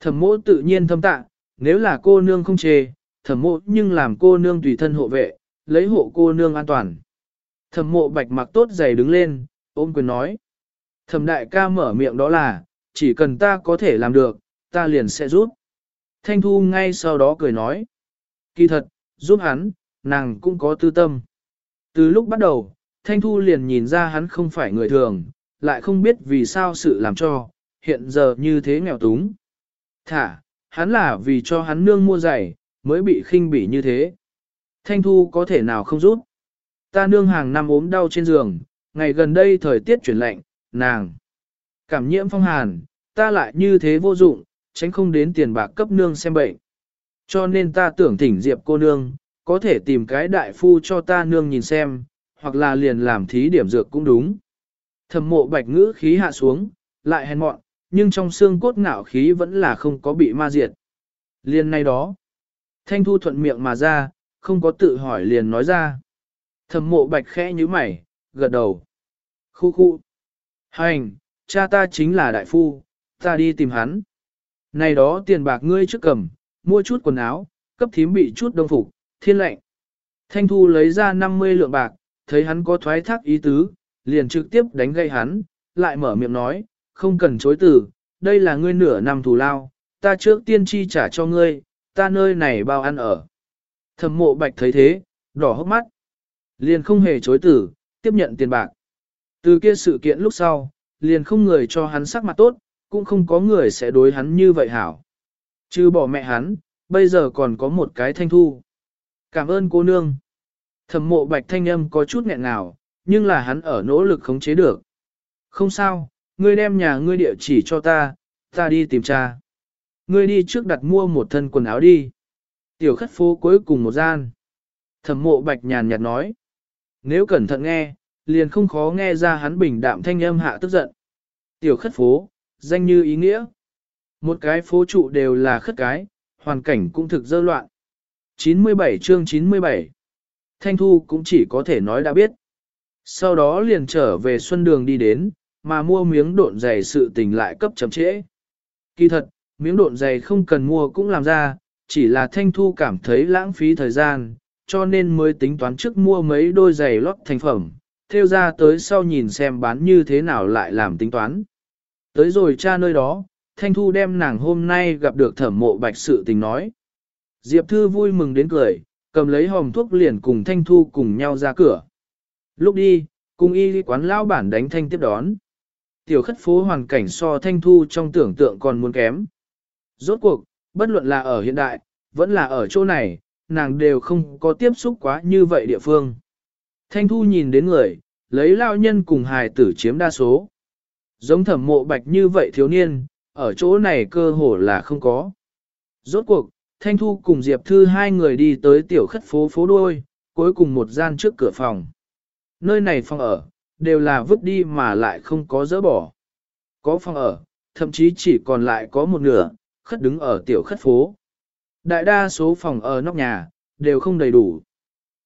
Thẩm mộ tự nhiên thâm tạ, nếu là cô nương không chê, thẩm mộ nhưng làm cô nương tùy thân hộ vệ, lấy hộ cô nương an toàn. Thẩm mộ bạch mặc tốt giày đứng lên, ôm quyền nói. Thẩm đại ca mở miệng đó là, chỉ cần ta có thể làm được, ta liền sẽ giúp. Thanh Thu ngay sau đó cười nói. Kỳ thật, giúp hắn, nàng cũng có tư tâm. Từ lúc bắt đầu, Thanh Thu liền nhìn ra hắn không phải người thường, lại không biết vì sao sự làm cho, hiện giờ như thế nghèo túng. Thả, hắn là vì cho hắn nương mua giày, mới bị khinh bỉ như thế. Thanh Thu có thể nào không rút? Ta nương hàng năm ốm đau trên giường, ngày gần đây thời tiết chuyển lạnh, nàng. Cảm nhiễm phong hàn, ta lại như thế vô dụng, tránh không đến tiền bạc cấp nương xem bệnh. Cho nên ta tưởng thỉnh Diệp cô nương, có thể tìm cái đại phu cho ta nương nhìn xem, hoặc là liền làm thí điểm dược cũng đúng. Thẩm mộ bạch ngữ khí hạ xuống, lại hèn mọn, nhưng trong xương cốt ngạo khí vẫn là không có bị ma diệt. Liên nay đó, thanh thu thuận miệng mà ra, không có tự hỏi liền nói ra. Thẩm mộ bạch khẽ như mày, gật đầu. Khu khu. Hành, cha ta chính là đại phu, ta đi tìm hắn. Này đó tiền bạc ngươi trước cầm, mua chút quần áo, cấp thím bị chút đông phục, thiên lệnh. Thanh thu lấy ra 50 lượng bạc, thấy hắn có thoái thác ý tứ, liền trực tiếp đánh gây hắn, lại mở miệng nói, không cần chối từ, đây là ngươi nửa năm thù lao, ta trước tiên chi trả cho ngươi, ta nơi này bao ăn ở. Thẩm mộ bạch thấy thế, đỏ hốc mắt, liền không hề chối từ, tiếp nhận tiền bạc. Từ kia sự kiện lúc sau, liền không người cho hắn sắc mặt tốt, cũng không có người sẽ đối hắn như vậy hảo. Chứ bỏ mẹ hắn, bây giờ còn có một cái thanh thu. Cảm ơn cô nương. Thẩm mộ bạch thanh âm có chút nghẹn ngào, nhưng là hắn ở nỗ lực khống chế được. Không sao, ngươi đem nhà ngươi địa chỉ cho ta, ta đi tìm cha. Ngươi đi trước đặt mua một thân quần áo đi. Tiểu khất phố cuối cùng một gian. Thẩm mộ bạch nhàn nhạt nói. Nếu cẩn thận nghe, liền không khó nghe ra hắn bình đạm thanh âm hạ tức giận. Tiểu khất phố, danh như ý nghĩa. Một cái phố trụ đều là khất cái, hoàn cảnh cũng thực dơ loạn. 97 chương 97 Thanh Thu cũng chỉ có thể nói đã biết. Sau đó liền trở về xuân đường đi đến, mà mua miếng độn giày sự tình lại cấp chậm trễ. Kỳ thật, miếng độn giày không cần mua cũng làm ra, chỉ là Thanh Thu cảm thấy lãng phí thời gian, cho nên mới tính toán trước mua mấy đôi giày lót thành phẩm, theo ra tới sau nhìn xem bán như thế nào lại làm tính toán. Tới rồi cha nơi đó, Thanh Thu đem nàng hôm nay gặp được thẩm mộ bạch sự tình nói. Diệp Thư vui mừng đến cười, cầm lấy hòm thuốc liền cùng Thanh Thu cùng nhau ra cửa. Lúc đi, cùng y quán lao bản đánh Thanh tiếp đón. Tiểu khất phố hoàn cảnh so Thanh Thu trong tưởng tượng còn muốn kém. Rốt cuộc, bất luận là ở hiện đại, vẫn là ở chỗ này, nàng đều không có tiếp xúc quá như vậy địa phương. Thanh Thu nhìn đến người, lấy lao nhân cùng hài tử chiếm đa số. Giống thẩm mộ bạch như vậy thiếu niên, ở chỗ này cơ hồ là không có. Rốt cuộc, Thanh Thu cùng Diệp Thư hai người đi tới tiểu khất phố phố đôi, cuối cùng một gian trước cửa phòng. Nơi này phòng ở, đều là vứt đi mà lại không có dỡ bỏ. Có phòng ở, thậm chí chỉ còn lại có một nửa, khất đứng ở tiểu khất phố. Đại đa số phòng ở nóc nhà, đều không đầy đủ.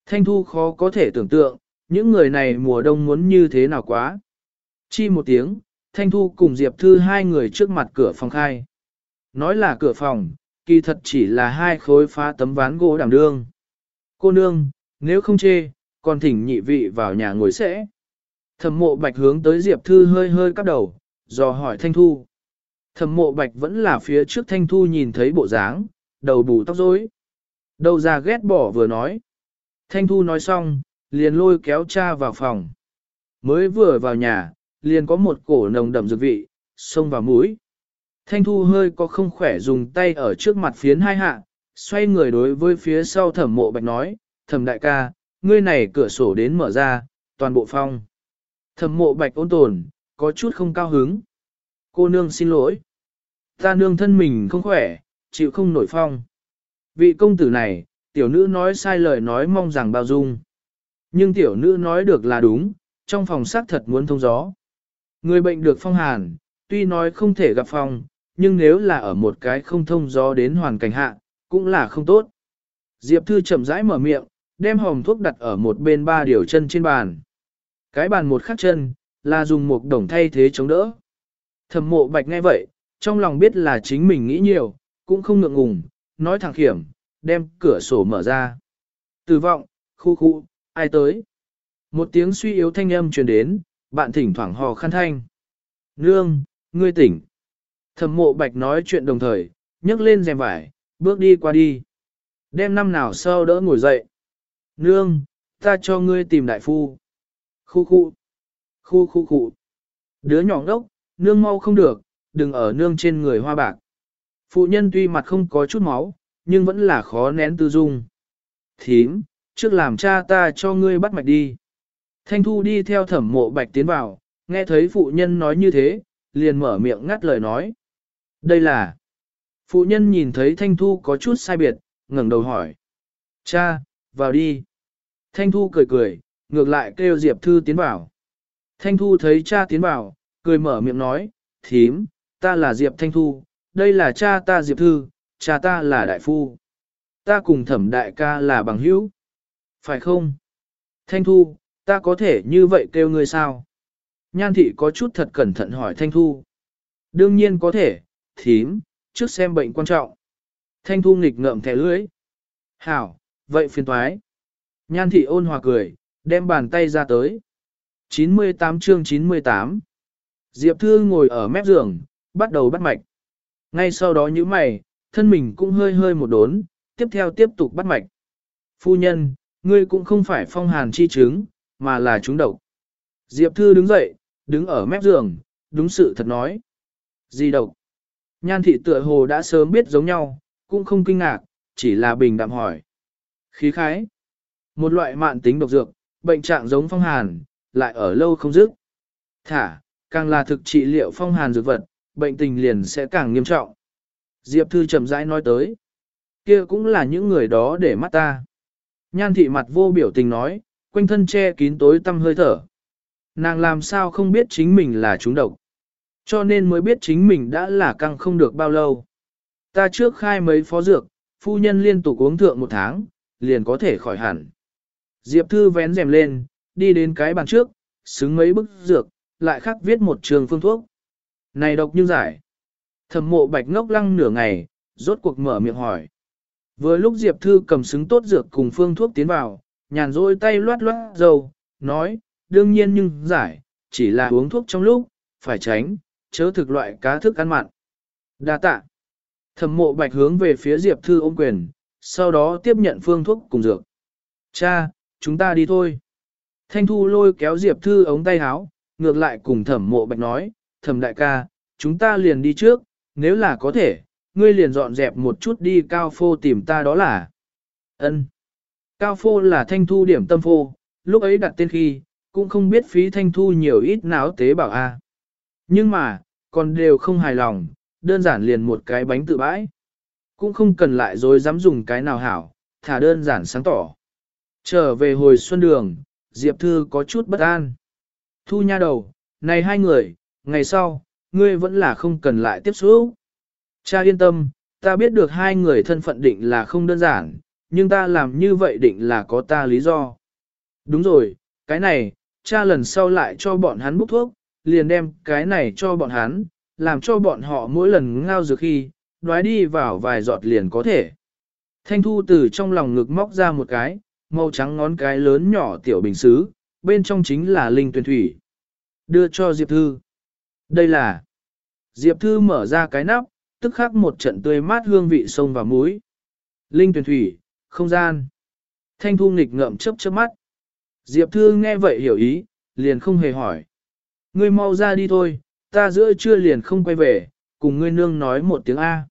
Thanh Thu khó có thể tưởng tượng, những người này mùa đông muốn như thế nào quá. Chi một tiếng, Thanh Thu cùng Diệp Thư hai người trước mặt cửa phòng khai. Nói là cửa phòng, kỳ thật chỉ là hai khối phá tấm ván gỗ đảm đương. Cô nương, nếu không chê, còn thỉnh nhị vị vào nhà ngồi sẽ. Thẩm mộ bạch hướng tới Diệp Thư hơi hơi cắp đầu, dò hỏi Thanh Thu. Thẩm mộ bạch vẫn là phía trước Thanh Thu nhìn thấy bộ dáng, đầu bù tóc rối. Đầu ra ghét bỏ vừa nói. Thanh Thu nói xong, liền lôi kéo cha vào phòng. Mới vừa vào nhà, liền có một cổ nồng đậm dược vị, xông vào mũi. Thanh Thu hơi có không khỏe dùng tay ở trước mặt phiến hai hạ, xoay người đối với phía sau thẩm mộ bạch nói, thẩm đại ca, ngươi này cửa sổ đến mở ra, toàn bộ phong. Thẩm mộ bạch ôn tồn, có chút không cao hứng. Cô nương xin lỗi. Ta nương thân mình không khỏe, chịu không nổi phong. Vị công tử này, tiểu nữ nói sai lời nói mong rằng bao dung. Nhưng tiểu nữ nói được là đúng, trong phòng xác thật muốn thông gió. Người bệnh được phong hàn, tuy nói không thể gặp phong, nhưng nếu là ở một cái không thông gió đến hoàn cảnh hạ, cũng là không tốt. Diệp Thư chậm rãi mở miệng, đem hòm thuốc đặt ở một bên ba điều chân trên bàn. Cái bàn một khắc chân, là dùng một đồng thay thế chống đỡ. Thẩm mộ bạch nghe vậy, trong lòng biết là chính mình nghĩ nhiều, cũng không ngượng ngùng, nói thẳng khiểm, đem cửa sổ mở ra. Tử vọng, khu khu, ai tới? Một tiếng suy yếu thanh âm truyền đến, bạn thỉnh thoảng hò khăn thanh. Nương, ngươi tỉnh. Thẩm mộ bạch nói chuyện đồng thời, nhấc lên rèm vải, bước đi qua đi. Đem năm nào sau đỡ ngồi dậy. Nương, ta cho ngươi tìm đại phu. Khu khu. Khu khu khu. Đứa nhỏ ngốc, nương mau không được, đừng ở nương trên người hoa bạc. Phụ nhân tuy mặt không có chút máu, nhưng vẫn là khó nén tư dung. Thím, trước làm cha ta cho ngươi bắt mạch đi. Thanh Thu đi theo thẩm mộ bạch tiến vào, nghe thấy phụ nhân nói như thế, liền mở miệng ngắt lời nói. Đây là... Phụ nhân nhìn thấy Thanh Thu có chút sai biệt, ngẩng đầu hỏi. Cha, vào đi. Thanh Thu cười cười, ngược lại kêu Diệp Thư tiến vào. Thanh Thu thấy cha tiến vào, cười mở miệng nói, thím, ta là Diệp Thanh Thu, đây là cha ta Diệp Thư, cha ta là đại phu. Ta cùng thẩm đại ca là bằng hữu. Phải không? Thanh Thu, ta có thể như vậy kêu ngươi sao? Nhan thị có chút thật cẩn thận hỏi Thanh Thu. Đương nhiên có thể, thím, trước xem bệnh quan trọng. Thanh Thu nghịch ngợm thẻ lưỡi. Hảo, vậy phiền toái. Nhan thị ôn hòa cười, đem bàn tay ra tới. 98 chương 98 Diệp Thư ngồi ở mép giường, bắt đầu bắt mạch. Ngay sau đó như mày, thân mình cũng hơi hơi một đốn, tiếp theo tiếp tục bắt mạch. Phu nhân, ngươi cũng không phải phong hàn chi chứng, mà là chúng độc. Diệp Thư đứng dậy, đứng ở mép giường, đúng sự thật nói. Gì độc? Nhan thị tựa hồ đã sớm biết giống nhau, cũng không kinh ngạc, chỉ là bình đạm hỏi. Khí khái. Một loại mạn tính độc dược, bệnh trạng giống phong hàn, lại ở lâu không dứt. Thả, càng là thực trị liệu phong hàn dược vật, bệnh tình liền sẽ càng nghiêm trọng. Diệp Thư chậm rãi nói tới. kia cũng là những người đó để mắt ta. Nhan thị mặt vô biểu tình nói, quanh thân che kín tối tăm hơi thở. Nàng làm sao không biết chính mình là trúng độc. Cho nên mới biết chính mình đã là căng không được bao lâu. Ta trước khai mấy phó dược, phu nhân liên tục uống thượng một tháng, liền có thể khỏi hẳn. Diệp Thư vén rèm lên, đi đến cái bàn trước, xứng mấy bức dược, lại khắc viết một trường phương thuốc. Này độc như giải. Thẩm mộ bạch ngốc lăng nửa ngày, rốt cuộc mở miệng hỏi. Vừa lúc Diệp Thư cầm xứng tốt dược cùng phương thuốc tiến vào, nhàn rôi tay loát loát dầu, nói, đương nhiên nhưng giải, chỉ là uống thuốc trong lúc, phải tránh, chớ thực loại cá thức ăn mặn. Đa tạ. Thẩm mộ bạch hướng về phía Diệp Thư ôm quyền, sau đó tiếp nhận phương thuốc cùng dược. Cha, chúng ta đi thôi. Thanh Thu lôi kéo Diệp Thư ống tay háo, ngược lại cùng thẩm mộ bạch nói, thẩm đại ca, chúng ta liền đi trước, nếu là có thể, ngươi liền dọn dẹp một chút đi cao phô tìm ta đó là. ân Cao phô là thanh thu điểm tâm phô, lúc ấy đặt tên khi, cũng không biết phí thanh thu nhiều ít náo tế bảo a. Nhưng mà, còn đều không hài lòng, đơn giản liền một cái bánh tự bãi. Cũng không cần lại rồi dám dùng cái nào hảo, thả đơn giản sáng tỏ. Trở về hồi xuân đường, Diệp Thư có chút bất an. Thu nha đầu, này hai người, ngày sau, ngươi vẫn là không cần lại tiếp xúc. Cha yên tâm, ta biết được hai người thân phận định là không đơn giản, nhưng ta làm như vậy định là có ta lý do. Đúng rồi, cái này, cha lần sau lại cho bọn hắn bốc thuốc, liền đem cái này cho bọn hắn, làm cho bọn họ mỗi lần ngao dược khi, đoái đi vào vài giọt liền có thể. Thanh thu từ trong lòng ngực móc ra một cái, màu trắng ngón cái lớn nhỏ tiểu bình xứ, bên trong chính là linh tuyển thủy. Đưa cho Diệp Thư. Đây là... Diệp Thư mở ra cái nắp, tức khắc một trận tươi mát hương vị sông và muối. Linh tuyển thủy, không gian. Thanh thu nghịch ngậm chớp chớp mắt. Diệp Thư nghe vậy hiểu ý, liền không hề hỏi. Ngươi mau ra đi thôi, ta giữa trưa liền không quay về, cùng ngươi nương nói một tiếng A.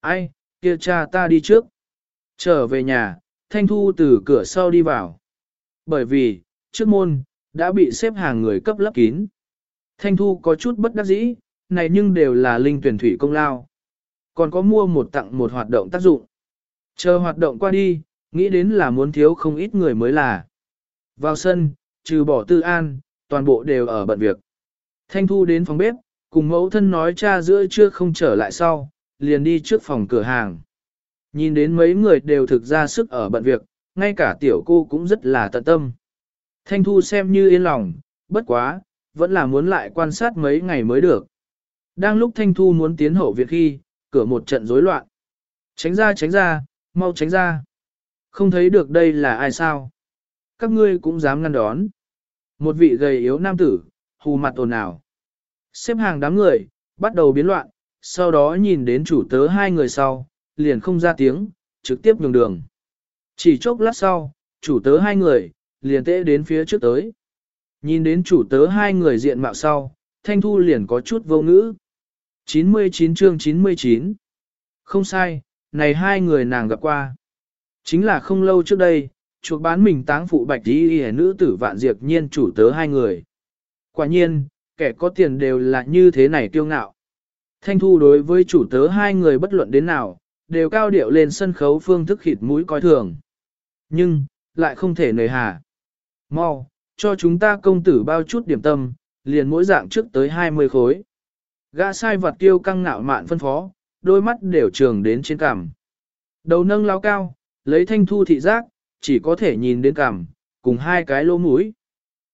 Ai, kia cha ta đi trước. Trở về nhà, Thanh Thu từ cửa sau đi vào. Bởi vì, trước môn, đã bị xếp hàng người cấp lấp kín. Thanh Thu có chút bất đắc dĩ, này nhưng đều là linh tuyển thủy công lao. Còn có mua một tặng một hoạt động tác dụng. Chờ hoạt động qua đi, nghĩ đến là muốn thiếu không ít người mới là. Vào sân, trừ bỏ tư an, toàn bộ đều ở bận việc. Thanh Thu đến phòng bếp, cùng mẫu thân nói cha giữa trưa không trở lại sau, liền đi trước phòng cửa hàng. Nhìn đến mấy người đều thực ra sức ở bận việc, ngay cả tiểu cô cũng rất là tận tâm. Thanh Thu xem như yên lòng, bất quá, vẫn là muốn lại quan sát mấy ngày mới được. Đang lúc Thanh Thu muốn tiến hậu viện khi, cửa một trận rối loạn. Tránh ra tránh ra, mau tránh ra. Không thấy được đây là ai sao. Các ngươi cũng dám ngăn đón. Một vị gầy yếu nam tử, hù mặt ồn ào. Xếp hàng đám người, bắt đầu biến loạn, sau đó nhìn đến chủ tớ hai người sau, liền không ra tiếng, trực tiếp nhường đường. Chỉ chốc lát sau, chủ tớ hai người, liền tệ đến phía trước tới. Nhìn đến chủ tớ hai người diện mạo sau, Thanh Thu liền có chút vô ngữ. 99 chương 99 Không sai, này hai người nàng gặp qua. Chính là không lâu trước đây, chuộc bán mình táng phụ bạch đi hề nữ tử vạn diệt nhiên chủ tớ hai người. Quả nhiên, kẻ có tiền đều là như thế này kiêu ngạo. Thanh Thu đối với chủ tớ hai người bất luận đến nào, đều cao điệu lên sân khấu phương thức khịt mũi coi thường. Nhưng, lại không thể nề hà. Mau, cho chúng ta công tử bao chút điểm tâm, liền mỗi dạng trước tới 20 khối. Gã sai vật tiêu căng ngạo mạn phân phó, đôi mắt đều trường đến trên cằm. Đầu nâng lao cao, lấy thanh thu thị giác, chỉ có thể nhìn đến cằm, cùng hai cái lỗ mũi.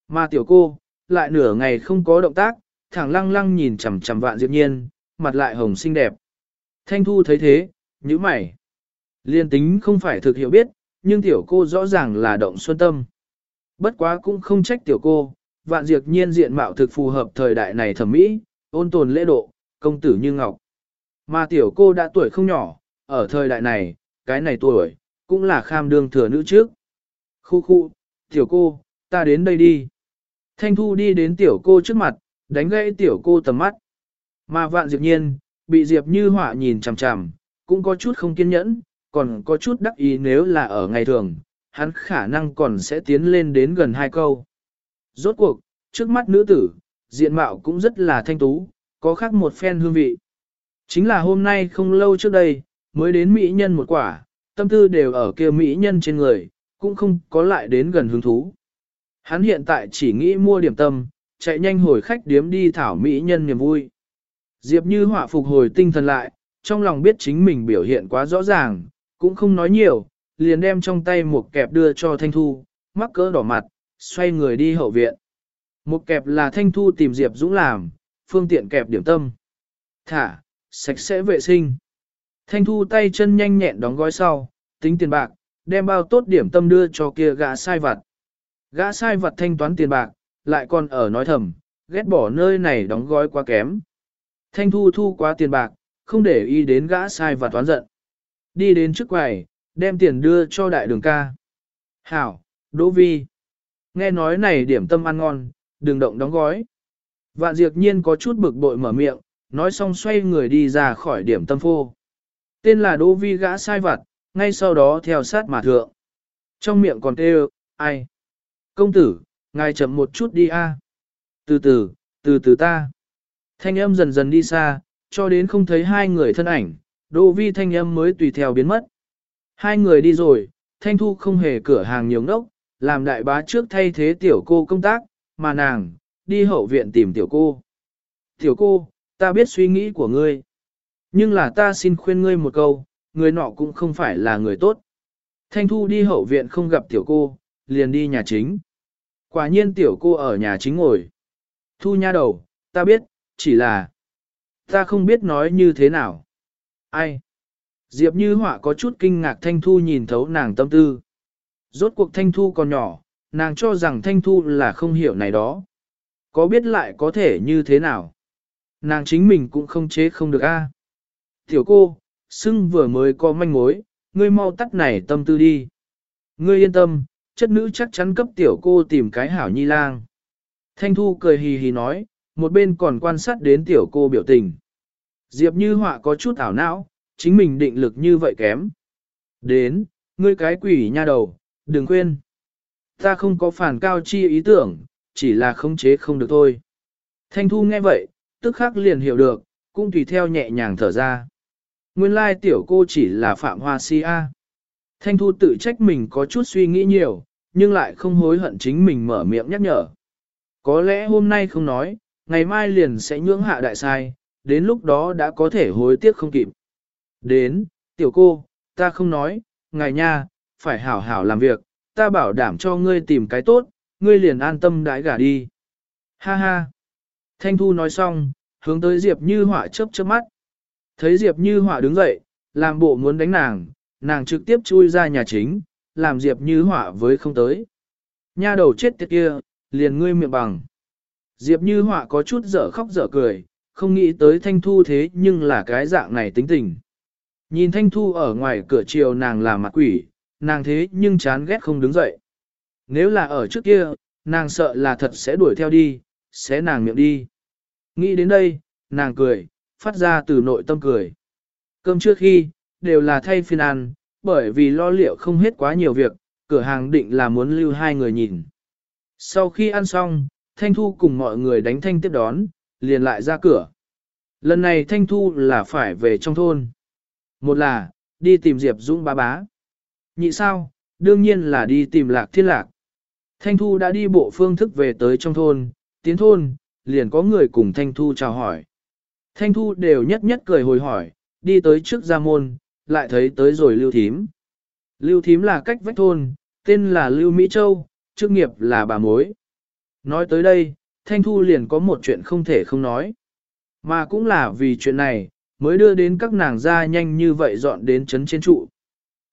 Mà tiểu cô, lại nửa ngày không có động tác, thẳng lăng lăng nhìn chằm chằm vạn diệp nhiên, mặt lại hồng xinh đẹp. Thanh thu thấy thế, nhíu mày. Liên tính không phải thực hiểu biết, nhưng tiểu cô rõ ràng là động xuân tâm. Bất quá cũng không trách tiểu cô, vạn diệt nhiên diện mạo thực phù hợp thời đại này thẩm mỹ, ôn tồn lễ độ, công tử như ngọc. Mà tiểu cô đã tuổi không nhỏ, ở thời đại này, cái này tuổi, cũng là kham đương thừa nữ trước. Khu khu, tiểu cô, ta đến đây đi. Thanh Thu đi đến tiểu cô trước mặt, đánh gãy tiểu cô tầm mắt. Mà vạn diệp nhiên, bị diệp như họa nhìn chằm chằm, cũng có chút không kiên nhẫn, còn có chút đắc ý nếu là ở ngày thường, hắn khả năng còn sẽ tiến lên đến gần hai câu. Rốt cuộc, trước mắt nữ tử, diện mạo cũng rất là thanh tú, có khác một phen hương vị. Chính là hôm nay không lâu trước đây, mới đến mỹ nhân một quả, tâm tư đều ở kia mỹ nhân trên người, cũng không có lại đến gần hứng thú. Hắn hiện tại chỉ nghĩ mua điểm tâm, chạy nhanh hồi khách điếm đi thảo mỹ nhân niềm vui. Diệp như họa phục hồi tinh thần lại, trong lòng biết chính mình biểu hiện quá rõ ràng, cũng không nói nhiều, liền đem trong tay một kẹp đưa cho Thanh Thu, mắc cỡ đỏ mặt, xoay người đi hậu viện. Một kẹp là Thanh Thu tìm Diệp Dũng làm, phương tiện kẹp điểm tâm. Thả, sạch sẽ vệ sinh. Thanh Thu tay chân nhanh nhẹn đóng gói sau, tính tiền bạc, đem bao tốt điểm tâm đưa cho kia gã sai vặt. Gã sai vặt thanh toán tiền bạc, lại còn ở nói thầm, ghét bỏ nơi này đóng gói quá kém. Thanh Thu thu quá tiền bạc, không để ý đến gã sai vặt toán giận. Đi đến trước quầy, đem tiền đưa cho đại đường ca. Hảo, Đỗ Vi. Nghe nói này điểm tâm ăn ngon, đừng động đóng gói. Vạn Diệp Nhiên có chút bực bội mở miệng, nói xong xoay người đi ra khỏi điểm tâm phô. Tên là Đỗ Vi gã sai vặt, ngay sau đó theo sát mà thượng. Trong miệng còn kêu, ai? Công tử, ngài chậm một chút đi a. Từ từ, từ từ ta. Thanh âm dần dần đi xa, cho đến không thấy hai người thân ảnh, Đỗ Vi thanh âm mới tùy theo biến mất. Hai người đi rồi, Thanh Thu không hề cửa hàng nhiều ngốc, làm đại bá trước thay thế tiểu cô công tác, mà nàng, đi hậu viện tìm tiểu cô. Tiểu cô, ta biết suy nghĩ của ngươi. Nhưng là ta xin khuyên ngươi một câu, người nọ cũng không phải là người tốt. Thanh Thu đi hậu viện không gặp tiểu cô, liền đi nhà chính. Quả nhiên tiểu cô ở nhà chính ngồi. Thu nha đầu, ta biết, chỉ là... Ta không biết nói như thế nào. Ai? Diệp Như Họa có chút kinh ngạc Thanh Thu nhìn thấu nàng tâm tư. Rốt cuộc Thanh Thu còn nhỏ, nàng cho rằng Thanh Thu là không hiểu này đó. Có biết lại có thể như thế nào? Nàng chính mình cũng không chế không được a. Tiểu cô, xưng vừa mới có manh mối, ngươi mau tắt này tâm tư đi. Ngươi yên tâm, chất nữ chắc chắn cấp tiểu cô tìm cái hảo nhi lang. Thanh Thu cười hì hì nói, một bên còn quan sát đến tiểu cô biểu tình. Diệp Như Họa có chút ảo não, chính mình định lực như vậy kém. Đến, ngươi cái quỷ nha đầu, đừng quên. Ta không có phản cao chi ý tưởng, chỉ là khống chế không được thôi. Thanh Thu nghe vậy, tức khắc liền hiểu được, cũng tùy theo nhẹ nhàng thở ra. nguyên lai tiểu cô chỉ là Phạm Hoa Si A. Thanh Thu tự trách mình có chút suy nghĩ nhiều, nhưng lại không hối hận chính mình mở miệng nhắc nhở. Có lẽ hôm nay không nói, ngày mai liền sẽ nhưỡng hạ đại sai, đến lúc đó đã có thể hối tiếc không kịp. Đến, tiểu cô, ta không nói, ngài nha, phải hảo hảo làm việc, ta bảo đảm cho ngươi tìm cái tốt, ngươi liền an tâm đãi gả đi. Ha ha. Thanh Thu nói xong, hướng tới Diệp Như Họa chớp chớp mắt. Thấy Diệp Như Họa đứng dậy, làm bộ muốn đánh nàng, nàng trực tiếp chui ra nhà chính, làm Diệp Như Họa với không tới. Nha đầu chết tiệt kia, liền ngươi miệng bằng. Diệp Như Họa có chút dở khóc dở cười, không nghĩ tới Thanh Thu thế nhưng là cái dạng này tính tình. Nhìn Thanh Thu ở ngoài cửa chiều nàng là mặt quỷ, nàng thế nhưng chán ghét không đứng dậy. Nếu là ở trước kia, nàng sợ là thật sẽ đuổi theo đi, sẽ nàng miệng đi. Nghĩ đến đây, nàng cười, phát ra từ nội tâm cười. Cơm trước khi, đều là thay phiên ăn, bởi vì lo liệu không hết quá nhiều việc, cửa hàng định là muốn lưu hai người nhìn. Sau khi ăn xong, Thanh Thu cùng mọi người đánh thanh tiếp đón, liền lại ra cửa. Lần này Thanh Thu là phải về trong thôn. Một là, đi tìm Diệp Dũng ba bá. Nhị sao, đương nhiên là đi tìm lạc thiên lạc. Thanh Thu đã đi bộ phương thức về tới trong thôn, tiến thôn, liền có người cùng Thanh Thu chào hỏi. Thanh Thu đều nhất nhất cười hồi hỏi, đi tới trước gia môn, lại thấy tới rồi Lưu Thím. Lưu Thím là cách vách thôn, tên là Lưu Mỹ Châu, chức nghiệp là bà mối. Nói tới đây, Thanh Thu liền có một chuyện không thể không nói. Mà cũng là vì chuyện này, mới đưa đến các nàng gia nhanh như vậy dọn đến chấn trên trụ.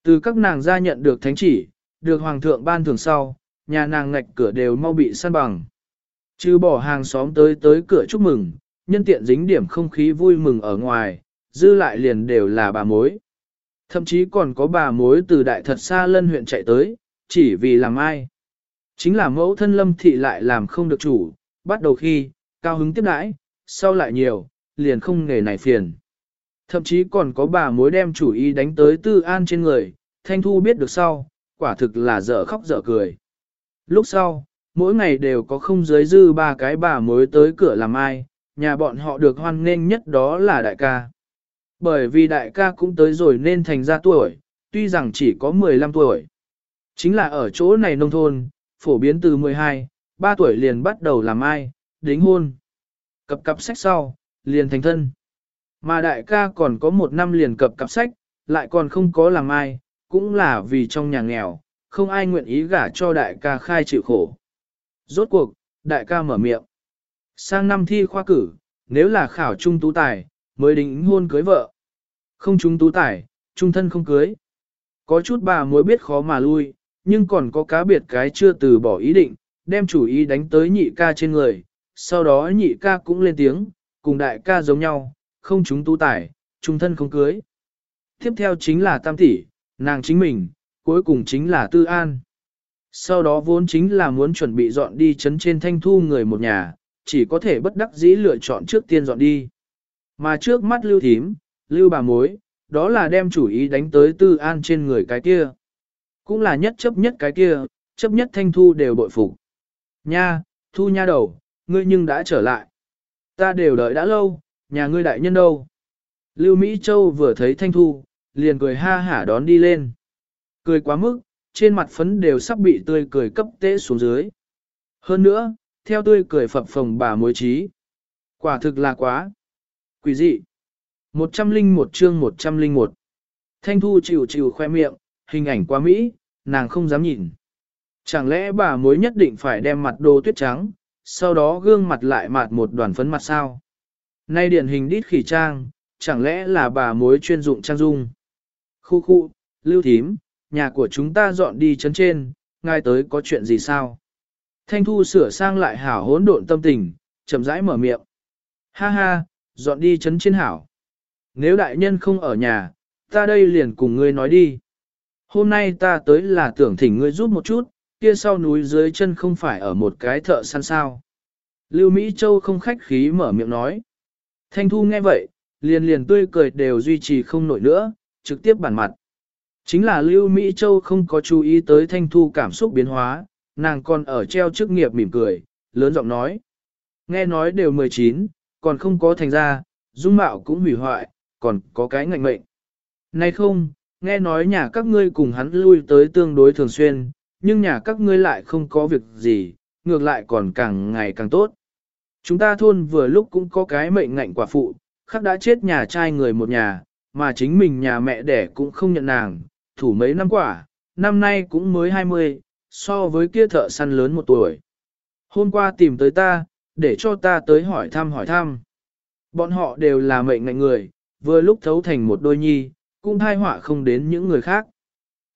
Từ các nàng gia nhận được thánh chỉ, được hoàng thượng ban thường sau, nhà nàng ngạch cửa đều mau bị săn bằng. Trừ bỏ hàng xóm tới tới cửa chúc mừng, nhân tiện dính điểm không khí vui mừng ở ngoài, dư lại liền đều là bà mối. Thậm chí còn có bà mối từ đại thật xa lân huyện chạy tới, chỉ vì làm ai. Chính là mẫu thân lâm thị lại làm không được chủ, bắt đầu khi, cao hứng tiếp đãi, sau lại nhiều, liền không nghề này phiền. Thậm chí còn có bà mối đem chủ ý đánh tới tư an trên người, thanh thu biết được sau, quả thực là dở khóc dở cười. Lúc sau, mỗi ngày đều có không dưới dư ba cái bà mối tới cửa làm ai, nhà bọn họ được hoan nghênh nhất đó là đại ca. Bởi vì đại ca cũng tới rồi nên thành ra tuổi, tuy rằng chỉ có 15 tuổi. Chính là ở chỗ này nông thôn, phổ biến từ 12, 3 tuổi liền bắt đầu làm ai, đính hôn. Cập cặp sách sau, liền thành thân. Mà đại ca còn có một năm liền cập cặp sách, lại còn không có làm ai, cũng là vì trong nhà nghèo, không ai nguyện ý gả cho đại ca khai chịu khổ. Rốt cuộc, đại ca mở miệng. Sang năm thi khoa cử, nếu là khảo trung tú tài, mới định hôn cưới vợ. Không trung tú tài, trung thân không cưới. Có chút bà mới biết khó mà lui, nhưng còn có cá biệt cái chưa từ bỏ ý định, đem chủ ý đánh tới nhị ca trên người, sau đó nhị ca cũng lên tiếng, cùng đại ca giống nhau, không chúng tú tài, trung thân không cưới. Tiếp theo chính là tam tỷ, nàng chính mình, cuối cùng chính là tư an. Sau đó vốn chính là muốn chuẩn bị dọn đi chấn trên thanh thu người một nhà, chỉ có thể bất đắc dĩ lựa chọn trước tiên dọn đi. Mà trước mắt lưu thím, lưu bà mối, đó là đem chủ ý đánh tới tư an trên người cái kia. Cũng là nhất chấp nhất cái kia, chấp nhất thanh thu đều bội phục. Nha, thu nha đầu, ngươi nhưng đã trở lại. Ta đều đợi đã lâu, nhà ngươi đại nhân đâu? Lưu Mỹ Châu vừa thấy thanh thu, liền cười ha hả đón đi lên. Cười quá mức, trên mặt phấn đều sắp bị tươi cười cấp tế xuống dưới. Hơn nữa, theo tươi cười phập phồng bà mối trí. Quả thực là quá. Quỷ dị. 101 chương 101. Thanh Thu chịu chịu khoe miệng, hình ảnh quá Mỹ, nàng không dám nhìn. Chẳng lẽ bà mối nhất định phải đem mặt đồ tuyết trắng, sau đó gương mặt lại mạt một đoàn phấn mặt sao? Nay điển hình đít khỉ trang, chẳng lẽ là bà mối chuyên dụng trang dung? Khu khu, lưu thím, nhà của chúng ta dọn đi chấn trên, ngay tới có chuyện gì sao? Thanh Thu sửa sang lại hảo hỗn độn tâm tình, chậm rãi mở miệng. Ha ha, dọn đi chấn trên hảo. Nếu đại nhân không ở nhà, ta đây liền cùng ngươi nói đi. Hôm nay ta tới là tưởng thỉnh ngươi giúp một chút, kia sau núi dưới chân không phải ở một cái thợ săn sao. Lưu Mỹ Châu không khách khí mở miệng nói. Thanh Thu nghe vậy, liền liền tươi cười đều duy trì không nổi nữa, trực tiếp bản mặt. Chính là Lưu Mỹ Châu không có chú ý tới Thanh Thu cảm xúc biến hóa, nàng còn ở treo chức nghiệp mỉm cười, lớn giọng nói. Nghe nói đều 19, còn không có thành ra, dung mạo cũng hủy hoại, còn có cái ngạnh mệnh. Này không, nghe nói nhà các ngươi cùng hắn lui tới tương đối thường xuyên, nhưng nhà các ngươi lại không có việc gì, ngược lại còn càng ngày càng tốt. Chúng ta thôn vừa lúc cũng có cái mệnh ngạnh quả phụ, khắc đã chết nhà trai người một nhà, mà chính mình nhà mẹ đẻ cũng không nhận nàng, thủ mấy năm quả, năm nay cũng mới 20, so với kia thợ săn lớn một tuổi. Hôm qua tìm tới ta, để cho ta tới hỏi thăm hỏi thăm. Bọn họ đều là mệnh ngạnh người, vừa lúc thấu thành một đôi nhi, cũng thai họa không đến những người khác.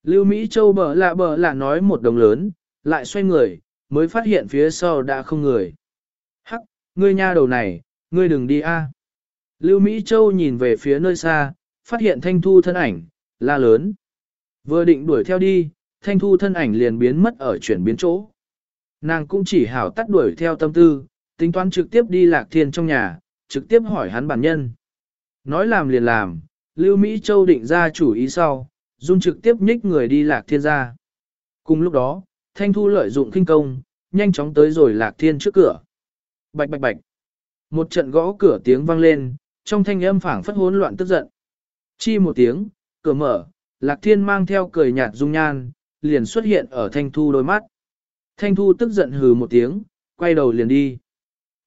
Lưu Mỹ Châu bở lạ bở lạ nói một đồng lớn, lại xoay người, mới phát hiện phía sau đã không người. Ngươi nha đầu này, ngươi đừng đi a. Lưu Mỹ Châu nhìn về phía nơi xa, phát hiện Thanh Thu thân ảnh, la lớn. Vừa định đuổi theo đi, Thanh Thu thân ảnh liền biến mất ở chuyển biến chỗ. Nàng cũng chỉ hảo tắt đuổi theo tâm tư, tính toán trực tiếp đi lạc thiên trong nhà, trực tiếp hỏi hắn bản nhân. Nói làm liền làm, Lưu Mỹ Châu định ra chủ ý sau, dung trực tiếp nhích người đi lạc thiên ra. Cùng lúc đó, Thanh Thu lợi dụng kinh công, nhanh chóng tới rồi lạc thiên trước cửa. Bạch bạch bạch. Một trận gõ cửa tiếng vang lên, trong thanh âm phảng phất hỗn loạn tức giận. Chi một tiếng, cửa mở, lạc thiên mang theo cười nhạt dung nhan, liền xuất hiện ở Thanh Thu đôi mắt. Thanh Thu tức giận hừ một tiếng, quay đầu liền đi.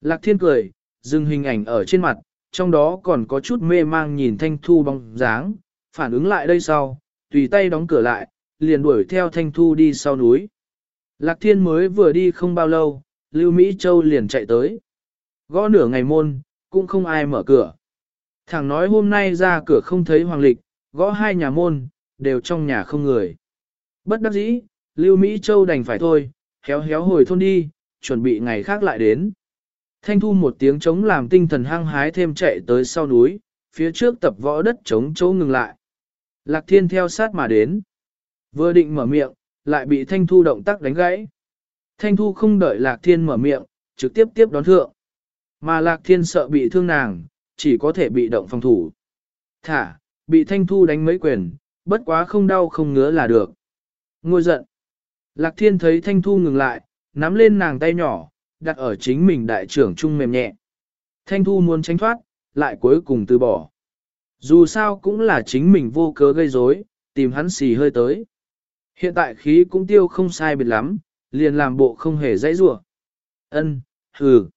Lạc thiên cười, dừng hình ảnh ở trên mặt, trong đó còn có chút mê mang nhìn Thanh Thu bóng dáng, phản ứng lại đây sau, tùy tay đóng cửa lại, liền đuổi theo Thanh Thu đi sau núi. Lạc Thiên mới vừa đi không bao lâu, Lưu Mỹ Châu liền chạy tới. Gõ nửa ngày môn, cũng không ai mở cửa. Thằng nói hôm nay ra cửa không thấy Hoàng Lịch, gõ hai nhà môn, đều trong nhà không người. Bất đắc dĩ, Lưu Mỹ Châu đành phải thôi, héo héo hồi thôn đi, chuẩn bị ngày khác lại đến. Thanh thu một tiếng chống làm tinh thần hăng hái thêm chạy tới sau núi, phía trước tập võ đất chống chỗ ngừng lại. Lạc thiên theo sát mà đến. Vừa định mở miệng, lại bị thanh thu động tác đánh gãy. Thanh thu không đợi lạc thiên mở miệng, trực tiếp tiếp đón thượng. Mà lạc thiên sợ bị thương nàng, chỉ có thể bị động phòng thủ. Thả, bị thanh thu đánh mấy quyền, bất quá không đau không ngứa là được. Ngôi giận. Lạc thiên thấy thanh thu ngừng lại, nắm lên nàng tay nhỏ, đặt ở chính mình đại trưởng trung mềm nhẹ. Thanh thu muốn tránh thoát, lại cuối cùng từ bỏ. Dù sao cũng là chính mình vô cớ gây rối, tìm hắn xì hơi tới. Hiện tại khí cũng tiêu không sai biệt lắm, liền làm bộ không hề dãy rủa. Ân, hừ.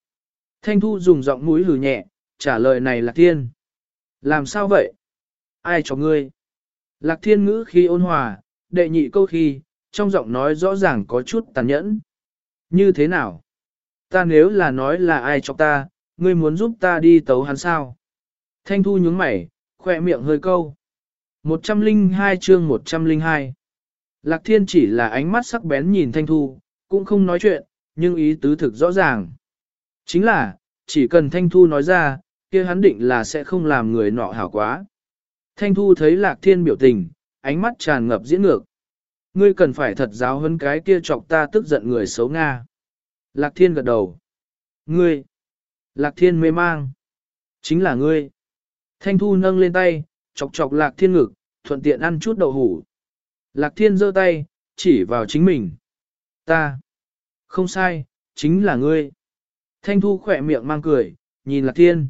Thanh thu dùng giọng mũi hừ nhẹ, trả lời này là thiên. Làm sao vậy? Ai cho ngươi? Lạc thiên ngữ khi ôn hòa, đệ nhị câu khi, trong giọng nói rõ ràng có chút tàn nhẫn. Như thế nào? Ta nếu là nói là ai cho ta, ngươi muốn giúp ta đi tấu hắn sao? Thanh thu nhướng mày, khoe miệng hơi câu. 102 chương 102 Lạc thiên chỉ là ánh mắt sắc bén nhìn thanh thu, cũng không nói chuyện, nhưng ý tứ thực rõ ràng. Chính là, chỉ cần thanh thu nói ra, kia hắn định là sẽ không làm người nọ hảo quá. Thanh thu thấy lạc thiên biểu tình, ánh mắt tràn ngập diễn ngược. Ngươi cần phải thật giáo hơn cái kia chọc ta tức giận người xấu Nga. Lạc thiên gật đầu. Ngươi. Lạc thiên mê mang. Chính là ngươi. Thanh thu nâng lên tay, chọc chọc lạc thiên ngực, thuận tiện ăn chút đậu hủ. Lạc thiên giơ tay, chỉ vào chính mình. Ta. Không sai, chính là ngươi. Thanh thu khỏe miệng mang cười, nhìn lạc thiên.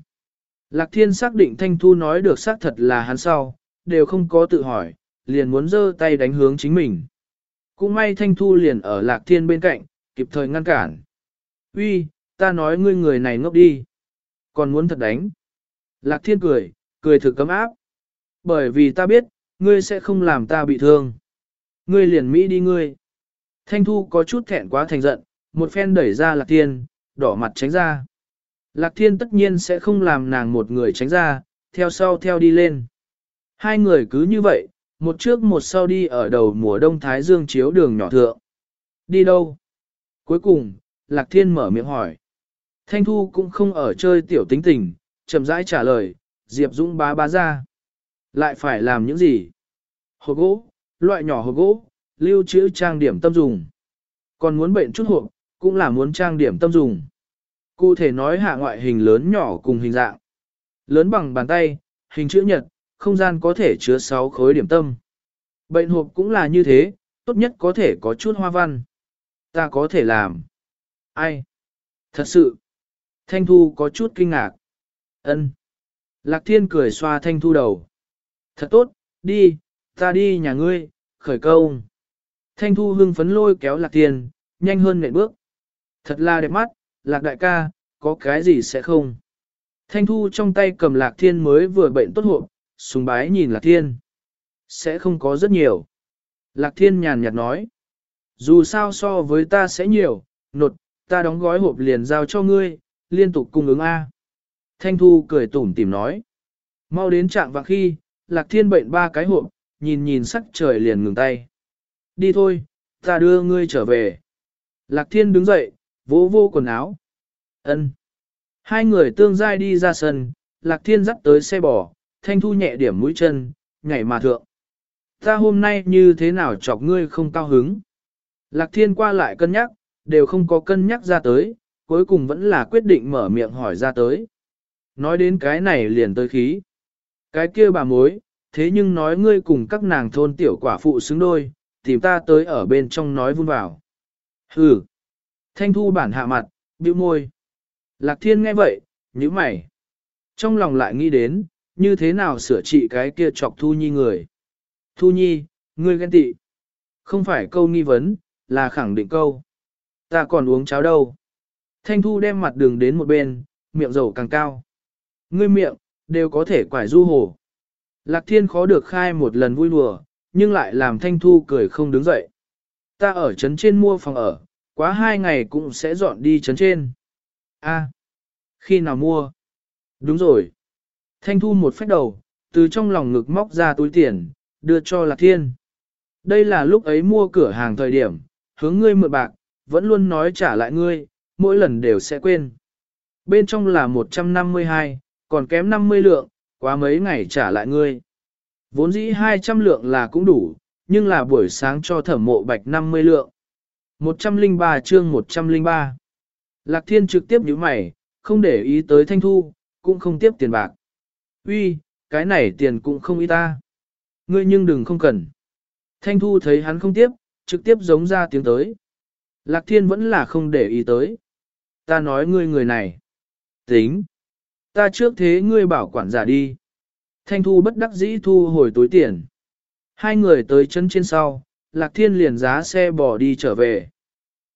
Lạc thiên xác định thanh thu nói được xác thật là hắn sau, đều không có tự hỏi, liền muốn giơ tay đánh hướng chính mình. Cũng may thanh thu liền ở lạc thiên bên cạnh, kịp thời ngăn cản. Uy, ta nói ngươi người này ngốc đi. Còn muốn thật đánh. Lạc thiên cười, cười thực cấm áp. Bởi vì ta biết, ngươi sẽ không làm ta bị thương. Ngươi liền Mỹ đi ngươi. Thanh thu có chút thẹn quá thành giận, một phen đẩy ra lạc thiên, đỏ mặt tránh ra. Lạc thiên tất nhiên sẽ không làm nàng một người tránh ra, theo sau theo đi lên. Hai người cứ như vậy, một trước một sau đi ở đầu mùa đông thái dương chiếu đường nhỏ thượng. Đi đâu? Cuối cùng, Lạc Thiên mở miệng hỏi. Thanh Thu cũng không ở chơi tiểu tính tình, chậm rãi trả lời, Diệp Dũng bá bá ra. Lại phải làm những gì? Hồ gỗ, loại nhỏ hồ gỗ, lưu trữ trang điểm tâm dùng. Còn muốn bệnh chút hộp, cũng là muốn trang điểm tâm dùng. Cụ thể nói hạ ngoại hình lớn nhỏ cùng hình dạng. Lớn bằng bàn tay, hình chữ nhật, không gian có thể chứa 6 khối điểm tâm. Bệnh hộp cũng là như thế, tốt nhất có thể có chút hoa văn. Ta có thể làm. Ai? Thật sự. Thanh Thu có chút kinh ngạc. Ân. Lạc Thiên cười xoa Thanh Thu đầu. Thật tốt, Đi, ta đi nhà ngươi, khởi công. Thanh Thu hưng phấn lôi kéo Lạc Thiên, nhanh hơn nệm bước. Thật là đẹp mắt, Lạc đại ca, có cái gì sẽ không? Thanh Thu trong tay cầm Lạc Thiên mới vừa bệnh tốt hộp, sùng bái nhìn Lạc Thiên. Sẽ không có rất nhiều. Lạc Thiên nhàn nhạt nói. Dù sao so với ta sẽ nhiều, nột, ta đóng gói hộp liền giao cho ngươi, liên tục cung ứng A. Thanh Thu cười tủm tìm nói. Mau đến trạng vạng khi, Lạc Thiên bệnh ba cái hộp, nhìn nhìn sắc trời liền ngừng tay. Đi thôi, ta đưa ngươi trở về. Lạc Thiên đứng dậy, vỗ vô quần áo. Ân. Hai người tương giai đi ra sân, Lạc Thiên dắt tới xe bò, Thanh Thu nhẹ điểm mũi chân, nhảy mà thượng. Ta hôm nay như thế nào chọc ngươi không cao hứng? Lạc Thiên qua lại cân nhắc, đều không có cân nhắc ra tới, cuối cùng vẫn là quyết định mở miệng hỏi ra tới. Nói đến cái này liền tới khí. Cái kia bà mối, thế nhưng nói ngươi cùng các nàng thôn tiểu quả phụ xứng đôi, tìm ta tới ở bên trong nói vun vào. Hừ. Thanh thu bản hạ mặt, bĩu môi. Lạc thiên nghe vậy, nhíu mày. Trong lòng lại nghĩ đến, như thế nào sửa trị cái kia chọc thu nhi người. Thu nhi, ngươi ghen tị. Không phải câu nghi vấn, là khẳng định câu. Ta còn uống cháo đâu. Thanh thu đem mặt đường đến một bên, miệng dầu càng cao. Ngươi miệng, đều có thể quải du hồ. Lạc thiên khó được khai một lần vui đùa, nhưng lại làm thanh thu cười không đứng dậy. Ta ở trấn trên mua phòng ở, quá hai ngày cũng sẽ dọn đi trấn trên. A, khi nào mua? Đúng rồi. Thanh thu một phép đầu, từ trong lòng ngực móc ra túi tiền, đưa cho Lạc Thiên. Đây là lúc ấy mua cửa hàng thời điểm, hướng ngươi mượn bạc, vẫn luôn nói trả lại ngươi, mỗi lần đều sẽ quên. Bên trong là 152, còn kém 50 lượng, quá mấy ngày trả lại ngươi. Vốn dĩ 200 lượng là cũng đủ, nhưng là buổi sáng cho thẩm mộ bạch 50 lượng. 103 chương 103 Lạc thiên trực tiếp nhíu mày, không để ý tới thanh thu, cũng không tiếp tiền bạc. Uy, cái này tiền cũng không ý ta. Ngươi nhưng đừng không cần. Thanh thu thấy hắn không tiếp, trực tiếp giống ra tiếng tới. Lạc thiên vẫn là không để ý tới. Ta nói ngươi người này. Tính. Ta trước thế ngươi bảo quản giả đi. Thanh thu bất đắc dĩ thu hồi túi tiền. Hai người tới chân trên sau, Lạc Thiên liền giá xe bỏ đi trở về.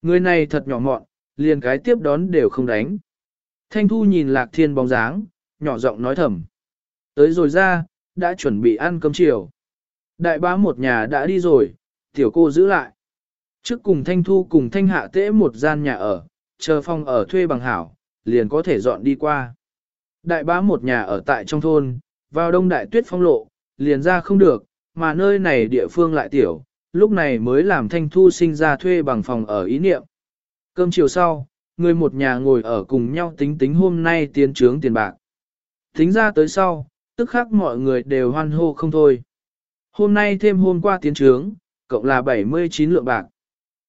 Người này thật nhỏ mọn, liền cái tiếp đón đều không đánh. Thanh Thu nhìn Lạc Thiên bóng dáng, nhỏ giọng nói thầm. Tới rồi ra, đã chuẩn bị ăn cơm chiều. Đại bá một nhà đã đi rồi, tiểu cô giữ lại. Trước cùng Thanh Thu cùng Thanh Hạ tễ một gian nhà ở, chờ phòng ở thuê bằng hảo, liền có thể dọn đi qua. Đại bá một nhà ở tại trong thôn, vào đông đại tuyết phong lộ, liền ra không được, mà nơi này địa phương lại tiểu, lúc này mới làm Thanh Thu sinh ra thuê bằng phòng ở ý niệm. Cơm chiều sau, người một nhà ngồi ở cùng nhau tính tính hôm nay tiến trướng tiền bạc. Tính ra tới sau, tức khắc mọi người đều hoan hô không thôi. Hôm nay thêm hôm qua tiến trướng, cộng là 79 lượng bạc.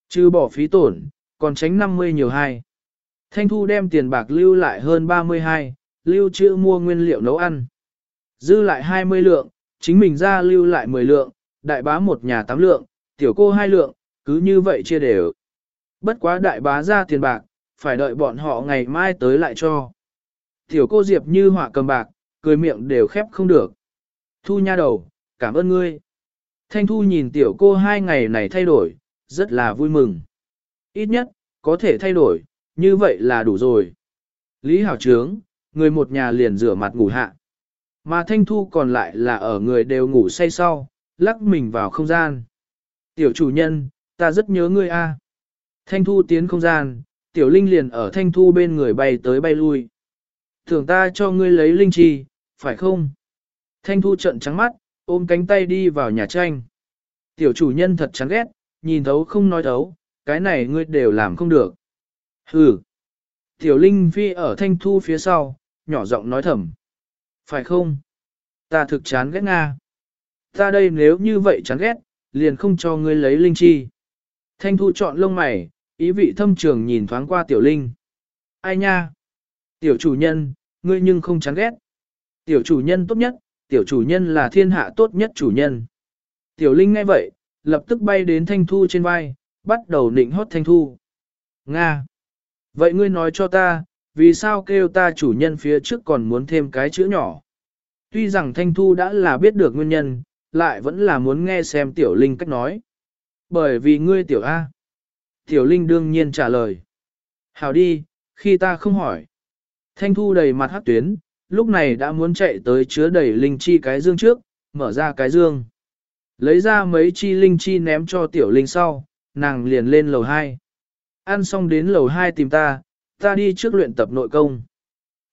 Chứ bỏ phí tổn, còn tránh 50 nhiều hai. Thanh Thu đem tiền bạc lưu lại hơn 32, lưu trữ mua nguyên liệu nấu ăn. Dư lại 20 lượng, chính mình ra lưu lại 10 lượng, đại bá một nhà 8 lượng, tiểu cô 2 lượng, cứ như vậy chia đều. Bất quá đại bá ra tiền bạc, phải đợi bọn họ ngày mai tới lại cho. Tiểu cô Diệp như họa cầm bạc, cười miệng đều khép không được. Thu nha đầu, cảm ơn ngươi. Thanh Thu nhìn tiểu cô hai ngày này thay đổi, rất là vui mừng. Ít nhất, có thể thay đổi, như vậy là đủ rồi. Lý Hảo Trướng, người một nhà liền rửa mặt ngủ hạ. Mà Thanh Thu còn lại là ở người đều ngủ say sau, lắc mình vào không gian. Tiểu chủ nhân, ta rất nhớ ngươi a. Thanh Thu tiến không gian, Tiểu Linh liền ở Thanh Thu bên người bay tới bay lui. Thường ta cho ngươi lấy linh chi, phải không? Thanh Thu trận trắng mắt, ôm cánh tay đi vào nhà tranh. Tiểu chủ nhân thật chán ghét, nhìn thấu không nói thấu, cái này ngươi đều làm không được. Hừ. Tiểu Linh phi ở Thanh Thu phía sau, nhỏ giọng nói thầm. Phải không? Ta thực chán ghét Nga. Ta đây nếu như vậy chán ghét, liền không cho ngươi lấy linh chi. Thanh Thu chọn lông mày, ý vị thâm trường nhìn thoáng qua Tiểu Linh. Ai nha? Tiểu chủ nhân, ngươi nhưng không chán ghét. Tiểu chủ nhân tốt nhất, tiểu chủ nhân là thiên hạ tốt nhất chủ nhân. Tiểu Linh nghe vậy, lập tức bay đến Thanh Thu trên vai, bắt đầu nịnh hót Thanh Thu. Nga! Vậy ngươi nói cho ta, vì sao kêu ta chủ nhân phía trước còn muốn thêm cái chữ nhỏ? Tuy rằng Thanh Thu đã là biết được nguyên nhân, lại vẫn là muốn nghe xem tiểu linh cách nói. Bởi vì ngươi tiểu A. Tiểu linh đương nhiên trả lời. Hảo đi, khi ta không hỏi. Thanh thu đầy mặt hát tuyến, lúc này đã muốn chạy tới chứa đầy linh chi cái dương trước, mở ra cái dương. Lấy ra mấy chi linh chi ném cho tiểu linh sau, nàng liền lên lầu 2. Ăn xong đến lầu 2 tìm ta, ta đi trước luyện tập nội công.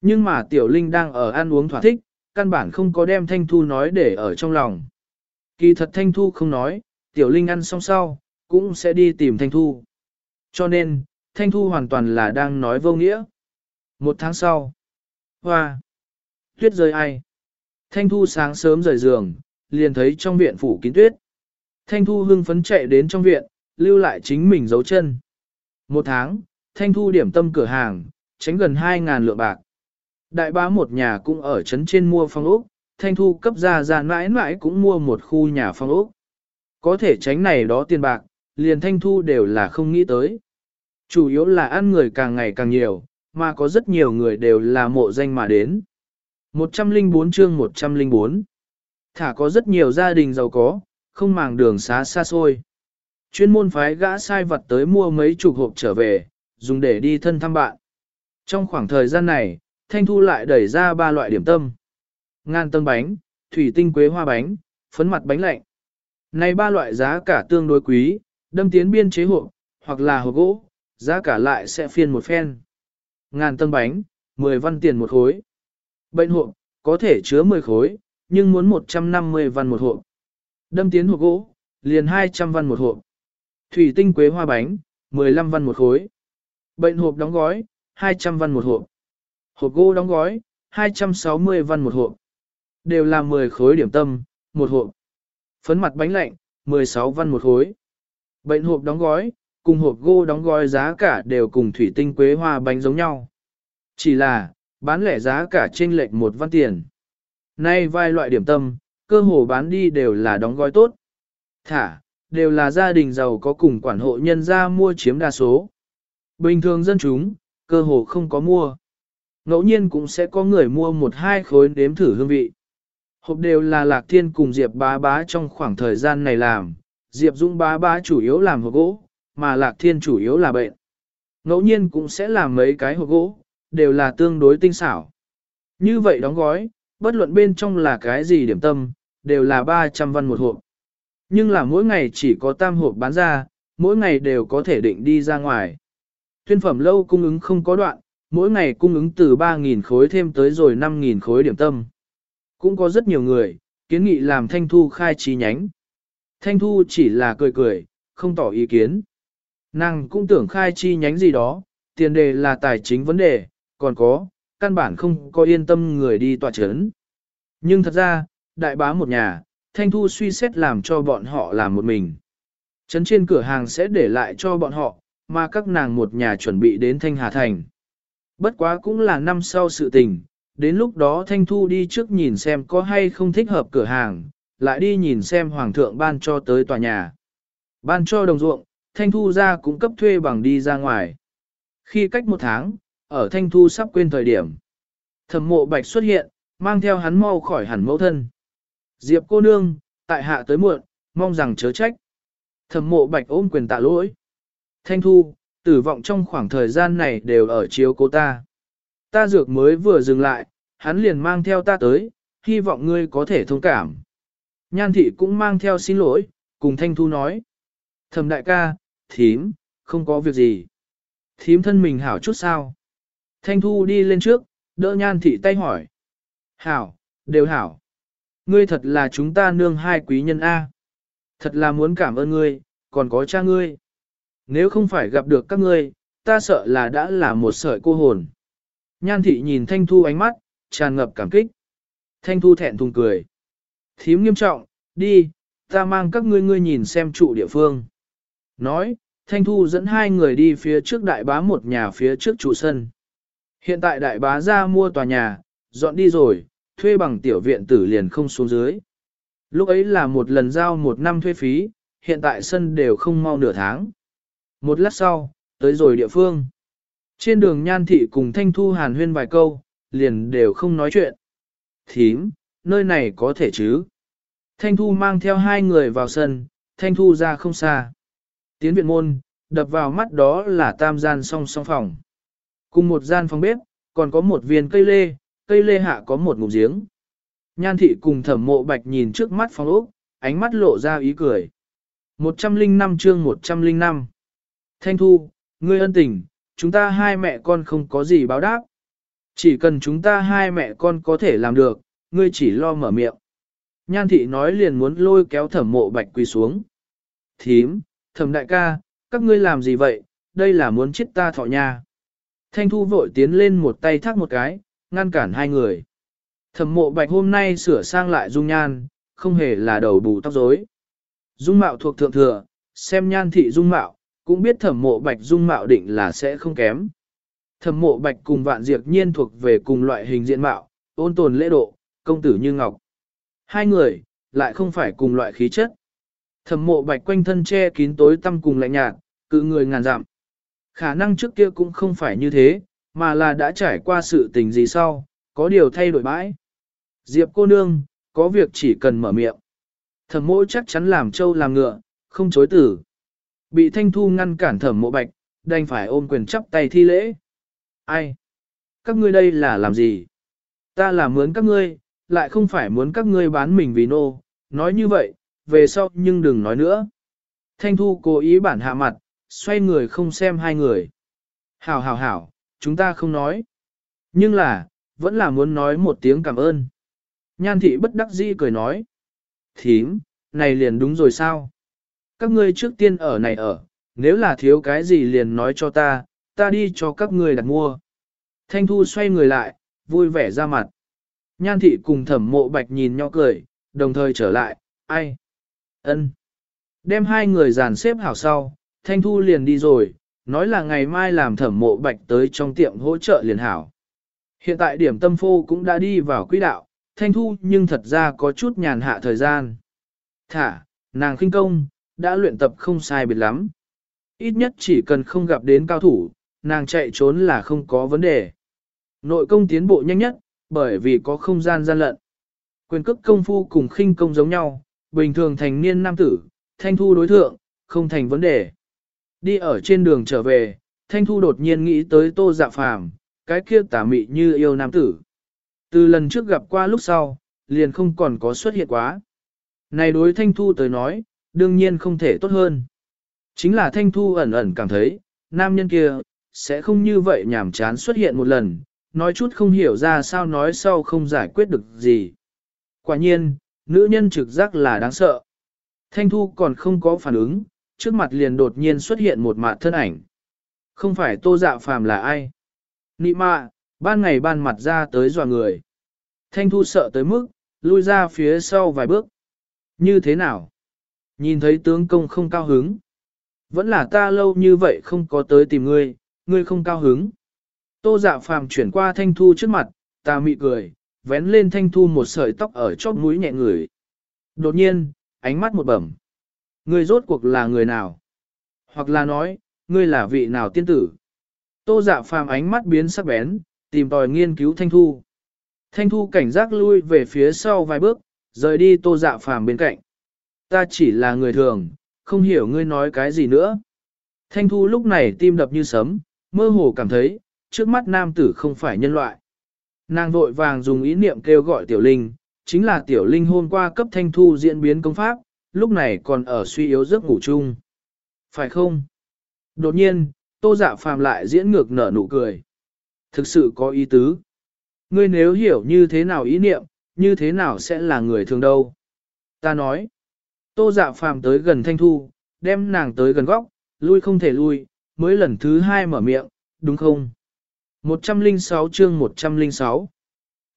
Nhưng mà tiểu linh đang ở ăn uống thỏa thích, căn bản không có đem thanh thu nói để ở trong lòng. Kỳ thật thanh thu không nói, tiểu linh ăn xong sau, cũng sẽ đi tìm thanh thu. Cho nên, thanh thu hoàn toàn là đang nói vô nghĩa. Một tháng sau, hoa, tuyết rơi ai. Thanh thu sáng sớm rời giường, liền thấy trong viện phủ kín tuyết. Thanh thu hưng phấn chạy đến trong viện, lưu lại chính mình dấu chân. Một tháng, thanh thu điểm tâm cửa hàng, tránh gần 2.000 lượng bạc. Đại bá một nhà cũng ở trấn trên mua phong ốc, thanh thu cấp ra ra mãi mãi cũng mua một khu nhà phong ốc. Có thể tránh này đó tiền bạc, liền thanh thu đều là không nghĩ tới. Chủ yếu là ăn người càng ngày càng nhiều, mà có rất nhiều người đều là mộ danh mà đến. 104 chương 104 Thả có rất nhiều gia đình giàu có, không màng đường xá xa xôi. Chuyên môn phái gã sai vật tới mua mấy chục hộp trở về, dùng để đi thân thăm bạn. Trong khoảng thời gian này, Thanh Thu lại đẩy ra ba loại điểm tâm. Ngan tân bánh, thủy tinh quế hoa bánh, phấn mặt bánh lạnh. Này ba loại giá cả tương đối quý, đâm tiến biên chế hộp, hoặc là hộp gỗ, giá cả lại sẽ phiên một phen. Ngàn tân bánh, 10 văn tiền một khối. Bệnh hộp, có thể chứa 10 khối, nhưng muốn 150 văn một hộp. Đâm tiến hộp gỗ, liền 200 văn một hộp. Thủy tinh quế hoa bánh, 15 văn một khối. Bệnh hộp đóng gói, 200 văn một hộp. Hộp gỗ đóng gói, 260 văn một hộp. Đều là 10 khối điểm tâm, một hộp. Phấn mặt bánh lạnh, 16 văn một khối. Bệnh hộp đóng gói, cùng hộp gỗ đóng gói giá cả đều cùng thủy tinh quế hoa bánh giống nhau. Chỉ là, bán lẻ giá cả trên lệch một văn tiền. Nay vài loại điểm tâm, cơ hồ bán đi đều là đóng gói tốt. Thả, đều là gia đình giàu có cùng quản hộ nhân ra mua chiếm đa số. Bình thường dân chúng, cơ hồ không có mua. Ngẫu nhiên cũng sẽ có người mua một hai khối nếm thử hương vị. Hộp đều là Lạc Thiên cùng Diệp bá bá trong khoảng thời gian này làm. Diệp dung bá bá chủ yếu làm hộp gỗ, mà Lạc Thiên chủ yếu là bệnh. Ngẫu nhiên cũng sẽ làm mấy cái hộp gỗ, đều là tương đối tinh xảo. Như vậy đóng gói, bất luận bên trong là cái gì điểm tâm, đều là 300 văn một hộp. Nhưng là mỗi ngày chỉ có tam hộp bán ra, mỗi ngày đều có thể định đi ra ngoài. Tuyên phẩm lâu cung ứng không có đoạn, mỗi ngày cung ứng từ 3.000 khối thêm tới rồi 5.000 khối điểm tâm. Cũng có rất nhiều người, kiến nghị làm Thanh Thu khai trí nhánh. Thanh Thu chỉ là cười cười, không tỏ ý kiến. Nàng cũng tưởng khai chi nhánh gì đó, tiền đề là tài chính vấn đề, còn có, căn bản không có yên tâm người đi tòa chấn. Nhưng thật ra, đại bá một nhà, Thanh Thu suy xét làm cho bọn họ làm một mình. chấn trên cửa hàng sẽ để lại cho bọn họ, mà các nàng một nhà chuẩn bị đến Thanh Hà Thành. Bất quá cũng là năm sau sự tình, đến lúc đó Thanh Thu đi trước nhìn xem có hay không thích hợp cửa hàng, lại đi nhìn xem Hoàng thượng ban cho tới tòa nhà. Ban cho đồng ruộng, Thanh Thu ra cũng cấp thuê bằng đi ra ngoài. Khi cách một tháng, ở Thanh Thu sắp quên thời điểm, thẩm mộ bạch xuất hiện, mang theo hắn mau khỏi hẳn mẫu thân. Diệp cô nương, tại hạ tới muộn, mong rằng chớ trách. Thẩm mộ bạch ôm quyền tạ lỗi. Thanh Thu, tử vọng trong khoảng thời gian này đều ở chiếu cô ta. Ta dược mới vừa dừng lại, hắn liền mang theo ta tới, hy vọng ngươi có thể thông cảm. Nhan thị cũng mang theo xin lỗi, cùng Thanh Thu nói. Thẩm đại ca, thím, không có việc gì. Thím thân mình hảo chút sao. Thanh Thu đi lên trước, đỡ nhan thị tay hỏi. Hảo, đều hảo. Ngươi thật là chúng ta nương hai quý nhân A. Thật là muốn cảm ơn ngươi, còn có cha ngươi. Nếu không phải gặp được các ngươi, ta sợ là đã là một sợi cô hồn. Nhan thị nhìn Thanh Thu ánh mắt, tràn ngập cảm kích. Thanh Thu thẹn thùng cười. Thím nghiêm trọng, đi, ta mang các ngươi ngươi nhìn xem trụ địa phương. Nói, Thanh Thu dẫn hai người đi phía trước đại bá một nhà phía trước trụ sân. Hiện tại đại bá ra mua tòa nhà, dọn đi rồi, thuê bằng tiểu viện tử liền không xuống dưới. Lúc ấy là một lần giao một năm thuê phí, hiện tại sân đều không mau nửa tháng. Một lát sau, tới rồi địa phương. Trên đường nhan thị cùng thanh thu hàn huyên vài câu, liền đều không nói chuyện. Thím, nơi này có thể chứ? Thanh Thu mang theo hai người vào sân, Thanh Thu ra không xa. Tiến viện môn, đập vào mắt đó là tam gian song song phòng. Cùng một gian phòng bếp, còn có một viên cây lê, cây lê hạ có một ngụm giếng. Nhan thị cùng thẩm mộ bạch nhìn trước mắt phòng ốc, ánh mắt lộ ra ý cười. 105 chương 105 Thanh Thu, ngươi ân tình, chúng ta hai mẹ con không có gì báo đáp. Chỉ cần chúng ta hai mẹ con có thể làm được, ngươi chỉ lo mở miệng. Nhan thị nói liền muốn lôi kéo thẩm mộ bạch quỳ xuống. Thím, thẩm đại ca, các ngươi làm gì vậy, đây là muốn chết ta thọ nha. Thanh Thu vội tiến lên một tay thác một cái, ngăn cản hai người. Thẩm mộ bạch hôm nay sửa sang lại dung nhan, không hề là đầu bù tóc rối. Dung mạo thuộc thượng thừa, xem nhan thị dung mạo, cũng biết thẩm mộ bạch dung mạo định là sẽ không kém. Thẩm mộ bạch cùng vạn diệt nhiên thuộc về cùng loại hình diện mạo, ôn tồn lễ độ, công tử như ngọc. Hai người, lại không phải cùng loại khí chất. Thẩm mộ bạch quanh thân che kín tối tăm cùng lạnh nhạt, cự người ngàn dặm. Khả năng trước kia cũng không phải như thế, mà là đã trải qua sự tình gì sau, có điều thay đổi bãi. Diệp cô nương, có việc chỉ cần mở miệng. Thẩm mộ chắc chắn làm trâu làm ngựa, không chối tử. Bị thanh thu ngăn cản thẩm mộ bạch, đành phải ôm quyền chắp tay thi lễ. Ai? Các ngươi đây là làm gì? Ta là mướn các ngươi, lại không phải muốn các ngươi bán mình vì nô, nói như vậy, về sau nhưng đừng nói nữa. Thanh thu cố ý bản hạ mặt, xoay người không xem hai người. Hảo hảo hảo, chúng ta không nói. Nhưng là, vẫn là muốn nói một tiếng cảm ơn. Nhan thị bất đắc dĩ cười nói. Thím, này liền đúng rồi sao? Các ngươi trước tiên ở này ở, nếu là thiếu cái gì liền nói cho ta, ta đi cho các ngươi đặt mua. Thanh Thu xoay người lại, vui vẻ ra mặt. Nhan thị cùng thẩm mộ bạch nhìn nhau cười, đồng thời trở lại, ai? ân Đem hai người dàn xếp hảo sau, Thanh Thu liền đi rồi, nói là ngày mai làm thẩm mộ bạch tới trong tiệm hỗ trợ liền hảo. Hiện tại điểm tâm phô cũng đã đi vào quỹ đạo, Thanh Thu nhưng thật ra có chút nhàn hạ thời gian. Thả, nàng khinh công, đã luyện tập không sai biệt lắm. Ít nhất chỉ cần không gặp đến cao thủ, nàng chạy trốn là không có vấn đề. Nội công tiến bộ nhanh nhất, bởi vì có không gian gian lận. Quyền cước công phu cùng khinh công giống nhau, bình thường thành niên nam tử, thanh thu đối thượng, không thành vấn đề. Đi ở trên đường trở về, thanh thu đột nhiên nghĩ tới tô dạ phàm, cái kia tả mị như yêu nam tử. Từ lần trước gặp qua lúc sau, liền không còn có xuất hiện quá. Này đối thanh thu tới nói, đương nhiên không thể tốt hơn. Chính là thanh thu ẩn ẩn cảm thấy, nam nhân kia, sẽ không như vậy nhảm chán xuất hiện một lần, nói chút không hiểu ra sao nói sau không giải quyết được gì. Quả nhiên, nữ nhân trực giác là đáng sợ. Thanh thu còn không có phản ứng, trước mặt liền đột nhiên xuất hiện một mặt thân ảnh. Không phải tô dạ phàm là ai. Nị mạ, ban ngày ban mặt ra tới dò người. Thanh thu sợ tới mức, lui ra phía sau vài bước. Như thế nào? Nhìn thấy tướng công không cao hứng. Vẫn là ta lâu như vậy không có tới tìm ngươi, ngươi không cao hứng. Tô dạ phàm chuyển qua thanh thu trước mặt, ta mị cười, vén lên thanh thu một sợi tóc ở chóp mũi nhẹ người. Đột nhiên, ánh mắt một bẩm. Ngươi rốt cuộc là người nào? Hoặc là nói, ngươi là vị nào tiên tử? Tô dạ phàm ánh mắt biến sắc bén, tìm tòi nghiên cứu thanh thu. Thanh thu cảnh giác lui về phía sau vài bước, rời đi tô dạ phàm bên cạnh. Ta chỉ là người thường, không hiểu ngươi nói cái gì nữa. Thanh thu lúc này tim đập như sấm, mơ hồ cảm thấy, trước mắt nam tử không phải nhân loại. Nàng vội vàng dùng ý niệm kêu gọi tiểu linh, chính là tiểu linh hôm qua cấp thanh thu diễn biến công pháp, lúc này còn ở suy yếu giấc ngủ chung. Phải không? Đột nhiên, tô dạ phàm lại diễn ngược nở nụ cười. Thực sự có ý tứ. Ngươi nếu hiểu như thế nào ý niệm, như thế nào sẽ là người thường đâu. Ta nói, tô dạ phàm tới gần thanh thu, đem nàng tới gần góc, lui không thể lui, mới lần thứ hai mở miệng, đúng không? 106 chương 106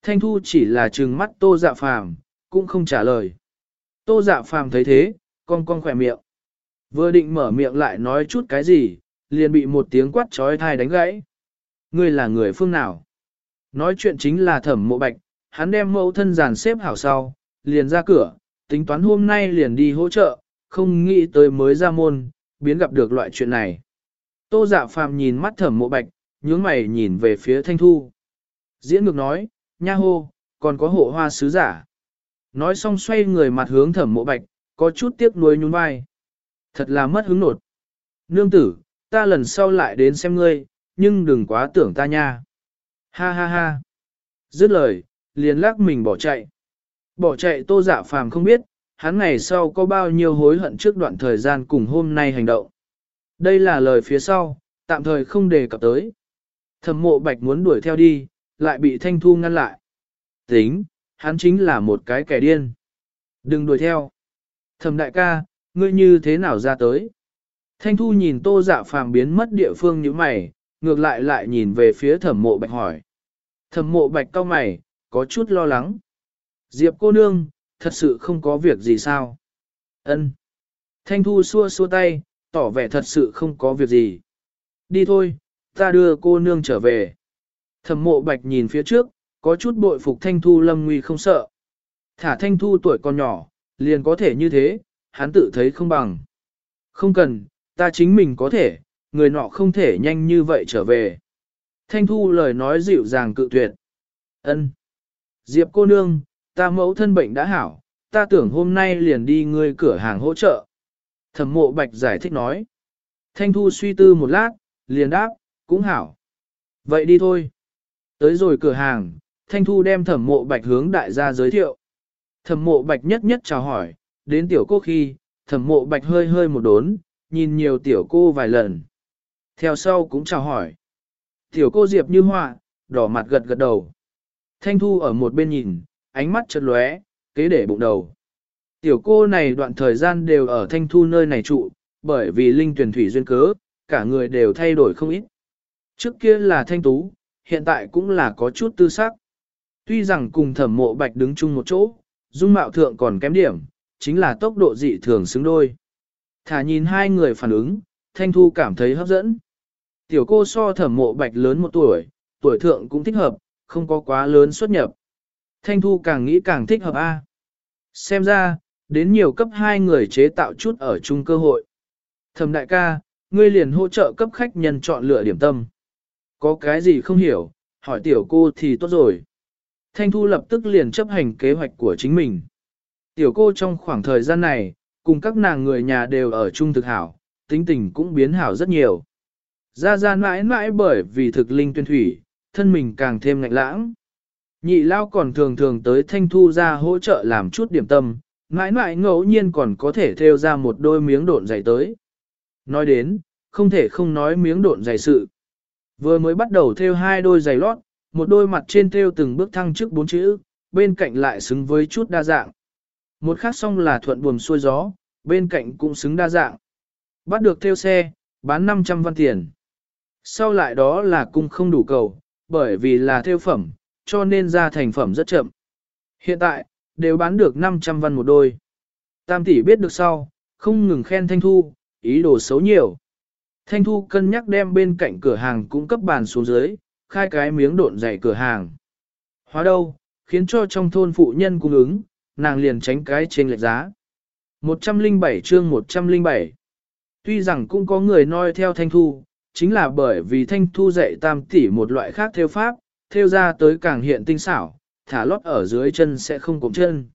Thanh thu chỉ là trừng mắt tô dạ phàm, cũng không trả lời. Tô dạ phàm thấy thế, con con khỏe miệng. Vừa định mở miệng lại nói chút cái gì, liền bị một tiếng quát trói thai đánh gãy. Ngươi là người phương nào? Nói chuyện chính là thẩm mộ bạch, hắn đem mẫu thân giàn xếp hảo sau, liền ra cửa, tính toán hôm nay liền đi hỗ trợ, không nghĩ tới mới ra môn, biến gặp được loại chuyện này. Tô dạ phàm nhìn mắt thẩm mộ bạch, nhướng mày nhìn về phía thanh thu. Diễn ngược nói, nha hô, còn có hộ hoa sứ giả. nói xong xoay người mặt hướng thẩm mộ bạch, có chút tiếc nuối nhún vai. Thật là mất hứng nột. Nương tử, ta lần sau lại đến xem ngươi, nhưng đừng quá tưởng ta nha. Ha ha ha. Dứt lời, liền lắc mình bỏ chạy. Bỏ chạy tô dạ phàm không biết, hắn ngày sau có bao nhiêu hối hận trước đoạn thời gian cùng hôm nay hành động. Đây là lời phía sau, tạm thời không đề cập tới. Thẩm mộ bạch muốn đuổi theo đi, lại bị thanh thu ngăn lại. Tính, hắn chính là một cái kẻ điên. Đừng đuổi theo. Thẩm đại ca, ngươi như thế nào ra tới? Thanh thu nhìn tô dạ phàm biến mất địa phương như mày, ngược lại lại nhìn về phía thẩm mộ bạch hỏi. Thẩm mộ bạch cao mày, có chút lo lắng. Diệp cô nương, thật sự không có việc gì sao? Ân. Thanh thu xua xua tay, tỏ vẻ thật sự không có việc gì. Đi thôi, ta đưa cô nương trở về. Thẩm mộ bạch nhìn phía trước, có chút bội phục thanh thu lâm nguy không sợ. Thả thanh thu tuổi còn nhỏ, liền có thể như thế, hắn tự thấy không bằng. Không cần, ta chính mình có thể, người nọ không thể nhanh như vậy trở về. Thanh thu lời nói dịu dàng cự tuyệt. ân Diệp cô nương, ta mẫu thân bệnh đã hảo, ta tưởng hôm nay liền đi ngươi cửa hàng hỗ trợ. Thẩm mộ bạch giải thích nói. Thanh thu suy tư một lát, liền đáp, cũng hảo. Vậy đi thôi. Tới rồi cửa hàng, Thanh thu đem thẩm mộ bạch hướng đại gia giới thiệu. Thẩm mộ bạch nhất nhất chào hỏi, đến tiểu cô khi, thẩm mộ bạch hơi hơi một đốn, nhìn nhiều tiểu cô vài lần. Theo sau cũng chào hỏi. Tiểu cô Diệp như họa, đỏ mặt gật gật đầu. Thanh thu ở một bên nhìn, ánh mắt chợt lóe, kế để bụng đầu. Tiểu cô này đoạn thời gian đều ở thanh thu nơi này trụ, bởi vì linh tuyển thủy duyên cớ, cả người đều thay đổi không ít. Trước kia là thanh tú, hiện tại cũng là có chút tư sắc. Tuy rằng cùng thẩm mộ bạch đứng chung một chỗ, dung mạo thượng còn kém điểm, chính là tốc độ dị thường xứng đôi. Thả nhìn hai người phản ứng, thanh thu cảm thấy hấp dẫn. Tiểu cô so thẩm mộ bạch lớn một tuổi, tuổi thượng cũng thích hợp, không có quá lớn xuất nhập. Thanh thu càng nghĩ càng thích hợp A. Xem ra, đến nhiều cấp hai người chế tạo chút ở chung cơ hội. Thẩm đại ca, ngươi liền hỗ trợ cấp khách nhân chọn lựa điểm tâm. Có cái gì không hiểu, hỏi tiểu cô thì tốt rồi. Thanh Thu lập tức liền chấp hành kế hoạch của chính mình. Tiểu cô trong khoảng thời gian này, cùng các nàng người nhà đều ở chung thực hảo, tính tình cũng biến hảo rất nhiều. Ra ra mãi mãi bởi vì thực linh tuyên thủy, thân mình càng thêm ngạnh lãng. Nhị lao còn thường thường tới Thanh Thu ra hỗ trợ làm chút điểm tâm, mãi mãi ngẫu nhiên còn có thể theo ra một đôi miếng độn dày tới. Nói đến, không thể không nói miếng độn dày sự. Vừa mới bắt đầu theo hai đôi giày lót, một đôi mặt trên theo từng bước thăng trước bốn chữ, bên cạnh lại xứng với chút đa dạng. Một khác song là thuận buồm xuôi gió, bên cạnh cũng xứng đa dạng. Bắt được theo xe, bán 500 văn tiền. Sau lại đó là cung không đủ cầu, bởi vì là theo phẩm, cho nên ra thành phẩm rất chậm. Hiện tại, đều bán được 500 văn một đôi. Tam tỷ biết được sau, không ngừng khen Thanh Thu, ý đồ xấu nhiều. Thanh Thu cân nhắc đem bên cạnh cửa hàng cung cấp bàn xuống dưới, khai cái miếng độn dày cửa hàng. Hóa đâu, khiến cho trong thôn phụ nhân cung ứng, nàng liền tránh cái trên lệch giá. 107 chương 107 Tuy rằng cũng có người noi theo Thanh Thu, chính là bởi vì Thanh Thu dạy tam tỷ một loại khác theo pháp, theo ra tới càng hiện tinh xảo, thả lót ở dưới chân sẽ không cụm chân.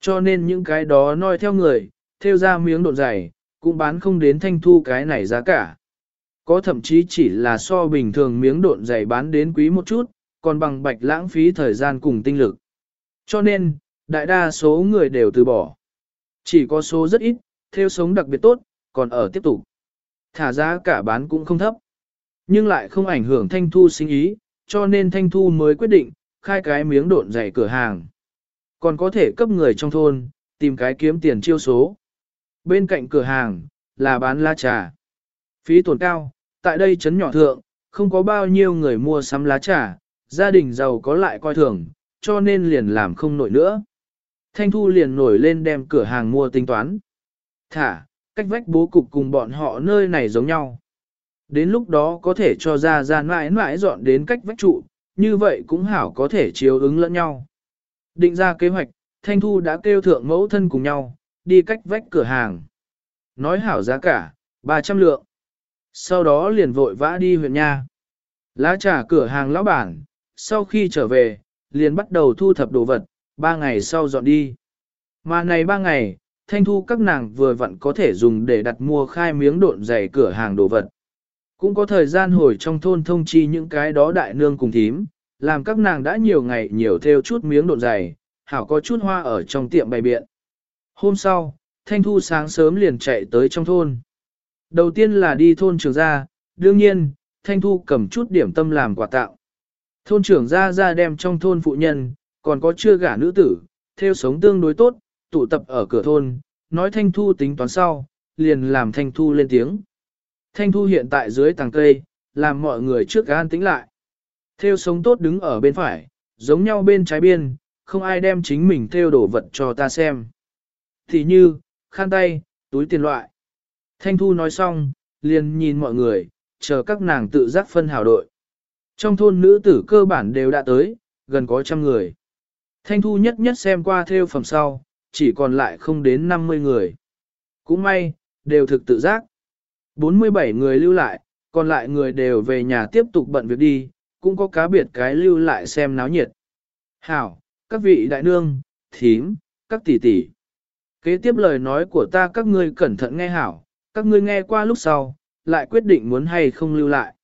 Cho nên những cái đó noi theo người, theo ra miếng độn dày, cũng bán không đến Thanh Thu cái này giá cả. Có thậm chí chỉ là so bình thường miếng độn dày bán đến quý một chút, còn bằng bạch lãng phí thời gian cùng tinh lực. Cho nên, đại đa số người đều từ bỏ. Chỉ có số rất ít, theo sống đặc biệt tốt, còn ở tiếp tục. Thả giá cả bán cũng không thấp. Nhưng lại không ảnh hưởng thanh thu sinh ý, cho nên thanh thu mới quyết định, khai cái miếng độn dày cửa hàng. Còn có thể cấp người trong thôn, tìm cái kiếm tiền chiêu số. Bên cạnh cửa hàng, là bán lá trà. Phí tổn cao, tại đây chấn nhỏ thượng, không có bao nhiêu người mua sắm lá trà, gia đình giàu có lại coi thường, cho nên liền làm không nổi nữa. Thanh Thu liền nổi lên đem cửa hàng mua tính toán. Thả, cách vách bố cục cùng bọn họ nơi này giống nhau. Đến lúc đó có thể cho ra ra mãi mãi dọn đến cách vách trụ, như vậy cũng hảo có thể chiếu ứng lẫn nhau. Định ra kế hoạch, Thanh Thu đã kêu thượng mẫu thân cùng nhau, đi cách vách cửa hàng. Nói hảo giá cả, 300 lượng. Sau đó liền vội vã đi huyện nha. Lá trà cửa hàng lão bản, sau khi trở về, liền bắt đầu thu thập đồ vật, ba ngày sau dọn đi. Mà này ba ngày, thanh thu các nàng vừa vặn có thể dùng để đặt mua khai miếng độn giày cửa hàng đồ vật. Cũng có thời gian hồi trong thôn thông chi những cái đó đại nương cùng thím, làm các nàng đã nhiều ngày nhiều theo chút miếng độn dày, hảo có chút hoa ở trong tiệm bày biện. Hôm sau, Thanh Thu sáng sớm liền chạy tới trong thôn. Đầu tiên là đi thôn trường gia, đương nhiên, Thanh Thu cầm chút điểm tâm làm quà tạo. Thôn trưởng gia ra đem trong thôn phụ nhân, còn có chưa gả nữ tử, theo sống tương đối tốt, tụ tập ở cửa thôn, nói Thanh Thu tính toán sau, liền làm Thanh Thu lên tiếng. Thanh Thu hiện tại dưới tàng cây, làm mọi người trước gan tính lại. Theo sống tốt đứng ở bên phải, giống nhau bên trái biên, không ai đem chính mình theo đổ vật cho ta xem. Thì như, khăn tay, túi tiền loại. Thanh Thu nói xong, liền nhìn mọi người, chờ các nàng tự giác phân hào đội. Trong thôn nữ tử cơ bản đều đã tới, gần có trăm người. Thanh Thu nhất nhất xem qua theo phẩm sau, chỉ còn lại không đến 50 người. Cũng may, đều thực tự giác. 47 người lưu lại, còn lại người đều về nhà tiếp tục bận việc đi, cũng có cá biệt cái lưu lại xem náo nhiệt. Hảo, các vị đại nương, thím, các tỷ tỷ. Kế tiếp lời nói của ta các ngươi cẩn thận nghe hảo, các ngươi nghe qua lúc sau, lại quyết định muốn hay không lưu lại.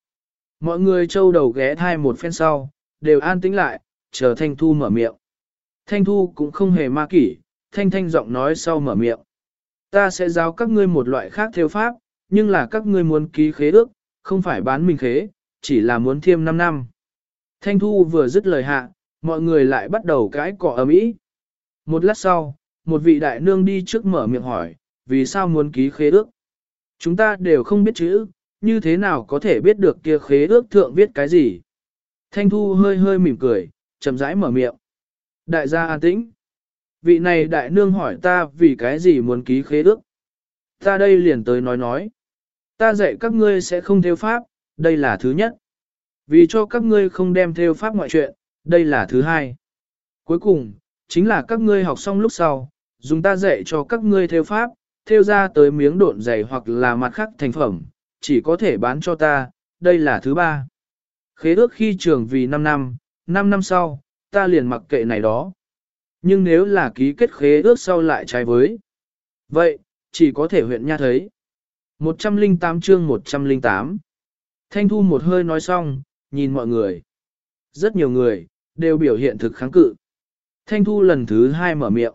Mọi người trâu đầu ghé thai một phen sau, đều an tĩnh lại, chờ Thanh Thu mở miệng. Thanh Thu cũng không hề ma kỷ, Thanh Thanh giọng nói sau mở miệng. Ta sẽ giáo các ngươi một loại khác theo pháp, nhưng là các ngươi muốn ký khế ước, không phải bán mình khế, chỉ là muốn thêm 5 năm. Thanh Thu vừa dứt lời hạ, mọi người lại bắt đầu cãi cọ ầm ĩ. Một lát sau, một vị đại nương đi trước mở miệng hỏi, vì sao muốn ký khế ước? Chúng ta đều không biết chữ, như thế nào có thể biết được kia khế ước thượng viết cái gì? Thanh Thu hơi hơi mỉm cười, chậm rãi mở miệng. Đại gia an tĩnh. Vị này đại nương hỏi ta vì cái gì muốn ký khế ước. Ta đây liền tới nói nói. Ta dạy các ngươi sẽ không theo pháp, đây là thứ nhất. Vì cho các ngươi không đem theo pháp ngoại chuyện, đây là thứ hai. Cuối cùng, chính là các ngươi học xong lúc sau, dùng ta dạy cho các ngươi theo pháp, theo ra tới miếng độn dày hoặc là mặt khác thành phẩm, chỉ có thể bán cho ta, đây là thứ ba. Khế ước khi trường vì 5 năm, 5 năm sau, ta liền mặc kệ này đó. Nhưng nếu là ký kết khế ước sau lại trái với, vậy, chỉ có thể huyện nha thấy. 108 chương 108 Thanh Thu một hơi nói xong, nhìn mọi người. Rất nhiều người, đều biểu hiện thực kháng cự. Thanh Thu lần thứ hai mở miệng.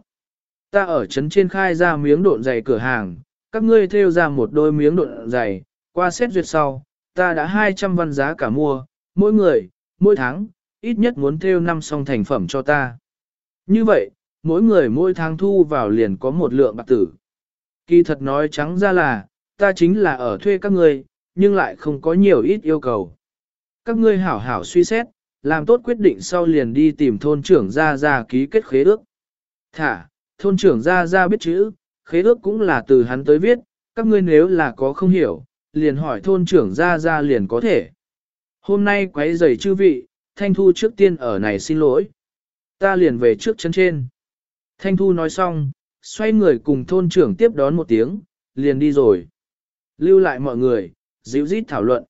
Ta ở trấn trên khai ra miếng độn giày cửa hàng, các ngươi theo ra một đôi miếng độn giày, qua xét duyệt sau, ta đã 200 văn giá cả mua, mỗi người, mỗi tháng, ít nhất muốn theo năm song thành phẩm cho ta. Như vậy, mỗi người mỗi tháng thu vào liền có một lượng bạc tử. Kỳ thật nói trắng ra là, ta chính là ở thuê các ngươi, nhưng lại không có nhiều ít yêu cầu. Các ngươi hảo hảo suy xét, làm tốt quyết định sau liền đi tìm thôn trưởng ra ra ký kết khế ước. Thả, thôn trưởng ra ra biết chữ, khế ước cũng là từ hắn tới viết, các ngươi nếu là có không hiểu, liền hỏi thôn trưởng ra ra liền có thể. Hôm nay quấy giày chư vị, Thanh Thu trước tiên ở này xin lỗi. Ta liền về trước chân trên. Thanh Thu nói xong, xoay người cùng thôn trưởng tiếp đón một tiếng, liền đi rồi. Lưu lại mọi người, dịu rít thảo luận.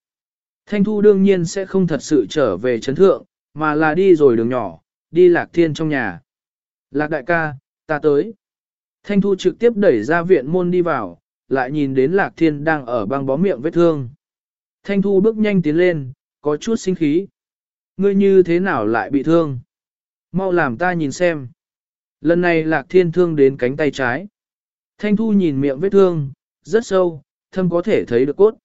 Thanh Thu đương nhiên sẽ không thật sự trở về chấn thượng, mà là đi rồi đường nhỏ, đi lạc thiên trong nhà. Lạc đại ca, ta tới. Thanh Thu trực tiếp đẩy ra viện môn đi vào, lại nhìn đến lạc thiên đang ở băng bó miệng vết thương. Thanh Thu bước nhanh tiến lên, có chút sinh khí. Ngươi như thế nào lại bị thương? Mau làm ta nhìn xem. Lần này lạc thiên thương đến cánh tay trái. Thanh Thu nhìn miệng vết thương, rất sâu, thâm có thể thấy được cốt.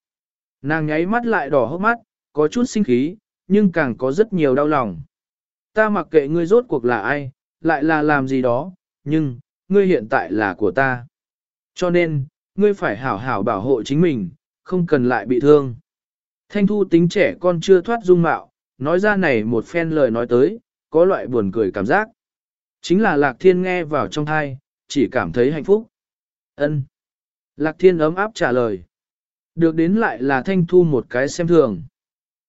Nàng nháy mắt lại đỏ hốc mắt, có chút sinh khí, nhưng càng có rất nhiều đau lòng. Ta mặc kệ ngươi rốt cuộc là ai, lại là làm gì đó, nhưng, ngươi hiện tại là của ta. Cho nên, ngươi phải hảo hảo bảo hộ chính mình, không cần lại bị thương. Thanh thu tính trẻ con chưa thoát dung mạo, nói ra này một phen lời nói tới, có loại buồn cười cảm giác. Chính là Lạc Thiên nghe vào trong thai, chỉ cảm thấy hạnh phúc. Ân. Lạc Thiên ấm áp trả lời. Được đến lại là Thanh Thu một cái xem thường.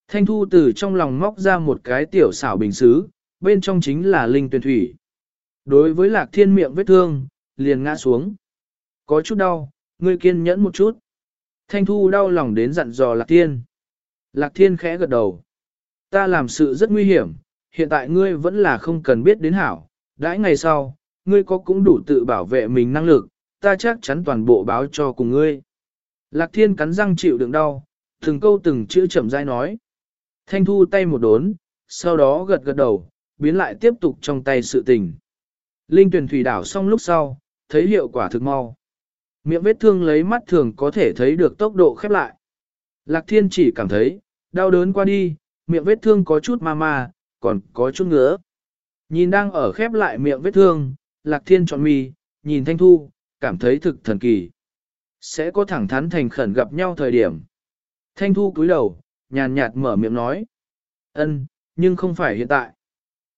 Thanh Thu từ trong lòng móc ra một cái tiểu xảo bình xứ, bên trong chính là linh tuyển thủy. Đối với Lạc Thiên miệng vết thương, liền ngã xuống. Có chút đau, ngươi kiên nhẫn một chút. Thanh Thu đau lòng đến dặn dò Lạc Thiên. Lạc Thiên khẽ gật đầu. Ta làm sự rất nguy hiểm, hiện tại ngươi vẫn là không cần biết đến hảo, đãi ngày sau, ngươi có cũng đủ tự bảo vệ mình năng lực, ta chắc chắn toàn bộ báo cho cùng ngươi. Lạc thiên cắn răng chịu đựng đau, từng câu từng chữ chậm rãi nói. Thanh thu tay một đốn, sau đó gật gật đầu, biến lại tiếp tục trong tay sự tình. Linh tuyển thủy đảo xong lúc sau, thấy hiệu quả thực mau. Miệng vết thương lấy mắt thường có thể thấy được tốc độ khép lại. Lạc thiên chỉ cảm thấy, đau đớn qua đi, miệng vết thương có chút ma ma, còn có chút ngứa. Nhìn đang ở khép lại miệng vết thương, lạc thiên chọn mì, nhìn thanh thu, cảm thấy thực thần kỳ. Sẽ có thẳng thắn thành khẩn gặp nhau thời điểm. Thanh thu cúi đầu, nhàn nhạt mở miệng nói. ân, nhưng không phải hiện tại.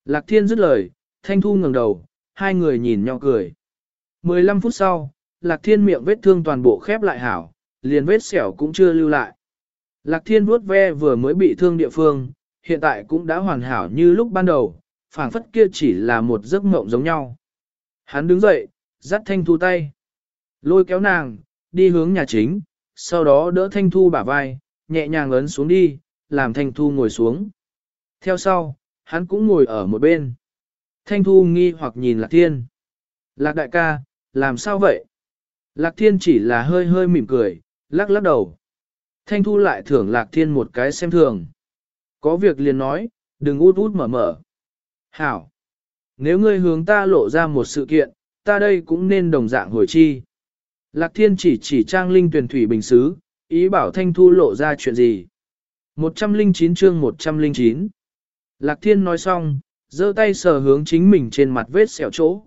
Lạc thiên dứt lời, thanh thu ngẩng đầu, hai người nhìn nhau cười. 15 phút sau, lạc thiên miệng vết thương toàn bộ khép lại hảo, liền vết sẹo cũng chưa lưu lại. Lạc thiên vuốt ve vừa mới bị thương địa phương, hiện tại cũng đã hoàn hảo như lúc ban đầu, phảng phất kia chỉ là một giấc mộng giống nhau. Hắn đứng dậy, dắt thanh thu tay, lôi kéo nàng, đi hướng nhà chính, sau đó đỡ thanh thu bả vai, nhẹ nhàng ấn xuống đi, làm thanh thu ngồi xuống. Theo sau, hắn cũng ngồi ở một bên. Thanh thu nghi hoặc nhìn lạc thiên. Lạc đại ca, làm sao vậy? Lạc thiên chỉ là hơi hơi mỉm cười, lắc lắc đầu. Thanh thu lại thưởng lạc thiên một cái xem thường. Có việc liền nói, đừng út út mở mở. Hảo! Nếu ngươi hướng ta lộ ra một sự kiện, ta đây cũng nên đồng dạng hồi chi. Lạc thiên chỉ chỉ trang linh tuyển thủy bình xứ, ý bảo thanh thu lộ ra chuyện gì. 109 chương 109 Lạc thiên nói xong, giơ tay sờ hướng chính mình trên mặt vết sẹo chỗ.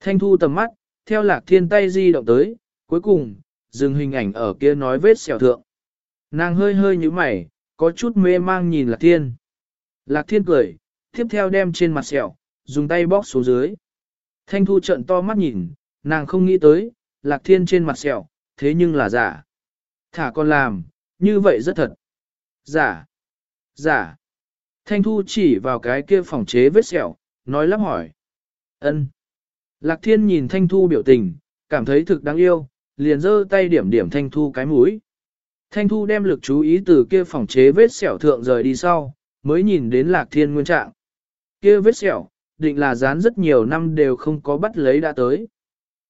Thanh thu tầm mắt, theo lạc thiên tay di động tới, cuối cùng, dừng hình ảnh ở kia nói vết sẹo thượng. Nàng hơi hơi như mày, có chút mê mang nhìn lạc thiên. Lạc thiên cười, tiếp theo đem trên mặt sẹo, dùng tay bóc xuống dưới. Thanh thu trợn to mắt nhìn, nàng không nghĩ tới, lạc thiên trên mặt sẹo, thế nhưng là giả. Thả con làm, như vậy rất thật. Giả. Giả. Thanh thu chỉ vào cái kia phòng chế vết sẹo, nói lắp hỏi. ân. Lạc thiên nhìn thanh thu biểu tình, cảm thấy thực đáng yêu, liền giơ tay điểm điểm thanh thu cái mũi. Thanh thu đem lực chú ý từ kia phòng chế vết sẹo thượng rời đi sau, mới nhìn đến lạc thiên nguyên trạng. Kia vết sẹo, định là dán rất nhiều năm đều không có bắt lấy đã tới.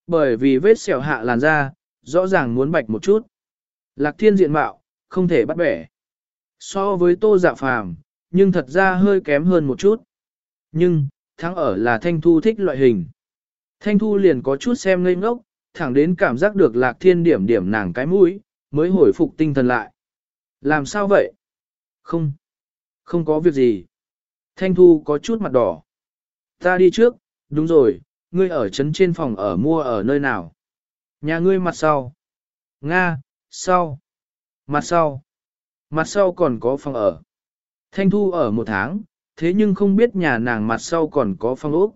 Bởi vì vết sẹo hạ làn da, rõ ràng muốn bạch một chút. Lạc thiên diện mạo, không thể bắt bẻ. So với tô dạ phàm, nhưng thật ra hơi kém hơn một chút. Nhưng, thắng ở là thanh thu thích loại hình. Thanh thu liền có chút xem ngây ngốc, thẳng đến cảm giác được lạc thiên điểm điểm nàng cái mũi, mới hồi phục tinh thần lại. Làm sao vậy? Không. Không có việc gì. Thanh thu có chút mặt đỏ. Ta đi trước, đúng rồi, ngươi ở trấn trên phòng ở mua ở nơi nào? Nhà ngươi mặt sau. Nga, sau. Mặt sau. Mặt sau còn có phòng ở. Thanh thu ở một tháng, thế nhưng không biết nhà nàng mặt sau còn có phòng ốc.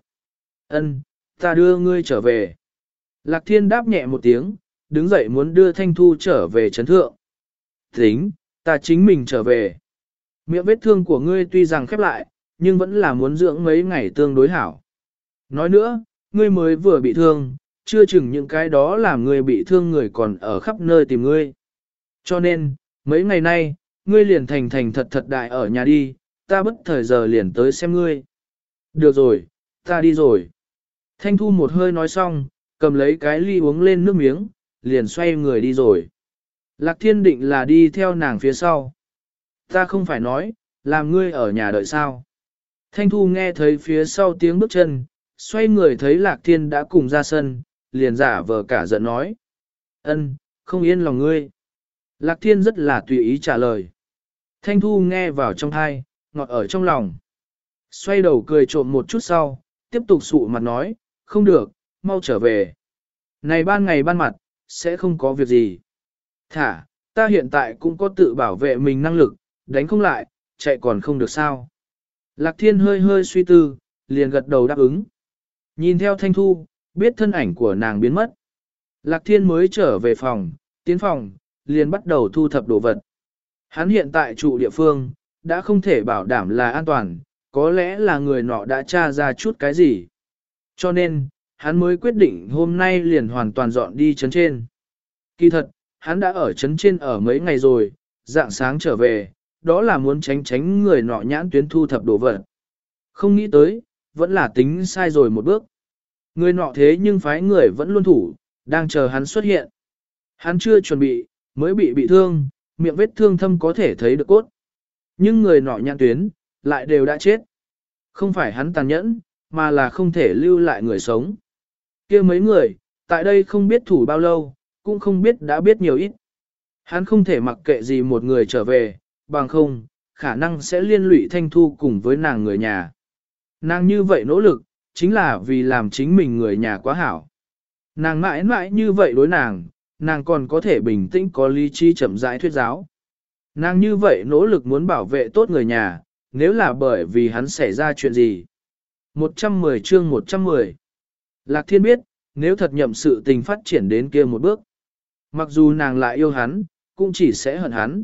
Ân, ta đưa ngươi trở về. Lạc thiên đáp nhẹ một tiếng, đứng dậy muốn đưa thanh thu trở về trấn thượng. Tính, ta chính mình trở về. Miệng vết thương của ngươi tuy rằng khép lại, nhưng vẫn là muốn dưỡng mấy ngày tương đối hảo. Nói nữa, ngươi mới vừa bị thương, chưa chừng những cái đó làm ngươi bị thương người còn ở khắp nơi tìm ngươi. Cho nên, mấy ngày nay, ngươi liền thành thành thật thật đại ở nhà đi, ta bất thời giờ liền tới xem ngươi. Được rồi, ta đi rồi. Thanh thu một hơi nói xong, cầm lấy cái ly uống lên nước miếng, liền xoay người đi rồi. Lạc thiên định là đi theo nàng phía sau. Ta không phải nói, làm ngươi ở nhà đợi sao. Thanh thu nghe thấy phía sau tiếng bước chân, xoay người thấy lạc thiên đã cùng ra sân, liền giả vờ cả giận nói. ân, không yên lòng ngươi. Lạc thiên rất là tùy ý trả lời. Thanh thu nghe vào trong thai, ngọt ở trong lòng. Xoay đầu cười trộm một chút sau, tiếp tục sụ mặt nói, không được, mau trở về. Này ban ngày ban mặt, sẽ không có việc gì. Thả, ta hiện tại cũng có tự bảo vệ mình năng lực, đánh không lại, chạy còn không được sao. Lạc thiên hơi hơi suy tư, liền gật đầu đáp ứng. Nhìn theo thanh thu, biết thân ảnh của nàng biến mất. Lạc thiên mới trở về phòng, tiến phòng, liền bắt đầu thu thập đồ vật. Hắn hiện tại trụ địa phương, đã không thể bảo đảm là an toàn, có lẽ là người nọ đã tra ra chút cái gì. Cho nên, hắn mới quyết định hôm nay liền hoàn toàn dọn đi chấn trên. Kỳ thật, hắn đã ở chấn trên ở mấy ngày rồi, dạng sáng trở về, đó là muốn tránh tránh người nọ nhãn tuyến thu thập đồ vật. Không nghĩ tới, vẫn là tính sai rồi một bước. Người nọ thế nhưng phái người vẫn luôn thủ, đang chờ hắn xuất hiện. Hắn chưa chuẩn bị, mới bị bị thương, miệng vết thương thâm có thể thấy được cốt. Nhưng người nọ nhãn tuyến, lại đều đã chết. Không phải hắn tàn nhẫn, mà là không thể lưu lại người sống. kia mấy người, tại đây không biết thủ bao lâu, cũng không biết đã biết nhiều ít. Hắn không thể mặc kệ gì một người trở về, bằng không, khả năng sẽ liên lụy thanh thu cùng với nàng người nhà. Nàng như vậy nỗ lực, chính là vì làm chính mình người nhà quá hảo. Nàng mãi mãi như vậy đối nàng, nàng còn có thể bình tĩnh có lý trí chậm rãi thuyết giáo. Nàng như vậy nỗ lực muốn bảo vệ tốt người nhà, nếu là bởi vì hắn xảy ra chuyện gì. 110 chương 110 Lạc Thiên biết, nếu thật nhậm sự tình phát triển đến kia một bước, mặc dù nàng lại yêu hắn, cũng chỉ sẽ hận hắn.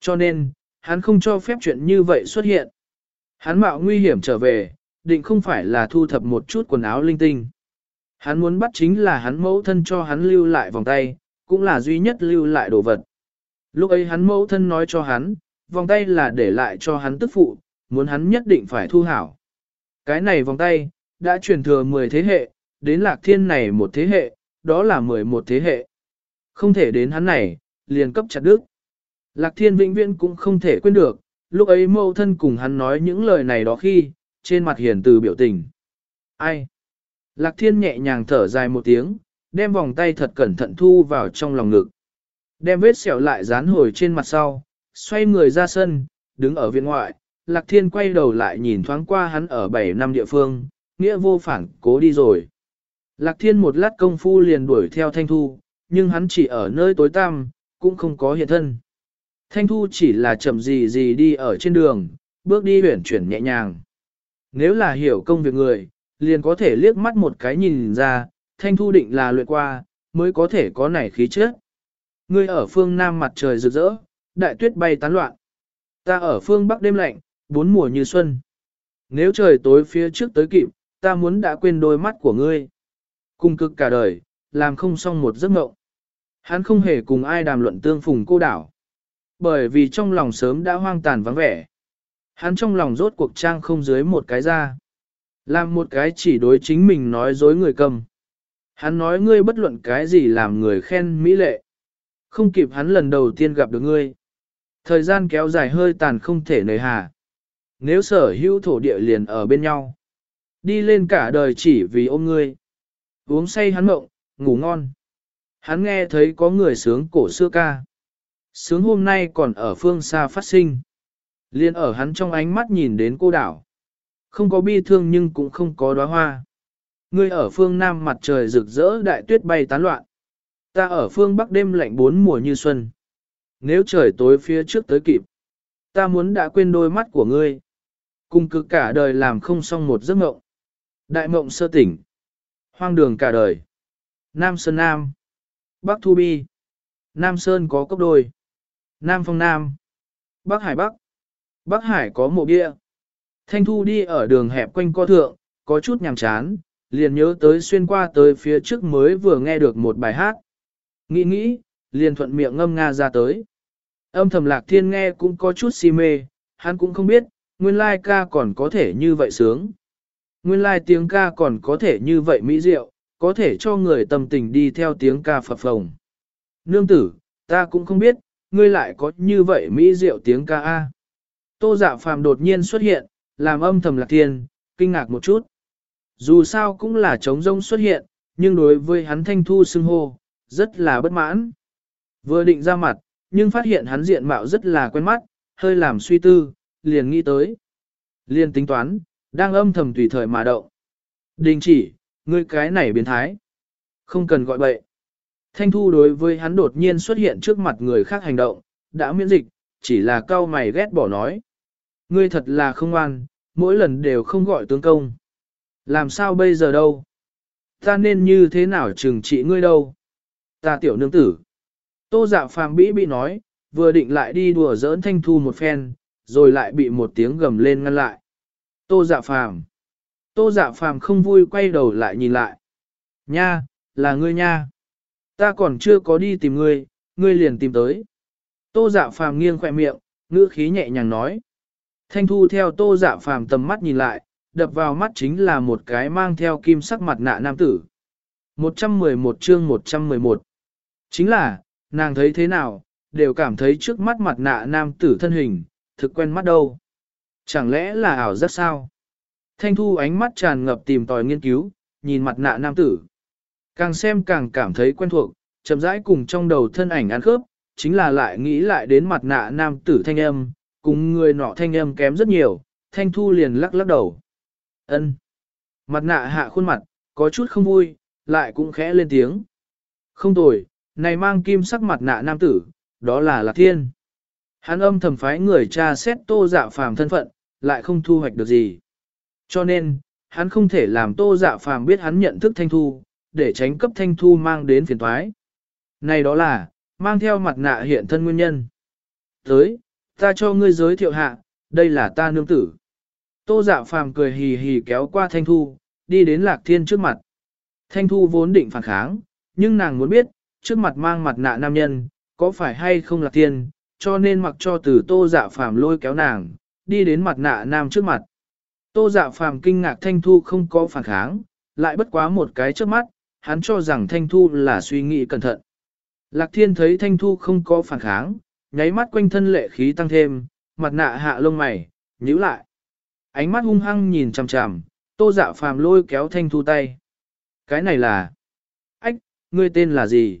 Cho nên, hắn không cho phép chuyện như vậy xuất hiện. Hắn mạo nguy hiểm trở về, định không phải là thu thập một chút quần áo linh tinh. Hắn muốn bắt chính là hắn mẫu thân cho hắn lưu lại vòng tay, cũng là duy nhất lưu lại đồ vật. Lúc ấy hắn mẫu thân nói cho hắn, vòng tay là để lại cho hắn tức phụ, muốn hắn nhất định phải thu hảo. Cái này vòng tay, đã truyền thừa 10 thế hệ, đến lạc thiên này một thế hệ, đó là 11 thế hệ. Không thể đến hắn này, liền cấp chặt đức. Lạc thiên vĩnh viễn cũng không thể quên được, lúc ấy mẫu thân cùng hắn nói những lời này đó khi, trên mặt hiền từ biểu tình. Ai? Lạc thiên nhẹ nhàng thở dài một tiếng, đem vòng tay thật cẩn thận thu vào trong lòng ngực. Đem vết sẹo lại dán hồi trên mặt sau, xoay người ra sân, đứng ở viện ngoại, Lạc Thiên quay đầu lại nhìn thoáng qua hắn ở 7 năm địa phương, nghĩa vô phản cố đi rồi. Lạc Thiên một lát công phu liền đuổi theo Thanh Thu, nhưng hắn chỉ ở nơi tối tăm, cũng không có hiện thân. Thanh Thu chỉ là chậm gì gì đi ở trên đường, bước đi huyển chuyển nhẹ nhàng. Nếu là hiểu công việc người, liền có thể liếc mắt một cái nhìn ra, Thanh Thu định là luyện qua, mới có thể có nảy khí chất. Ngươi ở phương Nam mặt trời rực rỡ, đại tuyết bay tán loạn. Ta ở phương Bắc đêm lạnh, bốn mùa như xuân. Nếu trời tối phía trước tới kịp, ta muốn đã quên đôi mắt của ngươi. Cùng cực cả đời, làm không xong một giấc mộng. Hắn không hề cùng ai đàm luận tương phùng cô đảo. Bởi vì trong lòng sớm đã hoang tàn vắng vẻ. Hắn trong lòng rốt cuộc trang không dưới một cái ra. Làm một cái chỉ đối chính mình nói dối người cầm. Hắn nói ngươi bất luận cái gì làm người khen mỹ lệ. Không kịp hắn lần đầu tiên gặp được ngươi. Thời gian kéo dài hơi tàn không thể nời hà. Nếu sở hữu thổ địa liền ở bên nhau. Đi lên cả đời chỉ vì ôm ngươi. Uống say hắn mộng, ngủ ngon. Hắn nghe thấy có người sướng cổ xưa ca. Sướng hôm nay còn ở phương xa phát sinh. Liên ở hắn trong ánh mắt nhìn đến cô đảo. Không có bi thương nhưng cũng không có đóa hoa. Ngươi ở phương Nam mặt trời rực rỡ đại tuyết bay tán loạn. Ta ở phương Bắc đêm lạnh bốn mùa như xuân. Nếu trời tối phía trước tới kịp, ta muốn đã quên đôi mắt của ngươi. Cùng cực cả đời làm không xong một giấc mộng. Đại mộng sơ tỉnh. Hoang đường cả đời. Nam Sơn Nam. Bắc Thu Bi. Nam Sơn có cốc đôi. Nam Phong Nam. Bắc Hải Bắc. Bắc Hải có mộ bia. Thanh Thu đi ở đường hẹp quanh co thượng, có chút nhàm chán, liền nhớ tới xuyên qua tới phía trước mới vừa nghe được một bài hát. Nghĩ nghĩ, liền thuận miệng ngâm nga ra tới. Âm thầm lạc thiên nghe cũng có chút si mê, hắn cũng không biết, nguyên lai ca còn có thể như vậy sướng. Nguyên lai tiếng ca còn có thể như vậy mỹ diệu, có thể cho người tâm tình đi theo tiếng ca phập phồng. Nương tử, ta cũng không biết, ngươi lại có như vậy mỹ diệu tiếng ca A. Tô dạ phàm đột nhiên xuất hiện, làm âm thầm lạc thiên, kinh ngạc một chút. Dù sao cũng là trống rông xuất hiện, nhưng đối với hắn thanh thu xưng hô, rất là bất mãn. Vừa định ra mặt, nhưng phát hiện hắn diện mạo rất là quen mắt, hơi làm suy tư, liền nghĩ tới. Liền tính toán, đang âm thầm tùy thời mà động. Đình chỉ, ngươi cái này biến thái. Không cần gọi bậy. Thanh thu đối với hắn đột nhiên xuất hiện trước mặt người khác hành động, đã miễn dịch, chỉ là cao mày ghét bỏ nói. Ngươi thật là không ngoan, mỗi lần đều không gọi tướng công. Làm sao bây giờ đâu? Ta nên như thế nào trừng trị ngươi đâu? Ta tiểu nương tử. Tô dạ phàm bĩ bị nói, vừa định lại đi đùa giỡn thanh thu một phen, rồi lại bị một tiếng gầm lên ngăn lại. Tô dạ phàm. Tô dạ phàm không vui quay đầu lại nhìn lại. Nha, là ngươi nha. Ta còn chưa có đi tìm ngươi, ngươi liền tìm tới. Tô dạ phàm nghiêng khỏe miệng, ngữ khí nhẹ nhàng nói. Thanh thu theo tô dạ phàm tầm mắt nhìn lại, đập vào mắt chính là một cái mang theo kim sắc mặt nạ nam tử. 111 chương 111 Chính là, nàng thấy thế nào, đều cảm thấy trước mắt mặt nạ nam tử thân hình, thực quen mắt đâu. Chẳng lẽ là ảo giác sao? Thanh thu ánh mắt tràn ngập tìm tòi nghiên cứu, nhìn mặt nạ nam tử. Càng xem càng cảm thấy quen thuộc, chậm rãi cùng trong đầu thân ảnh ăn khớp, chính là lại nghĩ lại đến mặt nạ nam tử thanh âm, cùng người nọ thanh âm kém rất nhiều, thanh thu liền lắc lắc đầu. ân Mặt nạ hạ khuôn mặt, có chút không vui, lại cũng khẽ lên tiếng. Không tồi, này mang kim sắc mặt nạ nam tử, đó là Lạc Thiên. Hắn âm thầm phái người cha xét tô dạ phàm thân phận, lại không thu hoạch được gì. Cho nên, hắn không thể làm tô dạ phàm biết hắn nhận thức thanh thu, để tránh cấp thanh thu mang đến phiền thoái. Này đó là, mang theo mặt nạ hiện thân nguyên nhân. Tới, ta cho ngươi giới thiệu hạ, đây là ta nương tử. Tô dạ phàm cười hì hì kéo qua thanh thu, đi đến lạc thiên trước mặt. Thanh thu vốn định phản kháng, nhưng nàng muốn biết, trước mặt mang mặt nạ nam nhân, có phải hay không lạc thiên, cho nên mặc cho từ tô dạ phàm lôi kéo nàng, đi đến mặt nạ nam trước mặt. Tô dạ phàm kinh ngạc thanh thu không có phản kháng, lại bất quá một cái trước mắt, hắn cho rằng thanh thu là suy nghĩ cẩn thận. Lạc thiên thấy thanh thu không có phản kháng, nháy mắt quanh thân lệ khí tăng thêm, mặt nạ hạ lông mày, nhíu lại. Ánh mắt hung hăng nhìn chằm chằm, tô dạ phàm lôi kéo thanh thu tay. Cái này là... Ách, ngươi tên là gì?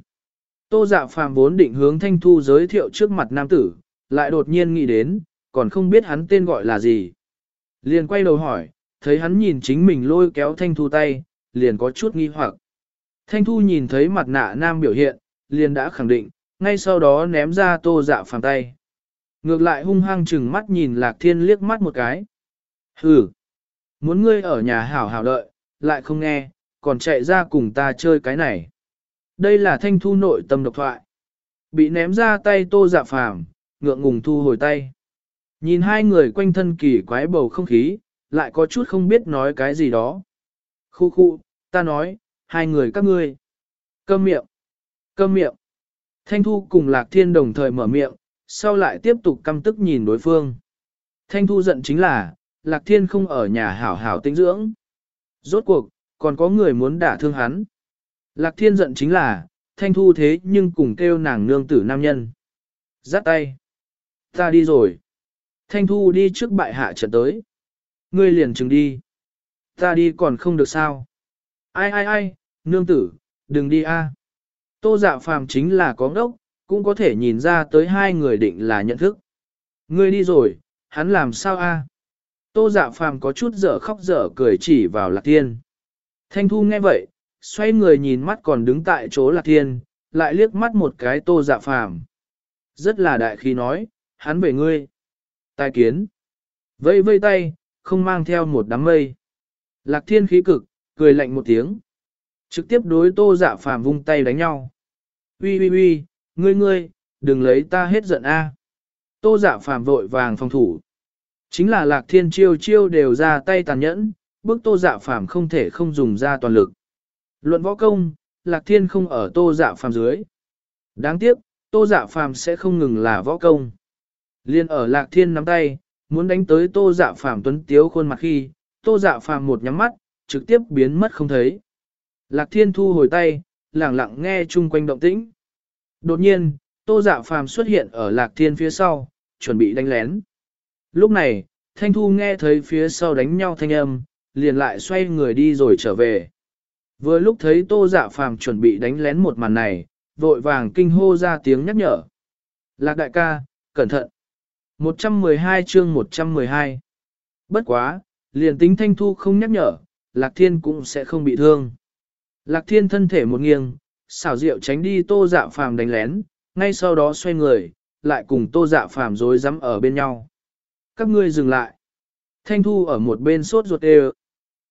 Tô dạ phàm vốn định hướng thanh thu giới thiệu trước mặt nam tử, lại đột nhiên nghĩ đến, còn không biết hắn tên gọi là gì. Liền quay đầu hỏi, thấy hắn nhìn chính mình lôi kéo thanh thu tay, liền có chút nghi hoặc. Thanh thu nhìn thấy mặt nạ nam biểu hiện, liền đã khẳng định, ngay sau đó ném ra tô dạ phàm tay. Ngược lại hung hăng chừng mắt nhìn lạc thiên liếc mắt một cái. Hừ, muốn ngươi ở nhà hảo hảo đợi, lại không nghe, còn chạy ra cùng ta chơi cái này. Đây là thanh thu nội tâm độc thoại. Bị ném ra tay tô dạ phàm, ngượng ngùng thu hồi tay. Nhìn hai người quanh thân kỳ quái bầu không khí, lại có chút không biết nói cái gì đó. Khu khu, ta nói, hai người các ngươi. Câm miệng. Câm miệng. Thanh Thu cùng Lạc Thiên đồng thời mở miệng, sau lại tiếp tục căm tức nhìn đối phương. Thanh Thu giận chính là, Lạc Thiên không ở nhà hảo hảo tĩnh dưỡng. Rốt cuộc, còn có người muốn đả thương hắn. Lạc Thiên giận chính là, Thanh Thu thế nhưng cùng kêu nàng nương tử nam nhân. Giắt tay. Ta đi rồi. Thanh Thu đi trước bại hạ trận tới. Ngươi liền chừng đi. Ta đi còn không được sao. Ai ai ai, nương tử, đừng đi a. Tô dạ phàm chính là có ngốc, cũng có thể nhìn ra tới hai người định là nhận thức. Ngươi đi rồi, hắn làm sao a? Tô dạ phàm có chút dở khóc dở cười chỉ vào lạc thiên. Thanh thu nghe vậy, xoay người nhìn mắt còn đứng tại chỗ lạc thiên, lại liếc mắt một cái tô dạ phàm. Rất là đại khi nói, hắn về ngươi. Tài kiến. Vây vây tay, không mang theo một đám mây. Lạc thiên khí cực, cười lạnh một tiếng. Trực tiếp đối tô dạ phàm vung tay đánh nhau. Ui ui ui, ngươi ngươi, đừng lấy ta hết giận a. Tô dạ phàm vội vàng phòng thủ. Chính là lạc thiên chiêu chiêu đều ra tay tàn nhẫn, bước tô dạ phàm không thể không dùng ra toàn lực. Luận võ công, lạc thiên không ở tô dạ phàm dưới. Đáng tiếc, tô dạ phàm sẽ không ngừng là võ công. Liên ở lạc thiên nắm tay, muốn đánh tới tô dạ phàm tuấn tiếu khuôn mặt khi, tô dạ phàm một nhắm mắt, trực tiếp biến mất không thấy. Lạc thiên thu hồi tay, lặng lặng nghe chung quanh động tĩnh. Đột nhiên, tô dạ phàm xuất hiện ở lạc thiên phía sau, chuẩn bị đánh lén. Lúc này, thanh thu nghe thấy phía sau đánh nhau thanh âm, liền lại xoay người đi rồi trở về. Vừa lúc thấy tô dạ phàm chuẩn bị đánh lén một màn này, vội vàng kinh hô ra tiếng nhắc nhở. Lạc đại ca, cẩn thận. 112 chương 112 Bất quá, liền tính thanh thu không nhắc nhở, Lạc Thiên cũng sẽ không bị thương. Lạc Thiên thân thể một nghiêng, xảo diệu tránh đi tô dạ phàm đánh lén, ngay sau đó xoay người, lại cùng tô dạ phàm rối rắm ở bên nhau. Các ngươi dừng lại. Thanh thu ở một bên sốt ruột đều.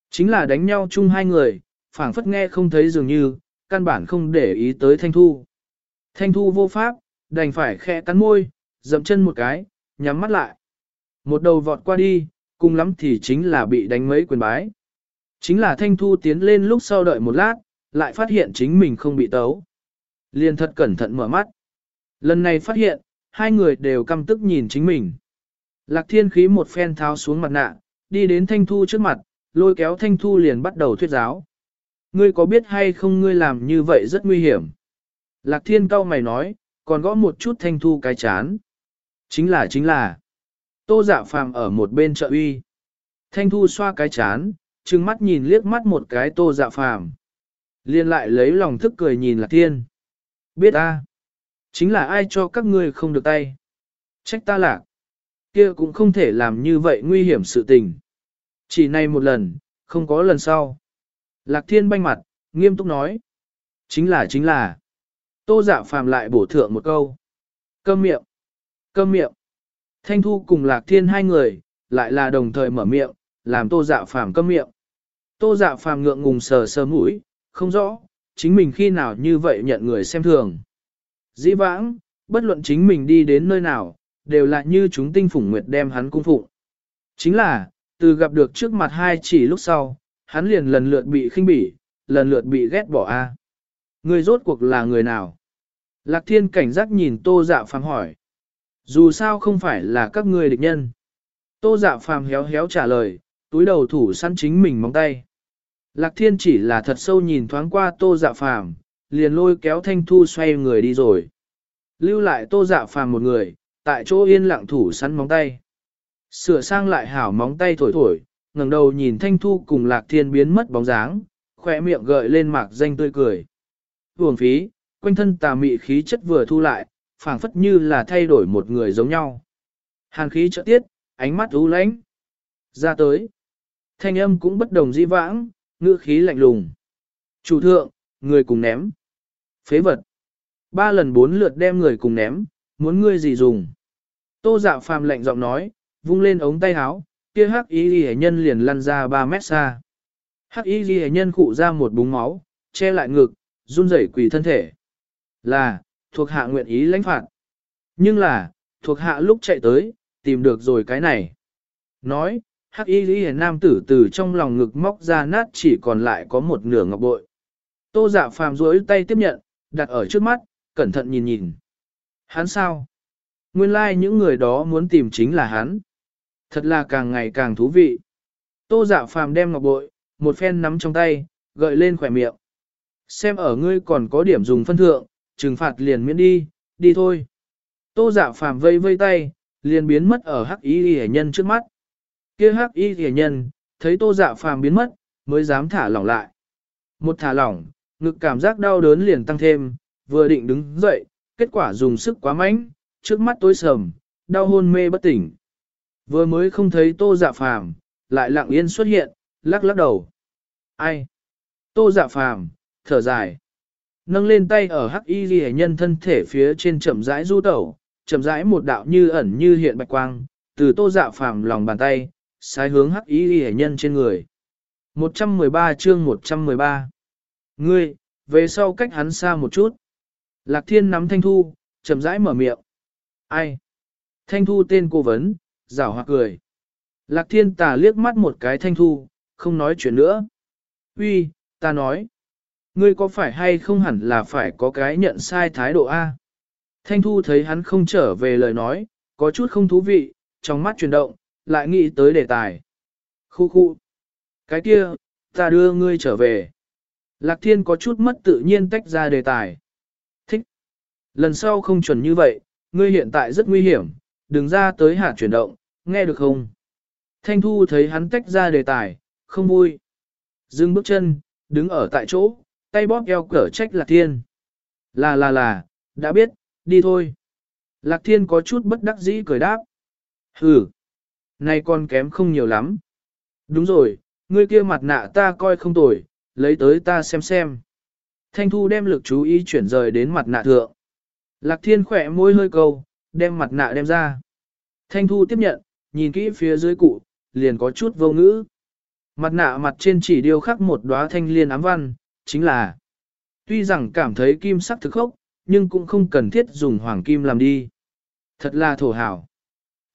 Chính là đánh nhau chung hai người, phảng phất nghe không thấy dường như, căn bản không để ý tới thanh thu. Thanh thu vô pháp, đành phải khẽ cắn môi, dậm chân một cái, nhắm mắt lại. Một đầu vọt qua đi, cùng lắm thì chính là bị đánh mấy quyền bái. Chính là thanh thu tiến lên lúc sau đợi một lát, lại phát hiện chính mình không bị tấu. Liên thật cẩn thận mở mắt. Lần này phát hiện, hai người đều căm tức nhìn chính mình. Lạc thiên khí một phen tháo xuống mặt nạ, đi đến thanh thu trước mặt, Lôi kéo Thanh Thu liền bắt đầu thuyết giáo. Ngươi có biết hay không ngươi làm như vậy rất nguy hiểm. Lạc Thiên cao mày nói, còn gõ một chút Thanh Thu cái chán. Chính là chính là. Tô dạ phàm ở một bên chợ uy. Thanh Thu xoa cái chán, trừng mắt nhìn liếc mắt một cái tô dạ phàm. Liên lại lấy lòng thức cười nhìn Lạc Thiên. Biết ta Chính là ai cho các ngươi không được tay. Trách ta lạc. kia cũng không thể làm như vậy nguy hiểm sự tình. Chỉ này một lần, không có lần sau. Lạc Thiên banh mặt, nghiêm túc nói. Chính là chính là. Tô dạ phàm lại bổ thượng một câu. Câm miệng. Câm miệng. Thanh Thu cùng Lạc Thiên hai người, lại là đồng thời mở miệng, làm tô dạ phàm câm miệng. Tô dạ phàm ngượng ngùng sờ sờ mũi, không rõ, chính mình khi nào như vậy nhận người xem thường. Dĩ vãng, bất luận chính mình đi đến nơi nào, đều là như chúng tinh phủng nguyệt đem hắn cung phụng. Chính là, từ gặp được trước mặt hai chỉ lúc sau, hắn liền lần lượt bị khinh bỉ, lần lượt bị ghét bỏ a. Người rốt cuộc là người nào? Lạc thiên cảnh giác nhìn tô dạ phàm hỏi. Dù sao không phải là các ngươi địch nhân. Tô dạ phàm héo héo trả lời, túi đầu thủ săn chính mình móng tay. Lạc thiên chỉ là thật sâu nhìn thoáng qua tô dạ phàm, liền lôi kéo thanh thu xoay người đi rồi. Lưu lại tô dạ phàm một người, tại chỗ yên lặng thủ sẵn móng tay. Sửa sang lại hảo móng tay thổi thổi, ngẩng đầu nhìn thanh thu cùng lạc thiên biến mất bóng dáng, khỏe miệng gợi lên mạc danh tươi cười. Buồng phí, quanh thân tà mị khí chất vừa thu lại, phảng phất như là thay đổi một người giống nhau. Hàn khí trợ tiết, ánh mắt u lãnh. Ra tới. Thanh âm cũng bất đồng di vãng, ngữ khí lạnh lùng. Chủ thượng, người cùng ném. Phế vật. Ba lần bốn lượt đem người cùng ném, muốn ngươi gì dùng. Tô dạ phàm lạnh giọng nói, vung lên ống tay áo, kia hắc y ghi nhân liền lăn ra 3 mét xa. Hắc y ghi nhân cụ ra một búng máu, che lại ngực, run rẩy quỳ thân thể. Là, thuộc hạ nguyện ý lãnh phạt. Nhưng là, thuộc hạ lúc chạy tới, tìm được rồi cái này. Nói, hắc y Lý nam tử từ trong lòng ngực móc ra nát chỉ còn lại có một nửa ngọc bội. Tô giả phàm rối tay tiếp nhận, đặt ở trước mắt, cẩn thận nhìn nhìn. Hắn sao? Nguyên lai like những người đó muốn tìm chính là hắn. Thật là càng ngày càng thú vị. Tô giả phàm đem ngọc bội, một phen nắm trong tay, gợi lên khỏe miệng. Xem ở ngươi còn có điểm dùng phân thượng, trừng phạt liền miễn đi, đi thôi. Tô giả phàm vây vây tay, liền biến mất ở hắc y hề nhân trước mắt kia hắc y thiền nhân, thấy tô dạ phàm biến mất, mới dám thả lỏng lại. Một thả lỏng, ngực cảm giác đau đớn liền tăng thêm, vừa định đứng dậy, kết quả dùng sức quá mạnh, trước mắt tối sầm, đau hôn mê bất tỉnh. Vừa mới không thấy tô dạ phàm, lại lặng yên xuất hiện, lắc lắc đầu. Ai? Tô dạ phàm, thở dài. Nâng lên tay ở hắc y ghi nhân thân thể phía trên chậm rãi du tẩu, chậm rãi một đạo như ẩn như hiện bạch quang, từ tô dạ phàm lòng bàn tay, sai hướng hắc y ghi nhân trên người. 113 chương 113 Ngươi, về sau cách hắn xa một chút. Lạc thiên nắm thanh thu, chậm rãi mở miệng. Ai? Thanh thu tên cô vấn, rảo hoặc cười. Lạc thiên tà liếc mắt một cái thanh thu, không nói chuyện nữa. Uy, ta nói. Ngươi có phải hay không hẳn là phải có cái nhận sai thái độ A? Thanh thu thấy hắn không trở về lời nói, có chút không thú vị, trong mắt chuyển động, lại nghĩ tới đề tài. Khu khu. Cái kia, ta đưa ngươi trở về. Lạc thiên có chút mất tự nhiên tách ra đề tài. Thích. Lần sau không chuẩn như vậy, ngươi hiện tại rất nguy hiểm, đừng ra tới hạt chuyển động, nghe được không? Thanh Thu thấy hắn tách ra đề tài, không vui. Dừng bước chân, đứng ở tại chỗ, tay bóp eo cỡ trách Lạc Thiên. Là là là, đã biết, đi thôi. Lạc Thiên có chút bất đắc dĩ cười đáp. Hừ, nay con kém không nhiều lắm. Đúng rồi, ngươi kia mặt nạ ta coi không tồi, lấy tới ta xem xem. Thanh Thu đem lực chú ý chuyển rời đến mặt nạ thượng. Lạc Thiên khỏe môi hơi câu, đem mặt nạ đem ra. Thanh Thu tiếp nhận, nhìn kỹ phía dưới cụ, liền có chút vô ngữ. Mặt nạ mặt trên chỉ điêu khắc một đóa thanh liên ám văn, chính là Tuy rằng cảm thấy kim sắc thực khốc, nhưng cũng không cần thiết dùng hoàng kim làm đi. Thật là thổ hảo.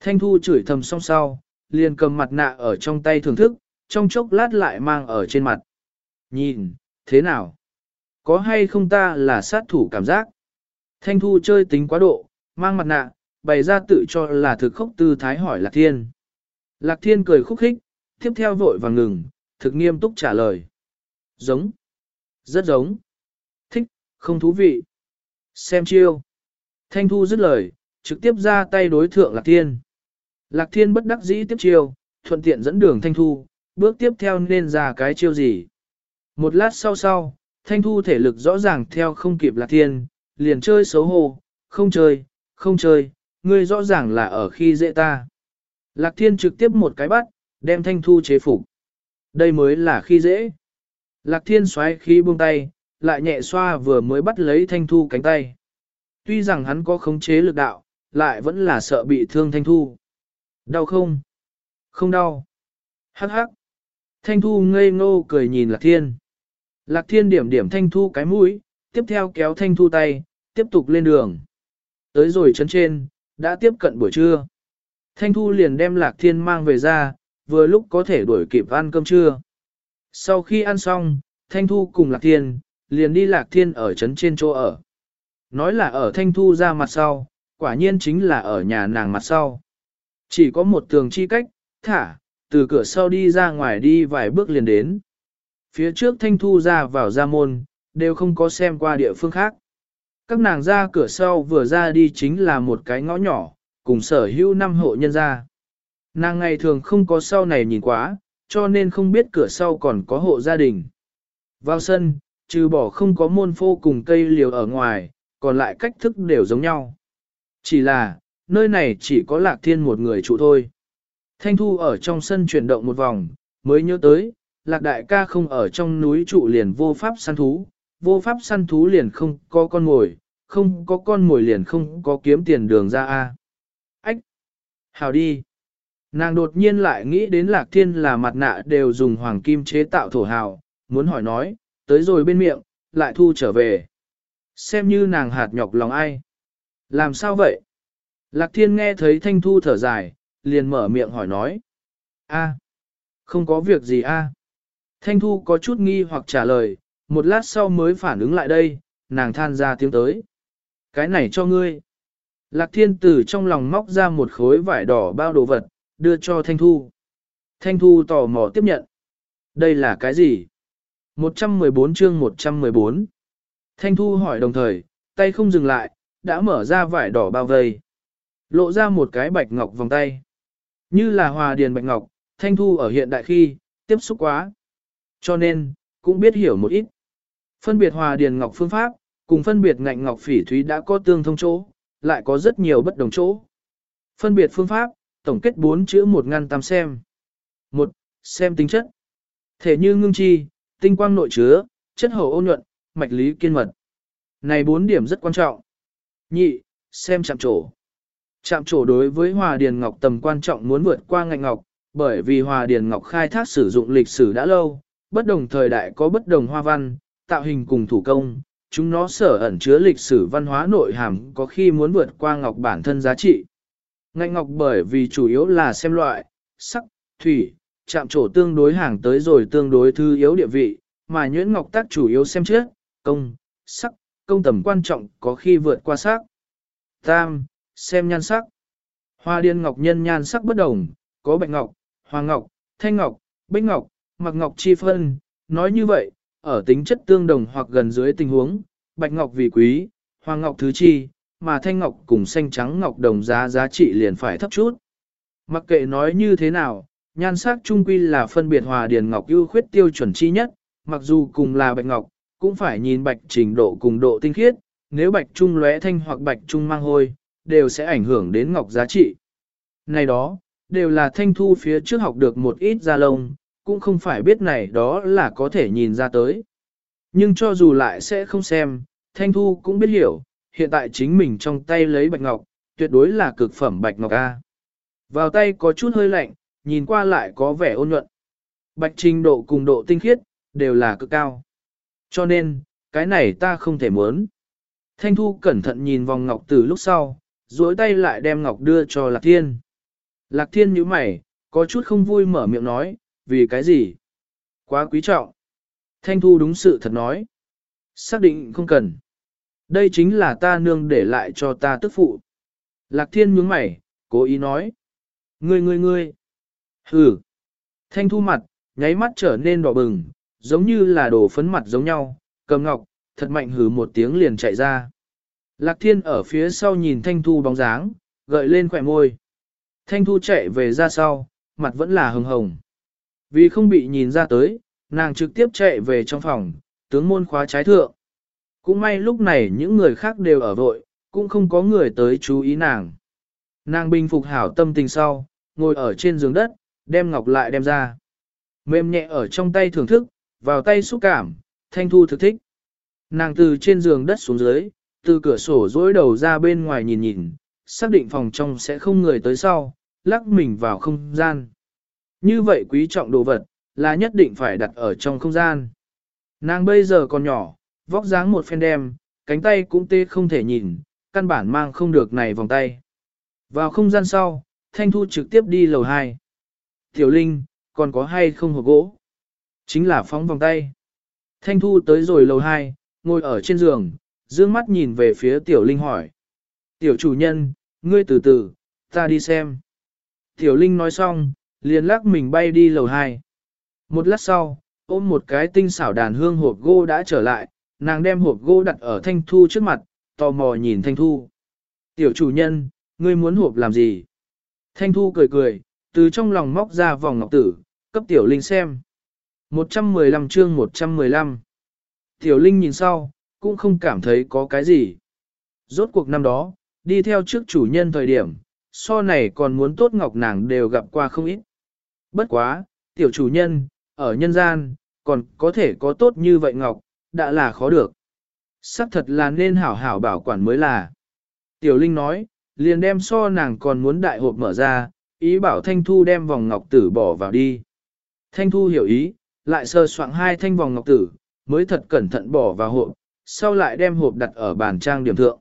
Thanh Thu chửi thầm song sau, liền cầm mặt nạ ở trong tay thưởng thức, trong chốc lát lại mang ở trên mặt. Nhìn, thế nào? Có hay không ta là sát thủ cảm giác? Thanh Thu chơi tính quá độ, mang mặt nạ, bày ra tự cho là thực khốc tư thái hỏi Lạc Thiên. Lạc Thiên cười khúc khích, tiếp theo vội và ngừng, thực nghiêm túc trả lời. Giống. Rất giống. Thích, không thú vị. Xem chiêu. Thanh Thu dứt lời, trực tiếp ra tay đối thượng Lạc Thiên. Lạc Thiên bất đắc dĩ tiếp chiêu, thuận tiện dẫn đường Thanh Thu, bước tiếp theo nên ra cái chiêu gì. Một lát sau sau, Thanh Thu thể lực rõ ràng theo không kịp Lạc Thiên, liền chơi xấu hổ, không chơi, không chơi, ngươi rõ ràng là ở khi dễ ta. Lạc Thiên trực tiếp một cái bắt, đem Thanh Thu chế phục. Đây mới là khi dễ. Lạc Thiên xoáy khí buông tay, lại nhẹ xoa vừa mới bắt lấy Thanh Thu cánh tay. Tuy rằng hắn có khống chế lực đạo, lại vẫn là sợ bị thương Thanh Thu. Đau không? Không đau. Hắc hắc. Thanh Thu ngây ngô cười nhìn Lạc Thiên. Lạc Thiên điểm điểm Thanh Thu cái mũi, tiếp theo kéo Thanh Thu tay, tiếp tục lên đường. Tới rồi chấn trên, đã tiếp cận buổi trưa. Thanh Thu liền đem Lạc Thiên mang về ra, vừa lúc có thể đuổi kịp ăn cơm trưa. Sau khi ăn xong, Thanh Thu cùng Lạc Thiên, liền đi Lạc Thiên ở trấn trên chỗ ở. Nói là ở Thanh Thu ra mặt sau, quả nhiên chính là ở nhà nàng mặt sau. Chỉ có một tường chi cách, thả, từ cửa sau đi ra ngoài đi vài bước liền đến. Phía trước Thanh Thu ra vào ra môn, đều không có xem qua địa phương khác. Các nàng ra cửa sau vừa ra đi chính là một cái ngõ nhỏ, cùng sở hữu năm hộ nhân gia. Nàng ngày thường không có sau này nhìn quá, cho nên không biết cửa sau còn có hộ gia đình. Vào sân, trừ bỏ không có môn phô cùng cây liều ở ngoài, còn lại cách thức đều giống nhau. Chỉ là, nơi này chỉ có lạc thiên một người trụ thôi. Thanh thu ở trong sân chuyển động một vòng, mới nhớ tới, lạc đại ca không ở trong núi trụ liền vô pháp săn thú, vô pháp săn thú liền không có con mồi, không có con mồi liền không có kiếm tiền đường ra a. Ách! Hào đi! Nàng đột nhiên lại nghĩ đến lạc thiên là mặt nạ đều dùng hoàng kim chế tạo thổ hào, muốn hỏi nói, tới rồi bên miệng, lại thu trở về. Xem như nàng hạt nhọc lòng ai. Làm sao vậy? Lạc thiên nghe thấy thanh thu thở dài, liền mở miệng hỏi nói. a không có việc gì a Thanh thu có chút nghi hoặc trả lời, một lát sau mới phản ứng lại đây, nàng than ra tiếng tới. Cái này cho ngươi. Lạc thiên tử trong lòng móc ra một khối vải đỏ bao đồ vật, đưa cho Thanh Thu. Thanh Thu tò mò tiếp nhận. Đây là cái gì? 114 chương 114. Thanh Thu hỏi đồng thời, tay không dừng lại, đã mở ra vải đỏ bao vây. Lộ ra một cái bạch ngọc vòng tay. Như là hòa điền bạch ngọc, Thanh Thu ở hiện đại khi, tiếp xúc quá. Cho nên, cũng biết hiểu một ít. Phân biệt hòa điền ngọc phương pháp, cùng phân biệt ngạnh ngọc phỉ thúy đã có tương thông chỗ, lại có rất nhiều bất đồng chỗ. Phân biệt phương pháp, tổng kết bốn chữ một ngăn tam xem. Một, xem tính chất. Thể như ngưng chi, tinh quang nội chứa, chất hậu ôn nhuận, mạch lý kiên mật. Này bốn điểm rất quan trọng. Nhị, xem chạm trổ. Trạm trổ đối với hòa điền ngọc tầm quan trọng muốn vượt qua ngạnh ngọc, bởi vì hòa điền ngọc khai thác sử dụng lịch sử đã lâu, bất đồng thời đại có bất đồng hoa văn, tạo hình cùng thủ công, chúng nó sở ẩn chứa lịch sử văn hóa nội hàm có khi muốn vượt qua ngọc bản thân giá trị. Ngạnh ngọc bởi vì chủ yếu là xem loại, sắc, thủy, chạm trổ tương đối hàng tới rồi tương đối thư yếu địa vị, mà nhuyễn ngọc tác chủ yếu xem trước, công, sắc, công tầm quan trọng có khi vượt qua sắc. Tam, xem nhan sắc. Hoa điên ngọc nhân nhan sắc bất đồng, có bạch ngọc, hoàng ngọc, thanh ngọc, bích ngọc, mặc ngọc chi phân. Nói như vậy, ở tính chất tương đồng hoặc gần dưới tình huống, bạch ngọc vì quý, hoàng ngọc thứ chi, mà thanh ngọc cùng xanh trắng ngọc đồng giá giá trị liền phải thấp chút. Mặc kệ nói như thế nào, nhan sắc trung quy là phân biệt hòa điền ngọc ưu khuyết tiêu chuẩn chi nhất, mặc dù cùng là bạch ngọc, cũng phải nhìn bạch trình độ cùng độ tinh khiết, nếu bạch trung lóe thanh hoặc bạch trung mang hôi, đều sẽ ảnh hưởng đến ngọc giá trị. Này đó, đều là thanh thu phía trước học được một ít da lông, cũng không phải biết này đó là có thể nhìn ra tới. Nhưng cho dù lại sẽ không xem, thanh thu cũng biết hiểu, hiện tại chính mình trong tay lấy bạch ngọc, tuyệt đối là cực phẩm bạch ngọc A. Vào tay có chút hơi lạnh, nhìn qua lại có vẻ ôn nhuận. Bạch trình độ cùng độ tinh khiết, đều là cực cao. Cho nên, cái này ta không thể muốn. Thanh Thu cẩn thận nhìn vòng ngọc từ lúc sau, duỗi tay lại đem ngọc đưa cho Lạc Thiên. Lạc Thiên nhíu mày, có chút không vui mở miệng nói, vì cái gì? Quá quý trọng. Thanh Thu đúng sự thật nói. Xác định không cần. Đây chính là ta nương để lại cho ta tức phụ. Lạc thiên nhướng mày, cố ý nói. Ngươi ngươi ngươi. Hừ. Thanh thu mặt, nháy mắt trở nên đỏ bừng, giống như là đổ phấn mặt giống nhau, cầm ngọc, thật mạnh hừ một tiếng liền chạy ra. Lạc thiên ở phía sau nhìn thanh thu bóng dáng, gợi lên khỏe môi. Thanh thu chạy về ra sau, mặt vẫn là hồng hồng. Vì không bị nhìn ra tới, nàng trực tiếp chạy về trong phòng, tướng môn khóa trái thượng. Cũng may lúc này những người khác đều ở vội, cũng không có người tới chú ý nàng. Nàng bình phục hảo tâm tình sau, ngồi ở trên giường đất, đem ngọc lại đem ra. Mềm nhẹ ở trong tay thưởng thức, vào tay xúc cảm, thanh thu thực thích. Nàng từ trên giường đất xuống dưới, từ cửa sổ dối đầu ra bên ngoài nhìn nhìn, xác định phòng trong sẽ không người tới sau, lắc mình vào không gian. Như vậy quý trọng đồ vật, là nhất định phải đặt ở trong không gian. Nàng bây giờ còn nhỏ, vóc dáng một phen đem, cánh tay cũng tê không thể nhìn, căn bản mang không được này vòng tay. Vào không gian sau, Thanh Thu trực tiếp đi lầu 2. Tiểu Linh, còn có hay không hộp gỗ? Chính là phóng vòng tay. Thanh Thu tới rồi lầu 2, ngồi ở trên giường, dương mắt nhìn về phía Tiểu Linh hỏi. Tiểu chủ nhân, ngươi từ từ, ta đi xem. Tiểu Linh nói xong, liền lắc mình bay đi lầu 2. Một lát sau, ôm một cái tinh xảo đàn hương hộp gỗ đã trở lại, nàng đem hộp gỗ đặt ở Thanh Thu trước mặt, tò mò nhìn Thanh Thu. Tiểu chủ nhân, ngươi muốn hộp làm gì? Thanh Thu cười cười, từ trong lòng móc ra vòng ngọc tử, cấp Tiểu Linh xem. 115 chương 115 Tiểu Linh nhìn sau, cũng không cảm thấy có cái gì. Rốt cuộc năm đó, đi theo trước chủ nhân thời điểm, so này còn muốn tốt ngọc nàng đều gặp qua không ít. Bất quá, tiểu chủ nhân, ở nhân gian, còn có thể có tốt như vậy ngọc, đã là khó được. Sắc thật là nên hảo hảo bảo quản mới là. Tiểu Linh nói, liền đem so nàng còn muốn đại hộp mở ra, ý bảo Thanh Thu đem vòng ngọc tử bỏ vào đi. Thanh Thu hiểu ý, lại sơ soạn hai thanh vòng ngọc tử, mới thật cẩn thận bỏ vào hộp, sau lại đem hộp đặt ở bàn trang điểm thượng.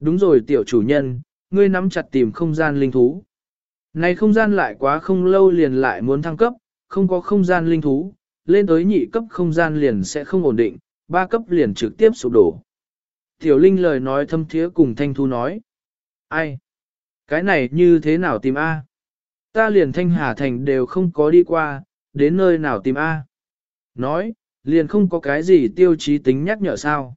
Đúng rồi tiểu chủ nhân, ngươi nắm chặt tìm không gian linh thú. Này không gian lại quá không lâu liền lại muốn thăng cấp, không có không gian linh thú, lên tới nhị cấp không gian liền sẽ không ổn định, ba cấp liền trực tiếp sụp đổ. Tiểu Linh lời nói thâm thiế cùng Thanh Thu nói. Ai? Cái này như thế nào tìm A? Ta liền Thanh Hà Thành đều không có đi qua, đến nơi nào tìm A? Nói, liền không có cái gì tiêu chí tính nhắc nhở sao?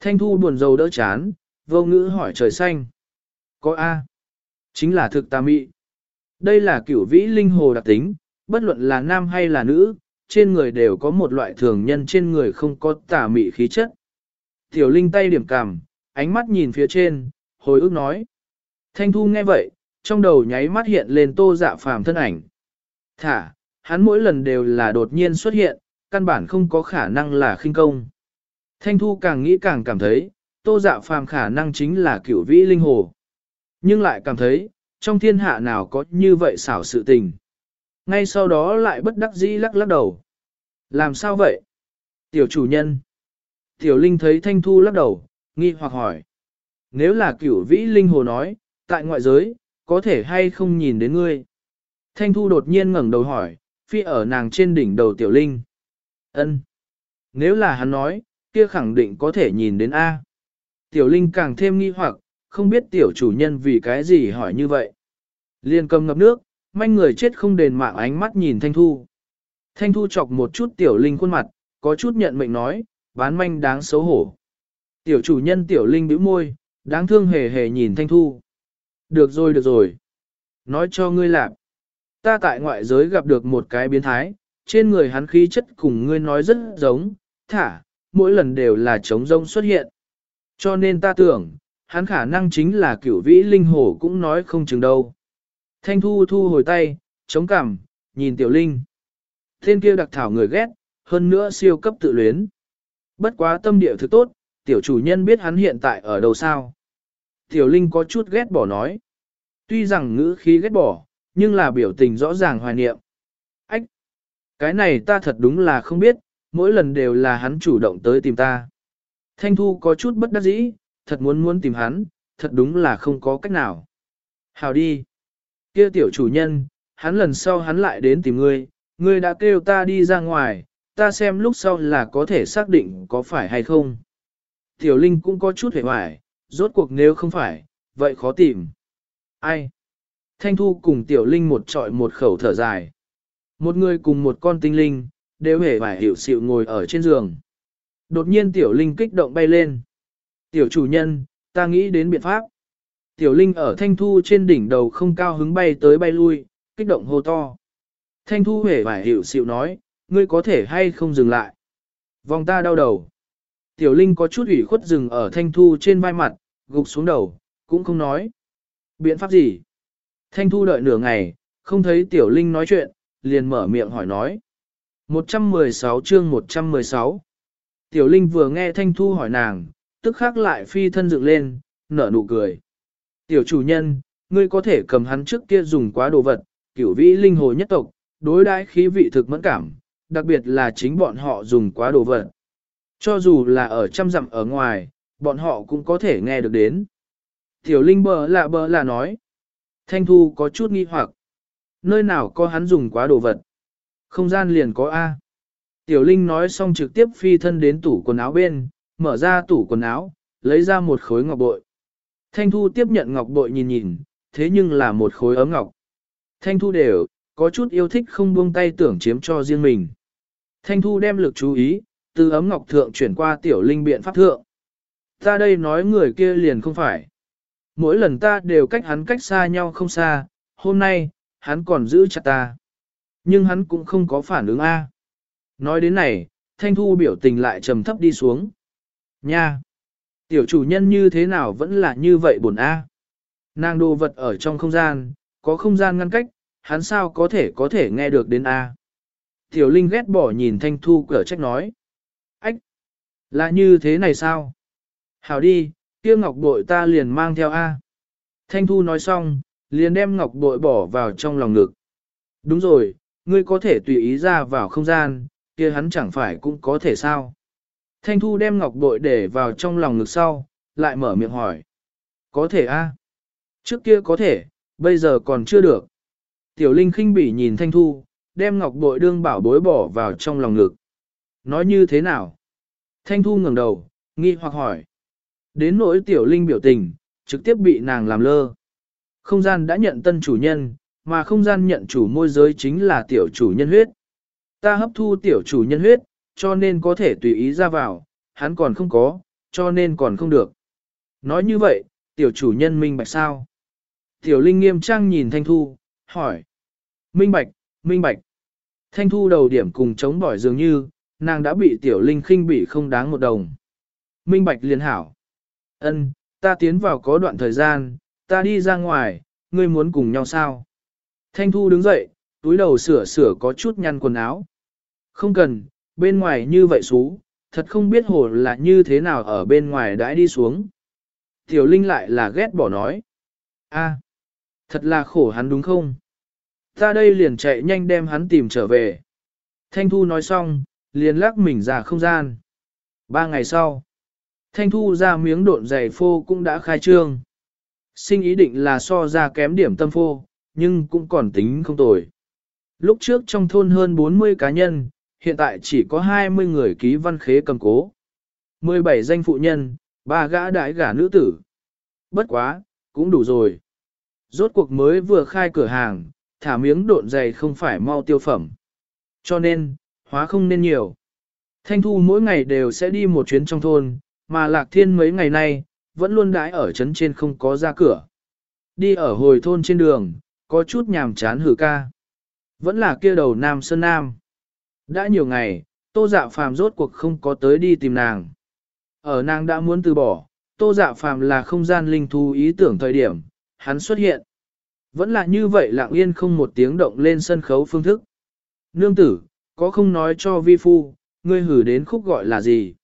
Thanh Thu buồn rầu đỡ chán, vô ngữ hỏi trời xanh. Có A. Chính là thực tà mị. Đây là kiểu vĩ linh hồ đặc tính, bất luận là nam hay là nữ, trên người đều có một loại thường nhân trên người không có tà mị khí chất. Tiểu Linh tay điểm cằm, ánh mắt nhìn phía trên, hồi ức nói. Thanh Thu nghe vậy, trong đầu nháy mắt hiện lên tô dạ phàm thân ảnh. Thả, hắn mỗi lần đều là đột nhiên xuất hiện, căn bản không có khả năng là khinh công. Thanh Thu càng nghĩ càng cảm thấy, tô dạ phàm khả năng chính là cửu vĩ linh hồ. Nhưng lại cảm thấy, trong thiên hạ nào có như vậy xảo sự tình. Ngay sau đó lại bất đắc dĩ lắc lắc đầu. Làm sao vậy? Tiểu chủ nhân. Tiểu Linh thấy Thanh Thu lắc đầu, nghi hoặc hỏi. Nếu là cửu vĩ linh hồ nói, tại ngoại giới, có thể hay không nhìn đến ngươi? Thanh Thu đột nhiên ngẩng đầu hỏi, phi ở nàng trên đỉnh đầu Tiểu Linh. Ân. Nếu là hắn nói, kia khẳng định có thể nhìn đến A. Tiểu Linh càng thêm nghi hoặc, không biết tiểu chủ nhân vì cái gì hỏi như vậy. Liên cầm ngập nước, manh người chết không đền mạng ánh mắt nhìn Thanh Thu. Thanh Thu chọc một chút tiểu Linh khuôn mặt, có chút nhận mệnh nói, bán manh đáng xấu hổ. Tiểu chủ nhân tiểu Linh bĩu môi, đáng thương hề hề nhìn Thanh Thu. Được rồi được rồi. Nói cho ngươi làm. Ta tại ngoại giới gặp được một cái biến thái, trên người hắn khí chất cùng ngươi nói rất giống, thả, mỗi lần đều là trống rông xuất hiện. Cho nên ta tưởng, hắn khả năng chính là cửu vĩ linh hổ cũng nói không chừng đâu. Thanh thu thu hồi tay, chống cằm, nhìn tiểu linh. Thiên kia đặc thảo người ghét, hơn nữa siêu cấp tự luyến. Bất quá tâm địa thực tốt, tiểu chủ nhân biết hắn hiện tại ở đâu sao. Tiểu linh có chút ghét bỏ nói. Tuy rằng ngữ khí ghét bỏ, nhưng là biểu tình rõ ràng hoài niệm. Cái này ta thật đúng là không biết, mỗi lần đều là hắn chủ động tới tìm ta. Thanh thu có chút bất đắc dĩ, thật muốn muốn tìm hắn, thật đúng là không có cách nào. Hào đi. Kia tiểu chủ nhân, hắn lần sau hắn lại đến tìm ngươi, ngươi đã kêu ta đi ra ngoài, ta xem lúc sau là có thể xác định có phải hay không. Tiểu Linh cũng có chút hề hoài, rốt cuộc nếu không phải, vậy khó tìm. Ai? Thanh Thu cùng Tiểu Linh một trọi một khẩu thở dài. Một người cùng một con tinh linh, đều hề phải hiểu xịu ngồi ở trên giường. Đột nhiên tiểu linh kích động bay lên. Tiểu chủ nhân, ta nghĩ đến biện pháp. Tiểu linh ở thanh thu trên đỉnh đầu không cao hứng bay tới bay lui, kích động hô to. Thanh thu hề phải hiểu xịu nói, ngươi có thể hay không dừng lại. Vòng ta đau đầu. Tiểu linh có chút ủy khuất dừng ở thanh thu trên vai mặt, gục xuống đầu, cũng không nói. Biện pháp gì? Thanh thu đợi nửa ngày, không thấy tiểu linh nói chuyện, liền mở miệng hỏi nói. 116 chương 116 Tiểu linh vừa nghe thanh thu hỏi nàng, tức khắc lại phi thân dựng lên, nở nụ cười. Tiểu chủ nhân, ngươi có thể cầm hắn trước kia dùng quá đồ vật, kiểu vĩ linh hồ nhất tộc, đối đãi khí vị thực mẫn cảm, đặc biệt là chính bọn họ dùng quá đồ vật. Cho dù là ở trăm dặm ở ngoài, bọn họ cũng có thể nghe được đến. Tiểu Linh bờ lạ bờ lạ nói. Thanh Thu có chút nghi hoặc. Nơi nào có hắn dùng quá đồ vật? Không gian liền có A. Tiểu Linh nói xong trực tiếp phi thân đến tủ quần áo bên, mở ra tủ quần áo, lấy ra một khối ngọc bội. Thanh Thu tiếp nhận ngọc bội nhìn nhìn, thế nhưng là một khối ấm ngọc. Thanh Thu đều, có chút yêu thích không buông tay tưởng chiếm cho riêng mình. Thanh Thu đem lực chú ý, từ ấm ngọc thượng chuyển qua tiểu linh biện pháp thượng. Ta đây nói người kia liền không phải. Mỗi lần ta đều cách hắn cách xa nhau không xa, hôm nay, hắn còn giữ chặt ta. Nhưng hắn cũng không có phản ứng A. Nói đến này, Thanh Thu biểu tình lại trầm thấp đi xuống. Nha! Tiểu chủ nhân như thế nào vẫn là như vậy buồn A. Nàng đồ vật ở trong không gian, có không gian ngăn cách, hắn sao có thể có thể nghe được đến A. Tiểu Linh ghét bỏ nhìn Thanh Thu cửa trách nói. Ách! Là như thế này sao? Hảo đi, kia ngọc bội ta liền mang theo A. Thanh Thu nói xong, liền đem ngọc bội bỏ vào trong lòng ngực. Đúng rồi, ngươi có thể tùy ý ra vào không gian, kia hắn chẳng phải cũng có thể sao. Thanh Thu đem ngọc bội để vào trong lòng ngực sau, lại mở miệng hỏi. Có thể a? Trước kia có thể, bây giờ còn chưa được. Tiểu Linh khinh bỉ nhìn Thanh Thu, đem ngọc bội đương bảo bối bỏ vào trong lòng ngực. Nói như thế nào? Thanh Thu ngẩng đầu, nghi hoặc hỏi. Đến nỗi Tiểu Linh biểu tình, trực tiếp bị nàng làm lơ. Không gian đã nhận tân chủ nhân, mà không gian nhận chủ môi giới chính là tiểu chủ nhân huyết. Ta hấp thu tiểu chủ nhân huyết, cho nên có thể tùy ý ra vào, hắn còn không có, cho nên còn không được. Nói như vậy, tiểu chủ nhân minh bạch sao? Tiểu Linh nghiêm trang nhìn Thanh Thu, hỏi. Minh bạch, minh bạch. Thanh Thu đầu điểm cùng chống bỏi dường như, nàng đã bị Tiểu Linh khinh bị không đáng một đồng. Minh bạch liền hảo. Ân, ta tiến vào có đoạn thời gian, ta đi ra ngoài, ngươi muốn cùng nhau sao? Thanh Thu đứng dậy, túi đầu sửa sửa có chút nhăn quần áo. Không cần, bên ngoài như vậy xú, thật không biết hồ là như thế nào ở bên ngoài đãi đi xuống. Tiểu Linh lại là ghét bỏ nói. a thật là khổ hắn đúng không? Ta đây liền chạy nhanh đem hắn tìm trở về. Thanh Thu nói xong, liền lắc mình ra không gian. Ba ngày sau, Thanh Thu ra miếng độn giày phô cũng đã khai trương. Sinh ý định là so ra kém điểm tâm phô, nhưng cũng còn tính không tồi. Lúc trước trong thôn hơn 40 cá nhân, hiện tại chỉ có 20 người ký văn khế cầm cố. 17 danh phụ nhân, ba gã đại gả nữ tử. Bất quá, cũng đủ rồi. Rốt cuộc mới vừa khai cửa hàng, thả miếng độn dày không phải mau tiêu phẩm. Cho nên, hóa không nên nhiều. Thanh Thu mỗi ngày đều sẽ đi một chuyến trong thôn, mà Lạc Thiên mấy ngày nay, vẫn luôn đãi ở trấn trên không có ra cửa. Đi ở hồi thôn trên đường, có chút nhàm chán hử ca. Vẫn là kia đầu Nam Sơn Nam. Đã nhiều ngày, tô dạ phàm rốt cuộc không có tới đi tìm nàng. Ở nàng đã muốn từ bỏ, tô dạ phàm là không gian linh thú ý tưởng thời điểm, hắn xuất hiện. Vẫn là như vậy lặng yên không một tiếng động lên sân khấu phương thức. Nương tử, có không nói cho vi phu, ngươi hử đến khúc gọi là gì?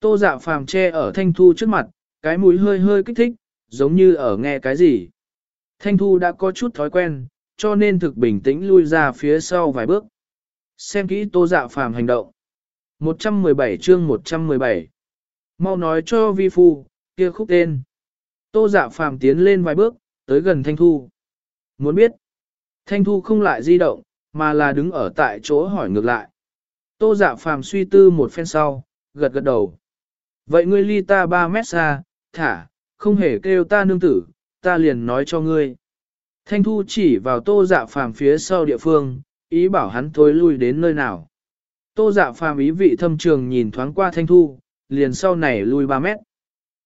Tô dạ phàm che ở thanh thu trước mặt, cái mũi hơi hơi kích thích, giống như ở nghe cái gì. Thanh thu đã có chút thói quen, cho nên thực bình tĩnh lui ra phía sau vài bước. Xem kỹ tô dạ phàm hành động. 117 chương 117 Mau nói cho vi phu, kia khúc tên. Tô dạ phàm tiến lên vài bước, tới gần Thanh Thu. Muốn biết, Thanh Thu không lại di động, mà là đứng ở tại chỗ hỏi ngược lại. Tô dạ phàm suy tư một phen sau, gật gật đầu. Vậy ngươi ly ta 3 mét xa, thả, không hề kêu ta nương tử, ta liền nói cho ngươi. Thanh Thu chỉ vào tô dạ phàm phía sau địa phương, ý bảo hắn thối lui đến nơi nào. Tô dạ phàm ý vị thâm trường nhìn thoáng qua thanh thu, liền sau này lui 3 mét.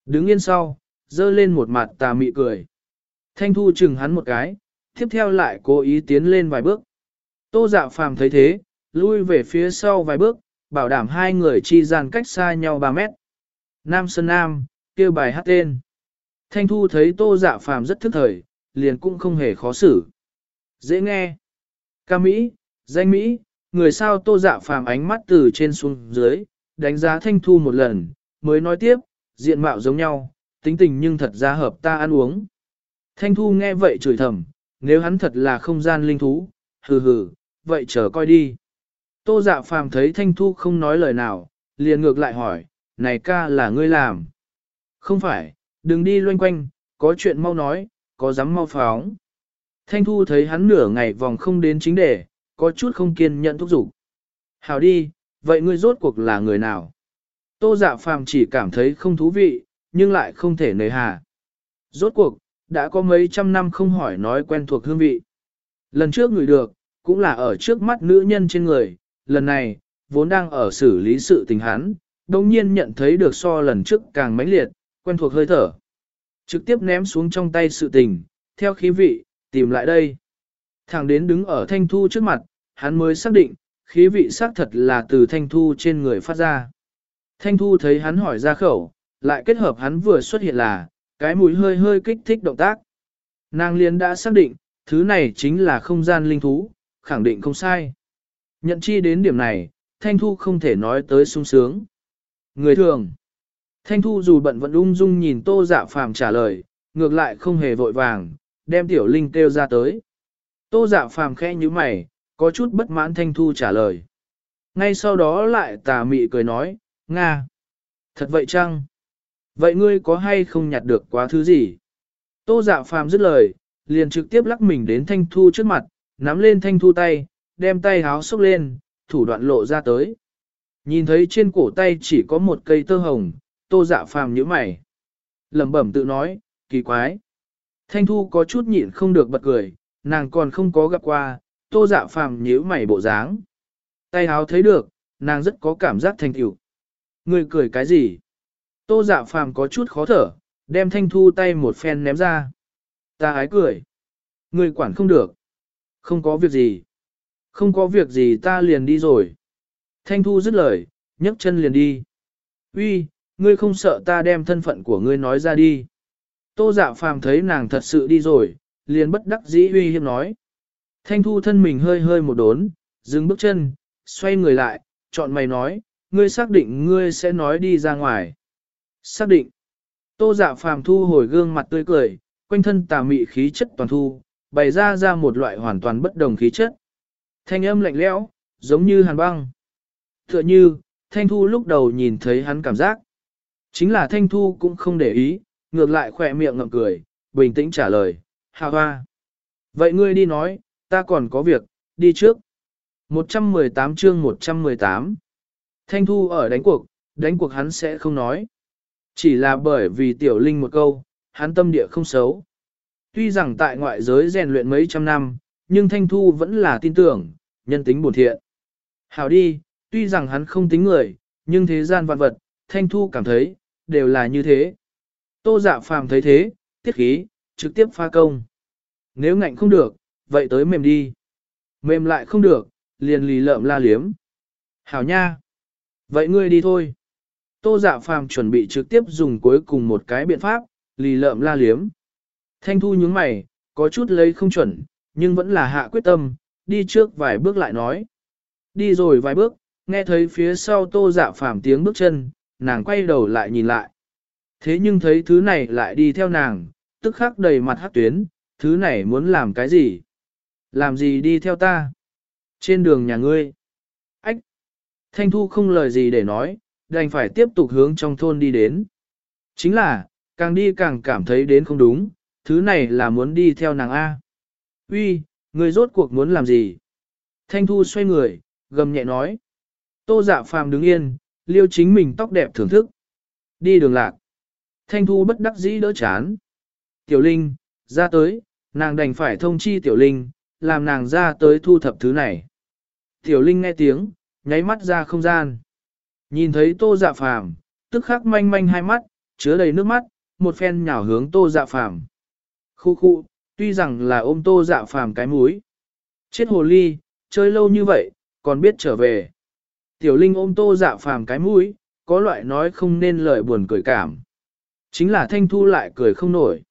Đứng yên sau, dơ lên một mặt tà mị cười. Thanh thu chừng hắn một cái, tiếp theo lại cố ý tiến lên vài bước. Tô dạ phàm thấy thế, lui về phía sau vài bước, bảo đảm hai người chi gian cách xa nhau 3 mét. Nam Sơn Nam, kia bài hát tên. Thanh Thu thấy tô dạ phàm rất thức thời, liền cũng không hề khó xử. Dễ nghe. Ca Mỹ, danh Mỹ, người sao tô dạ phàm ánh mắt từ trên xuống dưới, đánh giá Thanh Thu một lần, mới nói tiếp, diện mạo giống nhau, tính tình nhưng thật ra hợp ta ăn uống. Thanh Thu nghe vậy chửi thầm, nếu hắn thật là không gian linh thú, hừ hừ, vậy chờ coi đi. Tô dạ phàm thấy Thanh Thu không nói lời nào, liền ngược lại hỏi, này ca là ngươi làm. Không phải, đừng đi loanh quanh, có chuyện mau nói, có dám mau phóng. Thanh Thu thấy hắn nửa ngày vòng không đến chính đề, có chút không kiên nhẫn thúc giục. Hào đi, vậy ngươi rốt cuộc là người nào? Tô dạ phàm chỉ cảm thấy không thú vị, nhưng lại không thể nề hà. Rốt cuộc, đã có mấy trăm năm không hỏi nói quen thuộc hương vị. Lần trước người được, cũng là ở trước mắt nữ nhân trên người, lần này, vốn đang ở xử lý sự tình hắn, đồng nhiên nhận thấy được so lần trước càng mãnh liệt, quen thuộc hơi thở. Trực tiếp ném xuống trong tay sự tình, theo khí vị, tìm lại đây. Thẳng đến đứng ở thanh thu trước mặt, hắn mới xác định, khí vị xác thật là từ thanh thu trên người phát ra. Thanh thu thấy hắn hỏi ra khẩu, lại kết hợp hắn vừa xuất hiện là, cái mũi hơi hơi kích thích động tác. Nàng liền đã xác định, thứ này chính là không gian linh thú, khẳng định không sai. Nhận chi đến điểm này, Thanh Thu không thể nói tới sung sướng. Người thường, Thanh Thu dù bận vẫn ung dung nhìn Tô Dạ Phàm trả lời, ngược lại không hề vội vàng, đem Tiểu Linh kêu ra tới. Tô Dạ Phàm khẽ như mày, có chút bất mãn Thanh Thu trả lời. Ngay sau đó lại tà mị cười nói, Nga. Thật vậy chăng? Vậy ngươi có hay không nhặt được quá thứ gì? Tô Dạ Phàm dứt lời, liền trực tiếp lắc mình đến Thanh Thu trước mặt, nắm lên Thanh Thu tay, đem tay háo xốc lên, thủ đoạn lộ ra tới. Nhìn thấy trên cổ tay chỉ có một cây tơ hồng, tô dạ phàm như mày. lẩm bẩm tự nói, kỳ quái. Thanh thu có chút nhịn không được bật cười, nàng còn không có gặp qua, tô dạ phàm nhíu mày bộ dáng. Tay háo thấy được, nàng rất có cảm giác thanh tiểu. Người cười cái gì? Tô dạ phàm có chút khó thở, đem thanh thu tay một phen ném ra. Ta ái cười. Người quản không được. Không có việc gì. Không có việc gì ta liền đi rồi. Thanh Thu dứt lời, nhấc chân liền đi. Uy, ngươi không sợ ta đem thân phận của ngươi nói ra đi. Tô dạ phàm thấy nàng thật sự đi rồi, liền bất đắc dĩ uy hiếp nói. Thanh Thu thân mình hơi hơi một đốn, dừng bước chân, xoay người lại, chọn mày nói, ngươi xác định ngươi sẽ nói đi ra ngoài. Xác định. Tô dạ phàm thu hồi gương mặt tươi cười, quanh thân tà mị khí chất toàn thu, bày ra ra một loại hoàn toàn bất đồng khí chất. Thanh âm lạnh lẽo, giống như hàn băng. Tựa như, Thanh Thu lúc đầu nhìn thấy hắn cảm giác. Chính là Thanh Thu cũng không để ý, ngược lại khỏe miệng ngậm cười, bình tĩnh trả lời, hà hoa. Vậy ngươi đi nói, ta còn có việc, đi trước. 118 chương 118 Thanh Thu ở đánh cuộc, đánh cuộc hắn sẽ không nói. Chỉ là bởi vì tiểu linh một câu, hắn tâm địa không xấu. Tuy rằng tại ngoại giới rèn luyện mấy trăm năm, nhưng Thanh Thu vẫn là tin tưởng, nhân tính buồn thiện. Hảo đi, tuy rằng hắn không tính người, nhưng thế gian vạn vật, Thanh Thu cảm thấy, đều là như thế. Tô dạ phàm thấy thế, tiết khí, trực tiếp pha công. Nếu ngạnh không được, vậy tới mềm đi. Mềm lại không được, liền lì lợm la liếm. Hảo nha. Vậy ngươi đi thôi. Tô dạ phàm chuẩn bị trực tiếp dùng cuối cùng một cái biện pháp, lì lợm la liếm. Thanh thu nhướng mày, có chút lấy không chuẩn, nhưng vẫn là hạ quyết tâm, đi trước vài bước lại nói. Đi rồi vài bước, nghe thấy phía sau tô dạ phàm tiếng bước chân, nàng quay đầu lại nhìn lại. Thế nhưng thấy thứ này lại đi theo nàng, tức khắc đầy mặt hát tuyến, thứ này muốn làm cái gì? Làm gì đi theo ta? Trên đường nhà ngươi. Ách! Thanh Thu không lời gì để nói, đành phải tiếp tục hướng trong thôn đi đến. Chính là, càng đi càng cảm thấy đến không đúng, thứ này là muốn đi theo nàng A. Uy, người rốt cuộc muốn làm gì? Thanh Thu xoay người, gầm nhẹ nói. Tô dạ phàm đứng yên, liêu chính mình tóc đẹp thưởng thức. Đi đường lạc. Thanh Thu bất đắc dĩ đỡ chán. Tiểu Linh, ra tới, nàng đành phải thông chi Tiểu Linh, làm nàng ra tới thu thập thứ này. Tiểu Linh nghe tiếng, nháy mắt ra không gian. Nhìn thấy tô dạ phàm, tức khắc manh manh hai mắt, chứa đầy nước mắt, một phen nhào hướng tô dạ phàm. Khu khu, tuy rằng là ôm tô dạ phàm cái mũi. Chết hồ ly, chơi lâu như vậy, còn biết trở về. Tiểu Linh ôm tô dạ phàm cái mũi, có loại nói không nên lời buồn cười cảm. Chính là Thanh Thu lại cười không nổi.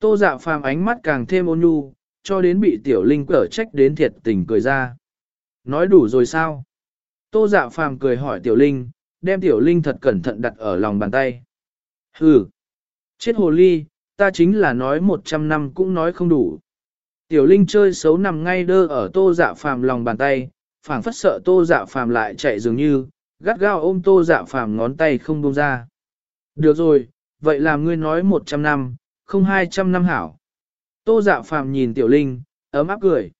Tô dạ phàm ánh mắt càng thêm ôn nhu, cho đến bị Tiểu Linh cở trách đến thiệt tình cười ra. Nói đủ rồi sao? Tô dạ phàm cười hỏi Tiểu Linh, đem Tiểu Linh thật cẩn thận đặt ở lòng bàn tay. Hừ! Chết hồ ly, ta chính là nói một trăm năm cũng nói không đủ. Tiểu Linh chơi xấu nằm ngay đơ ở tô dạ phàm lòng bàn tay, phảng phất sợ tô dạ phàm lại chạy dường như, gắt gao ôm tô dạ phàm ngón tay không buông ra. Được rồi, vậy làm ngươi nói một trăm năm, không hai trăm năm hảo. Tô dạ phàm nhìn tiểu linh, ấm áp cười.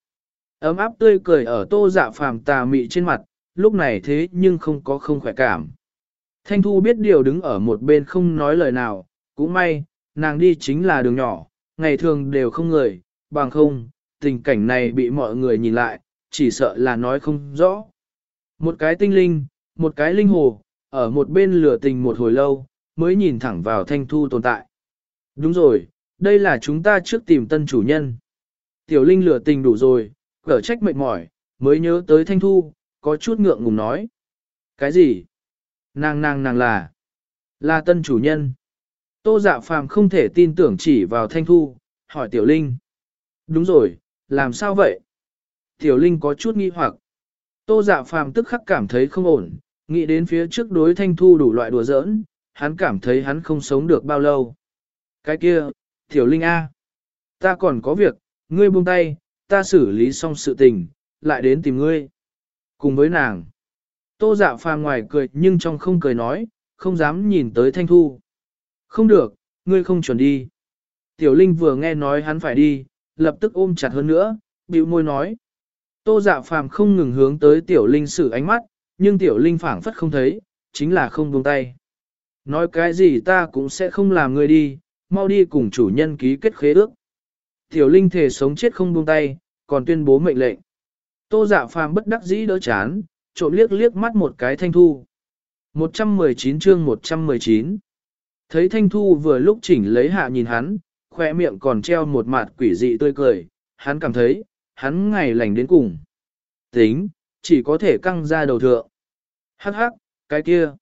Ấm áp tươi cười ở tô dạ phàm tà mị trên mặt, lúc này thế nhưng không có không khỏe cảm. Thanh Thu biết điều đứng ở một bên không nói lời nào, cũng may, nàng đi chính là đường nhỏ, ngày thường đều không người, bằng không, tình cảnh này bị mọi người nhìn lại, chỉ sợ là nói không rõ. Một cái tinh linh, một cái linh hồ, ở một bên lửa tình một hồi lâu, mới nhìn thẳng vào Thanh Thu tồn tại. Đúng rồi, đây là chúng ta trước tìm tân chủ nhân. Tiểu linh lửa tình đủ rồi, cở trách mệt mỏi, mới nhớ tới Thanh Thu, có chút ngượng ngùng nói. Cái gì? Nàng nàng nàng là, là tân chủ nhân. Tô dạ phàm không thể tin tưởng chỉ vào Thanh Thu, hỏi Tiểu Linh. Đúng rồi, làm sao vậy? Tiểu Linh có chút nghi hoặc. Tô dạ phàm tức khắc cảm thấy không ổn, nghĩ đến phía trước đối Thanh Thu đủ loại đùa giỡn, hắn cảm thấy hắn không sống được bao lâu. Cái kia, Tiểu Linh A. Ta còn có việc, ngươi buông tay, ta xử lý xong sự tình, lại đến tìm ngươi. Cùng với nàng. Tô dạ phàm ngoài cười nhưng trong không cười nói, không dám nhìn tới Thanh Thu. Không được, ngươi không chuẩn đi. Tiểu Linh vừa nghe nói hắn phải đi, lập tức ôm chặt hơn nữa, bĩu môi nói. Tô dạ phàm không ngừng hướng tới Tiểu Linh sử ánh mắt, nhưng Tiểu Linh phảng phất không thấy, chính là không buông tay. Nói cái gì ta cũng sẽ không làm người đi, mau đi cùng chủ nhân ký kết khế ước. Tiểu Linh thể sống chết không buông tay, còn tuyên bố mệnh lệnh. Tô dạ phàm bất đắc dĩ đỡ chán, trộm liếc liếc mắt một cái thanh thu. 119 chương 119 Thấy thanh thu vừa lúc chỉnh lấy hạ nhìn hắn, khoe miệng còn treo một mặt quỷ dị tươi cười, hắn cảm thấy, hắn ngày lành đến cùng. Tính, chỉ có thể căng ra đầu thượng. Hắc hắc, cái kia.